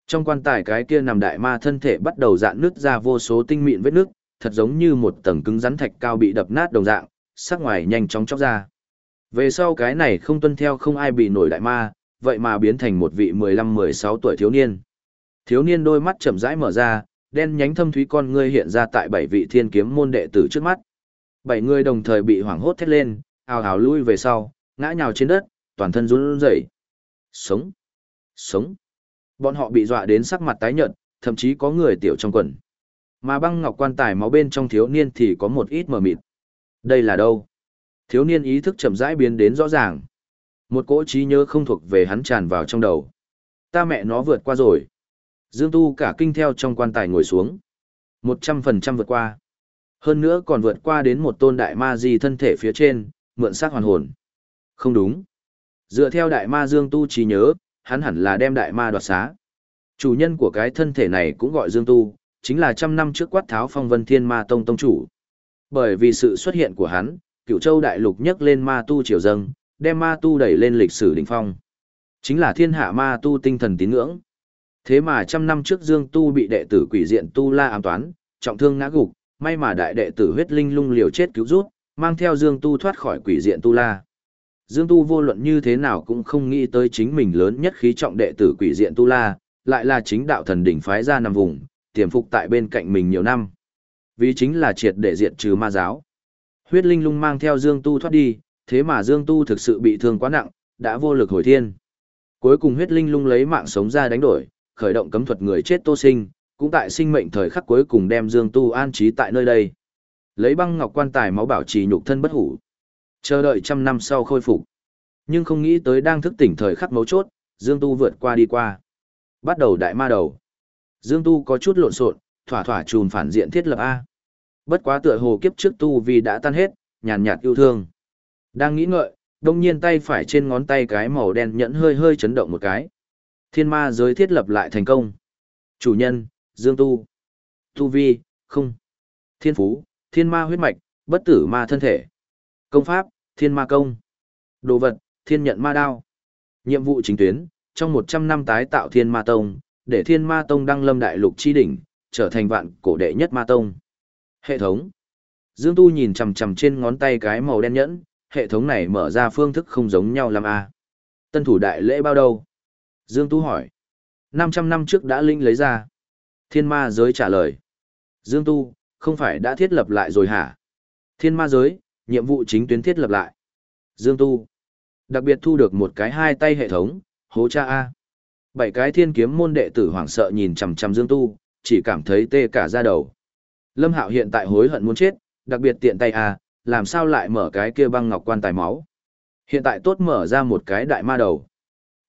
Trong quan tài cái kia nằm đại ma thân thể bắt đầu dạn nứt ra vô số tinh mịn vết nước, thật giống như một tầng cứng rắn thạch cao bị đập nát đồng dạng, sắc ngoài nhanh chóng chóc ra. Về sau cái này không tuân theo không ai bị nổi đại ma, vậy mà biến thành một vị 15-16 tuổi thiếu niên. Thiếu niên đôi mắt chậm rãi mở ra, đen nhánh thâm thúy con ngươi hiện ra tại bảy vị thiên kiếm môn đệ tử trước mắt. Bảy người đồng thời bị hoảng hốt thét lên, ào ào lui về sau, ngã nhào trên đất, toàn thân run rẩy. Sống! Sống! Bọn họ bị dọa đến sắc mặt tái nhợt, thậm chí có người tiểu trong quần. Mà băng ngọc quan tài máu bên trong thiếu niên thì có một ít mờ mịt. Đây là đâu? Thiếu niên ý thức chậm rãi biến đến rõ ràng. Một cỗ trí nhớ không thuộc về hắn tràn vào trong đầu. Ta mẹ nó vượt qua rồi. Dương Tu cả kinh theo trong quan tài ngồi xuống. Một trăm phần trăm vượt qua. Hơn nữa còn vượt qua đến một tôn đại ma di thân thể phía trên, mượn xác hoàn hồn. Không đúng. Dựa theo đại ma Dương Tu trí nhớ, hắn hẳn là đem đại ma đoạt xá. Chủ nhân của cái thân thể này cũng gọi Dương Tu, chính là trăm năm trước quát tháo phong vân thiên ma tông tông chủ. Bởi vì sự xuất hiện của hắn, cựu châu đại lục nhấc lên ma tu triều dâng, đem ma tu đẩy lên lịch sử đỉnh phong. Chính là thiên hạ ma tu tinh thần tín ngưỡng. Thế mà trăm năm trước Dương Tu bị đệ tử quỷ diện Tu La ám toán, trọng thương ngã gục, may mà đại đệ tử huyết linh lung liều chết cứu rút, mang theo Dương Tu thoát khỏi quỷ diện Tu La. Dương Tu vô luận như thế nào cũng không nghĩ tới chính mình lớn nhất khí trọng đệ tử quỷ diện Tu La, lại là chính đạo thần đỉnh phái ra nằm vùng, tiềm phục tại bên cạnh mình nhiều năm. Vì chính là triệt để diện trừ ma giáo. Huyết linh lung mang theo Dương Tu thoát đi, thế mà Dương Tu thực sự bị thương quá nặng, đã vô lực hồi thiên. Cuối cùng huyết linh lung lấy mạng sống ra đánh đổi, khởi động cấm thuật người chết tô sinh, cũng tại sinh mệnh thời khắc cuối cùng đem Dương Tu an trí tại nơi đây. Lấy băng ngọc quan tài máu bảo trì nhục thân bất hủ. Chờ đợi trăm năm sau khôi phục. Nhưng không nghĩ tới đang thức tỉnh thời khắc mấu chốt, Dương Tu vượt qua đi qua. Bắt đầu đại ma đầu. Dương Tu có chút lộn xộn, thỏa thỏa trùn phản diện thiết lập A. Bất quá tựa hồ kiếp trước Tu vì đã tan hết, nhàn nhạt yêu thương. Đang nghĩ ngợi, đông nhiên tay phải trên ngón tay cái màu đen nhẫn hơi hơi chấn động một cái. Thiên ma giới thiết lập lại thành công. Chủ nhân, Dương Tu. Tu Vi, không. Thiên Phú, Thiên Ma huyết mạch, bất tử ma thân thể. Công pháp, Thiên Ma công. Đồ vật, Thiên nhận ma đao. Nhiệm vụ chính tuyến, trong 100 năm tái tạo Thiên Ma Tông, để Thiên Ma Tông đăng lâm đại lục chi đỉnh, trở thành vạn cổ đệ nhất Ma Tông. Hệ thống. Dương Tu nhìn chằm chằm trên ngón tay cái màu đen nhẫn, hệ thống này mở ra phương thức không giống nhau làm à. Tân thủ đại lễ bao đâu? Dương Tu hỏi. 500 năm trước đã linh lấy ra. Thiên ma giới trả lời. Dương Tu, không phải đã thiết lập lại rồi hả? Thiên ma giới, nhiệm vụ chính tuyến thiết lập lại. Dương Tu. Đặc biệt thu được một cái hai tay hệ thống, hố cha A. Bảy cái thiên kiếm môn đệ tử hoảng sợ nhìn chằm chằm Dương Tu, chỉ cảm thấy tê cả da đầu. Lâm Hạo hiện tại hối hận muốn chết, đặc biệt tiện tay A, làm sao lại mở cái kia băng ngọc quan tài máu. Hiện tại tốt mở ra một cái đại ma đầu.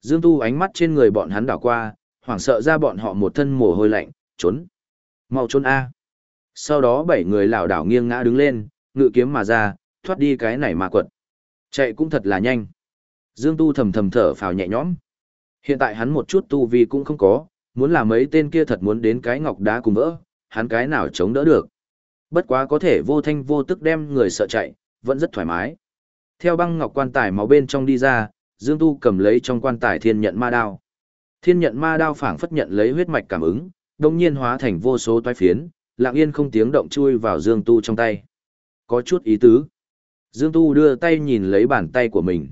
Dương Tu ánh mắt trên người bọn hắn đảo qua, hoảng sợ ra bọn họ một thân mồ hôi lạnh, trốn. Mau trốn A. Sau đó bảy người lảo đảo nghiêng ngã đứng lên, ngự kiếm mà ra, thoát đi cái này mà quật. Chạy cũng thật là nhanh. Dương Tu thầm thầm thở phào nhẹ nhõm. Hiện tại hắn một chút tu vi cũng không có, muốn làm mấy tên kia thật muốn đến cái ngọc đá cùng vỡ, hắn cái nào chống đỡ được. Bất quá có thể vô thanh vô tức đem người sợ chạy, vẫn rất thoải mái. Theo băng ngọc quan tài máu bên trong đi ra, Dương Tu cầm lấy trong quan tài thiên nhận ma đao. Thiên nhận ma đao phảng phất nhận lấy huyết mạch cảm ứng, đông nhiên hóa thành vô số toái phiến, lặng yên không tiếng động chui vào Dương Tu trong tay. Có chút ý tứ. Dương Tu đưa tay nhìn lấy bàn tay của mình.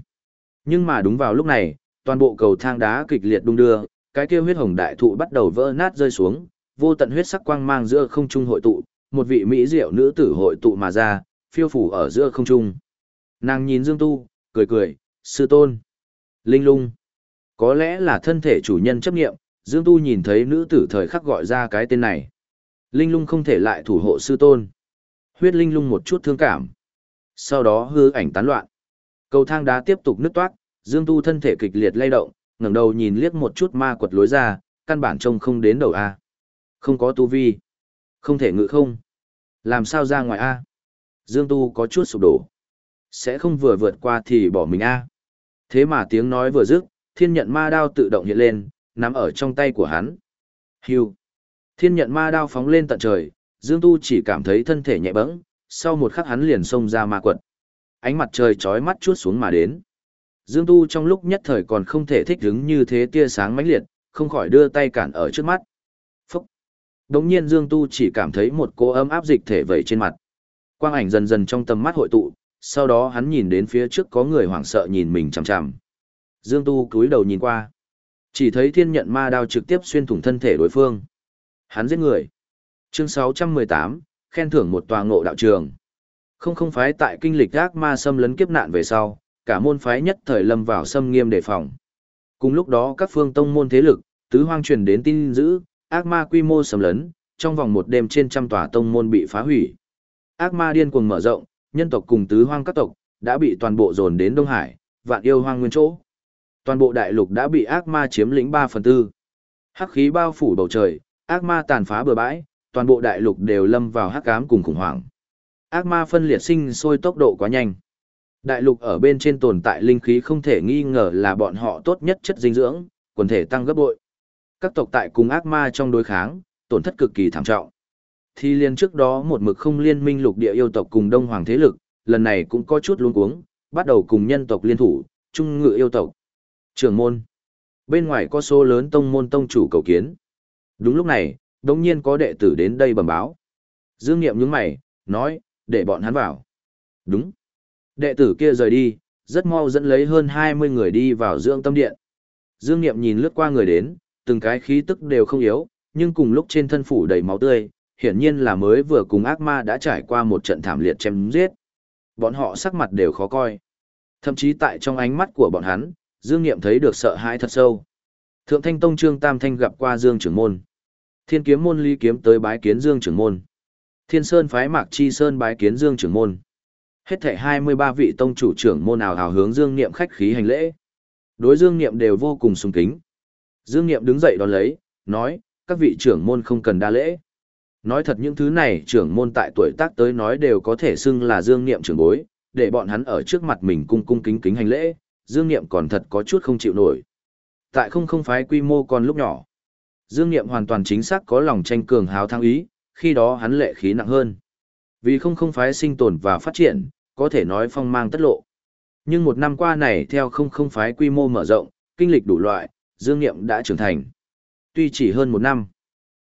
Nhưng mà đúng vào lúc này, toàn bộ cầu thang đá kịch liệt đung đưa, cái kia huyết hồng đại thụ bắt đầu vỡ nát rơi xuống, vô tận huyết sắc quang mang giữa không trung hội tụ, một vị mỹ diệu nữ tử hội tụ mà ra, phiêu phủ ở giữa không trung. Nàng nhìn Dương Tu, cười cười, sư tôn. Linh lung. Có lẽ là thân thể chủ nhân chấp nghiệm, Dương Tu nhìn thấy nữ tử thời khắc gọi ra cái tên này. Linh lung không thể lại thủ hộ sư tôn. Huyết linh lung một chút thương cảm. Sau đó hư ảnh tán loạn. Cầu thang đá tiếp tục nứt toát, Dương Tu thân thể kịch liệt lay động, ngẩng đầu nhìn liếc một chút ma quật lối ra, căn bản trông không đến đầu A. Không có tu vi. Không thể ngự không. Làm sao ra ngoài A. Dương Tu có chút sụp đổ. Sẽ không vừa vượt qua thì bỏ mình A. Thế mà tiếng nói vừa dứt, thiên nhận ma đao tự động hiện lên, nắm ở trong tay của hắn. Hưu. Thiên nhận ma đao phóng lên tận trời, Dương Tu chỉ cảm thấy thân thể nhẹ bẫng, sau một khắc hắn liền xông ra ma quật. Ánh mặt trời chói mắt chuốt xuống mà đến. Dương Tu trong lúc nhất thời còn không thể thích ứng như thế tia sáng mãnh liệt, không khỏi đưa tay cản ở trước mắt. Phúc! Đống nhiên Dương Tu chỉ cảm thấy một cỗ ấm áp dịch thể vẩy trên mặt. Quang ảnh dần dần trong tầm mắt hội tụ, sau đó hắn nhìn đến phía trước có người hoảng sợ nhìn mình chằm chằm. Dương Tu cúi đầu nhìn qua. Chỉ thấy thiên nhận ma đao trực tiếp xuyên thủng thân thể đối phương. Hắn giết người. Chương 618, khen thưởng một tòa ngộ đạo trường. Không không phái tại kinh lịch ác ma xâm lấn kiếp nạn về sau, cả môn phái nhất thời lâm vào xâm nghiêm đề phòng. Cùng lúc đó các phương tông môn thế lực, tứ hoang truyền đến tin dữ, ác ma quy mô xâm lấn, trong vòng một đêm trên trăm tòa tông môn bị phá hủy. Ác ma điên cuồng mở rộng, nhân tộc cùng tứ hoang các tộc, đã bị toàn bộ dồn đến Đông Hải, vạn yêu hoang nguyên chỗ. Toàn bộ đại lục đã bị ác ma chiếm lĩnh 3 phần tư. Hắc khí bao phủ bầu trời, ác ma tàn phá bờ bãi, toàn bộ đại lục đều lâm vào hắc ám cùng khủng hoảng. Ác ma phân liệt sinh sôi tốc độ quá nhanh. Đại lục ở bên trên tồn tại linh khí không thể nghi ngờ là bọn họ tốt nhất chất dinh dưỡng, quần thể tăng gấp bội. Các tộc tại cùng ác ma trong đối kháng, tổn thất cực kỳ thảm trọng. Thì liên trước đó một mực không liên minh lục địa yêu tộc cùng đông hoàng thế lực, lần này cũng có chút luống cuống, bắt đầu cùng nhân tộc liên thủ, trung ngự yêu tộc. Trường môn. Bên ngoài có số lớn tông môn tông chủ cầu kiến. Đúng lúc này, đống nhiên có đệ tử đến đây bẩm báo. Dương Niệm nhướng mày, nói, để bọn hắn vào. Đúng. Đệ tử kia rời đi, rất mau dẫn lấy hơn 20 người đi vào dưỡng tâm điện. Dương Niệm nhìn lướt qua người đến, từng cái khí tức đều không yếu, nhưng cùng lúc trên thân phủ đầy máu tươi, hiển nhiên là mới vừa cùng ác ma đã trải qua một trận thảm liệt chém giết. Bọn họ sắc mặt đều khó coi. Thậm chí tại trong ánh mắt của bọn hắn, Dương Niệm thấy được sợ hãi thật sâu. Thượng Thanh Tông Trương Tam Thanh gặp qua Dương trưởng môn. Thiên Kiếm môn Lý Kiếm tới bái kiến Dương trưởng môn. Thiên Sơn phái Mạc Chi Sơn bái kiến Dương trưởng môn. Hết thảy 23 vị tông chủ trưởng môn nào hào hướng Dương Niệm khách khí hành lễ. Đối Dương Niệm đều vô cùng sùng kính. Dương Niệm đứng dậy đón lấy, nói, các vị trưởng môn không cần đa lễ. Nói thật những thứ này trưởng môn tại tuổi tác tới nói đều có thể xưng là Dương Niệm trưởng bối, để bọn hắn ở trước mặt mình cung cung kính kính hành lễ, Dương Niệm còn thật có chút không chịu nổi. Tại không không phái quy mô còn lúc nhỏ. Dương Niệm hoàn toàn chính xác có lòng tranh cường hào thắng ý, khi đó hắn lệ khí nặng hơn. Vì không không phái sinh tồn và phát triển, có thể nói phong mang tất lộ. Nhưng một năm qua này theo không không phái quy mô mở rộng, kinh lịch đủ loại, Dương Niệm đã trưởng thành. Tuy chỉ hơn một năm,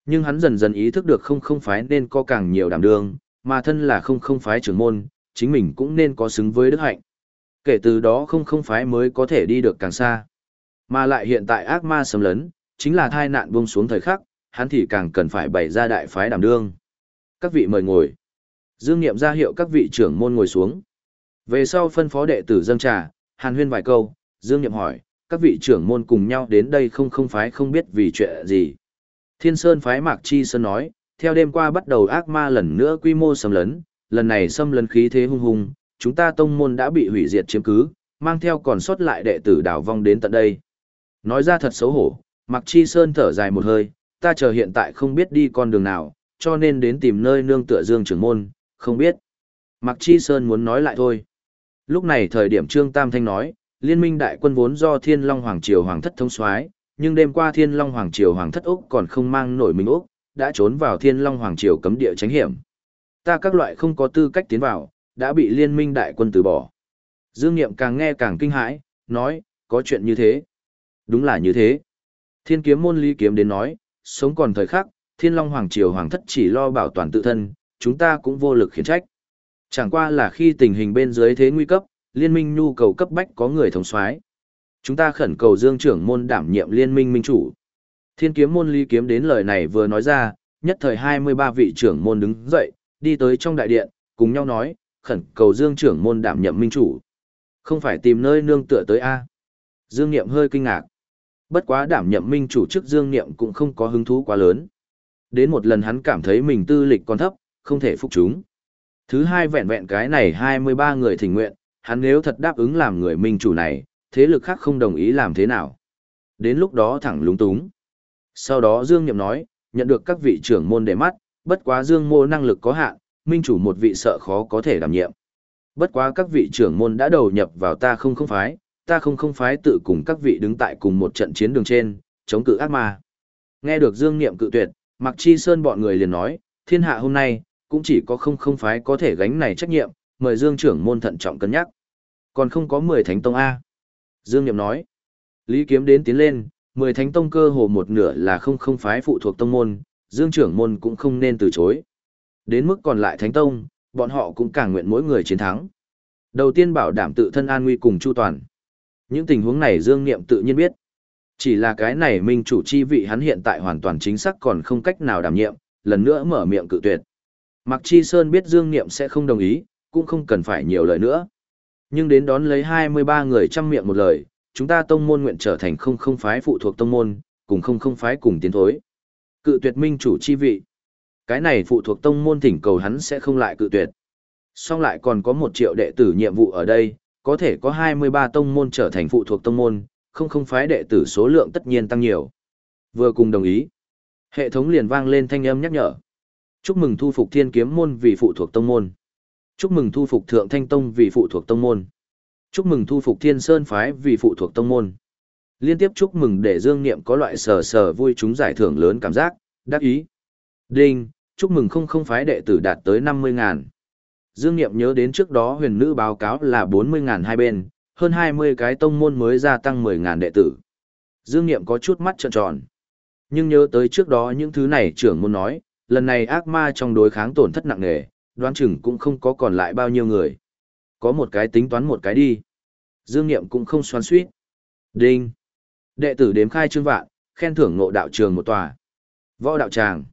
nhưng hắn dần dần ý thức được không không phái nên có càng nhiều đảm đương, mà thân là không không phái trưởng môn, chính mình cũng nên có xứng với đức hạnh. Kể từ đó không không phái mới có thể đi được càng xa. Mà lại hiện tại ác ma sầm lấn, chính là thai nạn buông xuống thời khắc, hắn thì càng cần phải bày ra đại phái đảm đương. Các vị mời ngồi. Dương Niệm ra hiệu các vị trưởng môn ngồi xuống. Về sau phân phó đệ tử dâng trà, hàn huyên vài câu, Dương Niệm hỏi, các vị trưởng môn cùng nhau đến đây không không phái không biết vì chuyện gì. Thiên Sơn phái Mạc Chi Sơn nói, theo đêm qua bắt đầu ác ma lần nữa quy mô xâm lấn, lần này xâm lấn khí thế hung hùng, chúng ta tông môn đã bị hủy diệt chiếm cứ, mang theo còn sót lại đệ tử đảo vong đến tận đây. Nói ra thật xấu hổ, Mạc Chi Sơn thở dài một hơi, ta chờ hiện tại không biết đi con đường nào, cho nên đến tìm nơi nương tựa Dương trưởng môn, không biết. Mạc Chi Sơn muốn nói lại thôi. Lúc này thời điểm Trương Tam Thanh nói, liên minh đại quân vốn do Thiên Long Hoàng Triều Hoàng thất thống soái nhưng đêm qua Thiên Long Hoàng Triều Hoàng thất Úc còn không mang nổi mình Úc, đã trốn vào Thiên Long Hoàng Triều cấm địa tránh hiểm. Ta các loại không có tư cách tiến vào, đã bị liên minh đại quân từ bỏ. Dương Niệm càng nghe càng kinh hãi, nói, có chuyện như thế. Đúng là như thế. Thiên kiếm môn ly kiếm đến nói, sống còn thời khắc, Thiên Long Hoàng Triều Hoàng thất chỉ lo bảo toàn tự thân, chúng ta cũng vô lực khiển trách. Chẳng qua là khi tình hình bên dưới thế nguy cấp, liên minh nhu cầu cấp bách có người thống soái. Chúng ta khẩn cầu Dương trưởng môn đảm nhiệm liên minh minh chủ. Thiên kiếm môn ly kiếm đến lời này vừa nói ra, nhất thời 23 vị trưởng môn đứng dậy, đi tới trong đại điện, cùng nhau nói, khẩn cầu Dương trưởng môn đảm nhiệm minh chủ. Không phải tìm nơi nương tựa tới A. Dương Niệm hơi kinh ngạc. Bất quá đảm nhiệm minh chủ trước Dương Niệm cũng không có hứng thú quá lớn. Đến một lần hắn cảm thấy mình tư lịch còn thấp, không thể phục chúng. Thứ hai vẹn vẹn cái này 23 người thỉnh nguyện, hắn nếu thật đáp ứng làm người minh chủ này, thế lực khác không đồng ý làm thế nào. Đến lúc đó thẳng lúng túng. Sau đó Dương Niệm nói, nhận được các vị trưởng môn để mắt, bất quá Dương mô năng lực có hạn, minh chủ một vị sợ khó có thể đảm nhiệm. Bất quá các vị trưởng môn đã đầu nhập vào ta không không phái, ta không không phái tự cùng các vị đứng tại cùng một trận chiến đường trên, chống cự ác ma. Nghe được Dương Niệm cự tuyệt, Mạc Chi Sơn bọn người liền nói, thiên hạ hôm nay, cũng chỉ có không không phái có thể gánh này trách nhiệm, mời Dương trưởng môn thận trọng cân nhắc. Còn không có 10 thánh tông A. Dương Niệm nói, Lý Kiếm đến tiến lên, 10 thánh tông cơ hồ một nửa là không không phái phụ thuộc tông môn, Dương trưởng môn cũng không nên từ chối. Đến mức còn lại thánh tông, bọn họ cũng càng nguyện mỗi người chiến thắng. Đầu tiên bảo đảm tự thân an nguy cùng chu toàn. Những tình huống này Dương Niệm tự nhiên biết. Chỉ là cái này minh chủ chi vị hắn hiện tại hoàn toàn chính xác còn không cách nào đảm nhiệm, lần nữa mở miệng cự tuyệt. Mạc Chi Sơn biết Dương Niệm sẽ không đồng ý, cũng không cần phải nhiều lời nữa. Nhưng đến đón lấy 23 người trăm miệng một lời, chúng ta tông môn nguyện trở thành không không phái phụ thuộc tông môn, cùng không không phái cùng tiến thối. Cự tuyệt minh chủ chi vị. Cái này phụ thuộc tông môn thỉnh cầu hắn sẽ không lại cự tuyệt. Song lại còn có một triệu đệ tử nhiệm vụ ở đây, có thể có 23 tông môn trở thành phụ thuộc tông môn, không không phái đệ tử số lượng tất nhiên tăng nhiều. Vừa cùng đồng ý. Hệ thống liền vang lên thanh âm nhắc nhở. Chúc mừng thu phục thiên kiếm môn vì phụ thuộc tông môn. Chúc mừng thu phục thượng thanh tông vì phụ thuộc tông môn. Chúc mừng thu phục thiên sơn phái vì phụ thuộc tông môn. Liên tiếp chúc mừng để dương niệm có loại sờ sờ vui chúng giải thưởng lớn cảm giác, đắc ý. Đinh, chúc mừng không không phái đệ tử đạt tới 50 ngàn. Dương Niệm nhớ đến trước đó huyền nữ báo cáo là 40 ngàn hai bên, hơn 20 cái tông môn mới gia tăng 10 ngàn đệ tử. Dương Niệm có chút mắt trợn tròn. Nhưng nhớ tới trước đó những thứ này trưởng môn nói, lần này ác ma trong đối kháng tổn thất nặng nề, đoán chừng cũng không có còn lại bao nhiêu người. Có một cái tính toán một cái đi. Dương Niệm cũng không xoắn suýt. Đinh. Đệ tử đếm khai chương vạn, khen thưởng ngộ đạo trường một tòa. Võ đạo tràng.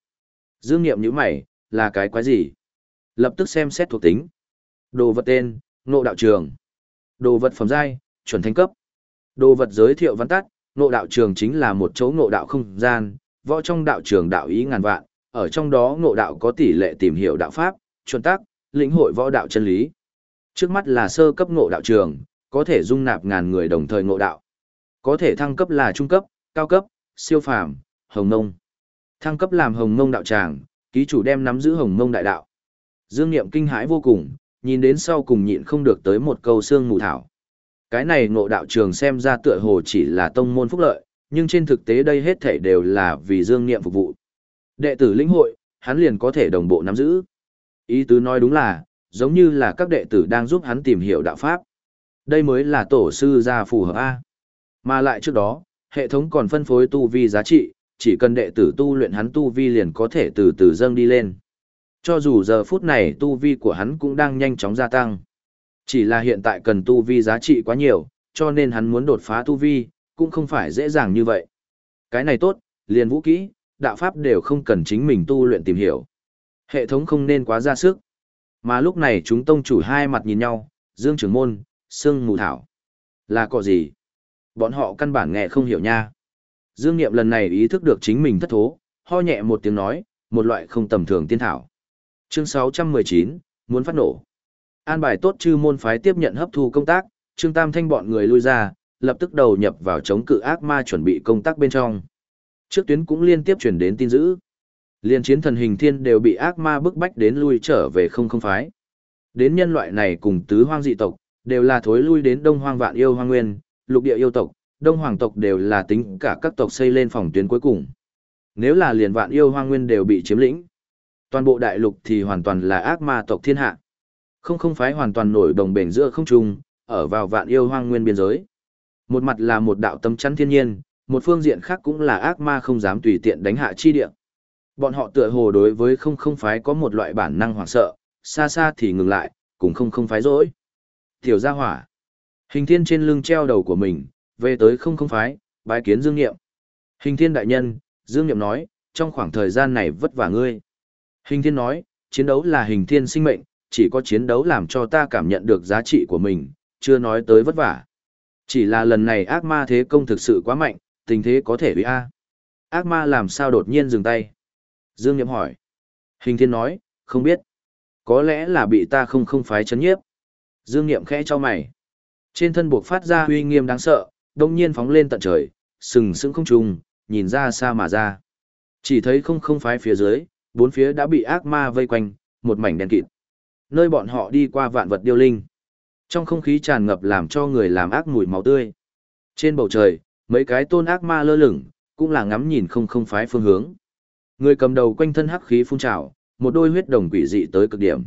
Dương Niệm nhíu mày, là cái quái gì? Lập tức xem xét thuộc tính. Đồ vật tên, ngộ đạo trường. Đồ vật phẩm giai, chuẩn thánh cấp. Đồ vật giới thiệu văn tắt, ngộ đạo trường chính là một chỗ ngộ đạo không gian, võ trong đạo trường đạo ý ngàn vạn, ở trong đó ngộ đạo có tỷ lệ tìm hiểu đạo pháp, chuẩn tác, lĩnh hội võ đạo chân lý. Trước mắt là sơ cấp ngộ đạo trường, có thể dung nạp ngàn người đồng thời ngộ đạo. Có thể thăng cấp là trung cấp, cao cấp, siêu phàm, hồng nông. Thăng cấp làm hồng Mông đạo tràng, ký chủ đem nắm giữ hồng Mông đại đạo. Dương Niệm kinh hãi vô cùng, nhìn đến sau cùng nhịn không được tới một câu xương mù thảo. Cái này ngộ đạo trường xem ra tựa hồ chỉ là tông môn phúc lợi, nhưng trên thực tế đây hết thảy đều là vì Dương Niệm phục vụ. Đệ tử lĩnh hội, hắn liền có thể đồng bộ nắm giữ. Ý tứ nói đúng là, giống như là các đệ tử đang giúp hắn tìm hiểu đạo pháp. Đây mới là tổ sư gia phù hợp A. Mà lại trước đó, hệ thống còn phân phối tu vi giá trị, chỉ cần đệ tử tu luyện hắn tu vi liền có thể từ từ dâng đi lên. Cho dù giờ phút này tu vi của hắn cũng đang nhanh chóng gia tăng. Chỉ là hiện tại cần tu vi giá trị quá nhiều, cho nên hắn muốn đột phá tu vi, cũng không phải dễ dàng như vậy. Cái này tốt, liền vũ kỹ, đạo pháp đều không cần chính mình tu luyện tìm hiểu. Hệ thống không nên quá ra sức. Mà lúc này chúng tông chủ hai mặt nhìn nhau, Dương Trường Môn, Sương Mù Thảo. Là có gì? Bọn họ căn bản nghe không hiểu nha. Dương Niệm lần này ý thức được chính mình thất thố, ho nhẹ một tiếng nói, một loại không tầm thường tiên thảo. Chương 619, muốn phát nổ. An bài tốt chư môn phái tiếp nhận hấp thu công tác, Trương Tam Thanh bọn người lui ra, lập tức đầu nhập vào chống cự ác ma chuẩn bị công tác bên trong. Trước tuyến cũng liên tiếp chuyển đến tin dữ. Liên chiến thần hình thiên đều bị ác ma bức bách đến lui trở về không không phái. Đến nhân loại này cùng tứ hoang dị tộc, đều là thối lui đến đông hoang vạn yêu hoang nguyên, lục địa yêu tộc, đông hoàng tộc đều là tính cả các tộc xây lên phòng tuyến cuối cùng. Nếu là liền vạn yêu hoang nguyên đều bị chiếm lĩnh, toàn bộ đại lục thì hoàn toàn là ác ma tộc thiên hạ. Không không phái hoàn toàn nổi đồng bền giữa không trung, ở vào vạn yêu hoang nguyên biên giới. Một mặt là một đạo tâm chắn thiên nhiên, một phương diện khác cũng là ác ma không dám tùy tiện đánh hạ chi địa. Bọn họ tựa hồ đối với không không phái có một loại bản năng hoảng sợ, xa xa thì ngừng lại, cùng không không phái rỗi. Tiểu gia hỏa. Hình thiên trên lưng treo đầu của mình, về tới không không phái, bái kiến Dương Niệm. Hình thiên đại nhân, Dương Niệm nói, trong khoảng thời gian này vất vả ngươi. Hình thiên nói, chiến đấu là hình thiên sinh mệnh, chỉ có chiến đấu làm cho ta cảm nhận được giá trị của mình, chưa nói tới vất vả. Chỉ là lần này ác ma thế công thực sự quá mạnh, tình thế có thể bị A. Ác ma làm sao đột nhiên dừng tay? Dương Niệm hỏi. Hình thiên nói, không biết. Có lẽ là bị ta không không phái chấn nhiếp. Dương Niệm khẽ cho mày. Trên thân buộc phát ra uy nghiêm đáng sợ, đông nhiên phóng lên tận trời, sừng sững không trùng, nhìn ra xa mà ra. Chỉ thấy không không phái phía dưới, bốn phía đã bị ác ma vây quanh, một mảnh đen kịt. Nơi bọn họ đi qua vạn vật điêu linh. Trong không khí tràn ngập làm cho người làm ác mùi máu tươi. Trên bầu trời, mấy cái tôn ác ma lơ lửng, cũng là ngắm nhìn không không phái phương hướng. Người cầm đầu quanh thân hắc khí phun trào, một đôi huyết đồng quỷ dị tới cực điểm.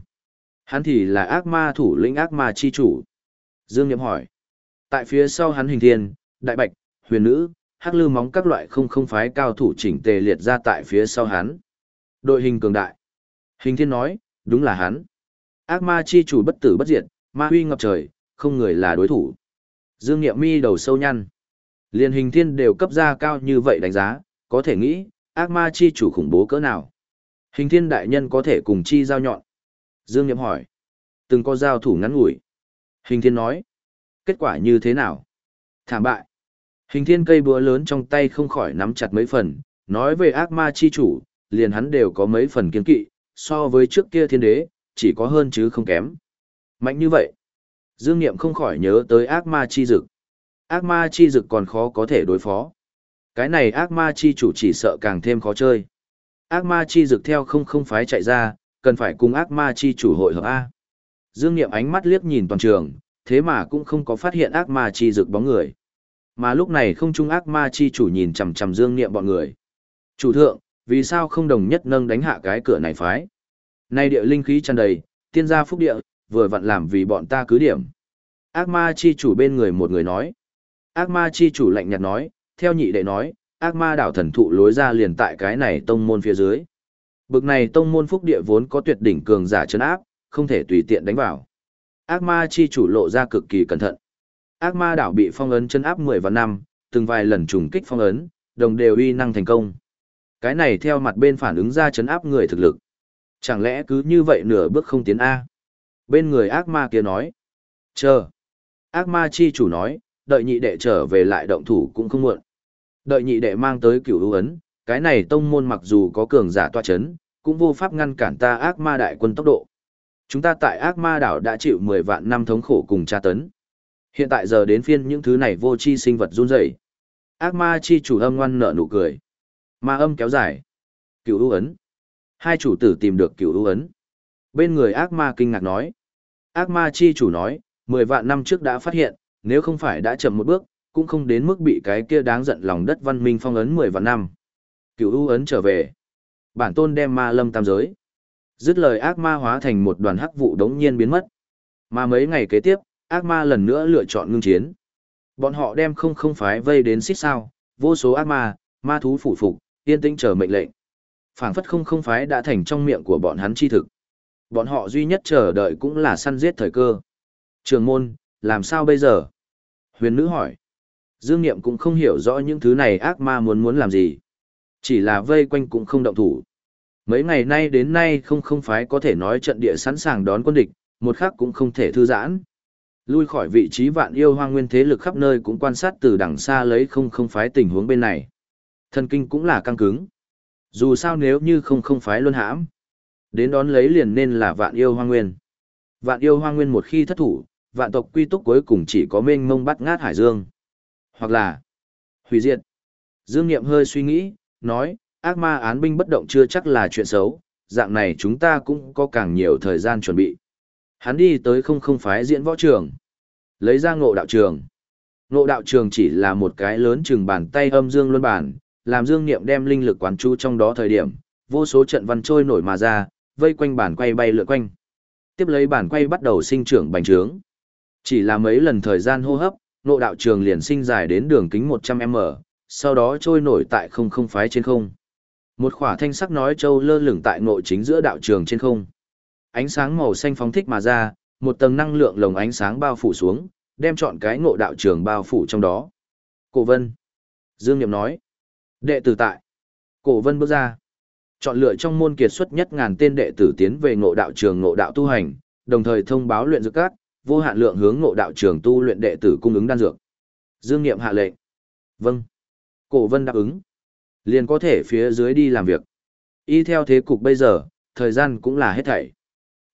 Hắn thì là ác ma thủ lĩnh ác ma chi chủ. Dương Niệm hỏi. Tại phía sau hắn hình thiên, đại bạch, huyền nữ, hắc lư móng các loại không không phái cao thủ chỉnh tề liệt ra tại phía sau hắn. Đội hình cường đại. Hình thiên nói, đúng là hắn. Ác ma chi chủ bất tử bất diệt, ma huy ngập trời, không người là đối thủ. Dương Niệm mi đầu sâu nhăn. Liên hình thiên đều cấp ra cao như vậy đánh giá, có thể nghĩ, ác ma chi chủ khủng bố cỡ nào. Hình thiên đại nhân có thể cùng chi giao nhọn. Dương Niệm hỏi. Từng có giao thủ ngắn ngủi. Hình thiên nói. Kết quả như thế nào? Thảm bại. Hình thiên cây búa lớn trong tay không khỏi nắm chặt mấy phần, nói về ác ma chi chủ, liền hắn đều có mấy phần kiên kỵ, so với trước kia thiên đế, chỉ có hơn chứ không kém. Mạnh như vậy. Dương Niệm không khỏi nhớ tới ác ma chi dực. Ác ma chi dực còn khó có thể đối phó. Cái này ác ma chi chủ chỉ sợ càng thêm khó chơi. Ác ma chi dực theo không không phái chạy ra, cần phải cùng ác ma chi chủ hội hợp A. Dương Niệm ánh mắt liếc nhìn toàn trường, thế mà cũng không có phát hiện ác ma chi rực bóng người. Mà lúc này không trung ác ma chi chủ nhìn chằm chằm Dương Niệm bọn người. Chủ thượng, vì sao không đồng nhất nâng đánh hạ cái cửa này phái? Nay địa linh khí tràn đầy, tiên gia phúc địa, vừa vặn làm vì bọn ta cứ điểm. Ác ma chi chủ bên người một người nói. Ác ma chi chủ lạnh nhạt nói, theo nhị đệ nói, ác ma đảo thần thụ lối ra liền tại cái này tông môn phía dưới. Bực này tông môn phúc địa vốn có tuyệt đỉnh cường giả chấn áp, không thể tùy tiện đánh vào. Ác ma chi chủ lộ ra cực kỳ cẩn thận. Ác ma đảo bị phong ấn chân áp 10 và năm, từng vài lần trùng kích phong ấn, đồng đều uy năng thành công. Cái này theo mặt bên phản ứng ra chấn áp người thực lực. Chẳng lẽ cứ như vậy nửa bước không tiến A? Bên người ác ma kia nói. Chờ. Ác ma chi chủ nói, đợi nhị đệ trở về lại động thủ cũng không muộn. Đợi nhị đệ mang tới cửu ưu ấn, cái này tông môn mặc dù có cường giả toa chấn, cũng vô pháp ngăn cản ta ác ma đại quân tốc độ. Chúng ta tại ác ma đảo đã chịu 10 vạn năm thống khổ cùng tra tấn. Hiện tại giờ đến phiên những thứ này vô chi sinh vật run rẩy. Ác ma chi chủ âm ngoan nở nụ cười. Ma âm kéo dài. Cửu ưu ấn. Hai chủ tử tìm được cửu ưu ấn. Bên người ác ma kinh ngạc nói. Ác ma chi chủ nói, 10 vạn năm trước đã phát hiện, nếu không phải đã chậm một bước, cũng không đến mức bị cái kia đáng giận lòng đất văn minh phong ấn 10 vạn năm. Cửu ưu ấn trở về. Bản tôn đem ma lâm tam giới. Dứt lời ác ma hóa thành một đoàn hắc vụ đống nhiên biến mất. Mà mấy ngày kế tiếp, ác ma lần nữa lựa chọn ngưng chiến. Bọn họ đem không không phái vây đến xích sao, vô số ác ma, ma thú phủ phục, yên tĩnh chờ mệnh lệnh. Phảng phất không không phái đã thành trong miệng của bọn hắn chi thực. Bọn họ duy nhất chờ đợi cũng là săn giết thời cơ. Trường môn, làm sao bây giờ? Huyền nữ hỏi. Dương Niệm cũng không hiểu rõ những thứ này ác ma muốn muốn làm gì. Chỉ là vây quanh cũng không động thủ. Mấy ngày nay đến nay không không phái có thể nói trận địa sẵn sàng đón quân địch, một khắc cũng không thể thư giãn. Lui khỏi vị trí vạn yêu hoang nguyên thế lực khắp nơi cũng quan sát từ đằng xa lấy không không phái tình huống bên này. Thần kinh cũng là căng cứng. Dù sao nếu như không không phái luôn hãm, đến đón lấy liền nên là vạn yêu hoang nguyên. Vạn yêu hoang nguyên một khi thất thủ, vạn tộc quy túc cuối cùng chỉ có mênh mông bắt ngát hải dương. Hoặc là hủy diệt. Dương Niệm hơi suy nghĩ, nói, ác ma án binh bất động chưa chắc là chuyện xấu, dạng này chúng ta cũng có càng nhiều thời gian chuẩn bị. Hắn đi tới không không phái diễn võ trường. Lấy ra ngộ đạo trường. Ngộ đạo trường chỉ là một cái lớn chừng bàn tay âm dương luân bản, làm dương niệm đem linh lực quán chú trong đó thời điểm, vô số trận văn trôi nổi mà ra, vây quanh bản quay bay lượn quanh. Tiếp lấy bản quay bắt đầu sinh trưởng bành trướng. Chỉ là mấy lần thời gian hô hấp, ngộ đạo trường liền sinh dài đến đường kính 100m, sau đó trôi nổi tại không không phái trên không. Một khỏa thanh sắc nói châu lơ lửng tại nội chính giữa đạo trường trên không. Ánh sáng màu xanh phóng thích mà ra, một tầng năng lượng lồng ánh sáng bao phủ xuống, đem chọn cái ngộ đạo trường bao phủ trong đó. Cổ vân. Dương Niệm nói. Đệ tử tại. Cổ vân bước ra. Chọn lựa trong môn kiệt xuất nhất ngàn tên đệ tử tiến về ngộ đạo trường ngộ đạo tu hành, đồng thời thông báo luyện dược cát, vô hạn lượng hướng ngộ đạo trường tu luyện đệ tử cung ứng đan dược. Dương Niệm hạ lệnh. Vâng. Cổ vân đáp ứng. Liền có thể phía dưới đi làm việc. Y theo thế cục bây giờ, thời gian cũng là hết thảy.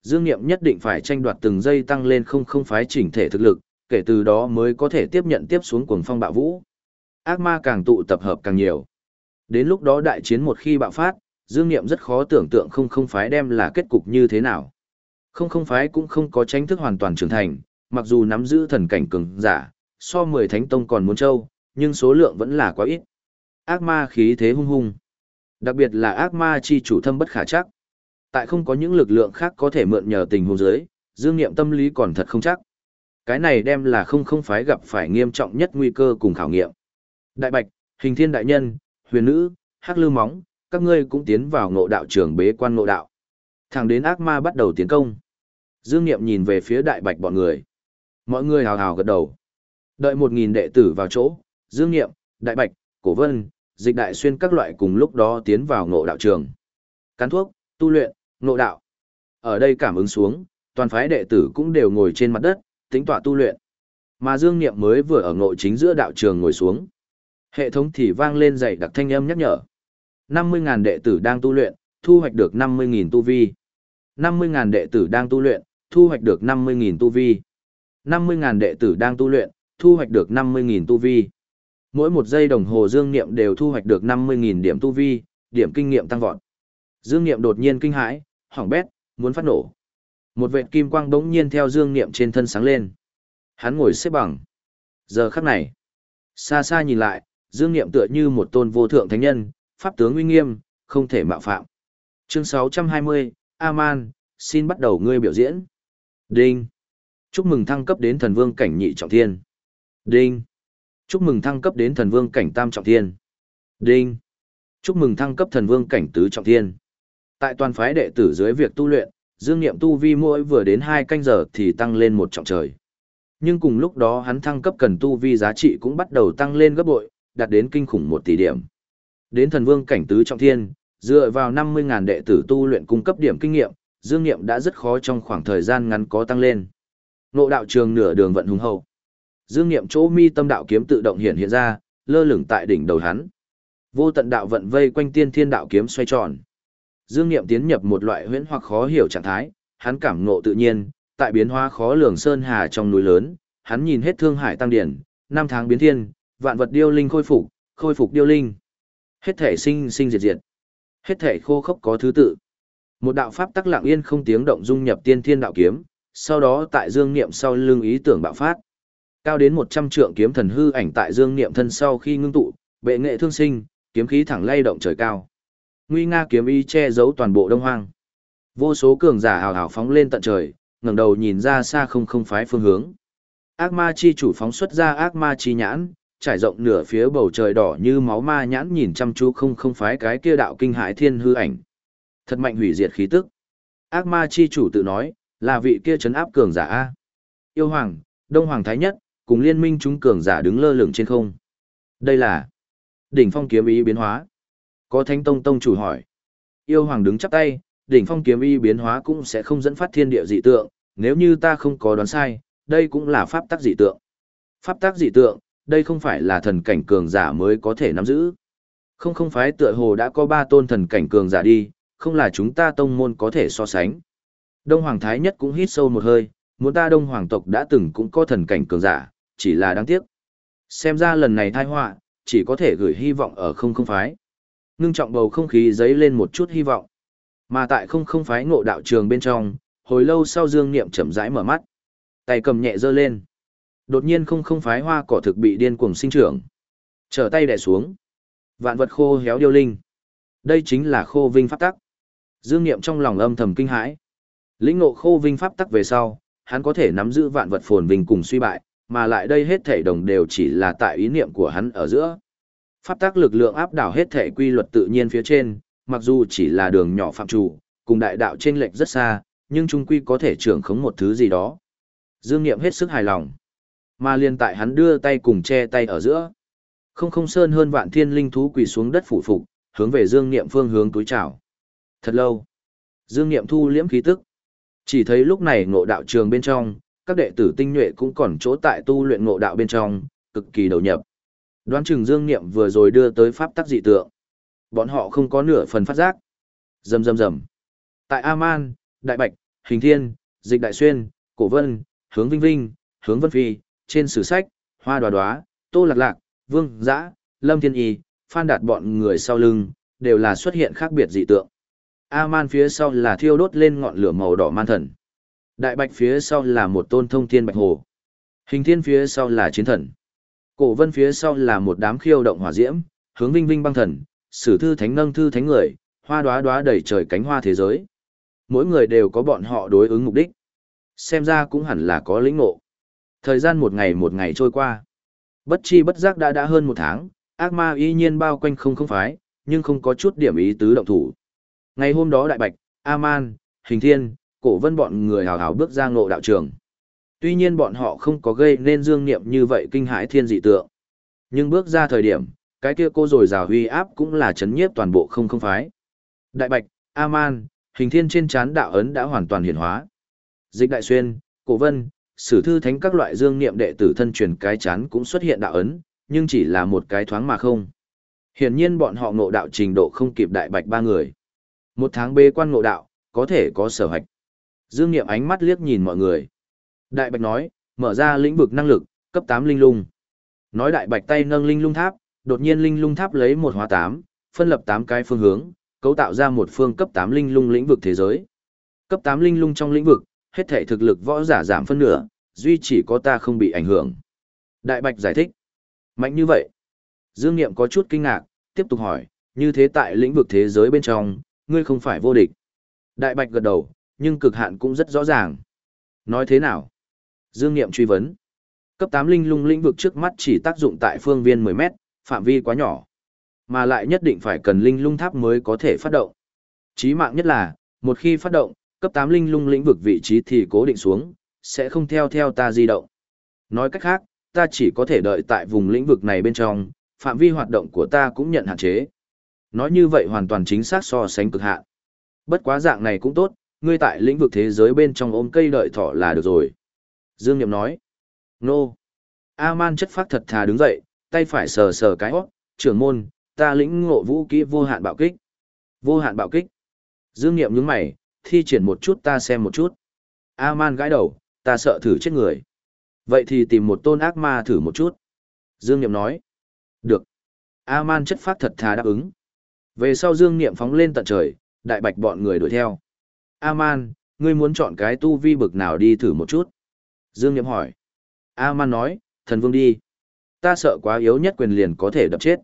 Dương Niệm nhất định phải tranh đoạt từng giây tăng lên không không phái chỉnh thể thực lực, kể từ đó mới có thể tiếp nhận tiếp xuống cuồng phong bạo vũ. Ác ma càng tụ tập hợp càng nhiều. Đến lúc đó đại chiến một khi bạo phát, Dương Niệm rất khó tưởng tượng không không phái đem là kết cục như thế nào. Không không phái cũng không có tranh thức hoàn toàn trưởng thành, mặc dù nắm giữ thần cảnh cường giả, so 10 thánh tông còn muốn châu, nhưng số lượng vẫn là quá ít. Ác ma khí thế hung hung. Đặc biệt là ác ma chi chủ thâm bất khả chắc. Tại không có những lực lượng khác có thể mượn nhờ tình huống dưới, dương nghiệm tâm lý còn thật không chắc. Cái này đem là không không phái gặp phải nghiêm trọng nhất nguy cơ cùng khảo nghiệm. Đại Bạch, Hình Thiên Đại Nhân, Huyền Nữ, Hắc Lư Móng, các ngươi cũng tiến vào ngộ đạo trường bế quan ngộ đạo. Thẳng đến ác ma bắt đầu tiến công. Dương Niệm nhìn về phía Đại Bạch bọn người. Mọi người hào hào gật đầu. Đợi một nghìn đệ tử vào chỗ, Dương Niệm, Đại Bạch, Cổ Vân, Dịch Đại Xuyên các loại cùng lúc đó tiến vào ngộ đạo trường. Cán thuốc, tu luyện, ngộ đạo. Ở đây cảm ứng xuống, toàn phái đệ tử cũng đều ngồi trên mặt đất, tính tọa tu luyện. Mà Dương Niệm mới vừa ở ngộ chính giữa đạo trường ngồi xuống. Hệ thống thì vang lên dày đặc thanh âm nhắc nhở. 50.000 đệ tử đang tu luyện, thu hoạch được 50.000 tu vi. 50.000 đệ tử đang tu luyện, thu hoạch được 50.000 tu vi. 50.000 đệ tử đang tu luyện, thu hoạch được 50.000 tu vi. Mỗi một giây đồng hồ Dương Niệm đều thu hoạch được 50.000 điểm tu vi, điểm kinh nghiệm tăng vọt. Dương Niệm đột nhiên kinh hãi, hoảng bét, muốn phát nổ. Một vệt kim quang bỗng nhiên theo Dương Niệm trên thân sáng lên. Hắn ngồi xếp bằng. Giờ khắc này, xa xa nhìn lại, Dương Niệm tựa như một tôn vô thượng thánh nhân, pháp tướng uy nghiêm, không thể mạo phạm. Chương 620, Aman, xin bắt đầu ngươi biểu diễn. Đinh. Chúc mừng thăng cấp đến thần vương cảnh nhị trọng thiên. Đinh. Chúc mừng thăng cấp đến thần vương cảnh tam trọng thiên. Đinh. Chúc mừng thăng cấp thần vương cảnh tứ trọng thiên. Tại toàn phái đệ tử dưới việc tu luyện, dương nghiệm tu vi mỗi vừa đến hai canh giờ thì tăng lên một trọng trời. Nhưng cùng lúc đó hắn thăng cấp cần tu vi giá trị cũng bắt đầu tăng lên gấp bội, đạt đến kinh khủng một tỷ điểm. Đến thần vương cảnh tứ trọng thiên, dựa vào 50.000 đệ tử tu luyện cung cấp điểm kinh nghiệm, dương nghiệm đã rất khó trong khoảng thời gian ngắn có tăng lên. Nộ đạo trường nửa đường vận hùng hậu. Dương nghiệm chỗ mi tâm đạo kiếm tự động hiện hiện ra, lơ lửng tại đỉnh đầu hắn. Vô tận đạo vận vây quanh tiên thiên đạo kiếm xoay tròn. Dương nghiệm tiến nhập một loại huyễn hoặc khó hiểu trạng thái, hắn cảm ngộ tự nhiên, tại biến hóa khó lường sơn hà trong núi lớn, hắn nhìn hết thương hải tăng điển, năm tháng biến thiên, vạn vật điêu linh khôi phục, khôi phục điêu linh. Hết thể sinh sinh diệt diệt. Hết thể khô khốc có thứ tự. Một đạo pháp tắc lặng yên không tiếng động dung nhập tiên thiên đạo kiếm, sau đó tại dương niệm sau lưng ý tưởng bạo phát. Cao đến 100 trượng kiếm thần hư ảnh tại dương niệm thân sau khi ngưng tụ, bệ nghệ thương sinh, kiếm khí thẳng lay động trời cao. Nguy nga kiếm y che giấu toàn bộ đông hoang. Vô số cường giả hào hào phóng lên tận trời, ngẩng đầu nhìn ra xa không không phái phương hướng. Ác ma chi chủ phóng xuất ra ác ma chi nhãn, trải rộng nửa phía bầu trời đỏ như máu ma nhãn nhìn chăm chú không không phái cái kia đạo kinh hải thiên hư ảnh. Thật mạnh hủy diệt khí tức. Ác ma chi chủ tự nói, là vị kia chấn áp cường giả A. Yêu hoàng, đông hoàng thái nhất, cùng liên minh chúng cường giả đứng lơ lửng trên không. Đây là đỉnh phong kiếm ý biến hóa. Có thánh tông tông chủ hỏi. Yêu hoàng đứng chắp tay, đỉnh phong kiếm ý biến hóa cũng sẽ không dẫn phát thiên địa dị tượng, nếu như ta không có đoán sai, đây cũng là pháp tắc dị tượng. Pháp tắc dị tượng, đây không phải là thần cảnh cường giả mới có thể nắm giữ. Không không phải tựa hồ đã có ba tôn thần cảnh cường giả đi, không là chúng ta tông môn có thể so sánh. Đông Hoàng Thái Nhất cũng hít sâu một hơi, muốn ta Đông Hoàng tộc đã từng cũng có thần cảnh cường giả, chỉ là đáng tiếc. Xem ra lần này thai họa, chỉ có thể gửi hy vọng ở không không phái. Ngưng trọng bầu không khí giấy lên một chút hy vọng. Mà tại không không phái ngộ đạo trường bên trong, hồi lâu sau Dương Niệm chậm rãi mở mắt. Tay cầm nhẹ giơ lên. Đột nhiên không không phái hoa cỏ thực bị điên cuồng sinh trưởng. Trở tay đè xuống. Vạn vật khô héo điêu linh. Đây chính là khô vinh pháp tắc. Dương Niệm trong lòng âm thầm kinh hãi. Lĩnh ngộ khô vinh pháp tắc về sau, hắn có thể nắm giữ vạn vật phồn vinh cùng suy bại, mà lại đây hết thể đồng đều chỉ là tại ý niệm của hắn ở giữa. Pháp tác lực lượng áp đảo hết thể quy luật tự nhiên phía trên, mặc dù chỉ là đường nhỏ phạm chủ, cùng đại đạo trên lệch rất xa, nhưng trung quy có thể trưởng khống một thứ gì đó. Dương Niệm hết sức hài lòng. Mà liên tại hắn đưa tay cùng che tay ở giữa. Không không sơn hơn vạn thiên linh thú quỳ xuống đất phủ phục, hướng về Dương Niệm phương hướng túi chào. Thật lâu. Dương Niệm thu liễm khí tức. Chỉ thấy lúc này ngộ đạo trường bên trong, các đệ tử tinh nhuệ cũng còn chỗ tại tu luyện ngộ đạo bên trong, cực kỳ đầu nhập. Đoán chừng Dương Niệm vừa rồi đưa tới pháp tắc dị tượng. Bọn họ không có nửa phần phát giác. Rầm rầm rầm. Tại Aman, Đại Bạch, Hình Thiên, Dịch Đại Xuyên, Cổ Vân, Hướng Vinh Vinh, Hướng Vân Phi, trên sử sách, Hoa Đoá Đoá, Tô Lạc Lạc, Vương Dã, Lâm Thiên Y, Phan Đạt bọn người sau lưng, đều là xuất hiện khác biệt dị tượng. Aman phía sau là thiêu đốt lên ngọn lửa màu đỏ man thần. Đại bạch phía sau là một tôn thông thiên bạch hồ. Hình thiên phía sau là chiến thần. Cổ vân phía sau là một đám khiêu động hỏa diễm, hướng vinh vinh băng thần, sử thư thánh nâng thư thánh người, hoa đóa đóa đầy trời cánh hoa thế giới. Mỗi người đều có bọn họ đối ứng mục đích. Xem ra cũng hẳn là có lĩnh ngộ. Thời gian một ngày một ngày trôi qua. Bất chi bất giác đã đã hơn một tháng, ác ma y nhiên bao quanh không không phái, nhưng không có chút điểm ý tứ động thủ. Ngày hôm đó Đại Bạch, A-man, Hình Thiên, Cổ Vân bọn người hào hào bước ra ngộ đạo trường. Tuy nhiên bọn họ không có gây nên dương niệm như vậy kinh hãi thiên dị tượng. Nhưng bước ra thời điểm, cái kia cô rồi rào huy áp cũng là chấn nhiếp toàn bộ không không phái. Đại Bạch, A-man, Hình Thiên trên chán đạo ấn đã hoàn toàn hiển hóa. Dịch Đại Xuyên, Cổ Vân, Sử Thư Thánh các loại dương niệm đệ tử thân truyền cái chán cũng xuất hiện đạo ấn, nhưng chỉ là một cái thoáng mà không. Hiển nhiên bọn họ ngộ đạo trình độ không kịp Đại Bạch ba người. Một tháng bê quan ngộ đạo, có thể có sở hạch. Dương Niệm ánh mắt liếc nhìn mọi người. Đại Bạch nói, mở ra lĩnh vực năng lực, cấp 8 linh lung. Nói Đại Bạch tay nâng linh lung tháp, đột nhiên linh lung tháp lấy một hóa 8, phân lập 8 cái phương hướng, cấu tạo ra một phương cấp 8 linh lung lĩnh vực thế giới. Cấp 8 linh lung trong lĩnh vực, hết thể thực lực võ giả giảm phân nửa, duy chỉ có ta không bị ảnh hưởng. Đại Bạch giải thích. Mạnh như vậy. Dương Niệm có chút kinh ngạc, tiếp tục hỏi, như thế tại lĩnh vực thế giới bên trong, ngươi không phải vô địch. Đại Bạch gật đầu, nhưng cực hạn cũng rất rõ ràng. Nói thế nào? Dương Niệm truy vấn. Cấp 8 linh lung lĩnh vực trước mắt chỉ tác dụng tại phương viên 10 mét, phạm vi quá nhỏ. Mà lại nhất định phải cần linh lung tháp mới có thể phát động. Chí mạng nhất là, một khi phát động, cấp 8 linh lung lĩnh vực vị trí thì cố định xuống, sẽ không theo theo ta di động. Nói cách khác, ta chỉ có thể đợi tại vùng lĩnh vực này bên trong, phạm vi hoạt động của ta cũng nhận hạn chế. Nói như vậy hoàn toàn chính xác so sánh cực hạn. Bất quá dạng này cũng tốt, ngươi tại lĩnh vực thế giới bên trong ôm cây đợi thỏ là được rồi. Dương Niệm nói. Nô. A-man chất phát thật thà đứng dậy, tay phải sờ sờ cái hót, trưởng môn, ta lĩnh ngộ vũ kỹ vô hạn bạo kích. Vô hạn bạo kích. Dương Niệm nhướng mày, thi triển một chút ta xem một chút. A-man gãi đầu, ta sợ thử chết người. Vậy thì tìm một tôn ác ma thử một chút. Dương Niệm nói. Được. A-man chất phát thật thà đáp ứng. Về sau Dương Niệm phóng lên tận trời, đại bạch bọn người đuổi theo. A-man, ngươi muốn chọn cái tu vi bực nào đi thử một chút? Dương Niệm hỏi. A-man nói, thần vương đi. Ta sợ quá yếu nhất quyền liền có thể đập chết.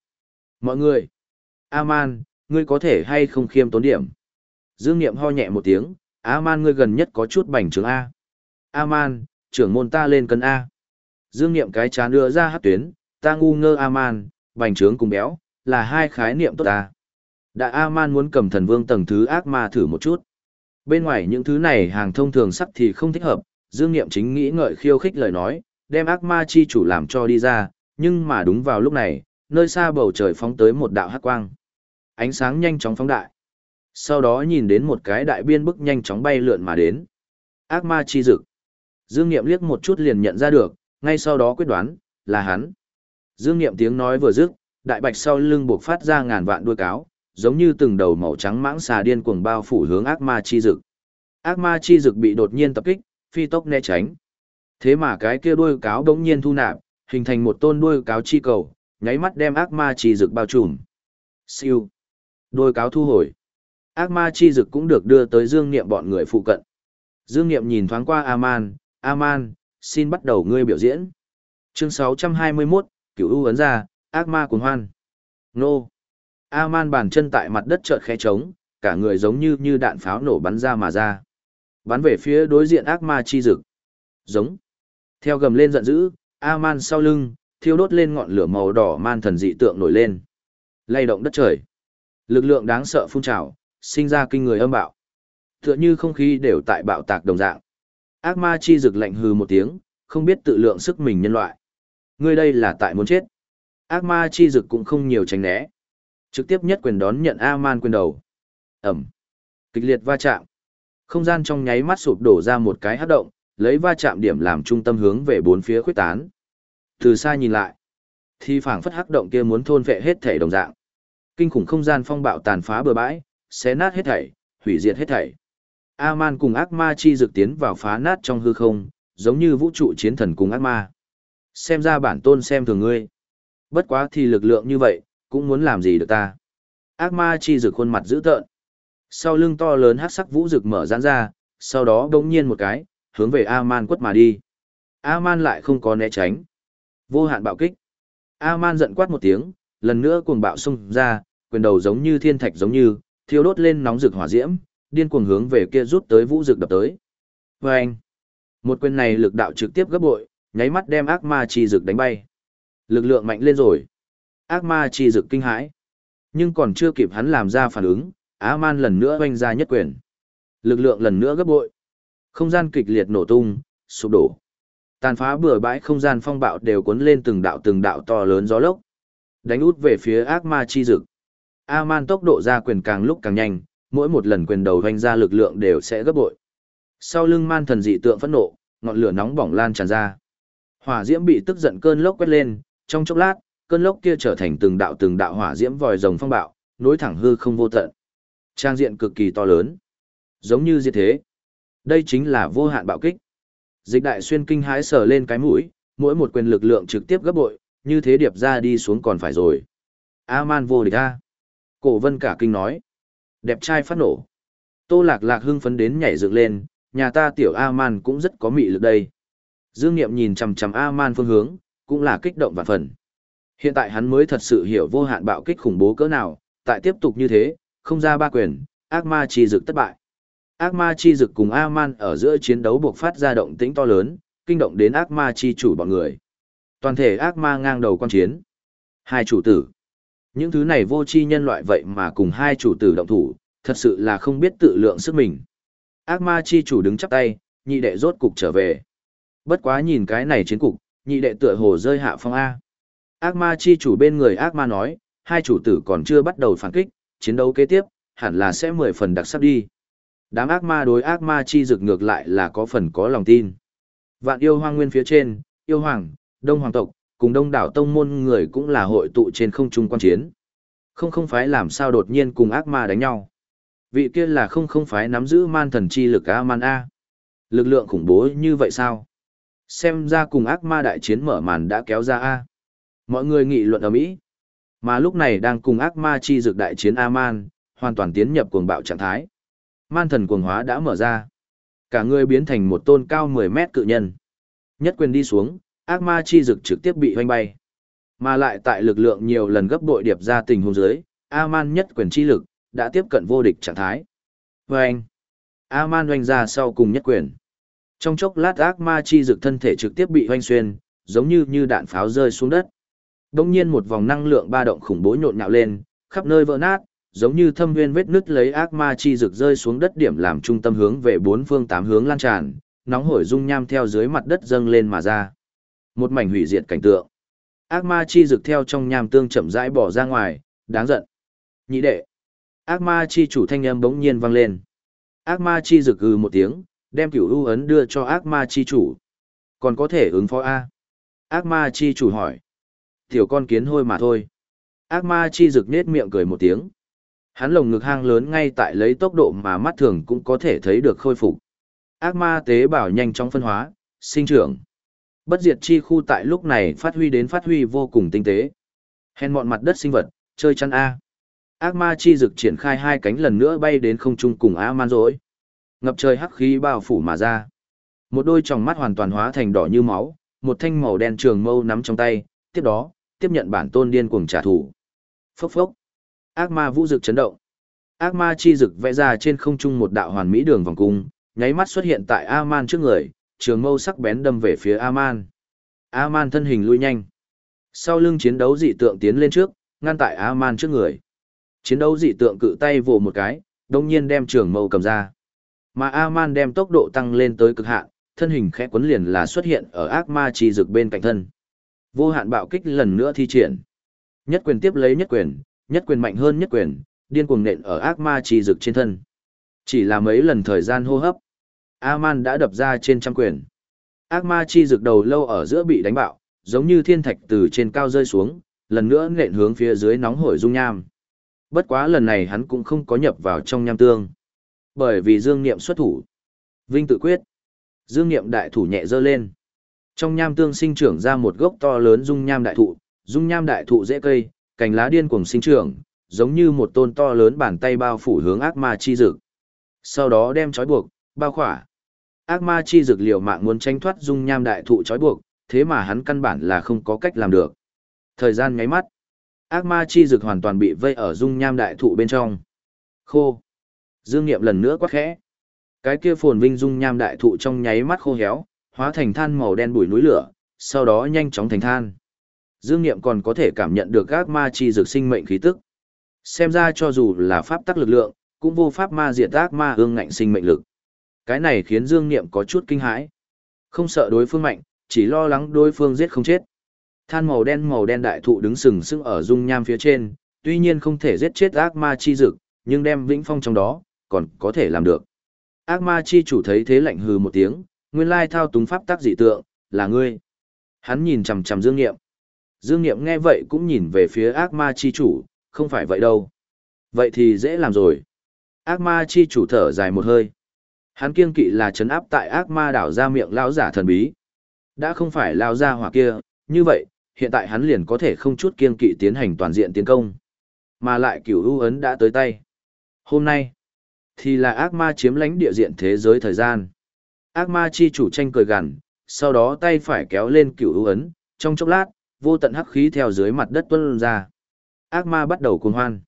Mọi người. A-man, ngươi có thể hay không khiêm tốn điểm? Dương Niệm ho nhẹ một tiếng, A-man ngươi gần nhất có chút bành trướng A. A-man, trưởng môn ta lên cân A. Dương Niệm cái chán đưa ra hát tuyến, ta ngu ngơ A-man, bành trướng cùng béo, là hai khái niệm tốt ta. Đại A-man muốn cầm thần vương tầng thứ ác ma thử một chút. Bên ngoài những thứ này hàng thông thường sắc thì không thích hợp, Dương Niệm chính nghĩ ngợi khiêu khích lời nói, đem ác ma chi chủ làm cho đi ra, nhưng mà đúng vào lúc này, nơi xa bầu trời phóng tới một đạo hắc quang. Ánh sáng nhanh chóng phóng đại. Sau đó nhìn đến một cái đại biên bức nhanh chóng bay lượn mà đến. Ác ma chi dực. Dương Niệm liếc một chút liền nhận ra được, ngay sau đó quyết đoán, là hắn. Dương Niệm tiếng nói vừa dứt, đại bạch sau lưng buộc phát ra ngàn vạn đuôi cáo, giống như từng đầu màu trắng mãng xà điên cuồng bao phủ hướng ác ma chi dực. Ác ma chi dực bị đột nhiên tập kích, phi tốc né tránh. Thế mà cái kia đuôi cáo đống nhiên thu nạp, hình thành một tôn đuôi cáo chi cầu, nháy mắt đem ác ma chi dực bao trùm. Siêu. Đuôi cáo thu hồi. Ác ma chi dực cũng được đưa tới Dương Niệm bọn người phụ cận. Dương Niệm nhìn thoáng qua Aman, Aman, xin bắt đầu ngươi biểu diễn. Chương 621, Cửu U ấn ra, ác ma cuồng hoan. Nô. Aman bàn chân tại mặt đất chợt khẽ trống, cả người giống như như đạn pháo nổ bắn ra mà ra. Bắn về phía đối diện ác ma chi dực. Giống. Theo gầm lên giận dữ, Aman sau lưng, thiêu đốt lên ngọn lửa màu đỏ man thần dị tượng nổi lên. lay động đất trời. Lực lượng đáng sợ phun trào, sinh ra kinh người âm bạo. Tựa như không khí đều tại bạo tạc đồng dạng. Ác ma chi dực lạnh hừ một tiếng, không biết tự lượng sức mình nhân loại. Ngươi đây là tại muốn chết. Ác ma chi dực cũng không nhiều tránh né. Trực tiếp nhất quyền đón nhận A-man quyền đầu. Ẩm. Kịch liệt va chạm. Không gian trong nháy mắt sụp đổ ra một cái hát động, lấy va chạm điểm làm trung tâm hướng về bốn phía khuyết tán. Từ xa nhìn lại, thì phảng phất hắc động kia muốn thôn vệ hết thể đồng dạng. Kinh khủng không gian phong bạo tàn phá bừa bãi, xé nát hết thảy, hủy diệt hết thảy. A-man cùng ác ma chi dược tiến vào phá nát trong hư không, giống như vũ trụ chiến thần cùng ác ma. Xem ra bản tôn xem thường ngươi. Bất quá thì lực lượng như vậy, cũng muốn làm gì được ta. Ác ma chi rực khuôn mặt dữ tợn. Sau lưng to lớn hắc sắc vũ rực mở giãn ra, sau đó đống nhiên một cái, hướng về A-man quất mà đi. A-man lại không có né tránh. Vô hạn bạo kích. A-man giận quát một tiếng, lần nữa cuồng bạo xung ra, quyền đầu giống như thiên thạch giống như, thiêu đốt lên nóng rực hỏa diễm, điên cuồng hướng về kia rút tới vũ rực đập tới. Và anh, một quyền này lực đạo trực tiếp gấp bội, nháy mắt đem ác ma chi rực đánh bay. Lực lượng mạnh lên rồi. Ác ma chi dực kinh hãi. Nhưng còn chưa kịp hắn làm ra phản ứng, Á Man lần nữa oanh ra nhất quyền. Lực lượng lần nữa gấp bội. Không gian kịch liệt nổ tung, sụp đổ. Tàn phá bừa bãi không gian phong bạo đều cuốn lên từng đạo từng đạo to lớn gió lốc. Đánh út về phía ác ma chi dực. A-man tốc độ ra quyền càng lúc càng nhanh, mỗi một lần quyền đầu hoành ra lực lượng đều sẽ gấp bội. Sau lưng man thần dị tượng phẫn nộ, ngọn lửa nóng bỏng lan tràn ra. Hỏa diễm bị tức giận cơn lốc quét lên, trong chốc lát, cơn lốc kia trở thành từng đạo từng đạo hỏa diễm vòi rồng phong bạo, nối thẳng hư không vô tận. Trang diện cực kỳ to lớn, giống như diệt thế. Đây chính là vô hạn bạo kích. Dịch đại xuyên kinh hãi sờ lên cái mũi, mỗi một quyền lực lượng trực tiếp gấp bội, như thế điệp ra đi xuống còn phải rồi. A-man vô địch a. Cổ vân cả kinh nói. Đẹp trai phát nổ. Tô lạc lạc hưng phấn đến nhảy dựng lên, nhà ta tiểu A-man cũng rất có mị lực đây. Dương Niệm nhìn chằm chằm A-man phương hướng, cũng là kích động vạn phần. Hiện tại hắn mới thật sự hiểu vô hạn bạo kích khủng bố cỡ nào, tại tiếp tục như thế, không ra ba quyền, ác ma chi dực thất bại. Ác ma chi dực cùng A-man ở giữa chiến đấu buộc phát ra động tĩnh to lớn, kinh động đến ác ma chi chủ bọn người. Toàn thể ác ma ngang đầu quan chiến. Hai chủ tử. Những thứ này vô chi nhân loại vậy mà cùng hai chủ tử động thủ, thật sự là không biết tự lượng sức mình. Ác ma chi chủ đứng chắp tay, nhị đệ rốt cục trở về. Bất quá nhìn cái này chiến cục, Nhị đệ tựa hồ rơi hạ phong A. Ác ma chi chủ bên người ác ma nói, hai chủ tử còn chưa bắt đầu phản kích, chiến đấu kế tiếp, hẳn là sẽ mười phần đặc sắc đi. Đám ác ma đối ác ma chi dực ngược lại là có phần có lòng tin. Vạn yêu hoang nguyên phía trên, yêu hoàng, đông hoàng tộc, cùng đông đảo tông môn người cũng là hội tụ trên không trung quan chiến. Không không phái làm sao đột nhiên cùng ác ma đánh nhau. Vị kia là không không phái nắm giữ man thần chi lực A-man A. Lực lượng khủng bố như vậy sao? Xem ra cùng ác ma đại chiến mở màn đã kéo ra A. Mọi người nghị luận ở Mỹ. Mà lúc này đang cùng ác ma chi dược đại chiến Aman hoàn toàn tiến nhập cuồng bạo trạng thái. Man thần cuồng hóa đã mở ra. Cả người biến thành một tôn cao 10 mét cự nhân. Nhất quyền đi xuống, ác ma chi dực trực tiếp bị hoanh bay. Mà lại tại lực lượng nhiều lần gấp bội điệp ra tình huống dưới, Aman nhất quyền chi lực, đã tiếp cận vô địch trạng thái. với anh, Aman hoanh ra sau cùng nhất quyền. Trong chốc lát ác ma chi dực thân thể trực tiếp bị hoanh xuyên, giống như như đạn pháo rơi xuống đất. Đông nhiên một vòng năng lượng ba động khủng bố nhộn nhạo lên, khắp nơi vỡ nát, giống như thâm nguyên vết nứt lấy ác ma chi rực rơi xuống đất điểm làm trung tâm hướng về bốn phương tám hướng lan tràn, nóng hổi dung nham theo dưới mặt đất dâng lên mà ra. Một mảnh hủy diệt cảnh tượng. Ác ma chi rực theo trong nham tương chậm rãi bỏ ra ngoài, đáng giận. Nhị đệ. Ác ma chi chủ thanh âm bỗng nhiên vang lên. Ác ma chi rực gừ một tiếng, đem cửu u ấn đưa cho ác ma chi chủ. Còn có thể ứng phó A. Ác ma chi chủ hỏi. Tiểu con kiến hôi mà thôi. Ác ma chi rực nết miệng cười một tiếng. Hắn lồng ngực hang lớn ngay tại lấy tốc độ mà mắt thường cũng có thể thấy được khôi phục. Ác ma tế bào nhanh chóng phân hóa, sinh trưởng. Bất diệt chi khu tại lúc này phát huy đến phát huy vô cùng tinh tế. Hèn mọn mặt đất sinh vật, chơi chăn A. Ác ma chi rực triển khai hai cánh lần nữa bay đến không trung cùng A man rỗi. Ngập trời hắc khí bao phủ mà ra. Một đôi tròng mắt hoàn toàn hóa thành đỏ như máu, một thanh màu đen trường mâu nắm trong tay, tiếp đó, tiếp nhận bản tôn điên cuồng trả thù. Phốc phốc. Ác ma vũ dực chấn động. Ác ma chi dực vẽ ra trên không trung một đạo hoàn mỹ đường vòng cung, nháy mắt xuất hiện tại A-man trước người, trường mâu sắc bén đâm về phía A-man. A-man thân hình lui nhanh. Sau lưng chiến đấu dị tượng tiến lên trước, ngăn tại A-man trước người. Chiến đấu dị tượng cự tay vồ một cái, đồng nhiên đem trường mâu cầm ra. Mà A-man đem tốc độ tăng lên tới cực hạn, thân hình khẽ quấn liền là xuất hiện ở ác ma chi dực bên cạnh thân. Vô hạn bạo kích lần nữa thi triển. Nhất quyền tiếp lấy nhất quyền, nhất quyền mạnh hơn nhất quyền, điên cuồng nện ở ác ma trì rực trên thân. Chỉ là mấy lần thời gian hô hấp, A-man đã đập ra trên trăm quyền. Ác ma chi rực đầu lâu ở giữa bị đánh bạo, giống như thiên thạch từ trên cao rơi xuống, lần nữa nện hướng phía dưới nóng hổi dung nham. Bất quá lần này hắn cũng không có nhập vào trong nham tương. Bởi vì dương niệm xuất thủ. Vinh tự quyết. Dương niệm đại thủ nhẹ giơ lên. Trong nham tương sinh trưởng ra một gốc to lớn dung nham đại thụ, dung nham đại thụ dễ cây, cành lá điên cuồng sinh trưởng, giống như một tôn to lớn bàn tay bao phủ hướng ác ma chi dực. Sau đó đem trói buộc, bao khỏa. Ác ma chi dực liều mạng muốn tránh thoát dung nham đại thụ trói buộc, thế mà hắn căn bản là không có cách làm được. Thời gian nháy mắt, ác ma chi dực hoàn toàn bị vây ở dung nham đại thụ bên trong. Khô. Dương Nghiệm lần nữa quát khẽ. Cái kia phồn vinh dung nham đại thụ trong nháy mắt khô héo, hóa thành than màu đen bụi núi lửa, sau đó nhanh chóng thành than. Dương Niệm còn có thể cảm nhận được các ma chi dược sinh mệnh khí tức. Xem ra cho dù là pháp tắc lực lượng, cũng vô pháp ma diệt ác ma ương ngạnh sinh mệnh lực. Cái này khiến Dương Niệm có chút kinh hãi. Không sợ đối phương mạnh, chỉ lo lắng đối phương giết không chết. Than màu đen màu đen đại thụ đứng sừng sững ở dung nham phía trên, tuy nhiên không thể giết chết ác ma chi dực, nhưng đem vĩnh phong trong đó, còn có thể làm được. Ác ma chi chủ thấy thế lạnh hừ một tiếng, nguyên lai thao túng pháp tắc dị tượng, là ngươi. Hắn nhìn chằm chằm Dương Niệm. Dương Niệm nghe vậy cũng nhìn về phía ác ma chi chủ, không phải vậy đâu. Vậy thì dễ làm rồi. Ác ma chi chủ thở dài một hơi. Hắn kiêng kỵ là chấn áp tại ác ma đảo ra miệng lão giả thần bí. Đã không phải lao ra hỏa kia, như vậy, hiện tại hắn liền có thể không chút kiêng kỵ tiến hành toàn diện tiến công. Mà lại cửu ưu ấn đã tới tay. Hôm nay, thì là ác ma chiếm lãnh địa diện thế giới thời gian. Ác ma chi chủ tranh cười gằn, sau đó tay phải kéo lên cựu ưu ấn, trong chốc lát, vô tận hắc khí theo dưới mặt đất tuôn ra. Ác ma bắt đầu cuồng hoan.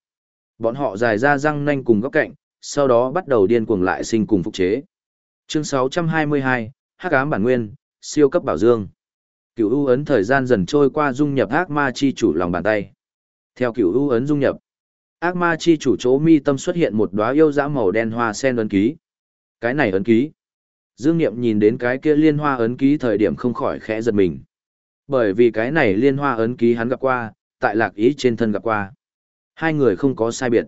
Bọn họ dài ra răng nanh cùng góc cạnh, sau đó bắt đầu điên cuồng lại sinh cùng phục chế. Chương 622, Hắc ám bản nguyên, siêu cấp bảo dương. Cựu ưu ấn thời gian dần trôi qua dung nhập ác ma chi chủ lòng bàn tay. Theo cựu ưu ấn dung nhập, ác ma chi chủ chỗ mi tâm xuất hiện một đóa yêu dã màu đen hoa sen ấn ký. Cái này ấn ký. Dương Niệm nhìn đến cái kia liên hoa ấn ký thời điểm không khỏi khẽ giật mình. Bởi vì cái này liên hoa ấn ký hắn gặp qua, tại lạc ý trên thân gặp qua. Hai người không có sai biệt.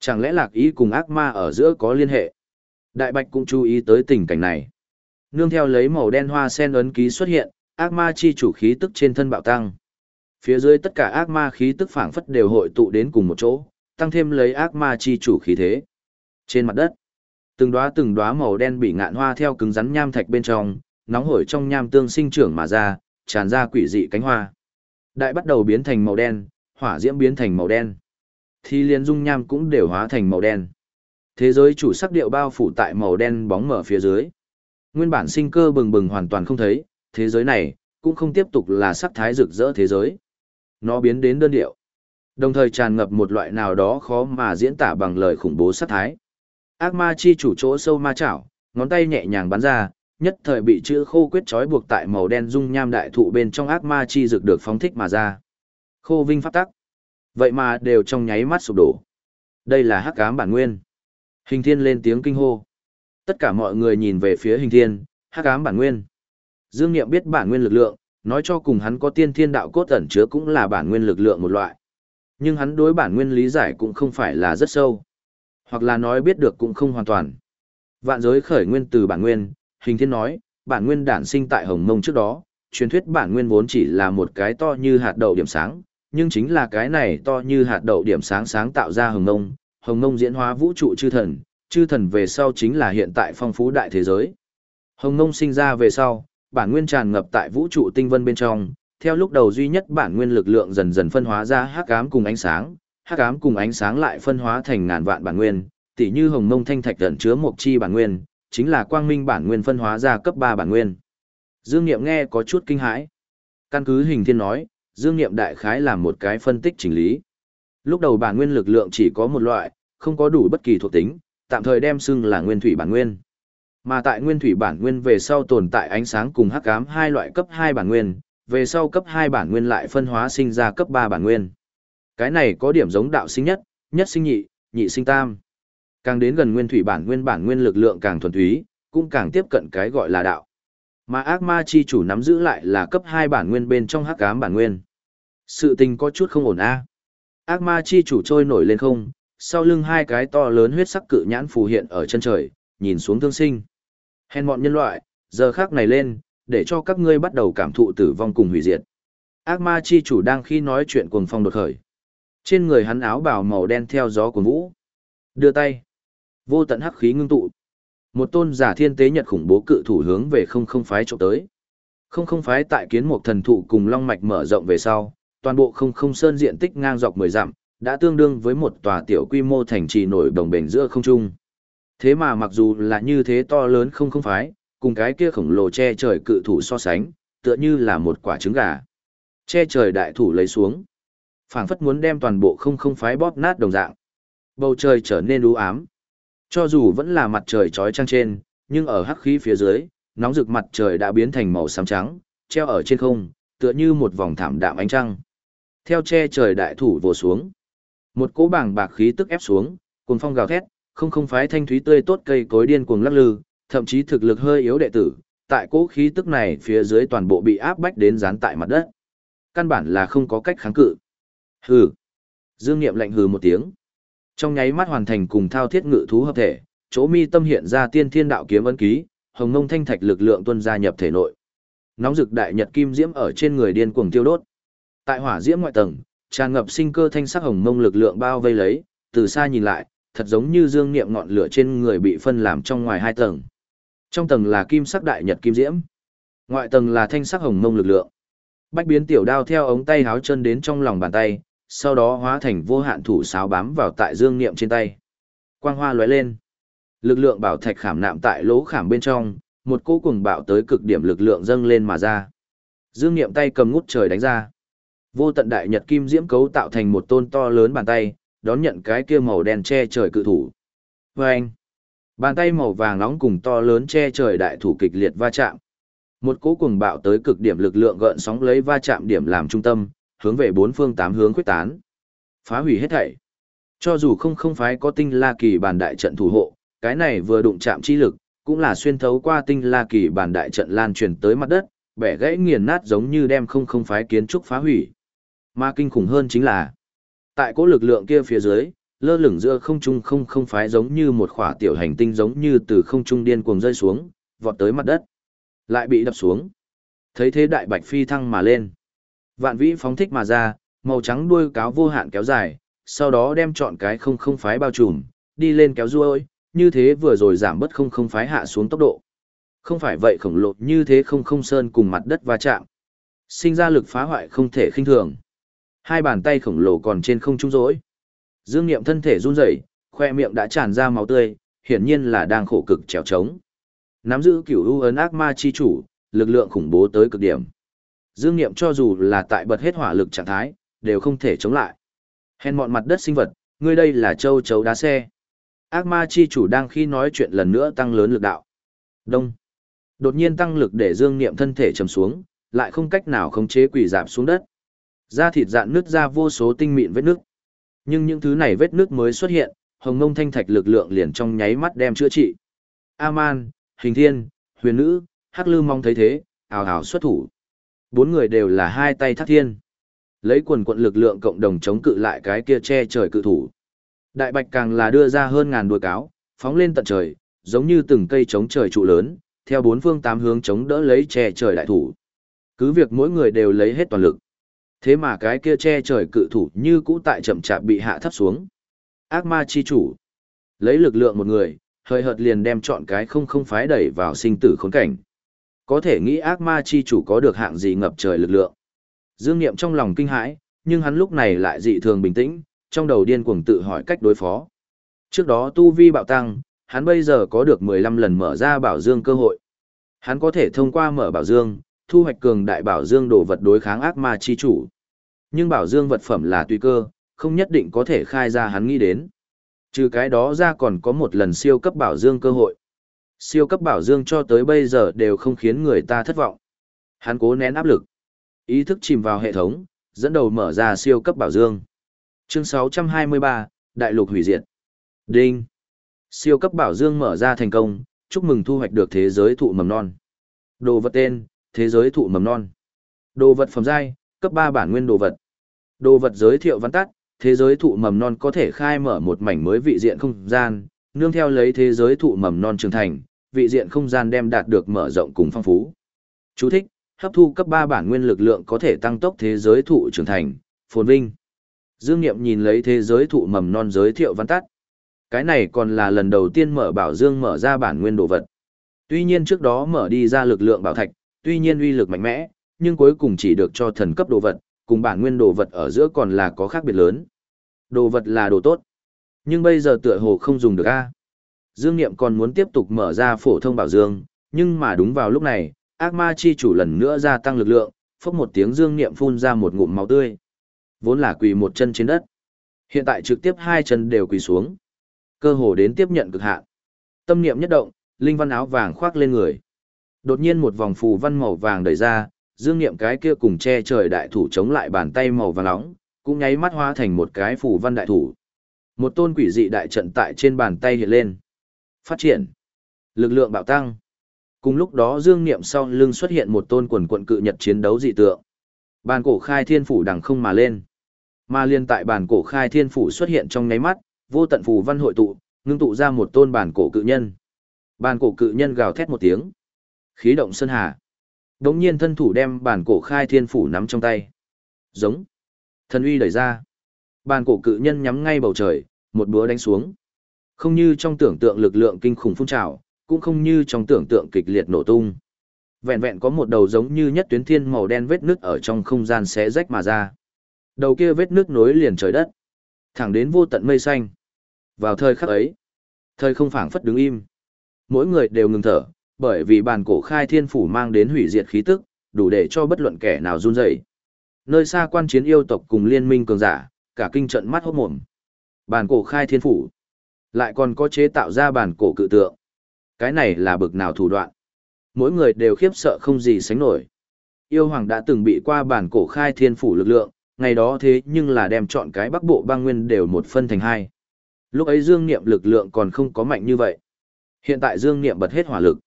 Chẳng lẽ lạc ý cùng ác ma ở giữa có liên hệ? Đại bạch cũng chú ý tới tình cảnh này. Nương theo lấy màu đen hoa sen ấn ký xuất hiện, ác ma chi chủ khí tức trên thân bạo tăng. Phía dưới tất cả ác ma khí tức phảng phất đều hội tụ đến cùng một chỗ, tăng thêm lấy ác ma chi chủ khí thế. Trên mặt đất, từng đóa từng đóa màu đen bị ngạn hoa theo cứng rắn nham thạch bên trong, nóng hổi trong nham tương sinh trưởng mà ra, tràn ra quỷ dị cánh hoa. Đại bắt đầu biến thành màu đen, hỏa diễm biến thành màu đen. Thì liền dung nham cũng đều hóa thành màu đen. Thế giới chủ sắc điệu bao phủ tại màu đen bóng mở phía dưới. Nguyên bản sinh cơ bừng bừng hoàn toàn không thấy, thế giới này cũng không tiếp tục là sắc thái rực rỡ thế giới. Nó biến đến đơn điệu. Đồng thời tràn ngập một loại nào đó khó mà diễn tả bằng lời khủng bố sắc thái. Ác ma chi chủ chỗ sâu ma chảo, ngón tay nhẹ nhàng bắn ra, nhất thời bị chữ khô quyết trói buộc tại màu đen dung nham đại thụ bên trong ác ma chi dược được phóng thích mà ra. Khô vinh pháp tắc. Vậy mà đều trong nháy mắt sụp đổ. Đây là hắc ám bản nguyên. Hình thiên lên tiếng kinh hô. Tất cả mọi người nhìn về phía hình thiên, hắc ám bản nguyên. Dương Niệm biết bản nguyên lực lượng, nói cho cùng hắn có tiên thiên đạo cốt ẩn chứa cũng là bản nguyên lực lượng một loại. Nhưng hắn đối bản nguyên lý giải cũng không phải là rất sâu. Hoặc là nói biết được cũng không hoàn toàn. Vạn giới khởi nguyên từ bản nguyên, hình thiên nói, bản nguyên đản sinh tại Hồng Mông trước đó, truyền thuyết bản nguyên vốn chỉ là một cái to như hạt đậu điểm sáng, nhưng chính là cái này to như hạt đậu điểm sáng sáng tạo ra Hồng Mông, Hồng Mông diễn hóa vũ trụ chư thần, chư thần về sau chính là hiện tại phong phú đại thế giới. Hồng Mông sinh ra về sau, bản nguyên tràn ngập tại vũ trụ tinh vân bên trong, theo lúc đầu duy nhất bản nguyên lực lượng dần dần phân hóa ra hắc ám cùng ánh sáng, hắc ám cùng ánh sáng lại phân hóa thành ngàn vạn bản nguyên, tỉ như hồng mông thanh thạch ẩn chứa một chi bản nguyên, chính là quang minh bản nguyên phân hóa ra cấp 3 bản nguyên. Dương Nghiệm nghe có chút kinh hãi. Căn cứ hình thiên nói, Dương Nghiệm đại khái làm một cái phân tích chỉnh lý. Lúc đầu bản nguyên lực lượng chỉ có một loại, không có đủ bất kỳ thuộc tính, tạm thời đem xưng là nguyên thủy bản nguyên. Mà tại nguyên thủy bản nguyên về sau tồn tại ánh sáng cùng hắc ám hai loại cấp 2 bản nguyên, về sau cấp 2 bản nguyên lại phân hóa sinh ra cấp 3 bản nguyên. Cái này có điểm giống đạo sinh nhất, nhất sinh nhị, nhị sinh tam. Càng đến gần nguyên thủy bản nguyên bản nguyên lực lượng càng thuần túy, cũng càng tiếp cận cái gọi là đạo. Mà ác ma chi chủ nắm giữ lại là cấp 2 bản nguyên bên trong hắc ám bản nguyên. Sự tình có chút không ổn a. Ác ma chi chủ trôi nổi lên không, sau lưng hai cái to lớn huyết sắc cự nhãn phù hiện ở chân trời, nhìn xuống thương sinh. Hèn mọn nhân loại, giờ khác này lên, để cho các ngươi bắt đầu cảm thụ tử vong cùng hủy diệt. Ác ma chi chủ đang khi nói chuyện cuồng phong đột khởi. Trên người hắn áo bào màu đen theo gió của vũ. Đưa tay. Vô tận hắc khí ngưng tụ. Một tôn giả thiên tế nhật khủng bố cự thủ hướng về không không phái trộm tới. Không không phái tại kiến một thần thụ cùng long mạch mở rộng về sau, toàn bộ không không sơn diện tích ngang dọc 10 dặm, đã tương đương với một tòa tiểu quy mô thành trì nổi đồng bền giữa không trung. Thế mà mặc dù là như thế to lớn không không phái, cùng cái kia khổng lồ che trời cự thủ so sánh, tựa như là một quả trứng gà. Che trời đại thủ lấy xuống phảng phất muốn đem toàn bộ không không phái bóp nát đồng dạng. Bầu trời trở nên u ám. Cho dù vẫn là mặt trời trói trăng trên, nhưng ở hắc khí phía dưới, nóng rực mặt trời đã biến thành màu xám trắng, treo ở trên không, tựa như một vòng thảm đạm ánh trăng. Theo che trời đại thủ vồ xuống. Một cỗ bảng bạc khí tức ép xuống, cuồng phong gào thét, không không phái thanh thúy tươi tốt cây cối điên cuồng lắc lư, thậm chí thực lực hơi yếu đệ tử, tại cỗ khí tức này phía dưới toàn bộ bị áp bách đến dán tại mặt đất. Căn bản là không có cách kháng cự. Hừ. Dương Niệm lạnh hừ một tiếng. Trong nháy mắt hoàn thành cùng thao thiết ngự thú hợp thể, chỗ mi tâm hiện ra tiên thiên đạo kiếm ấn ký, hồng ngông thanh thạch lực lượng tuân gia nhập thể nội. Nóng rực đại nhật kim diễm ở trên người điên cuồng tiêu đốt. Tại hỏa diễm ngoại tầng, tràn ngập sinh cơ thanh sắc hồng ngông lực lượng bao vây lấy, từ xa nhìn lại, thật giống như dương niệm ngọn lửa trên người bị phân làm trong ngoài hai tầng. Trong tầng là kim sắc đại nhật kim diễm, ngoại tầng là thanh sắc hồng ngông lực lượng. Bách biến tiểu đao theo ống tay háo chân đến trong lòng bàn tay, sau đó hóa thành vô hạn thủ sáo bám vào tại dương niệm trên tay. Quang hoa lóe lên. Lực lượng bảo thạch khảm nạm tại lỗ khảm bên trong, một cỗ cùng bạo tới cực điểm lực lượng dâng lên mà ra. Dương niệm tay cầm ngút trời đánh ra. Vô tận đại nhật kim diễm cấu tạo thành một tôn to lớn bàn tay, đón nhận cái kia màu đen che trời cự thủ. Và anh, bàn tay màu vàng nóng cùng to lớn che trời đại thủ kịch liệt va chạm. Một cỗ cuồng bạo tới cực điểm lực lượng gợn sóng lấy va chạm điểm làm trung tâm, hướng về bốn phương tám hướng quyết tán. Phá hủy hết thảy. Cho dù không không phái có tinh la kỳ bản đại trận thủ hộ, cái này vừa đụng chạm chi lực, cũng là xuyên thấu qua tinh la kỳ bản đại trận lan truyền tới mặt đất, bẻ gãy nghiền nát giống như đem không không phái kiến trúc phá hủy. Mà kinh khủng hơn chính là, tại cỗ lực lượng kia phía dưới, lơ lửng giữa không trung không không phái giống như một khỏa tiểu hành tinh giống như từ không trung điên cuồng rơi xuống, vọt tới mặt đất, lại bị đập xuống. Thấy thế đại bạch phi thăng mà lên. Vạn vĩ phóng thích mà ra, màu trắng đuôi cáo vô hạn kéo dài, sau đó đem chọn cái không không phái bao trùm, đi lên kéo ruôi, như thế vừa rồi giảm bất không không phái hạ xuống tốc độ. Không phải vậy khổng lồ như thế không không sơn cùng mặt đất va chạm. Sinh ra lực phá hoại không thể khinh thường. Hai bàn tay khổng lồ còn trên không trung rỗi. Dương Niệm thân thể run rẩy, khoe miệng đã tràn ra máu tươi, hiển nhiên là đang khổ cực trèo trống. Nắm giữ cửu u ấn ác ma chi chủ, lực lượng khủng bố tới cực điểm. Dương Niệm cho dù là tại bật hết hỏa lực trạng thái, đều không thể chống lại. Hèn mọn mặt đất sinh vật, ngươi đây là châu chấu đá xe. Ác ma chi chủ đang khi nói chuyện lần nữa tăng lớn lực đạo. Đông. Đột nhiên tăng lực để dương niệm thân thể trầm xuống, lại không cách nào khống chế quỷ giảm xuống đất. Da thịt dạn nứt ra vô số tinh mịn vết nước. Nhưng những thứ này vết nước mới xuất hiện, hồng ngông thanh thạch lực lượng liền trong nháy mắt đem chữa trị. Aman, Hình Thiên, Huyền Nữ, Hắc Lư mong thấy thế, ào ào xuất thủ. Bốn người đều là hai tay thác thiên. Lấy quần quận lực lượng cộng đồng chống cự lại cái kia che trời cự thủ. Đại bạch càng là đưa ra hơn ngàn đuôi cáo, phóng lên tận trời, giống như từng cây chống trời trụ lớn, theo bốn phương tám hướng chống đỡ lấy che trời đại thủ. Cứ việc mỗi người đều lấy hết toàn lực. Thế mà cái kia che trời cự thủ như cũ tại chậm chạp bị hạ thấp xuống. Ác ma chi chủ. Lấy lực lượng một người, hơi hợt liền đem chọn cái không không phái đẩy vào sinh tử khốn cảnh. Có thể nghĩ ác ma chi chủ có được hạng gì ngập trời lực lượng. Dương Niệm trong lòng kinh hãi, nhưng hắn lúc này lại dị thường bình tĩnh, trong đầu điên cuồng tự hỏi cách đối phó. Trước đó tu vi bạo tăng, hắn bây giờ có được 15 lần mở ra bảo dương cơ hội. Hắn có thể thông qua mở bảo dương, thu hoạch cường đại bảo dương đồ vật đối kháng ác ma chi chủ. Nhưng bảo dương vật phẩm là tùy cơ, không nhất định có thể khai ra hắn nghĩ đến. Trừ cái đó ra còn có một lần siêu cấp bảo dương cơ hội. Siêu cấp bảo dương cho tới bây giờ đều không khiến người ta thất vọng. Hắn cố nén áp lực. Ý thức chìm vào hệ thống, dẫn đầu mở ra siêu cấp bảo dương. Chương 623, Đại lục hủy diệt. Đinh. Siêu cấp bảo dương mở ra thành công, chúc mừng thu hoạch được thế giới thụ mầm non. Đồ vật tên, thế giới thụ mầm non. Đồ vật phẩm giai, cấp 3 bản nguyên đồ vật. Đồ vật giới thiệu văn tắt, thế giới thụ mầm non có thể khai mở một mảnh mới vị diện không gian, nương theo lấy thế giới thụ mầm non trưởng thành, vị diện không gian đem đạt được mở rộng cùng phong phú. Chú thích, hấp thu cấp 3 bản nguyên lực lượng có thể tăng tốc thế giới thụ trưởng thành, phồn vinh. Dương Niệm nhìn lấy thế giới thụ mầm non giới thiệu văn tắt. Cái này còn là lần đầu tiên mở bảo Dương mở ra bản nguyên đồ vật. Tuy nhiên trước đó mở đi ra lực lượng bảo thạch, tuy nhiên uy lực mạnh mẽ, nhưng cuối cùng chỉ được cho thần cấp đồ vật, cùng bản nguyên đồ vật ở giữa còn là có khác biệt lớn. Đồ vật là đồ tốt, nhưng bây giờ tựa hồ không dùng được a. Dương Niệm còn muốn tiếp tục mở ra phổ thông bảo dương, nhưng mà đúng vào lúc này, ác ma chi chủ lần nữa gia tăng lực lượng, phốc một tiếng Dương Niệm phun ra một ngụm máu tươi. Vốn là quỳ một chân trên đất. Hiện tại trực tiếp hai chân đều quỳ xuống. Cơ hồ đến tiếp nhận cực hạn. Tâm niệm nhất động, linh văn áo vàng khoác lên người. Đột nhiên một vòng phù văn màu vàng đẩy ra, dương niệm cái kia cùng che trời đại thủ chống lại bàn tay màu vàng nóng, cũng nháy mắt hóa thành một cái phù văn đại thủ. Một tôn quỷ dị đại trận tại trên bàn tay hiện lên. Phát triển. Lực lượng bạo tăng. Cùng lúc đó dương niệm sau lưng xuất hiện một tôn quần quận cự nhật chiến đấu dị tượng. Bàn cổ khai thiên phủ đằng không mà lên. Mà liên tại bàn cổ khai thiên phủ xuất hiện trong nháy mắt, vô tận phù văn hội tụ, ngưng tụ ra một tôn bàn cổ cự nhân. Bàn cổ cự nhân gào thét một tiếng. Khí động sơn hà. Đống nhiên thân thủ đem bàn cổ khai thiên phủ nắm trong tay. Giống. Thần uy đẩy ra. Bàn cổ cự nhân nhắm ngay bầu trời, một búa đánh xuống. Không như trong tưởng tượng lực lượng kinh khủng phun trào, cũng không như trong tưởng tượng kịch liệt nổ tung. Vẹn vẹn có một đầu giống như nhất tuyến thiên màu đen vết nước ở trong không gian xé rách mà ra. Đầu kia vết nước nối liền trời đất, thẳng đến vô tận mây xanh. Vào thời khắc ấy, thời không phảng phất đứng im. Mỗi người đều ngừng thở, bởi vì bàn cổ khai thiên phủ mang đến hủy diệt khí tức, đủ để cho bất luận kẻ nào run rẩy. Nơi xa quan chiến yêu tộc cùng liên minh cường giả, cả kinh trận mắt hốt mồm. Bàn cổ khai thiên phủ, lại còn có chế tạo ra bàn cổ cự tượng. Cái này là bực nào thủ đoạn. Mỗi người đều khiếp sợ không gì sánh nổi. Yêu hoàng đã từng bị qua bản cổ khai thiên phủ lực lượng, ngày đó thế nhưng là đem chọn cái bắc bộ băng nguyên đều một phân thành hai. Lúc ấy dương niệm lực lượng còn không có mạnh như vậy. Hiện tại dương niệm bật hết hỏa lực.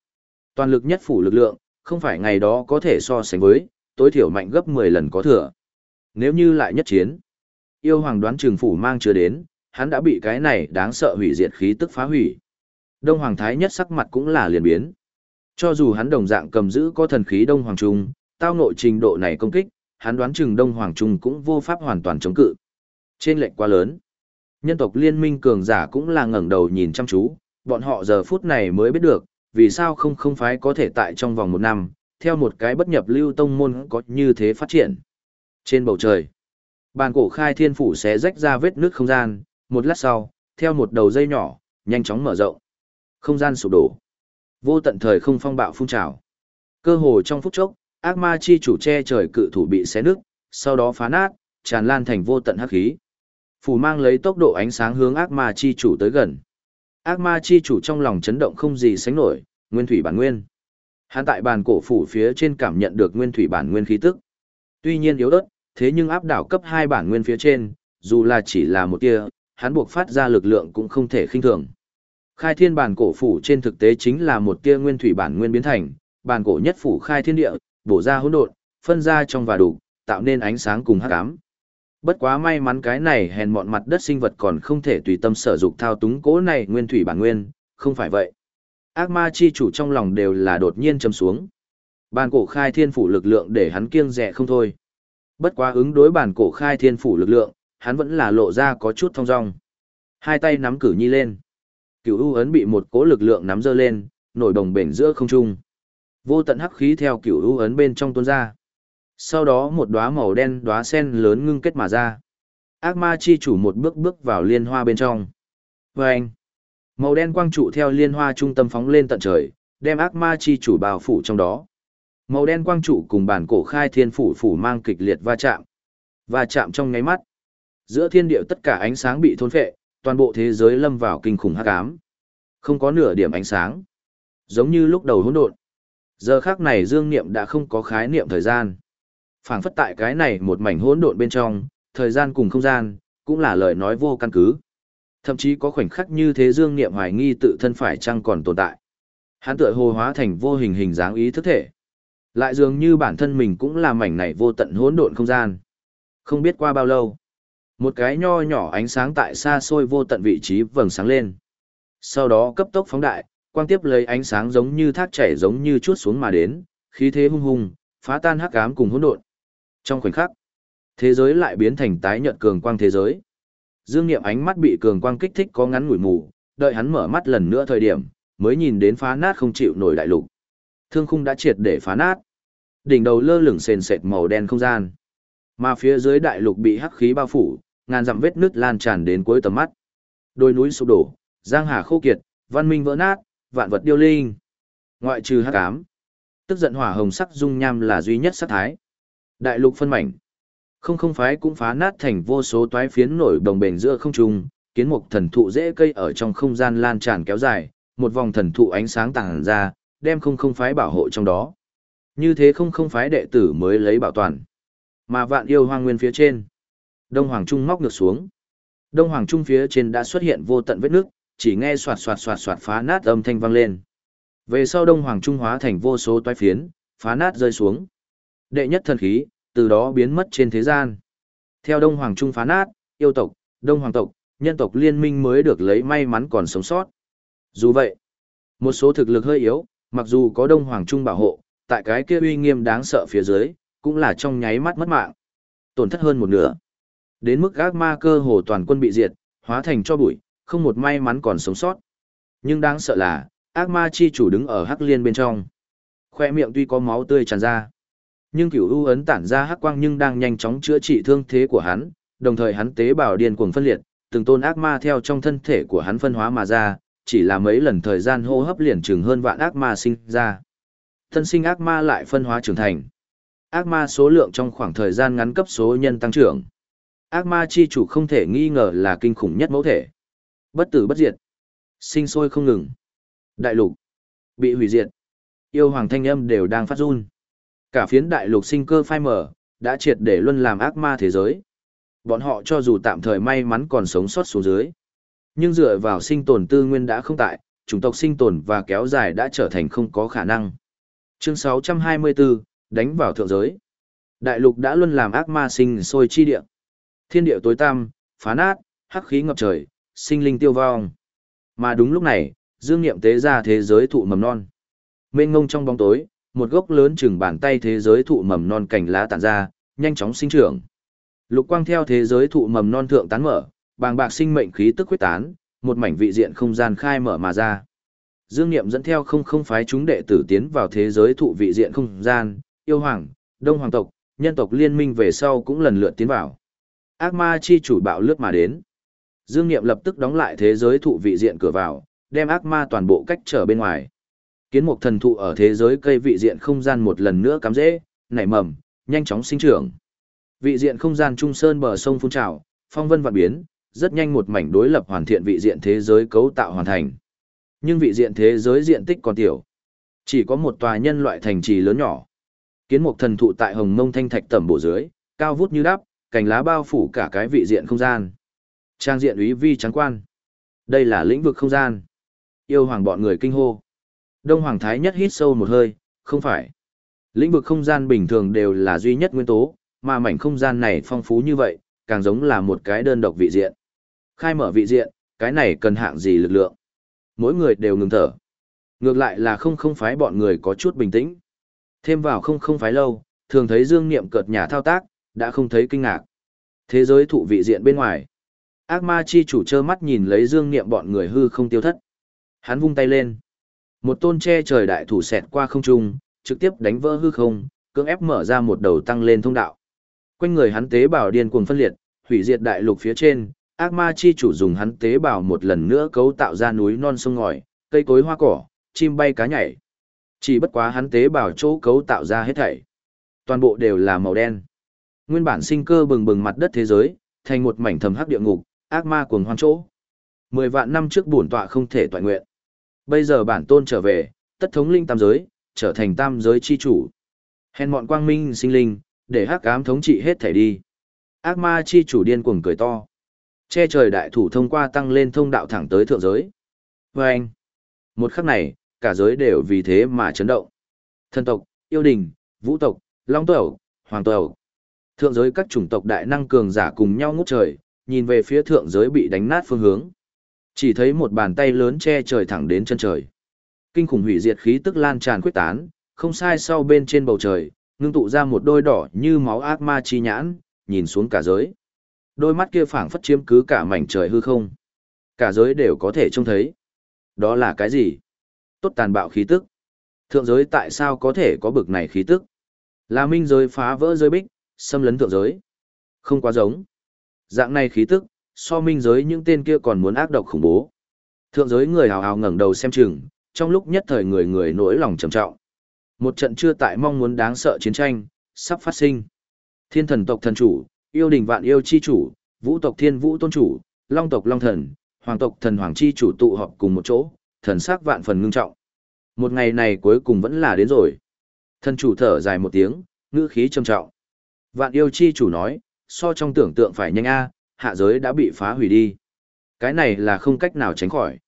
Toàn lực nhất phủ lực lượng, Không phải ngày đó có thể so sánh với, tối thiểu mạnh gấp 10 lần có thừa. Nếu như lại nhất chiến, yêu hoàng đoán trường phủ mang chưa đến, hắn đã bị cái này đáng sợ hủy diệt khí tức phá hủy. Đông Hoàng Thái nhất sắc mặt cũng là liền biến. Cho dù hắn đồng dạng cầm giữ có thần khí Đông Hoàng Trung, tao nội trình độ này công kích, hắn đoán chừng Đông Hoàng Trung cũng vô pháp hoàn toàn chống cự. Trên lệnh quá lớn. Nhân tộc liên minh cường giả cũng là ngẩng đầu nhìn chăm chú, bọn họ giờ phút này mới biết được, vì sao không không phái có thể tại trong vòng một năm, theo một cái bất nhập lưu tông môn có như thế phát triển. Trên bầu trời, bàn cổ khai thiên phủ sẽ rách ra vết nước không gian, một lát sau, theo một đầu dây nhỏ, nhanh chóng mở rộng. Không gian sụp đổ. Vô tận thời không phong bạo phun trào. Cơ hồ trong phút chốc, ác ma chi chủ che trời cự thủ bị xé nứt, sau đó phá nát, tràn lan thành vô tận hắc khí. Phủ mang lấy tốc độ ánh sáng hướng ác ma chi chủ tới gần. Ác ma chi chủ trong lòng chấn động không gì sánh nổi, nguyên thủy bản nguyên. Hắn tại bàn cổ phủ phía trên cảm nhận được nguyên thủy bản nguyên khí tức. Tuy nhiên yếu ớt, thế nhưng áp đảo cấp 2 bản nguyên phía trên, dù là chỉ là một tia, hắn buộc phát ra lực lượng cũng không thể khinh thường. Khai thiên bản cổ phủ trên thực tế chính là một tia nguyên thủy bản nguyên biến thành, bản cổ nhất phủ khai thiên địa, bổ ra hỗn độn, phân ra trong và đủ, tạo nên ánh sáng cùng hắc ám. Bất quá may mắn cái này hèn mọn mặt đất sinh vật còn không thể tùy tâm sở dục thao túng cố này nguyên thủy bản nguyên, không phải vậy. Ác ma chi chủ trong lòng đều là đột nhiên châm xuống. Bản cổ khai thiên phủ lực lượng để hắn kiêng rẻ không thôi. Bất quá ứng đối bản cổ khai thiên phủ lực lượng, hắn vẫn là lộ ra có chút thong dong. Hai tay nắm cử nhi lên. Cửu u ấn bị một cố lực lượng nắm giơ lên, nổi đồng bể giữa không trung. Vô tận hắc khí theo cửu u ấn bên trong tuôn ra. Sau đó một đóa màu đen đóa sen lớn ngưng kết mà ra. Ác ma chi chủ một bước bước vào liên hoa bên trong. Và anh, màu đen quang trụ theo liên hoa trung tâm phóng lên tận trời, đem ác ma chi chủ bao phủ trong đó. Màu đen quang trụ cùng bản cổ khai thiên phủ phủ mang kịch liệt va chạm. Va chạm trong nháy mắt. Giữa thiên địa tất cả ánh sáng bị thôn phệ, toàn bộ thế giới lâm vào kinh khủng hắc ám. Không có nửa điểm ánh sáng. Giống như lúc đầu hỗn độn. Giờ khác này Dương Niệm đã không có khái niệm thời gian. phảng phất tại cái này một mảnh hỗn độn bên trong, thời gian cùng không gian, cũng là lời nói vô căn cứ. Thậm chí có khoảnh khắc như thế Dương Niệm hoài nghi tự thân phải chăng còn tồn tại. Hắn tựa hồ hóa thành vô hình hình dáng ý thức thể. Lại dường như bản thân mình cũng là mảnh này vô tận hỗn độn không gian. Không biết qua bao lâu, một cái nho nhỏ ánh sáng tại xa xôi vô tận vị trí vầng sáng lên. Sau đó cấp tốc phóng đại, quang tiếp lấy ánh sáng giống như thác chảy giống như chuốt xuống mà đến, khí thế hung hùng, phá tan hắc ám cùng hỗn độn. Trong khoảnh khắc, thế giới lại biến thành tái nhợt cường quang thế giới. Dương Niệm ánh mắt bị cường quang kích thích có ngắn ngủi mù, đợi hắn mở mắt lần nữa thời điểm, mới nhìn đến phá nát không chịu nổi đại lục. Thương khung đã triệt để phá nát. Đỉnh đầu lơ lửng sền sệt màu đen không gian. Mà phía dưới đại lục bị hắc khí bao phủ, ngàn dặm vết nứt lan tràn đến cuối tầm mắt. Đôi núi sụp đổ, giang hà khô kiệt, văn minh vỡ nát, vạn vật điêu linh. Ngoại trừ hắc ám, tức giận hỏa hồng sắc dung nham là duy nhất sắc thái. Đại lục phân mảnh, không không phái cũng phá nát thành vô số toái phiến nổi đồng bền giữa không trung, kiến mục thần thụ dễ cây ở trong không gian lan tràn kéo dài, một vòng thần thụ ánh sáng tàng ra, đem không không phái bảo hộ trong đó. Như thế không không phái đệ tử mới lấy bảo toàn. Mà vạn yêu hoang nguyên phía trên. Đông Hoàng Trung móc ngược xuống. Đông Hoàng Trung phía trên đã xuất hiện vô tận vết nước, chỉ nghe soạt soạt soạt soạt phá nát âm thanh vang lên. Về sau Đông Hoàng Trung hóa thành vô số toái phiến, phá nát rơi xuống. Đệ nhất thần khí, từ đó biến mất trên thế gian. Theo Đông Hoàng Trung phá nát, yêu tộc, Đông Hoàng tộc, nhân tộc liên minh mới được lấy may mắn còn sống sót. Dù vậy, một số thực lực hơi yếu, mặc dù có Đông Hoàng Trung bảo hộ, tại cái kia uy nghiêm đáng sợ phía dưới, cũng là trong nháy mắt mất mạng. Tổn thất hơn một nửa. Đến mức ác ma cơ hồ toàn quân bị diệt, hóa thành cho bụi, không một may mắn còn sống sót. Nhưng đáng sợ là, ác ma chi chủ đứng ở hắc liên bên trong. Khoe miệng tuy có máu tươi tràn ra, nhưng cửu u ấn tản ra hắc quang nhưng đang nhanh chóng chữa trị thương thế của hắn, đồng thời hắn tế bào điên cuồng phân liệt, từng tôn ác ma theo trong thân thể của hắn phân hóa mà ra, chỉ là mấy lần thời gian hô hấp liền chừng hơn vạn ác ma sinh ra. Thân sinh ác ma lại phân hóa trưởng thành. Ác ma số lượng trong khoảng thời gian ngắn cấp số nhân tăng trưởng. Ác ma chi chủ không thể nghi ngờ là kinh khủng nhất mẫu thể. Bất tử bất diệt. Sinh sôi không ngừng. Đại lục. Bị hủy diệt. Yêu hoàng thanh âm đều đang phát run. Cả phiến đại lục sinh cơ phai mở, đã triệt để luân làm ác ma thế giới. Bọn họ cho dù tạm thời may mắn còn sống sót xuống dưới. Nhưng dựa vào sinh tồn tư nguyên đã không tại, chủng tộc sinh tồn và kéo dài đã trở thành không có khả năng. Chương 624, đánh vào thượng giới. Đại lục đã luôn làm ác ma sinh sôi chi địa. Thiên địa tối tăm, phá nát, hắc khí ngập trời, sinh linh tiêu vong. Mà đúng lúc này, dương nghiệm tế ra thế giới thụ mầm non. Mênh ngông trong bóng tối, một gốc lớn chừng bàn tay thế giới thụ mầm non cành lá tản ra, nhanh chóng sinh trưởng. Lục quang theo thế giới thụ mầm non thượng tán mở, bàng bạc sinh mệnh khí tức quyết tán, một mảnh vị diện không gian khai mở mà ra. Dương Niệm dẫn theo không không phái chúng đệ tử tiến vào thế giới thụ vị diện không gian, yêu hoàng, đông hoàng tộc, nhân tộc liên minh về sau cũng lần lượt tiến vào. Ác ma chi chủ bạo lướt mà đến. Dương Niệm lập tức đóng lại thế giới thụ vị diện cửa vào, đem ác ma toàn bộ cách trở bên ngoài. Kiến mục thần thụ ở thế giới cây vị diện không gian một lần nữa cắm rễ, nảy mầm, nhanh chóng sinh trưởng. Vị diện không gian trung sơn bờ sông phun trào, phong vân vạn biến, rất nhanh một mảnh đối lập hoàn thiện vị diện thế giới cấu tạo hoàn thành. Nhưng vị diện thế giới diện tích còn tiểu. Chỉ có một tòa nhân loại thành trì lớn nhỏ. Kiến mục thần thụ tại hồng mông thanh thạch tầm bộ dưới, cao vút như đắp, cành lá bao phủ cả cái vị diện không gian. Trang diện úy vi trắng quan. Đây là lĩnh vực không gian. Yêu hoàng bọn người kinh hô. Đông Hoàng Thái nhất hít sâu một hơi, không phải. Lĩnh vực không gian bình thường đều là duy nhất nguyên tố, mà mảnh không gian này phong phú như vậy, càng giống là một cái đơn độc vị diện. Khai mở vị diện, cái này cần hạng gì lực lượng? Mỗi người đều ngừng thở. Ngược lại là không không phái bọn người có chút bình tĩnh. Thêm vào không không phái lâu, thường thấy dương niệm cợt nhà thao tác, đã không thấy kinh ngạc. Thế giới thụ vị diện bên ngoài. Ác ma chi chủ trơ mắt nhìn lấy dương niệm bọn người hư không tiêu thất. Hắn vung tay lên. Một tôn che trời đại thủ xẹt qua không trung, trực tiếp đánh vỡ hư không, cưỡng ép mở ra một đầu tăng lên thông đạo. Quanh người hắn tế bào điên cuồng phân liệt, hủy diệt đại lục phía trên, ác ma chi chủ dùng hắn tế bào một lần nữa cấu tạo ra núi non sông ngòi, cây cối hoa cỏ, chim bay cá nhảy. Chỉ bất quá hắn tế bào chỗ cấu tạo ra hết thảy. Toàn bộ đều là màu đen. Nguyên bản sinh cơ bừng bừng mặt đất thế giới, thành một mảnh thầm hắc địa ngục, ác ma cuồng hoang chỗ. Mười vạn năm trước bổn tọa không thể toại nguyện. Bây giờ bản tôn trở về, tất thống linh tam giới, trở thành tam giới chi chủ. Hèn mọn quang minh sinh linh, để hắc ám thống trị hết thể đi. Ác ma chi chủ điên cuồng cười to. Che trời đại thủ thông qua tăng lên thông đạo thẳng tới thượng giới. Và anh, một khắc này, cả giới đều vì thế mà chấn động. Thần tộc, yêu đình, vũ tộc, long tộc, hoàng tộc. Thượng giới các chủng tộc đại năng cường giả cùng nhau ngút trời, nhìn về phía thượng giới bị đánh nát phương hướng. Chỉ thấy một bàn tay lớn che trời thẳng đến chân trời. Kinh khủng hủy diệt khí tức lan tràn quyết tán, không sai sau bên trên bầu trời, ngưng tụ ra một đôi đỏ như máu ác ma chi nhãn, nhìn xuống cả giới. Đôi mắt kia phảng phất chiếm cứ cả mảnh trời hư không. Cả giới đều có thể trông thấy. Đó là cái gì? Tốt tàn bạo khí tức. Thượng giới tại sao có thể có bực này khí tức? Là minh giới phá vỡ giới bích, xâm lấn thượng giới. Không quá giống. Dạng này khí tức, so minh giới những tên kia còn muốn ác độc khủng bố. Thượng giới người hào hào ngẩng đầu xem chừng, trong lúc nhất thời người người nỗi lòng trầm trọng. Một trận chưa tại mong muốn đáng sợ chiến tranh, sắp phát sinh. Thiên thần tộc thần chủ, yêu đình vạn yêu chi chủ, vũ tộc thiên vũ tôn chủ, long tộc long thần, hoàng tộc thần hoàng chi chủ tụ họp cùng một chỗ, thần sắc vạn phần ngưng trọng. Một ngày này cuối cùng vẫn là đến rồi. Thần chủ thở dài một tiếng, ngữ khí trầm trọng. Vạn yêu chi chủ nói, so trong tưởng tượng phải nhanh a, hạ giới đã bị phá hủy đi. Cái này là không cách nào tránh khỏi.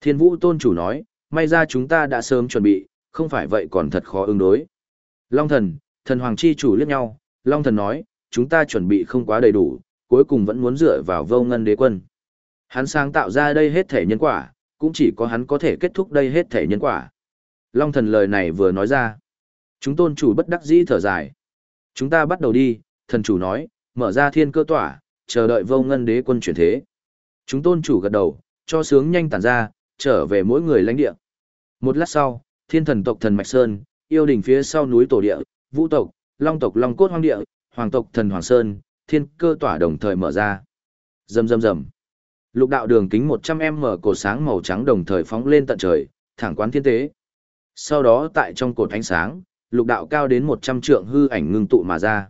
Thiên vũ tôn chủ nói, may ra chúng ta đã sớm chuẩn bị, không phải vậy còn thật khó ứng đối. Long thần, thần hoàng chi chủ liếc nhau, Long thần nói, chúng ta chuẩn bị không quá đầy đủ, cuối cùng vẫn muốn dựa vào vô ngân đế quân. Hắn sáng tạo ra đây hết thể nhân quả, cũng chỉ có hắn có thể kết thúc đây hết thể nhân quả. Long thần lời này vừa nói ra. Chúng tôn chủ bất đắc dĩ thở dài. Chúng ta bắt đầu đi, thần chủ nói, mở ra thiên cơ tỏa, chờ đợi vô ngân đế quân chuyển thế. Chúng tôn chủ gật đầu, cho sướng nhanh tản ra, trở về mỗi người lãnh địa. Một lát sau, thiên thần tộc thần Mạch Sơn, yêu đình phía sau núi tổ địa, vũ tộc, long tộc long cốt hoang địa, hoàng tộc thần Hoàng Sơn, thiên cơ tỏa đồng thời mở ra. Rầm rầm rầm. Lục đạo đường kính 100m cổ sáng màu trắng đồng thời phóng lên tận trời, thẳng quán thiên tế. Sau đó tại trong cột ánh sáng, lục đạo cao đến 100 trượng hư ảnh ngưng tụ mà ra.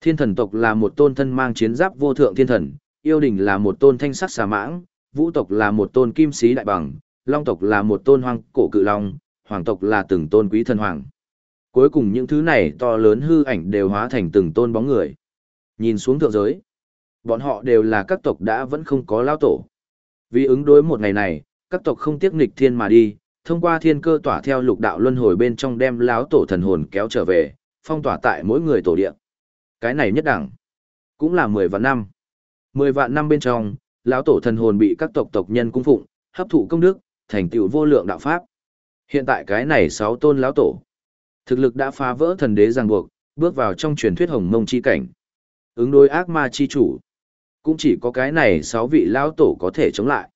Thiên thần tộc là một tôn thân mang chiến giáp vô thượng thiên thần, yêu đình là một tôn thanh sắc xà mãng, vũ tộc là một tôn kim sĩ đại bằng, long tộc là một tôn hoang cổ cự long, hoàng tộc là từng tôn quý thần hoàng. Cuối cùng những thứ này to lớn hư ảnh đều hóa thành từng tôn bóng người. Nhìn xuống thượng giới, bọn họ đều là các tộc đã vẫn không có lao tổ. Vì ứng đối một ngày này, các tộc không tiếc nghịch thiên mà đi, thông qua thiên cơ tỏa theo lục đạo luân hồi bên trong đem láo tổ thần hồn kéo trở về, phong tỏa tại mỗi người tổ địa. Cái này nhất đẳng, cũng là 10 vạn năm. 10 vạn năm bên trong, lão tổ thần hồn bị các tộc tộc nhân cung phụng, hấp thụ công đức, thành tựu vô lượng đạo pháp. Hiện tại cái này sáu tôn lão tổ, thực lực đã phá vỡ thần đế ràng buộc, bước vào trong truyền thuyết hồng mông chi cảnh. Ứng đối ác ma chi chủ, cũng chỉ có cái này sáu vị lão tổ có thể chống lại.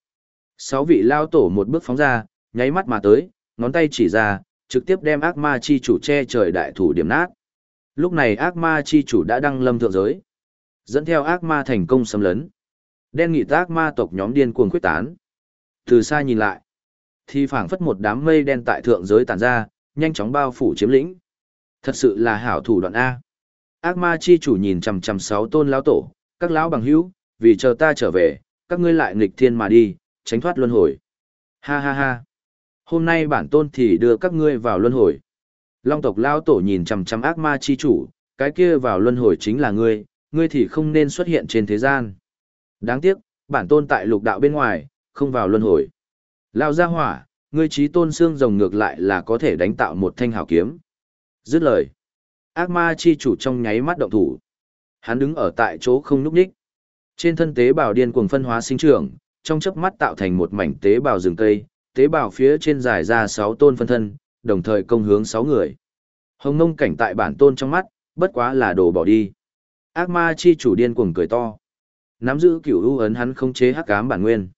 Sáu vị lão tổ một bước phóng ra, nháy mắt mà tới, ngón tay chỉ ra, trực tiếp đem ác ma chi chủ che trời đại thủ điểm nát. Lúc này ác ma chi chủ đã đăng lâm thượng giới. Dẫn theo ác ma thành công xâm lấn. Đen nghị ác ma tộc nhóm điên cuồng quyết tán. Từ xa nhìn lại, thì phảng phất một đám mây đen tại thượng giới tản ra, nhanh chóng bao phủ chiếm lĩnh. Thật sự là hảo thủ đoạn A. Ác ma chi chủ nhìn chằm chằm sáu tôn lão tổ, các lão bằng hữu, vì chờ ta trở về, các ngươi lại nghịch thiên mà đi, tránh thoát luân hồi. Ha ha ha. Hôm nay bản tôn thì đưa các ngươi vào luân hồi. Long tộc lão tổ nhìn chằm chằm ác ma chi chủ, cái kia vào luân hồi chính là ngươi, ngươi thì không nên xuất hiện trên thế gian. Đáng tiếc, bản tôn tại lục đạo bên ngoài, không vào luân hồi. Lao ra hỏa, ngươi trí tôn xương rồng ngược lại là có thể đánh tạo một thanh hảo kiếm. Dứt lời. Ác ma chi chủ trong nháy mắt động thủ. Hắn đứng ở tại chỗ không núp đích. Trên thân tế bào điên cuồng phân hóa sinh trưởng, trong chớp mắt tạo thành một mảnh tế bào rừng cây, tế bào phía trên dài ra sáu tôn phân thân, đồng thời công hướng sáu người. Hồng nông cảnh tại bản tôn trong mắt, bất quá là đồ bỏ đi. Ác ma chi chủ điên cuồng cười to. Nắm giữ cửu ưu ấn hắn không chế hắc ám bản nguyên.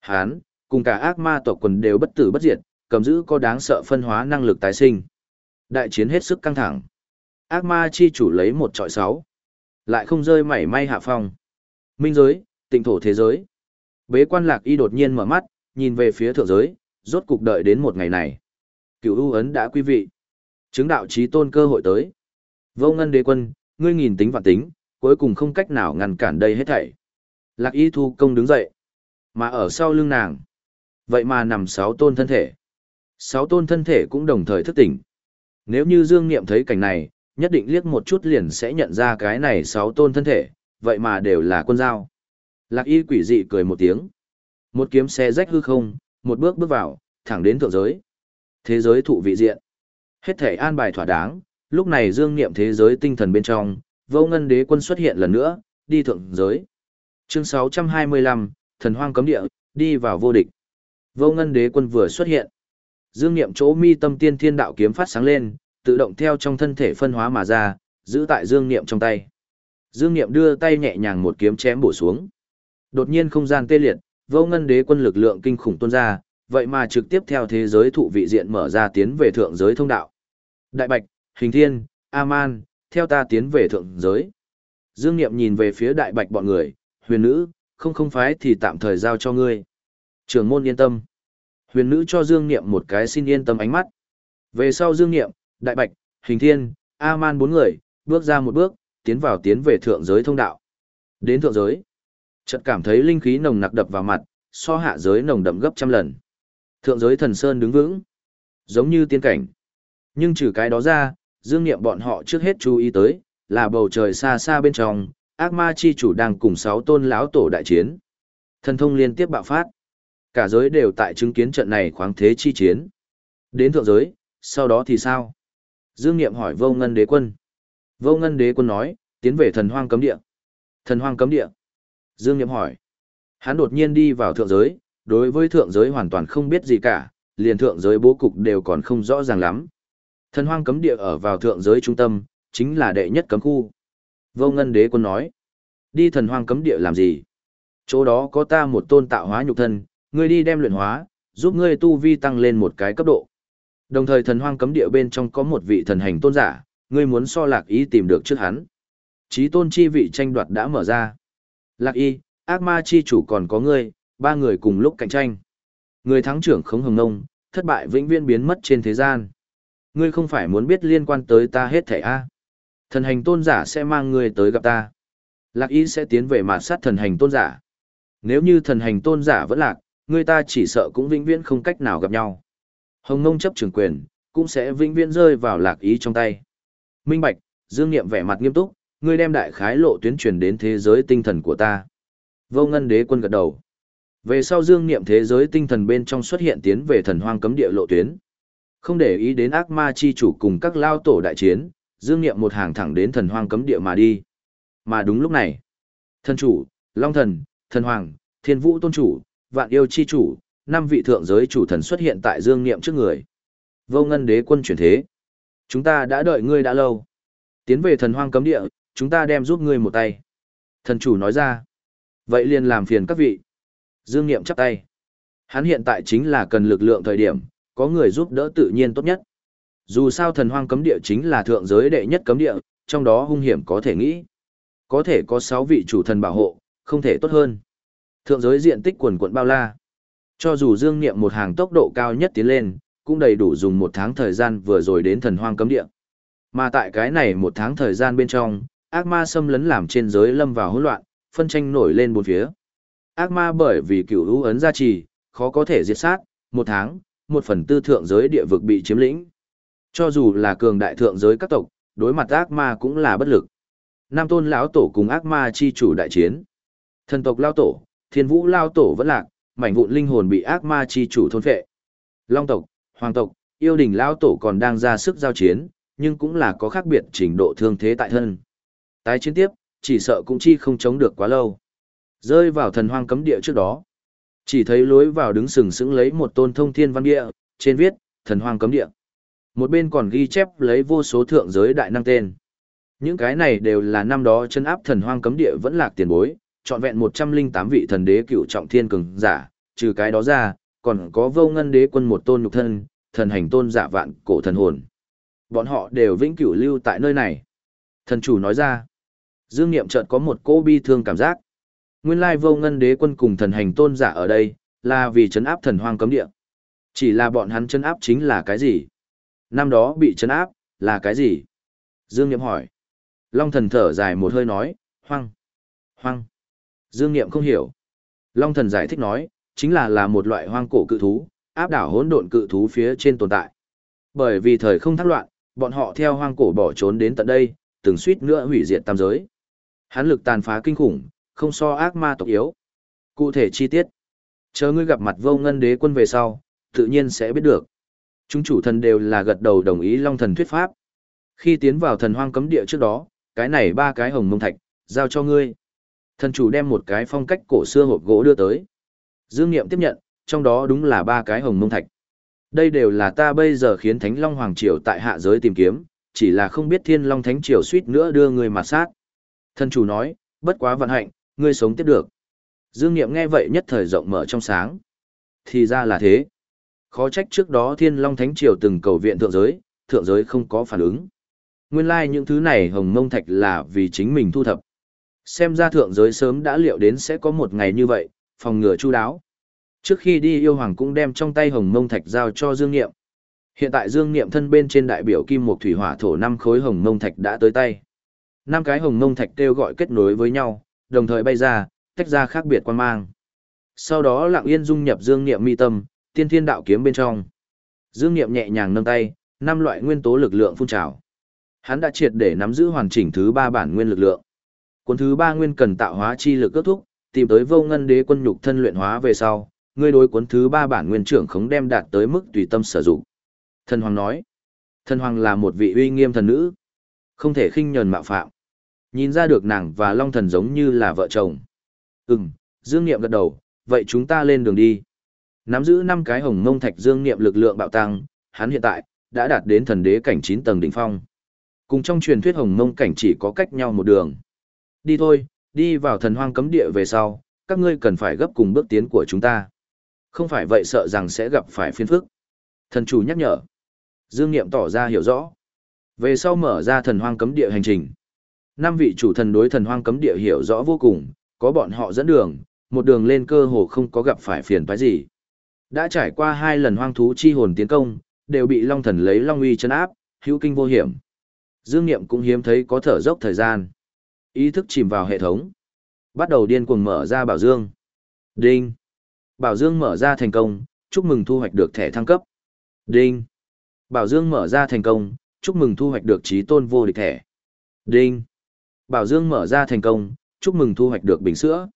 Hắn, cùng cả ác ma tộc quần đều bất tử bất diệt, cầm giữ có đáng sợ phân hóa năng lực tái sinh. Đại chiến hết sức căng thẳng. Ác ma chi chủ lấy một trọi sáu. Lại không rơi mảy may hạ phong. Minh giới, tịnh thổ thế giới. Bế quan lạc y đột nhiên mở mắt, nhìn về phía thượng giới, rốt cục đợi đến một ngày này. Cửu ưu ấn đã quý vị. Chứng đạo trí tôn cơ hội tới. Vô ngân đế quân, ngươi nghìn tính vạn tính, cuối cùng không cách nào ngăn cản đây hết thảy. Lạc y thu công đứng dậy. Mà ở sau lưng nàng, vậy mà nằm sáu tôn thân thể. Sáu tôn thân thể cũng đồng thời thức tỉnh. Nếu như Dương Niệm thấy cảnh này, nhất định liếc một chút liền sẽ nhận ra cái này sáu tôn thân thể, vậy mà đều là quân dao. Lạc y quỷ dị cười một tiếng. Một kiếm xe rách hư không, một bước bước vào, thẳng đến thượng giới. Thế giới thụ vị diện. Hết thể an bài thỏa đáng, lúc này Dương Niệm thế giới tinh thần bên trong, vô ngân đế quân xuất hiện lần nữa, đi thượng giới. Chương 625, thần hoang cấm địa, đi vào vô địch. Vô ngân đế quân vừa xuất hiện. Dương Niệm chỗ mi tâm tiên thiên đạo kiếm phát sáng lên, tự động theo trong thân thể phân hóa mà ra, giữ tại Dương Niệm trong tay. Dương Niệm đưa tay nhẹ nhàng một kiếm chém bổ xuống. Đột nhiên không gian tê liệt, vô ngân đế quân lực lượng kinh khủng tuôn ra, vậy mà trực tiếp theo thế giới thụ vị diện mở ra tiến về thượng giới thông đạo. Đại Bạch, Hình Thiên, A-man, theo ta tiến về thượng giới. Dương Niệm nhìn về phía Đại Bạch bọn người, huyền nữ, không không phái thì tạm thời giao cho ngươi. Trường môn yên tâm. Huyền nữ cho Dương Niệm một cái xin yên tâm ánh mắt. Về sau Dương Niệm, Đại Bạch, Hình Thiên, A-man bốn người, bước ra một bước, tiến vào tiến về thượng giới thông đạo. Đến thượng giới, chợt cảm thấy linh khí nồng nặc đập vào mặt, so hạ giới nồng đậm gấp trăm lần. Thượng giới thần sơn đứng vững, giống như tiên cảnh. Nhưng trừ cái đó ra, Dương Niệm bọn họ trước hết chú ý tới, là bầu trời xa xa bên trong, ác ma chi chủ đang cùng sáu tôn lão tổ đại chiến. Thần thông liên tiếp bạo phát. Cả giới đều tại chứng kiến trận này khoáng thế chi chiến. Đến thượng giới, sau đó thì sao? Dương Niệm hỏi Vô Ngân Đế Quân. Vô Ngân Đế Quân nói, tiến về thần hoang cấm địa. Thần hoang cấm địa. Dương Niệm hỏi. Hắn đột nhiên đi vào thượng giới, đối với thượng giới hoàn toàn không biết gì cả, liền thượng giới bố cục đều còn không rõ ràng lắm. Thần hoang cấm địa ở vào thượng giới trung tâm, chính là đệ nhất cấm khu. Vô ngân đế quân nói, đi thần hoang cấm địa làm gì? Chỗ đó có ta một tôn tạo hóa nhục thân, ngươi đi đem luyện hóa, giúp ngươi tu vi tăng lên một cái cấp độ. Đồng thời thần hoang cấm địa bên trong có một vị thần hành tôn giả, ngươi muốn so lạc ý tìm được trước hắn. Chí tôn chi vị tranh đoạt đã mở ra. Lạc y, ác ma chi chủ còn có ngươi, ba người cùng lúc cạnh tranh. Người thắng trưởng không hồng ngông, thất bại vĩnh viễn biến mất trên thế gian. Ngươi không phải muốn biết liên quan tới ta hết thảy a? Thần hành tôn giả sẽ mang ngươi tới gặp ta. Lạc y sẽ tiến về mạt sát thần hành tôn giả. Nếu như thần hành tôn giả vẫn lạc, Người ta chỉ sợ cũng vĩnh viễn không cách nào gặp nhau. Hồng Ngông chấp trưởng quyền, cũng sẽ vĩnh viễn rơi vào lạc ý trong tay. Minh Bạch, Dương Niệm vẻ mặt nghiêm túc, ngươi đem đại khái lộ tuyến truyền đến thế giới tinh thần của ta. Vô Ngân Đế quân gật đầu. Về sau dương niệm thế giới tinh thần bên trong xuất hiện tiến về thần hoang cấm địa lộ tuyến. Không để ý đến ác ma chi chủ cùng các lao tổ đại chiến, dương niệm một hàng thẳng đến thần hoang cấm địa mà đi. Mà đúng lúc này, thần chủ, long thần, thần hoàng, thiên vũ tôn chủ, vạn yêu chi chủ, năm vị thượng giới chủ thần xuất hiện tại dương niệm trước người. Vô ngân đế quân chuyển thế. Chúng ta đã đợi ngươi đã lâu. Tiến về thần hoang cấm địa, chúng ta đem giúp ngươi một tay. Thần chủ nói ra. Vậy liền làm phiền các vị. Dương Niệm chắp tay. Hắn hiện tại chính là cần lực lượng thời điểm, có người giúp đỡ tự nhiên tốt nhất. Dù sao thần hoang cấm địa chính là thượng giới đệ nhất cấm địa, trong đó hung hiểm có thể nghĩ. Có thể có 6 vị chủ thần bảo hộ, không thể tốt hơn. Thượng giới diện tích quần quận bao la. Cho dù dương niệm một hàng tốc độ cao nhất tiến lên, cũng đầy đủ dùng một tháng thời gian vừa rồi đến thần hoang cấm địa. Mà tại cái này một tháng thời gian bên trong, ác ma xâm lấn làm trên giới lâm vào hỗn loạn, phân tranh nổi lên bốn phía. Ác ma bởi vì cựu hữu ấn gia trì, khó có thể diệt sát, một tháng, một phần tư thượng giới địa vực bị chiếm lĩnh. Cho dù là cường đại thượng giới các tộc, đối mặt ác ma cũng là bất lực. Nam tôn lão tổ cùng ác ma chi chủ đại chiến. Thần tộc lao tổ, thiên vũ lao tổ vẫn lạc, mảnh vụn linh hồn bị ác ma chi chủ thôn phệ. Long tộc, hoàng tộc, yêu đình lao tổ còn đang ra sức giao chiến, nhưng cũng là có khác biệt trình độ thương thế tại thân. Tái chiến tiếp, chỉ sợ cũng chi không chống được quá lâu. Rơi vào thần hoang cấm địa trước đó. Chỉ thấy lối vào đứng sừng sững lấy một tôn thông thiên văn địa, trên viết, thần hoang cấm địa. Một bên còn ghi chép lấy vô số thượng giới đại năng tên. Những cái này đều là năm đó chân áp thần hoang cấm địa vẫn lạc tiền bối, trọn vẹn 108 vị thần đế cựu trọng thiên cường giả, trừ cái đó ra, còn có vô ngân đế quân một tôn nhục thân, thần hành tôn giả vạn cổ thần hồn. Bọn họ đều vĩnh cửu lưu tại nơi này. Thần chủ nói ra, dương niệm chợt có một cô bi thương cảm giác. Nguyên lai vô ngân đế quân cùng thần hành tôn giả ở đây, là vì chấn áp thần hoang cấm địa. Chỉ là bọn hắn chấn áp chính là cái gì? Năm đó bị chấn áp, là cái gì? Dương Niệm hỏi. Long thần thở dài một hơi nói, hoang, hoang. Dương Niệm không hiểu. Long thần giải thích nói, chính là là một loại hoang cổ cự thú, áp đảo hỗn độn cự thú phía trên tồn tại. Bởi vì thời không thác loạn, bọn họ theo hoang cổ bỏ trốn đến tận đây, từng suýt nữa hủy diệt tam giới. hán lực tàn phá kinh khủng, không so ác ma tộc yếu. Cụ thể chi tiết. Chờ ngươi gặp mặt vô ngân đế quân về sau, tự nhiên sẽ biết được. Chúng chủ thần đều là gật đầu đồng ý long thần thuyết pháp. Khi tiến vào thần hoang cấm địa trước đó, cái này ba cái hồng mông thạch, giao cho ngươi. Thần chủ đem một cái phong cách cổ xưa hộp gỗ đưa tới. Dương Niệm tiếp nhận, trong đó đúng là ba cái hồng mông thạch. Đây đều là ta bây giờ khiến Thánh Long Hoàng Triều tại hạ giới tìm kiếm, chỉ là không biết Thiên Long Thánh Triều suýt nữa đưa người mà sát. Thần chủ nói, bất quá vận hạnh, ngươi sống tiếp được. Dương Niệm nghe vậy nhất thời rộng mở trong sáng. Thì ra là thế. Khó trách trước đó Thiên Long Thánh Triều từng cầu viện thượng giới, thượng giới không có phản ứng. Nguyên lai like những thứ này hồng mông thạch là vì chính mình thu thập. Xem ra thượng giới sớm đã liệu đến sẽ có một ngày như vậy, phòng ngừa chu đáo. Trước khi đi yêu hoàng cũng đem trong tay hồng mông thạch giao cho Dương Niệm. Hiện tại Dương Niệm thân bên trên đại biểu kim một thủy hỏa thổ năm khối hồng mông thạch đã tới tay. Năm cái hồng mông thạch kêu gọi kết nối với nhau, đồng thời bay ra, tách ra khác biệt quan mang. Sau đó lặng yên dung nhập Dương Niệm mi tâm, tiên thiên đạo kiếm bên trong. Dương Niệm nhẹ nhàng nâng tay, năm loại nguyên tố lực lượng phun trào. Hắn đã triệt để nắm giữ hoàn chỉnh thứ ba bản nguyên lực lượng. Cuốn thứ ba nguyên cần tạo hóa chi lực kết thúc, tìm tới vô ngân đế quân nhục thân luyện hóa về sau, ngươi đối cuốn thứ ba bản nguyên trưởng khống đem đạt tới mức tùy tâm sử dụng. Thần Hoàng nói, Thần Hoàng là một vị uy nghiêm thần nữ, không thể khinh nhờn mạo phạm. Nhìn ra được nàng và Long Thần giống như là vợ chồng. Ừm, Dương Niệm gật đầu, vậy chúng ta lên đường đi. Nắm giữ năm cái hồng mông thạch Dương Niệm lực lượng bạo tăng, hắn hiện tại, đã đạt đến thần đế cảnh 9 tầng đỉnh phong. Cùng trong truyền thuyết hồng mông cảnh chỉ có cách nhau một đường. Đi thôi, đi vào thần hoang cấm địa về sau, các ngươi cần phải gấp cùng bước tiến của chúng ta. Không phải vậy sợ rằng sẽ gặp phải phiên phức. Thần chủ nhắc nhở. Dương Niệm tỏ ra hiểu rõ. Về sau mở ra thần hoang cấm địa hành trình. Năm vị chủ thần đối thần hoang cấm địa hiểu rõ vô cùng, có bọn họ dẫn đường, một đường lên cơ hồ không có gặp phải phiền phức gì. Đã trải qua hai lần hoang thú chi hồn tiến công, đều bị Long Thần lấy Long uy chân áp, hữu kinh vô hiểm. Dương Niệm cũng hiếm thấy có thở dốc thời gian. Ý thức chìm vào hệ thống. Bắt đầu điên cuồng mở ra bảo dương. Đinh. Bảo dương mở ra thành công, chúc mừng thu hoạch được thẻ thăng cấp. Đinh. Bảo dương mở ra thành công, chúc mừng thu hoạch được trí tôn vô địch thẻ. Đinh. Bảo dương mở ra thành công, chúc mừng thu hoạch được bình sữa.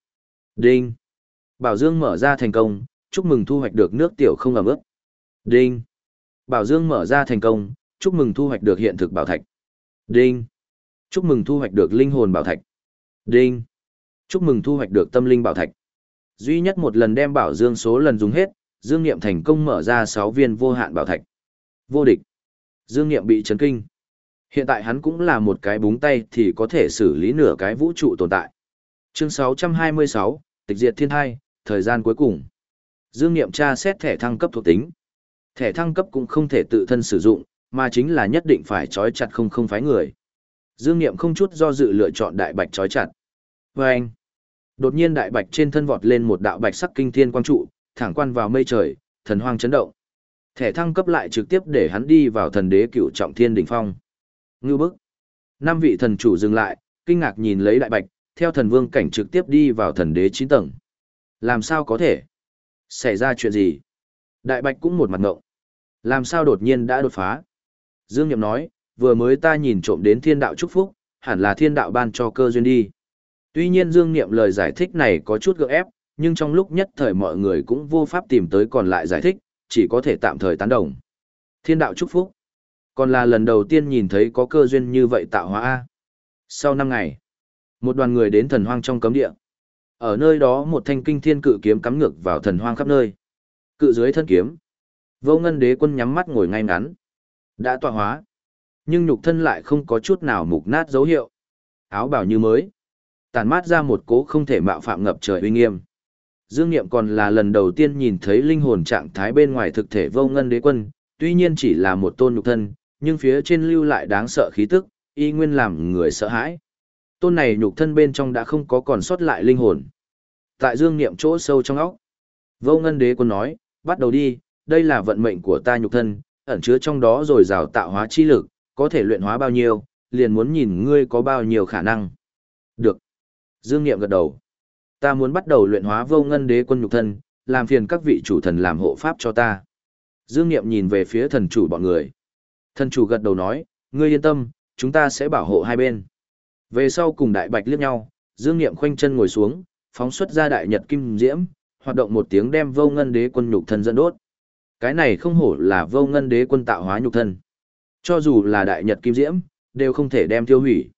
Đinh. Bảo Dương mở ra thành công, chúc mừng thu hoạch được nước tiểu không ẩm ướt. Đinh. Bảo Dương mở ra thành công, chúc mừng thu hoạch được hiện thực bảo thạch. Đinh. Chúc mừng thu hoạch được linh hồn bảo thạch. Đinh. Chúc mừng thu hoạch được tâm linh bảo thạch. Duy nhất một lần đem Bảo Dương số lần dùng hết, Dương Niệm thành công mở ra 6 viên vô hạn bảo thạch. Vô địch. Dương Niệm bị chấn kinh. Hiện tại hắn cũng là một cái búng tay thì có thể xử lý nửa cái vũ trụ tồn tại. Chương 626, Tịch diệt thiên thai, thời gian cuối cùng. Dương Niệm tra xét thẻ thăng cấp thuộc tính. Thẻ thăng cấp cũng không thể tự thân sử dụng, mà chính là nhất định phải trói chặt không không phái người. Dương Niệm không chút do dự lựa chọn đại bạch trói chặt. Và anh, đột nhiên đại bạch trên thân vọt lên một đạo bạch sắc kinh thiên quang trụ, thẳng quan vào mây trời, thần hoang chấn động. Thẻ thăng cấp lại trực tiếp để hắn đi vào thần đế cựu trọng thiên đỉnh phong. Ngưu bức. Năm vị thần chủ dừng lại, kinh ngạc nhìn lấy đại bạch, theo thần vương cảnh trực tiếp đi vào thần đế chín tầng. Làm sao có thể? Xảy ra chuyện gì? Đại bạch cũng một mặt ngộng. Làm sao đột nhiên đã đột phá? Dương Niệm nói, vừa mới ta nhìn trộm đến thiên đạo chúc phúc, hẳn là thiên đạo ban cho cơ duyên đi. Tuy nhiên Dương Niệm lời giải thích này có chút gượng ép, nhưng trong lúc nhất thời mọi người cũng vô pháp tìm tới còn lại giải thích, chỉ có thể tạm thời tán đồng. Thiên đạo chúc phúc. Còn là lần đầu tiên nhìn thấy có cơ duyên như vậy tạo hóa A. Sau năm ngày, một đoàn người đến thần hoang trong cấm địa. Ở nơi đó một thanh kinh thiên cự kiếm cắm ngược vào thần hoang khắp nơi. Cự dưới thân kiếm. Vô ngân đế quân nhắm mắt ngồi ngay ngắn. Đã tọa hóa. Nhưng nhục thân lại không có chút nào mục nát dấu hiệu. Áo bào như mới. Tàn mát ra một cố không thể mạo phạm ngập trời uy nghiêm. Dương Niệm còn là lần đầu tiên nhìn thấy linh hồn trạng thái bên ngoài thực thể vô ngân đế quân, tuy nhiên chỉ là một tôn nhục thân, nhưng phía trên lưu lại đáng sợ khí tức, y nguyên làm người sợ hãi. Tôn này nhục thân bên trong đã không có còn sót lại linh hồn. Tại Dương Niệm chỗ sâu trong óc, vô ngân đế quân nói, bắt đầu đi, đây là vận mệnh của ta nhục thân, ẩn chứa trong đó rồi rào tạo hóa chi lực, có thể luyện hóa bao nhiêu, liền muốn nhìn ngươi có bao nhiêu khả năng. Được. Dương Niệm gật đầu. Ta muốn bắt đầu luyện hóa vô ngân đế quân nhục thân, làm phiền các vị chủ thần làm hộ pháp cho ta. Dương Niệm nhìn về phía thần chủ bọn người. Thần chủ gật đầu nói, ngươi yên tâm, chúng ta sẽ bảo hộ hai bên. Về sau cùng đại bạch liếc nhau, Dương Niệm khoanh chân ngồi xuống, phóng xuất ra đại nhật kim diễm, hoạt động một tiếng đem vô ngân đế quân nhục thân dẫn đốt. Cái này không hổ là vô ngân đế quân tạo hóa nhục thân. Cho dù là đại nhật kim diễm, đều không thể đem tiêu hủy.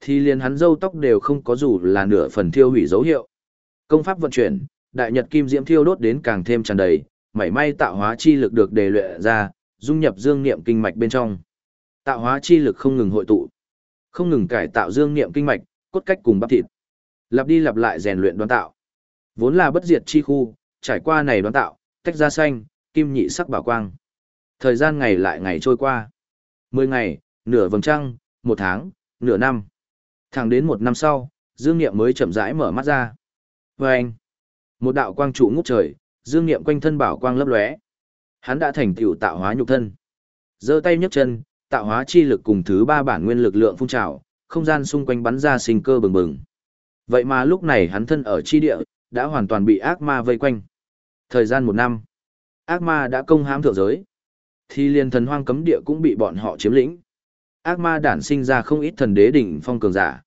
Thì liền hắn râu tóc đều không có dù là nửa phần tiêu hủy dấu hiệu. Công pháp vận chuyển, đại nhật kim diễm thiêu đốt đến càng thêm tràn đầy, mảy may tạo hóa chi lực được đề luyện ra, dung nhập dương niệm kinh mạch bên trong. Tạo hóa chi lực không ngừng hội tụ, không ngừng cải tạo dương niệm kinh mạch, cốt cách cùng bắp thịt. Lặp đi lặp lại rèn luyện đoán tạo. Vốn là bất diệt chi khu, trải qua này đoán tạo, tách ra xanh, kim nhị sắc bảo quang. Thời gian ngày lại ngày trôi qua. Mười ngày, nửa vầng trăng, một tháng, nửa năm. Thẳng đến một năm sau, Dương Niệm mới chậm rãi mở mắt ra. Và anh, một đạo quang trụ ngút trời, Dương Niệm quanh thân bảo quang lấp lóe. Hắn đã thành tựu tạo hóa nhục thân. giơ tay nhấc chân, tạo hóa chi lực cùng thứ ba bản nguyên lực lượng phun trào, không gian xung quanh bắn ra sinh cơ bừng bừng. Vậy mà lúc này hắn thân ở chi địa, đã hoàn toàn bị ác ma vây quanh. Thời gian một năm, ác ma đã công hãm thượng giới. Thì liền thần hoang cấm địa cũng bị bọn họ chiếm lĩnh. Ác ma đản sinh ra không ít thần đế đỉnh phong cường giả.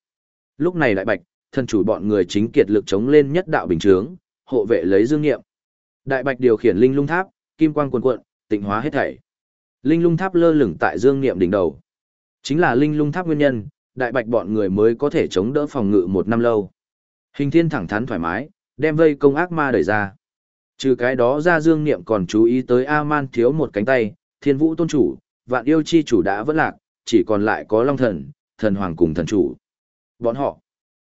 Lúc này đại bạch, thần chủ bọn người chính kiệt lực chống lên nhất đạo bình chướng, hộ vệ lấy dương nghiệm. Đại bạch điều khiển linh lung tháp, kim quang cuồn cuộn, tịnh hóa hết thảy. Linh lung tháp lơ lửng tại dương nghiệm đỉnh đầu. Chính là linh lung tháp nguyên nhân, đại bạch bọn người mới có thể chống đỡ phòng ngự một năm lâu. Hình thiên thẳng thắn thoải mái, đem vây công ác ma đẩy ra. Trừ cái đó ra dương niệm còn chú ý tới A-man thiếu một cánh tay, thiên vũ tôn chủ, vạn yêu chi chủ đã vẫn lạc, chỉ còn lại có long thần, thần hoàng cùng thần chủ. Bọn họ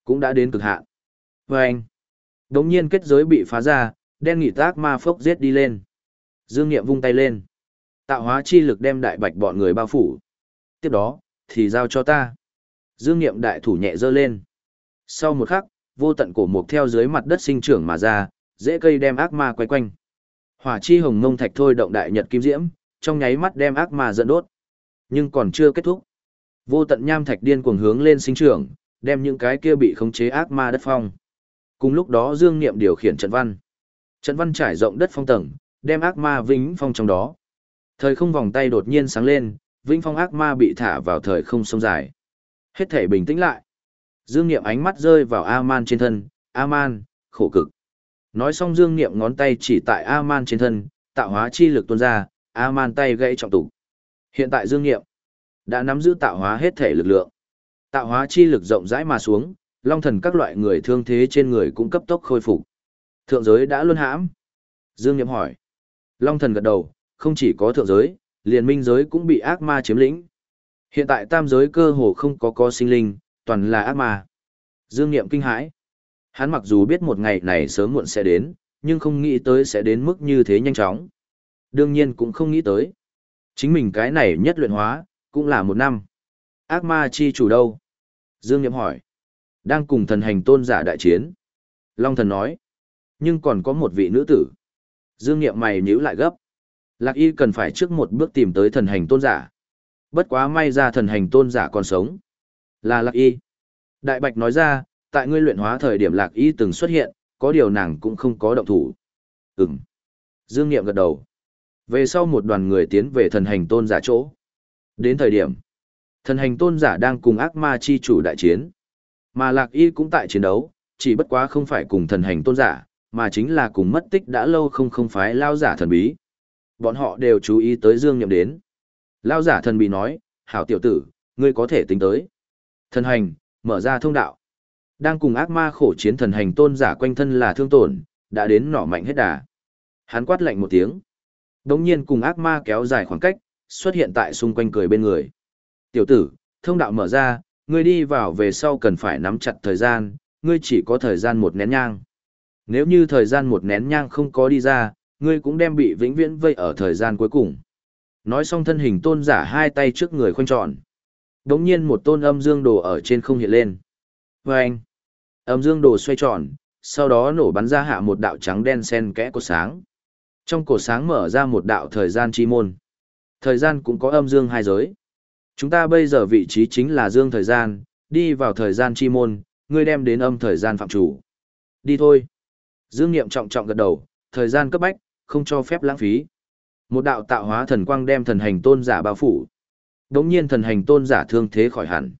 cũng đã đến cực hạn. Và anh, đống nhiên kết giới bị phá ra, đen nghỉ tác ma phốc giết đi lên. Dương Niệm vung tay lên. Tạo hóa chi lực đem đại bạch bọn người bao phủ. Tiếp đó, thì giao cho ta. Dương Niệm đại thủ nhẹ giơ lên. Sau một khắc, vô tận cổ mục theo dưới mặt đất sinh trưởng mà ra, dễ cây đem ác ma quay quanh. Hỏa chi hồng ngông thạch thôi động đại nhật kim diễm, trong nháy mắt đem ác ma dẫn đốt. Nhưng còn chưa kết thúc. Vô tận nham thạch điên cuồng hướng lên sinh trưởng, đem những cái kia bị khống chế ác ma đất phong. Cùng lúc đó Dương Niệm điều khiển trận văn. Trận văn trải rộng đất phong tầng, đem ác ma vĩnh phong trong đó. Thời không vòng tay đột nhiên sáng lên, vĩnh phong ác ma bị thả vào thời không sông dài. Hết thể bình tĩnh lại. Dương Niệm ánh mắt rơi vào A-man trên thân, A-man, khổ cực. Nói xong Dương Niệm ngón tay chỉ tại A-man trên thân, tạo hóa chi lực tuôn ra, A-man tay gãy trọng tụ. Hiện tại Dương Niệm đã nắm giữ tạo hóa hết thể lực lượng. Tạo hóa chi lực rộng rãi mà xuống, long thần các loại người thương thế trên người cũng cấp tốc khôi phục. Thượng giới đã luân hãm. Dương Niệm hỏi. Long thần gật đầu, không chỉ có thượng giới, liền minh giới cũng bị ác ma chiếm lĩnh. Hiện tại tam giới cơ hồ không có có sinh linh, toàn là ác ma. Dương Niệm kinh hãi. Hắn mặc dù biết một ngày này sớm muộn sẽ đến, nhưng không nghĩ tới sẽ đến mức như thế nhanh chóng. Đương nhiên cũng không nghĩ tới. Chính mình cái này nhất luyện hóa, cũng là một năm. Ác ma chi chủ đâu? Dương Niệm hỏi. Đang cùng thần hành tôn giả đại chiến. Long thần nói. Nhưng còn có một vị nữ tử. Dương Niệm mày nhíu lại gấp. Lạc y cần phải trước một bước tìm tới thần hành tôn giả. Bất quá may ra thần hành tôn giả còn sống. Là Lạc y. Đại Bạch nói ra, tại ngươi luyện hóa thời điểm Lạc y từng xuất hiện, có điều nàng cũng không có động thủ. Ừm. Dương Niệm gật đầu. Về sau một đoàn người tiến về thần hành tôn giả chỗ. Đến thời điểm, thần hành tôn giả đang cùng ác ma chi chủ đại chiến. Mà Lạc Y cũng tại chiến đấu, chỉ bất quá không phải cùng thần hành tôn giả, mà chính là cùng mất tích đã lâu không không phái lao giả thần bí. Bọn họ đều chú ý tới Dương Nhậm đến. Lao giả thần bí nói, hảo tiểu tử, ngươi có thể tính tới. Thần hành, mở ra thông đạo. Đang cùng ác ma khổ chiến thần hành tôn giả quanh thân là thương tổn, đã đến nỏ mạnh hết đà. Hắn quát lạnh một tiếng. Đống nhiên cùng ác ma kéo dài khoảng cách, xuất hiện tại xung quanh cười bên người. Tiểu tử, thông đạo mở ra, ngươi đi vào về sau cần phải nắm chặt thời gian, ngươi chỉ có thời gian một nén nhang. Nếu như thời gian một nén nhang không có đi ra, ngươi cũng đem bị vĩnh viễn vây ở thời gian cuối cùng. Nói xong thân hình tôn giả hai tay trước người khoanh tròn. Đống nhiên một tôn âm dương đồ ở trên không hiện lên. Và anh, âm dương đồ xoay tròn, sau đó nổ bắn ra hạ một đạo trắng đen sen kẽ của sáng. Trong cổ sáng mở ra một đạo thời gian chi môn. Thời gian cũng có âm dương hai giới. Chúng ta bây giờ vị trí chính là dương thời gian, đi vào thời gian chi môn, ngươi đem đến âm thời gian phạm chủ. Đi thôi. Dương Niệm trọng trọng gật đầu, thời gian cấp bách, không cho phép lãng phí. Một đạo tạo hóa thần quang đem thần hành tôn giả bao phủ. Đống nhiên thần hành tôn giả thương thế khỏi hẳn.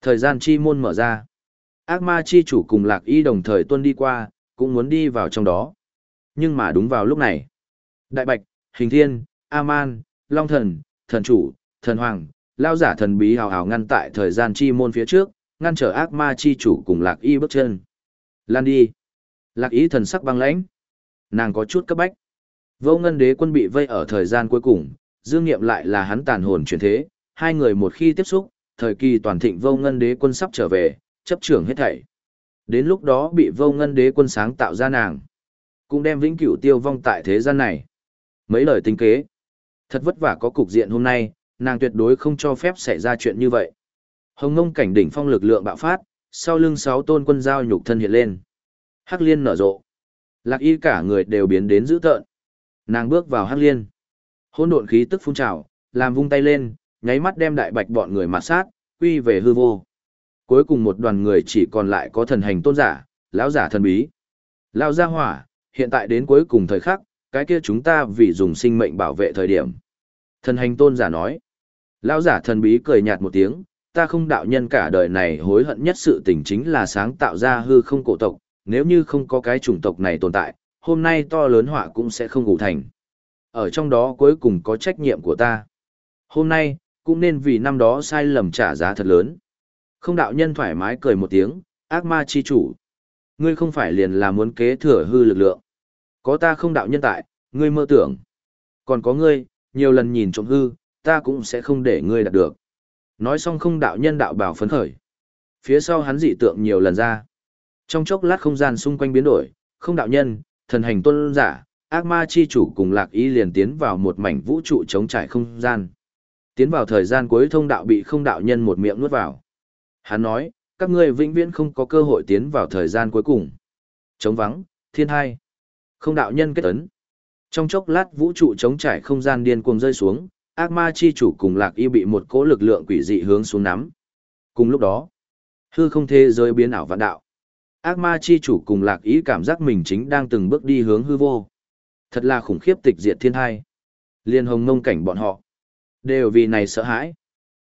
Thời gian chi môn mở ra. Ác ma chi chủ cùng lạc y đồng thời tuân đi qua, cũng muốn đi vào trong đó. Nhưng mà đúng vào lúc này. Đại Bạch, Hình Thiên, A-man, Long Thần, Thần Chủ, Thần Hoàng, Lao giả thần bí hào hào ngăn tại thời gian chi môn phía trước, ngăn trở ác ma chi chủ cùng lạc y bước chân. Lan đi. Lạc y thần sắc băng lãnh. Nàng có chút cấp bách. Vô ngân đế quân bị vây ở thời gian cuối cùng, dương nghiệm lại là hắn tàn hồn chuyển thế, hai người một khi tiếp xúc, thời kỳ toàn thịnh vô ngân đế quân sắp trở về, chấp trưởng hết thảy. Đến lúc đó bị vô ngân đế quân sáng tạo ra nàng, cũng đem vĩnh cửu tiêu vong tại thế gian này. Mấy lời tính kế. Thật vất vả có cục diện hôm nay, nàng tuyệt đối không cho phép xảy ra chuyện như vậy. Hồng ngông cảnh đỉnh phong lực lượng bạo phát, sau lưng sáu tôn quân giao nhục thân hiện lên. Hắc liên nở rộ. Lạc y cả người đều biến đến dữ tợn. Nàng bước vào hắc liên. Hỗn độn khí tức phun trào, làm vung tay lên, nháy mắt đem đại bạch bọn người mà sát, quy về hư vô. Cuối cùng một đoàn người chỉ còn lại có thần hành tôn giả, lão giả thần bí. lao ra hỏa, hiện tại đến cuối cùng thời khắc, cái kia chúng ta vì dùng sinh mệnh bảo vệ thời điểm. Thần hành tôn giả nói. Lão giả thần bí cười nhạt một tiếng, ta không đạo nhân cả đời này hối hận nhất sự tình chính là sáng tạo ra hư không cổ tộc, nếu như không có cái chủng tộc này tồn tại, hôm nay to lớn họa cũng sẽ không ngủ thành. Ở trong đó cuối cùng có trách nhiệm của ta. Hôm nay, cũng nên vì năm đó sai lầm trả giá thật lớn. Không đạo nhân thoải mái cười một tiếng, ác ma chi chủ. Ngươi không phải liền là muốn kế thừa hư lực lượng. Có ta không đạo nhân tại, ngươi mơ tưởng. Còn có ngươi, nhiều lần nhìn trộm hư, ta cũng sẽ không để ngươi đạt được. Nói xong không đạo nhân đạo bảo phấn khởi. Phía sau hắn dị tượng nhiều lần ra. Trong chốc lát không gian xung quanh biến đổi, không đạo nhân, thần hành tuân giả, ác ma chi chủ cùng lạc ý liền tiến vào một mảnh vũ trụ chống trải không gian. Tiến vào thời gian cuối thông đạo bị không đạo nhân một miệng nuốt vào. Hắn nói, các ngươi vĩnh viễn không có cơ hội tiến vào thời gian cuối cùng. Chống vắng, thiên hai. Không đạo nhân kết ấn. Trong chốc lát vũ trụ chống trải không gian điên cuồng rơi xuống, ác ma chi chủ cùng lạc y bị một cỗ lực lượng quỷ dị hướng xuống nắm. Cùng lúc đó, hư không thế giới biến ảo vạn đạo. Ác ma chi chủ cùng lạc ý cảm giác mình chính đang từng bước đi hướng hư vô. Thật là khủng khiếp tịch diệt thiên hai. Liên hồng ngông cảnh bọn họ. Đều vì này sợ hãi.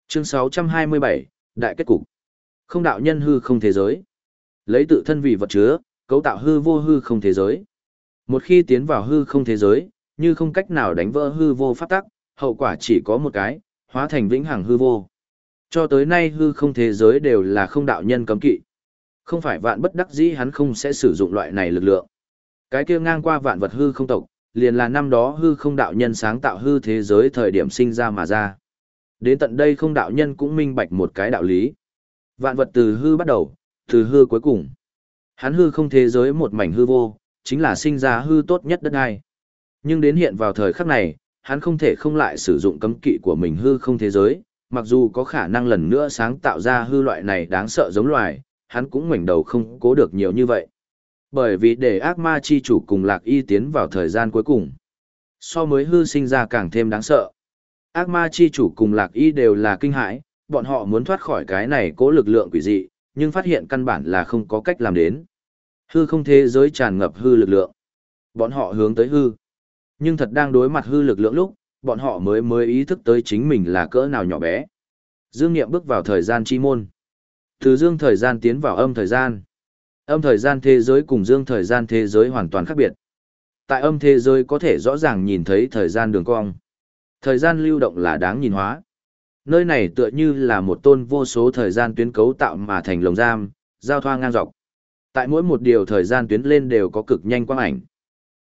Chương 627, Đại kết cục. Không đạo nhân hư không thế giới. Lấy tự thân vì vật chứa, cấu tạo hư vô hư không thế giới. Một khi tiến vào hư không thế giới, như không cách nào đánh vỡ hư vô pháp tắc, hậu quả chỉ có một cái, hóa thành vĩnh hằng hư vô. Cho tới nay hư không thế giới đều là không đạo nhân cấm kỵ. Không phải vạn bất đắc dĩ hắn không sẽ sử dụng loại này lực lượng. Cái kia ngang qua vạn vật hư không tộc, liền là năm đó hư không đạo nhân sáng tạo hư thế giới thời điểm sinh ra mà ra. Đến tận đây không đạo nhân cũng minh bạch một cái đạo lý. Vạn vật từ hư bắt đầu, từ hư cuối cùng. Hắn hư không thế giới một mảnh hư vô, chính là sinh ra hư tốt nhất đất ai. Nhưng đến hiện vào thời khắc này, hắn không thể không lại sử dụng cấm kỵ của mình hư không thế giới, mặc dù có khả năng lần nữa sáng tạo ra hư loại này đáng sợ giống loài, hắn cũng ngoảnh đầu không cố được nhiều như vậy. Bởi vì để ác ma chi chủ cùng lạc y tiến vào thời gian cuối cùng, so mới hư sinh ra càng thêm đáng sợ. Ác ma chi chủ cùng lạc y đều là kinh hãi, bọn họ muốn thoát khỏi cái này cố lực lượng quỷ dị, nhưng phát hiện căn bản là không có cách làm đến. Hư không thế giới tràn ngập hư lực lượng. Bọn họ hướng tới hư. Nhưng thật đang đối mặt hư lực lượng lúc, bọn họ mới mới ý thức tới chính mình là cỡ nào nhỏ bé. Dương Niệm bước vào thời gian chi môn. Từ dương thời gian tiến vào âm thời gian. Âm thời gian thế giới cùng dương thời gian thế giới hoàn toàn khác biệt. Tại âm thế giới có thể rõ ràng nhìn thấy thời gian đường cong. Thời gian lưu động là đáng nhìn hóa. Nơi này tựa như là một tôn vô số thời gian tuyến cấu tạo mà thành lồng giam, giao thoa ngang dọc. Tại mỗi một điều thời gian tuyến lên đều có cực nhanh quang ảnh.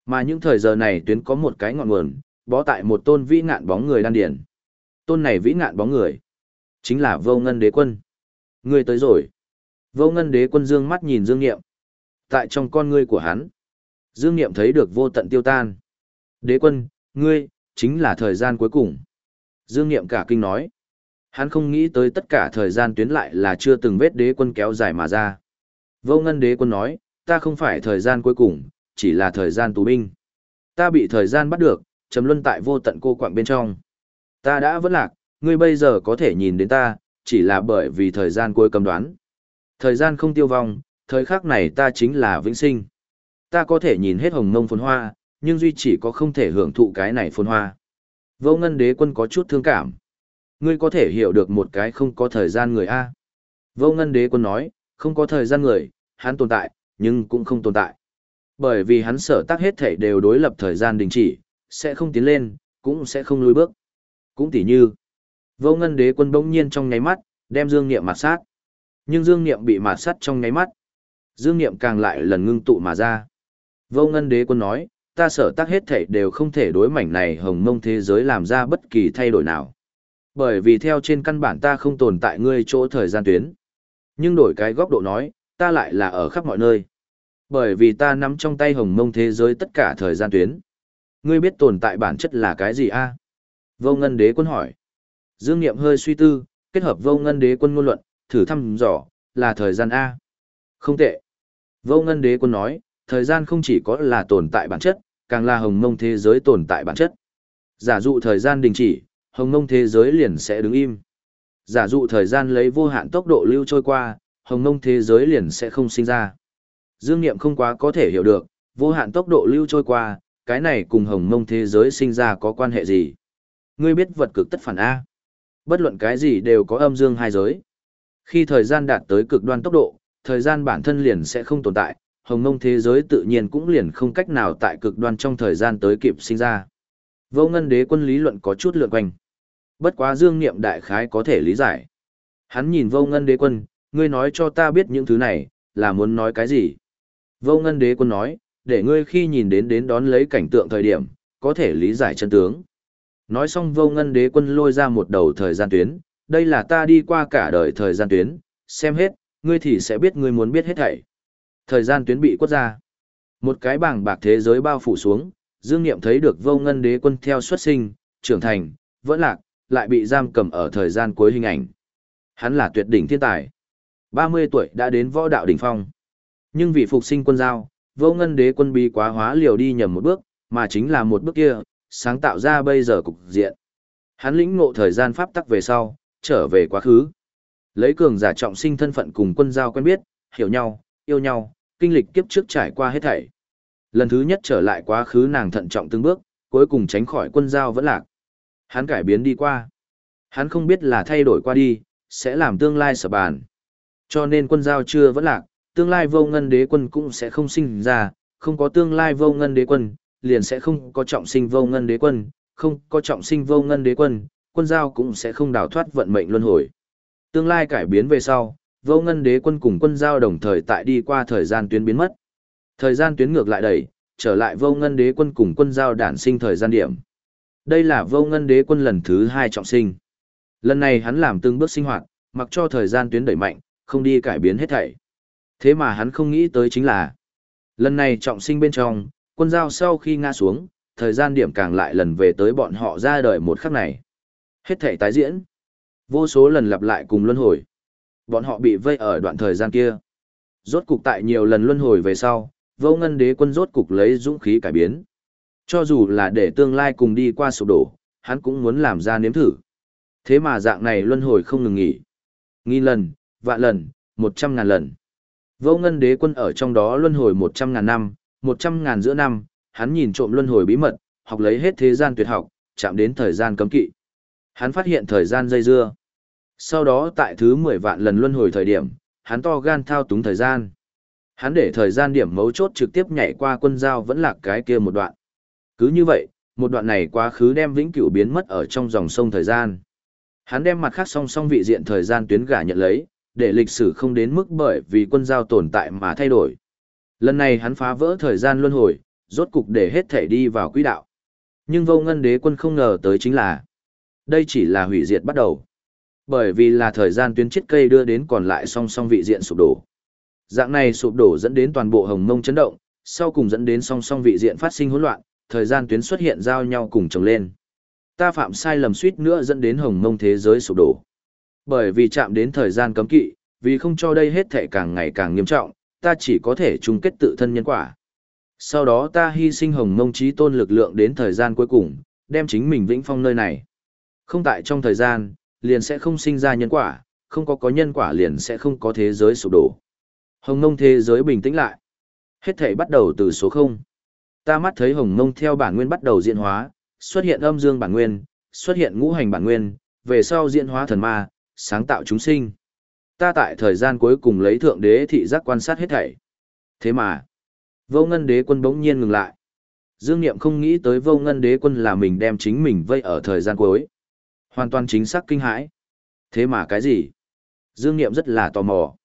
Mà những thời giờ này tuyến có một cái ngọn nguồn, bó tại một tôn vĩ ngạn bóng người đan điển. Tôn này vĩ ngạn bóng người, chính là vô ngân đế quân. Ngươi tới rồi. Vô ngân đế quân dương mắt nhìn Dương Niệm. Tại trong con ngươi của hắn, Dương Niệm thấy được vô tận tiêu tan. Đế quân, ngươi, chính là thời gian cuối cùng. Dương Niệm cả kinh nói. Hắn không nghĩ tới tất cả thời gian tuyến lại là chưa từng vết đế quân kéo dài mà ra. Vô ngân đế quân nói, ta không phải thời gian cuối cùng, chỉ là thời gian tù binh. Ta bị thời gian bắt được, chấm luân tại vô tận cô quạng bên trong. Ta đã vẫn lạc, ngươi bây giờ có thể nhìn đến ta, chỉ là bởi vì thời gian cuối cầm đoán. Thời gian không tiêu vong, thời khắc này ta chính là vĩnh sinh. Ta có thể nhìn hết hồng mông phồn hoa, nhưng duy chỉ có không thể hưởng thụ cái này phồn hoa. Vô ngân đế quân có chút thương cảm. Ngươi có thể hiểu được một cái không có thời gian người A. Vô ngân đế quân nói, không có thời gian người, hắn tồn tại, nhưng cũng không tồn tại. Bởi vì hắn sở tác hết thể đều đối lập thời gian đình chỉ, sẽ không tiến lên, cũng sẽ không lùi bước. Cũng tỉ như, vô ngân đế quân bỗng nhiên trong nháy mắt, đem dương niệm mặt sát. Nhưng dương niệm bị mạt sát trong nháy mắt. Dương niệm càng lại lần ngưng tụ mà ra. Vô ngân đế quân nói, ta sở tác hết thể đều không thể đối mảnh này hồng mông thế giới làm ra bất kỳ thay đổi nào. Bởi vì theo trên căn bản ta không tồn tại ngươi chỗ thời gian tuyến. Nhưng đổi cái góc độ nói, ta lại là ở khắp mọi nơi. Bởi vì ta nắm trong tay hồng mông thế giới tất cả thời gian tuyến. Ngươi biết tồn tại bản chất là cái gì a? Vô ngân đế quân hỏi. Dương Niệm hơi suy tư, kết hợp vô ngân đế quân ngôn luận, thử thăm dò, là thời gian A. Không tệ. Vô ngân đế quân nói, thời gian không chỉ có là tồn tại bản chất, càng là hồng mông thế giới tồn tại bản chất. Giả dụ thời gian đình chỉ, hồng mông thế giới liền sẽ đứng im. Giả dụ thời gian lấy vô hạn tốc độ lưu trôi qua, hồng mông thế giới liền sẽ không sinh ra. Dương Niệm không quá có thể hiểu được, vô hạn tốc độ lưu trôi qua, cái này cùng hồng mông thế giới sinh ra có quan hệ gì? Ngươi biết vật cực tất phản A. Bất luận cái gì đều có âm dương hai giới. Khi thời gian đạt tới cực đoan tốc độ, thời gian bản thân liền sẽ không tồn tại, hồng mông thế giới tự nhiên cũng liền không cách nào tại cực đoan trong thời gian tới kịp sinh ra. Vô ngân đế quân lý luận có chút lượn quanh. Bất quá dương niệm đại khái có thể lý giải. Hắn nhìn vô ngân đế quân, ngươi nói cho ta biết những thứ này, là muốn nói cái gì? Vô ngân đế quân nói, để ngươi khi nhìn đến đến đón lấy cảnh tượng thời điểm, có thể lý giải chân tướng. Nói xong vô ngân đế quân lôi ra một đầu thời gian tuyến, đây là ta đi qua cả đời thời gian tuyến, xem hết, ngươi thì sẽ biết ngươi muốn biết hết thảy. Thời gian tuyến bị quất ra. Một cái bảng bạc thế giới bao phủ xuống, Dương Niệm thấy được vô ngân đế quân theo xuất sinh, trưởng thành, vẫn lạc, lại bị giam cầm ở thời gian cuối hình ảnh. Hắn là tuyệt đỉnh thiên tài. 30 tuổi đã đến võ đạo đỉnh phong. Nhưng vì phục sinh quân giao, vô ngân đế quân bí quá hóa liều đi nhầm một bước, mà chính là một bước kia, sáng tạo ra bây giờ cục diện. Hắn lĩnh ngộ thời gian pháp tắc về sau, trở về quá khứ. Lấy cường giả trọng sinh thân phận cùng quân giao quen biết, hiểu nhau, yêu nhau, kinh lịch kiếp trước trải qua hết thảy. Lần thứ nhất trở lại quá khứ nàng thận trọng từng bước, cuối cùng tránh khỏi quân giao vẫn lạc. Hắn cải biến đi qua. Hắn không biết là thay đổi qua đi, sẽ làm tương lai sở bàn. Cho nên quân giao chưa vẫn lạc, tương lai vô ngân đế quân cũng sẽ không sinh ra, không có tương lai vô ngân đế quân, liền sẽ không có trọng sinh vô ngân đế quân, không có trọng sinh vô ngân đế quân, quân giao cũng sẽ không đào thoát vận mệnh luân hồi. Tương lai cải biến về sau, vô ngân đế quân cùng quân giao đồng thời tại đi qua thời gian tuyến biến mất. Thời gian tuyến ngược lại đẩy, trở lại vô ngân đế quân cùng quân giao đản sinh thời gian điểm. Đây là vô ngân đế quân lần thứ hai trọng sinh. Lần này hắn làm từng bước sinh hoạt, mặc cho thời gian tuyến đẩy mạnh, không đi cải biến hết thảy. Thế mà hắn không nghĩ tới chính là, lần này trọng sinh bên trong, quân giao sau khi ngã xuống, thời gian điểm càng lại lần về tới bọn họ ra đời một khắc này. Hết thảy tái diễn. Vô số lần lặp lại cùng luân hồi. Bọn họ bị vây ở đoạn thời gian kia. Rốt cục tại nhiều lần luân hồi về sau, vô ngân đế quân rốt cục lấy dũng khí cải biến. Cho dù là để tương lai cùng đi qua sụp đổ, hắn cũng muốn làm ra nếm thử. Thế mà dạng này luân hồi không ngừng nghỉ. Nghìn lần, vạn lần, một trăm ngàn lần. Vô ngân đế quân ở trong đó luân hồi một trăm ngàn năm, một trăm ngàn giữa năm, hắn nhìn trộm luân hồi bí mật, học lấy hết thế gian tuyệt học, chạm đến thời gian cấm kỵ. Hắn phát hiện thời gian dây dưa. Sau đó tại thứ mười vạn lần luân hồi thời điểm, hắn to gan thao túng thời gian. Hắn để thời gian điểm mấu chốt trực tiếp nhảy qua quân giao vẫn là cái kia một đoạn. Cứ như vậy, một đoạn này quá khứ đem vĩnh cửu biến mất ở trong dòng sông thời gian. Hắn đem mặt khác song song vị diện thời gian tuyến gả nhận lấy, để lịch sử không đến mức bởi vì quân giao tồn tại mà thay đổi. Lần này hắn phá vỡ thời gian luân hồi, rốt cục để hết thể đi vào quỹ đạo. Nhưng vô ngân đế quân không ngờ tới chính là, đây chỉ là hủy diệt bắt đầu. Bởi vì là thời gian tuyến chết cây đưa đến còn lại song song vị diện sụp đổ. Dạng này sụp đổ dẫn đến toàn bộ hồng mông chấn động, sau cùng dẫn đến song song vị diện phát sinh hỗn loạn, thời gian tuyến xuất hiện giao nhau cùng chồng lên. Ta phạm sai lầm suýt nữa dẫn đến hồng mông thế giới sụp đổ. Bởi vì chạm đến thời gian cấm kỵ, vì không cho đây hết thể càng ngày càng nghiêm trọng, ta chỉ có thể chung kết tự thân nhân quả. Sau đó ta hy sinh hồng mông trí tôn lực lượng đến thời gian cuối cùng, đem chính mình vĩnh phong nơi này. Không tại trong thời gian, liền sẽ không sinh ra nhân quả, không có có nhân quả liền sẽ không có thế giới sụp đổ. Hồng mông thế giới bình tĩnh lại. Hết thể bắt đầu từ số 0. Ta mắt thấy hồng mông theo bản nguyên bắt đầu diễn hóa, xuất hiện âm dương bản nguyên, xuất hiện ngũ hành bản nguyên, về sau diễn hóa thần ma, sáng tạo chúng sinh. Ta tại thời gian cuối cùng lấy thượng đế thị giác quan sát hết thảy. Thế mà, vô ngân đế quân bỗng nhiên ngừng lại. Dương Niệm không nghĩ tới vô ngân đế quân là mình đem chính mình vây ở thời gian cuối. Hoàn toàn chính xác kinh hãi. Thế mà cái gì? Dương Niệm rất là tò mò.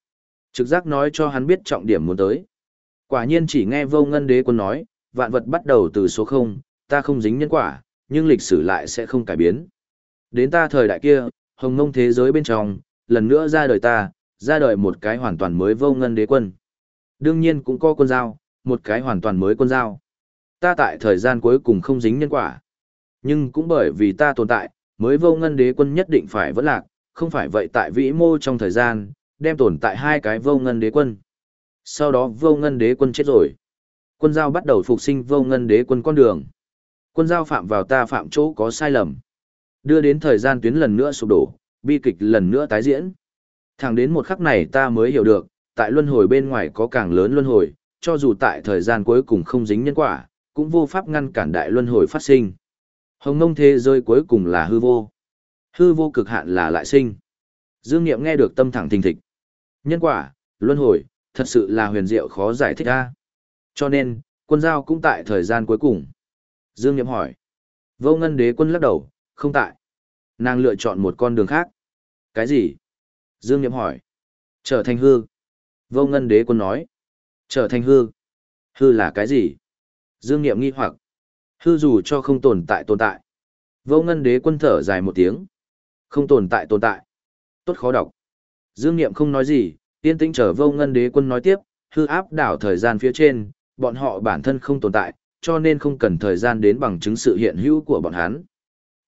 Trực giác nói cho hắn biết trọng điểm muốn tới. Quả nhiên chỉ nghe vô ngân đế quân nói, vạn vật bắt đầu từ số không, ta không dính nhân quả, nhưng lịch sử lại sẽ không cải biến. Đến ta thời đại kia, hồng mông thế giới bên trong, lần nữa ra đời ta, ra đời một cái hoàn toàn mới vô ngân đế quân. Đương nhiên cũng có quân giao, một cái hoàn toàn mới quân giao. Ta tại thời gian cuối cùng không dính nhân quả. Nhưng cũng bởi vì ta tồn tại, mới vô ngân đế quân nhất định phải vẫn lạc, không phải vậy tại vĩ mô trong thời gian, đem tồn tại hai cái vô ngân đế quân. Sau đó vô ngân đế quân chết rồi. Quân giao bắt đầu phục sinh vô ngân đế quân con đường. Quân giao phạm vào ta phạm chỗ có sai lầm. Đưa đến thời gian tuyến lần nữa sụp đổ, bi kịch lần nữa tái diễn. Thẳng đến một khắc này ta mới hiểu được, tại luân hồi bên ngoài có càng lớn luân hồi, cho dù tại thời gian cuối cùng không dính nhân quả, cũng vô pháp ngăn cản đại luân hồi phát sinh. Hồng mông thế giới cuối cùng là hư vô. Hư vô cực hạn là lại sinh. Dương Niệm nghe được tâm thẳng thình thịch. Nhân quả, luân hồi, thật sự là huyền diệu khó giải thích a. Cho nên, quân giao cũng tại thời gian cuối cùng. Dương Niệm hỏi. Vô ngân đế quân lắc đầu, không tại. Nàng lựa chọn một con đường khác. Cái gì? Dương Niệm hỏi. Trở thành hư. Vô ngân đế quân nói. Trở thành hư. Hư là cái gì? Dương Niệm nghi hoặc. Hư dù cho không tồn tại tồn tại. Vô ngân đế quân thở dài một tiếng. Không tồn tại tồn tại. Tốt khó đọc. Dương Niệm không nói gì, yên tĩnh chờ vô ngân đế quân nói tiếp, hư áp đảo thời gian phía trên, bọn họ bản thân không tồn tại, cho nên không cần thời gian đến bằng chứng sự hiện hữu của bọn hắn.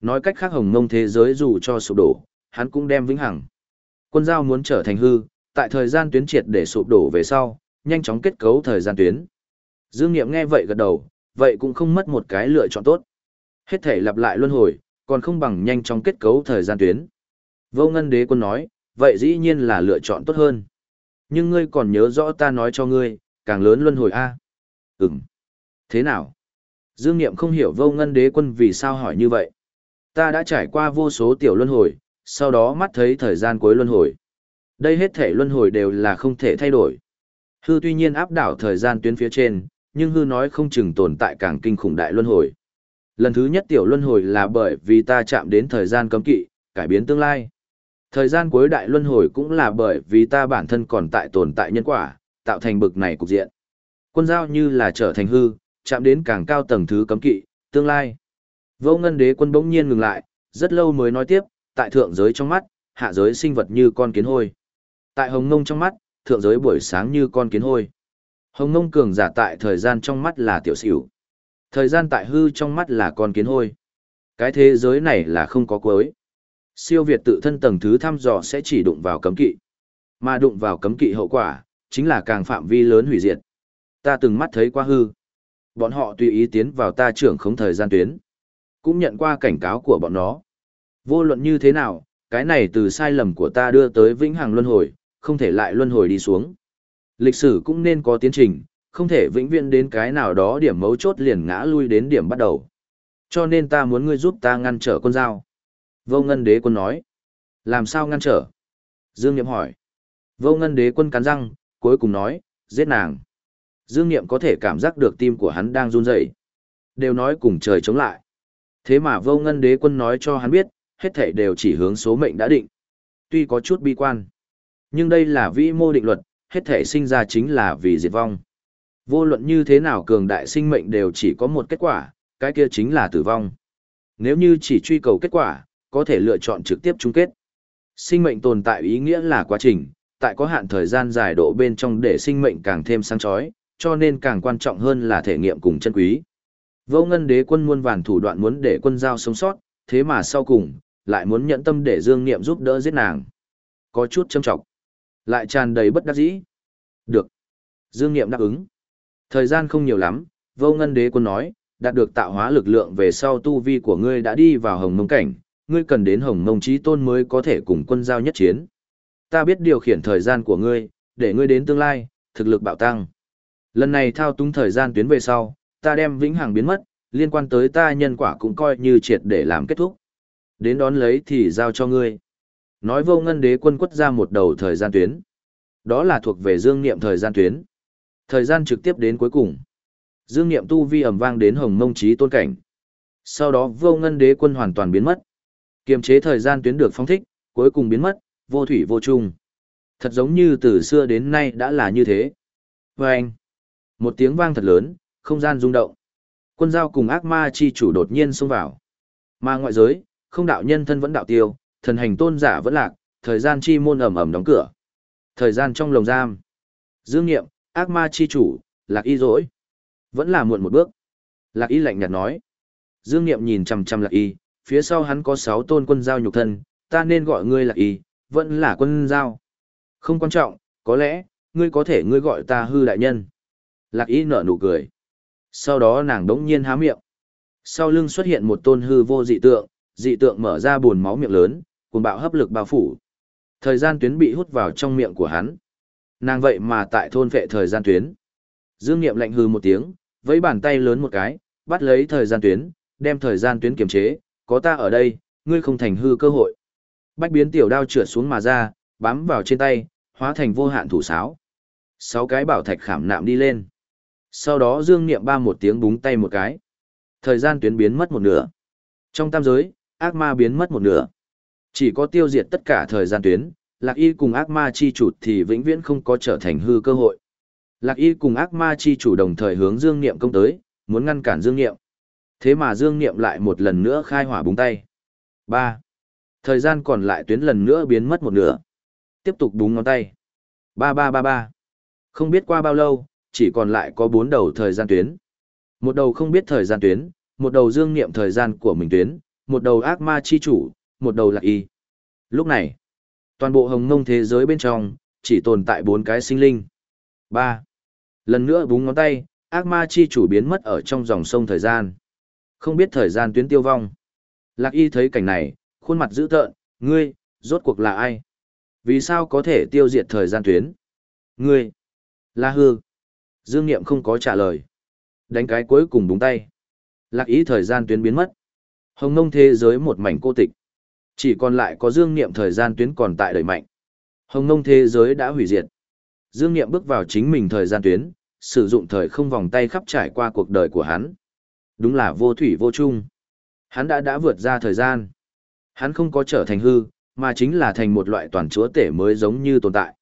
Nói cách khác hồng mông thế giới dù cho sụp đổ, hắn cũng đem vĩnh hằng. Quân giao muốn trở thành hư, tại thời gian tuyến triệt để sụp đổ về sau, nhanh chóng kết cấu thời gian tuyến. Dương Niệm nghe vậy gật đầu, vậy cũng không mất một cái lựa chọn tốt. Hết thể lặp lại luân hồi, còn không bằng nhanh chóng kết cấu thời gian tuyến. Vô Ngân Đế Quân nói, vậy dĩ nhiên là lựa chọn tốt hơn. Nhưng ngươi còn nhớ rõ ta nói cho ngươi, càng lớn luân hồi a. Ừm. Thế nào? Dương Niệm không hiểu Vô Ngân Đế Quân vì sao hỏi như vậy. Ta đã trải qua vô số tiểu luân hồi, sau đó mắt thấy thời gian cuối luân hồi. Đây hết thể luân hồi đều là không thể thay đổi. Hư tuy nhiên áp đảo thời gian tuyến phía trên, nhưng hư nói không chừng tồn tại càng kinh khủng đại luân hồi. Lần thứ nhất tiểu luân hồi là bởi vì ta chạm đến thời gian cấm kỵ, cải biến tương lai. Thời gian cuối đại luân hồi cũng là bởi vì ta bản thân còn tại tồn tại nhân quả, tạo thành bực này cục diện. Quân giao như là trở thành hư, chạm đến càng cao tầng thứ cấm kỵ, tương lai. Vô ngân đế quân bỗng nhiên ngừng lại, rất lâu mới nói tiếp, tại thượng giới trong mắt, hạ giới sinh vật như con kiến hôi. Tại hồng ngông trong mắt, thượng giới buổi sáng như con kiến hôi. Hồng ngông cường giả tại thời gian trong mắt là tiểu xỉu. Thời gian tại hư trong mắt là con kiến hôi. Cái thế giới này là không có cuối. Siêu Việt tự thân tầng thứ thăm dò sẽ chỉ đụng vào cấm kỵ. Mà đụng vào cấm kỵ hậu quả, chính là càng phạm vi lớn hủy diệt. Ta từng mắt thấy qua hư. Bọn họ tùy ý tiến vào ta trưởng không thời gian tuyến. Cũng nhận qua cảnh cáo của bọn nó. Vô luận như thế nào, cái này từ sai lầm của ta đưa tới vĩnh hằng luân hồi, không thể lại luân hồi đi xuống. Lịch sử cũng nên có tiến trình, không thể vĩnh viễn đến cái nào đó điểm mấu chốt liền ngã lui đến điểm bắt đầu. Cho nên ta muốn ngươi giúp ta ngăn trở con dao. Vô ngân đế quân nói. Làm sao ngăn trở? Dương Niệm hỏi. Vô ngân đế quân cắn răng, cuối cùng nói, giết nàng. Dương Niệm có thể cảm giác được tim của hắn đang run rẩy, Đều nói cùng trời chống lại. Thế mà vô ngân đế quân nói cho hắn biết, hết thảy đều chỉ hướng số mệnh đã định. Tuy có chút bi quan, nhưng đây là vĩ mô định luật, hết thảy sinh ra chính là vì diệt vong. Vô luận như thế nào cường đại sinh mệnh đều chỉ có một kết quả, cái kia chính là tử vong. Nếu như chỉ truy cầu kết quả, có thể lựa chọn trực tiếp chung kết. Sinh mệnh tồn tại ý nghĩa là quá trình, tại có hạn thời gian dài độ bên trong để sinh mệnh càng thêm sáng chói, cho nên càng quan trọng hơn là thể nghiệm cùng chân quý. Vô ngân đế quân muôn vàn thủ đoạn muốn để quân giao sống sót, thế mà sau cùng, lại muốn nhận tâm để Dương Niệm giúp đỡ giết nàng. Có chút châm trọng, lại tràn đầy bất đắc dĩ. Được. Dương Niệm đáp ứng. Thời gian không nhiều lắm, vô ngân đế quân nói, đạt được tạo hóa lực lượng về sau tu vi của ngươi đã đi vào hồng mông cảnh, ngươi cần đến hồng mông trí tôn mới có thể cùng quân giao nhất chiến. Ta biết điều khiển thời gian của ngươi, để ngươi đến tương lai, thực lực bạo tăng. Lần này thao túng thời gian tuyến về sau, ta đem vĩnh hằng biến mất, liên quan tới ta nhân quả cũng coi như triệt để làm kết thúc. Đến đón lấy thì giao cho ngươi. Nói vô ngân đế quân quất ra một đầu thời gian tuyến. Đó là thuộc về dương niệm thời gian tuyến. Thời gian trực tiếp đến cuối cùng. Dương niệm tu vi ẩm vang đến hồng mông trí tôn cảnh. Sau đó vô ngân đế quân hoàn toàn biến mất. Kiềm chế thời gian tuyến được phong thích, cuối cùng biến mất, vô thủy vô chung. Thật giống như từ xưa đến nay đã là như thế. Và anh, một tiếng vang thật lớn, không gian rung động. Quân giao cùng ác ma chi chủ đột nhiên xông vào. Mà ngoại giới, không đạo nhân thân vẫn đạo tiêu, thần hành tôn giả vẫn lạc, thời gian chi môn ẩm ẩm đóng cửa. Thời gian trong lồng giam. Dương nghiệm, ác ma chi chủ, lạc y dỗi. Vẫn là muộn một bước. Lạc y lạnh nhạt nói. Dương nghiệm nhìn chằm chằm lạc y, phía sau hắn có sáu tôn quân giao nhục thân, ta nên gọi ngươi lạc y, vẫn là quân giao. Không quan trọng, có lẽ, ngươi có thể ngươi gọi ta hư đại nhân. Lạc y nở nụ cười. Sau đó nàng đống nhiên há miệng. Sau lưng xuất hiện một tôn hư vô dị tượng, dị tượng mở ra buồn máu miệng lớn, cùng bạo hấp lực bao phủ. Thời gian tuyến bị hút vào trong miệng của hắn. Nàng vậy mà tại thôn vệ thời gian tuyến. Dương Nghiệm lạnh hư một tiếng, với bàn tay lớn một cái, bắt lấy thời gian tuyến, đem thời gian tuyến kiềm chế, có ta ở đây, ngươi không thành hư cơ hội. Bách biến tiểu đao trượt xuống mà ra, bám vào trên tay, hóa thành vô hạn thủ sáo. Sáu cái bảo thạch khảm nạm đi lên. Sau đó Dương Niệm ba một tiếng búng tay một cái. Thời gian tuyến biến mất một nửa. Trong tam giới, ác ma biến mất một nửa. Chỉ có tiêu diệt tất cả thời gian tuyến, Lạc Y cùng ác ma chi chủ thì vĩnh viễn không có trở thành hư cơ hội. Lạc Y cùng ác ma chi chủ đồng thời hướng Dương Niệm công tới, muốn ngăn cản Dương Niệm. Thế mà Dương Niệm lại một lần nữa khai hỏa búng tay. ba Thời gian còn lại tuyến lần nữa biến mất một nửa. Tiếp tục búng ngón tay. ba ba ba ba Không biết qua bao lâu, chỉ còn lại có bốn đầu thời gian tuyến. Một đầu không biết thời gian tuyến, một đầu dương niệm thời gian của mình tuyến, một đầu ác ma chi chủ, một đầu lạc y. Lúc này, toàn bộ hồng ngông thế giới bên trong, chỉ tồn tại bốn cái sinh linh. ba Lần nữa búng ngón tay, ác ma chi chủ biến mất ở trong dòng sông thời gian. Không biết thời gian tuyến tiêu vong. Lạc y thấy cảnh này, khuôn mặt dữ tợn, ngươi, rốt cuộc là ai? Vì sao có thể tiêu diệt thời gian tuyến? Ngươi, là hư. Dương Niệm không có trả lời. Đánh cái cuối cùng đúng tay. Lạc ý thời gian tuyến biến mất. Hồng nông thế giới một mảnh cô tịch. Chỉ còn lại có Dương Niệm thời gian tuyến còn tại đời mạnh. Hồng nông thế giới đã hủy diệt. Dương Niệm bước vào chính mình thời gian tuyến, sử dụng thời không vòng tay khắp trải qua cuộc đời của hắn. Đúng là vô thủy vô chung. Hắn đã đã vượt ra thời gian. Hắn không có trở thành hư, mà chính là thành một loại toàn chúa tể mới giống như tồn tại.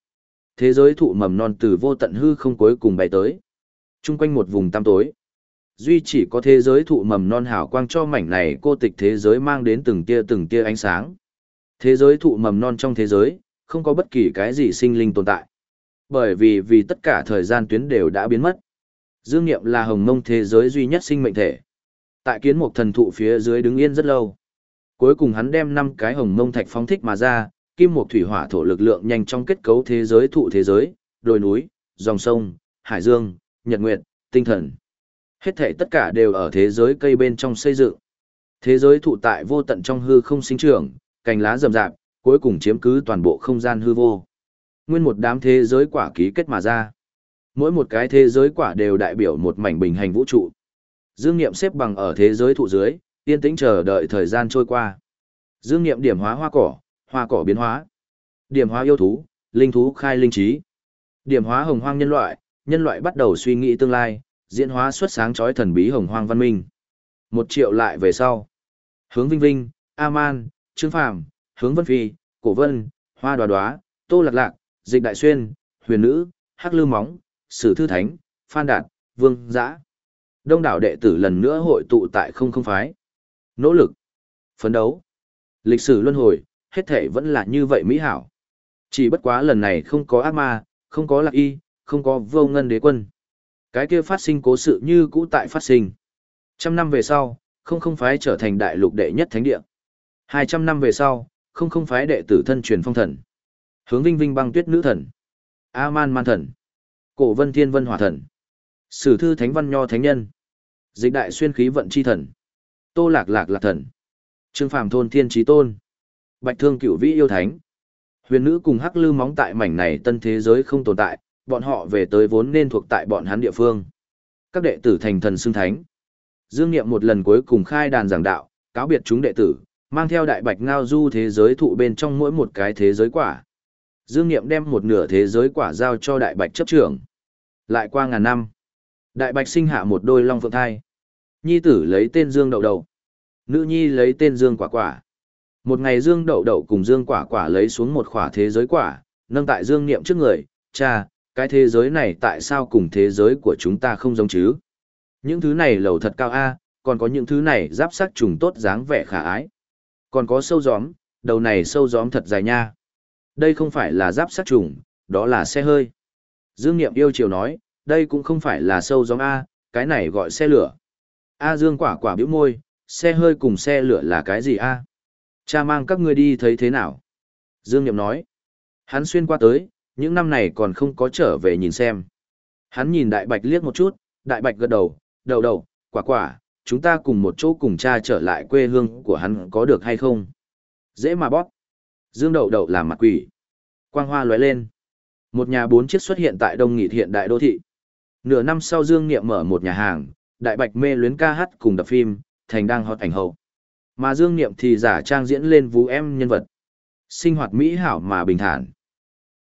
Thế giới thụ mầm non từ vô tận hư không cuối cùng bay tới. Trung quanh một vùng tăm tối. Duy chỉ có thế giới thụ mầm non hào quang cho mảnh này cô tịch thế giới mang đến từng tia từng tia ánh sáng. Thế giới thụ mầm non trong thế giới, không có bất kỳ cái gì sinh linh tồn tại. Bởi vì vì tất cả thời gian tuyến đều đã biến mất. Dương Niệm là hồng mông thế giới duy nhất sinh mệnh thể. Tại kiến một thần thụ phía dưới đứng yên rất lâu. Cuối cùng hắn đem năm cái hồng mông thạch phóng thích mà ra, kim mục thủy hỏa thổ lực lượng nhanh trong kết cấu thế giới thụ thế giới, đồi núi, dòng sông, hải dương, nhật nguyệt, tinh thần. Hết thể tất cả đều ở thế giới cây bên trong xây dựng. Thế giới thụ tại vô tận trong hư không sinh trưởng, cành lá rậm rạp, cuối cùng chiếm cứ toàn bộ không gian hư vô. Nguyên một đám thế giới quả ký kết mà ra. Mỗi một cái thế giới quả đều đại biểu một mảnh bình hành vũ trụ. Dương Niệm xếp bằng ở thế giới thụ dưới, yên tĩnh chờ đợi thời gian trôi qua. Dương Niệm điểm hóa hoa cỏ, hoa cỏ biến hóa. Điểm hóa yêu thú, linh thú khai linh trí. Điểm hóa hồng hoang nhân loại, nhân loại bắt đầu suy nghĩ tương lai, diễn hóa xuất sáng chói thần bí hồng hoang văn minh. Một triệu lại về sau. Hướng Vinh Vinh, A-man, Trương Phàm, Hướng Vân Phi, Cổ Vân, Hoa Đoá Đoá, Tô Lạc Lạc, Dịch Đại Xuyên, Huyền Nữ, Hắc Lư Móng, Sử Thư Thánh, Phan Đạt, Vương Giã. Đông đảo đệ tử lần nữa hội tụ tại không không phái. Nỗ lực, phấn đấu, lịch sử luân hồi, hết thể vẫn là như vậy mỹ hảo. Chỉ bất quá lần này không có ác ma, không có lạc y, không có vô ngân đế quân. Cái kia phát sinh cố sự như cũ tại phát sinh. Trăm năm về sau, không không phái trở thành đại lục đệ nhất thánh địa. Hai trăm năm về sau, không không phái đệ tử thân truyền phong thần. Hướng vinh vinh băng tuyết nữ thần. A-man man thần. Cổ vân thiên vân hỏa thần. Sử thư thánh văn nho thánh nhân. Dịch đại xuyên khí vận chi thần. Tô lạc lạc lạc thần. Trương phàm thôn thiên trí tôn. Bạch thương cửu vĩ yêu thánh. Huyền nữ cùng hắc lư móng tại mảnh này tân thế giới không tồn tại, bọn họ về tới vốn nên thuộc tại bọn hắn địa phương. Các đệ tử thành thần xưng thánh. Dương Niệm một lần cuối cùng khai đàn giảng đạo, cáo biệt chúng đệ tử, mang theo đại bạch ngao du thế giới thụ bên trong mỗi một cái thế giới quả. Dương Niệm đem một nửa thế giới quả giao cho đại bạch chấp trưởng. Lại qua ngàn năm, đại bạch sinh hạ một đôi long phượng thai. Nhi tử lấy tên Dương Đậu Đậu. Nữ nhi lấy tên Dương Quả Quả. Một ngày Dương Đậu Đậu cùng Dương Quả Quả lấy xuống một khỏa thế giới quả, nâng tại Dương Niệm trước người, cha, cái thế giới này tại sao cùng thế giới của chúng ta không giống chứ? Những thứ này lầu thật cao a, còn có những thứ này giáp sắc trùng tốt dáng vẻ khả ái. Còn có sâu gióm, đầu này sâu gióm thật dài nha. Đây không phải là giáp sắc trùng, đó là xe hơi. Dương Niệm yêu chiều nói, đây cũng không phải là sâu gióm A, cái này gọi xe lửa. A Dương quả quả bĩu môi, xe hơi cùng xe lửa là cái gì A? Cha mang các ngươi đi thấy thế nào? Dương Niệm nói, hắn xuyên qua tới, những năm này còn không có trở về nhìn xem. Hắn nhìn đại bạch liếc một chút, đại bạch gật đầu, đầu đầu, quả quả, chúng ta cùng một chỗ cùng cha trở lại quê hương của hắn có được hay không? Dễ mà bóp. Dương đậu đậu làm mặt quỷ. Quang hoa lóe lên. Một nhà bốn chiếc xuất hiện tại Đông Nghị hiện đại đô thị. Nửa năm sau Dương Niệm mở một nhà hàng, đại bạch mê luyến ca hát cùng đập phim, thành đang hot ảnh hậu. Mà Dương Niệm thì giả trang diễn lên vũ em nhân vật. Sinh hoạt mỹ hảo mà bình thản.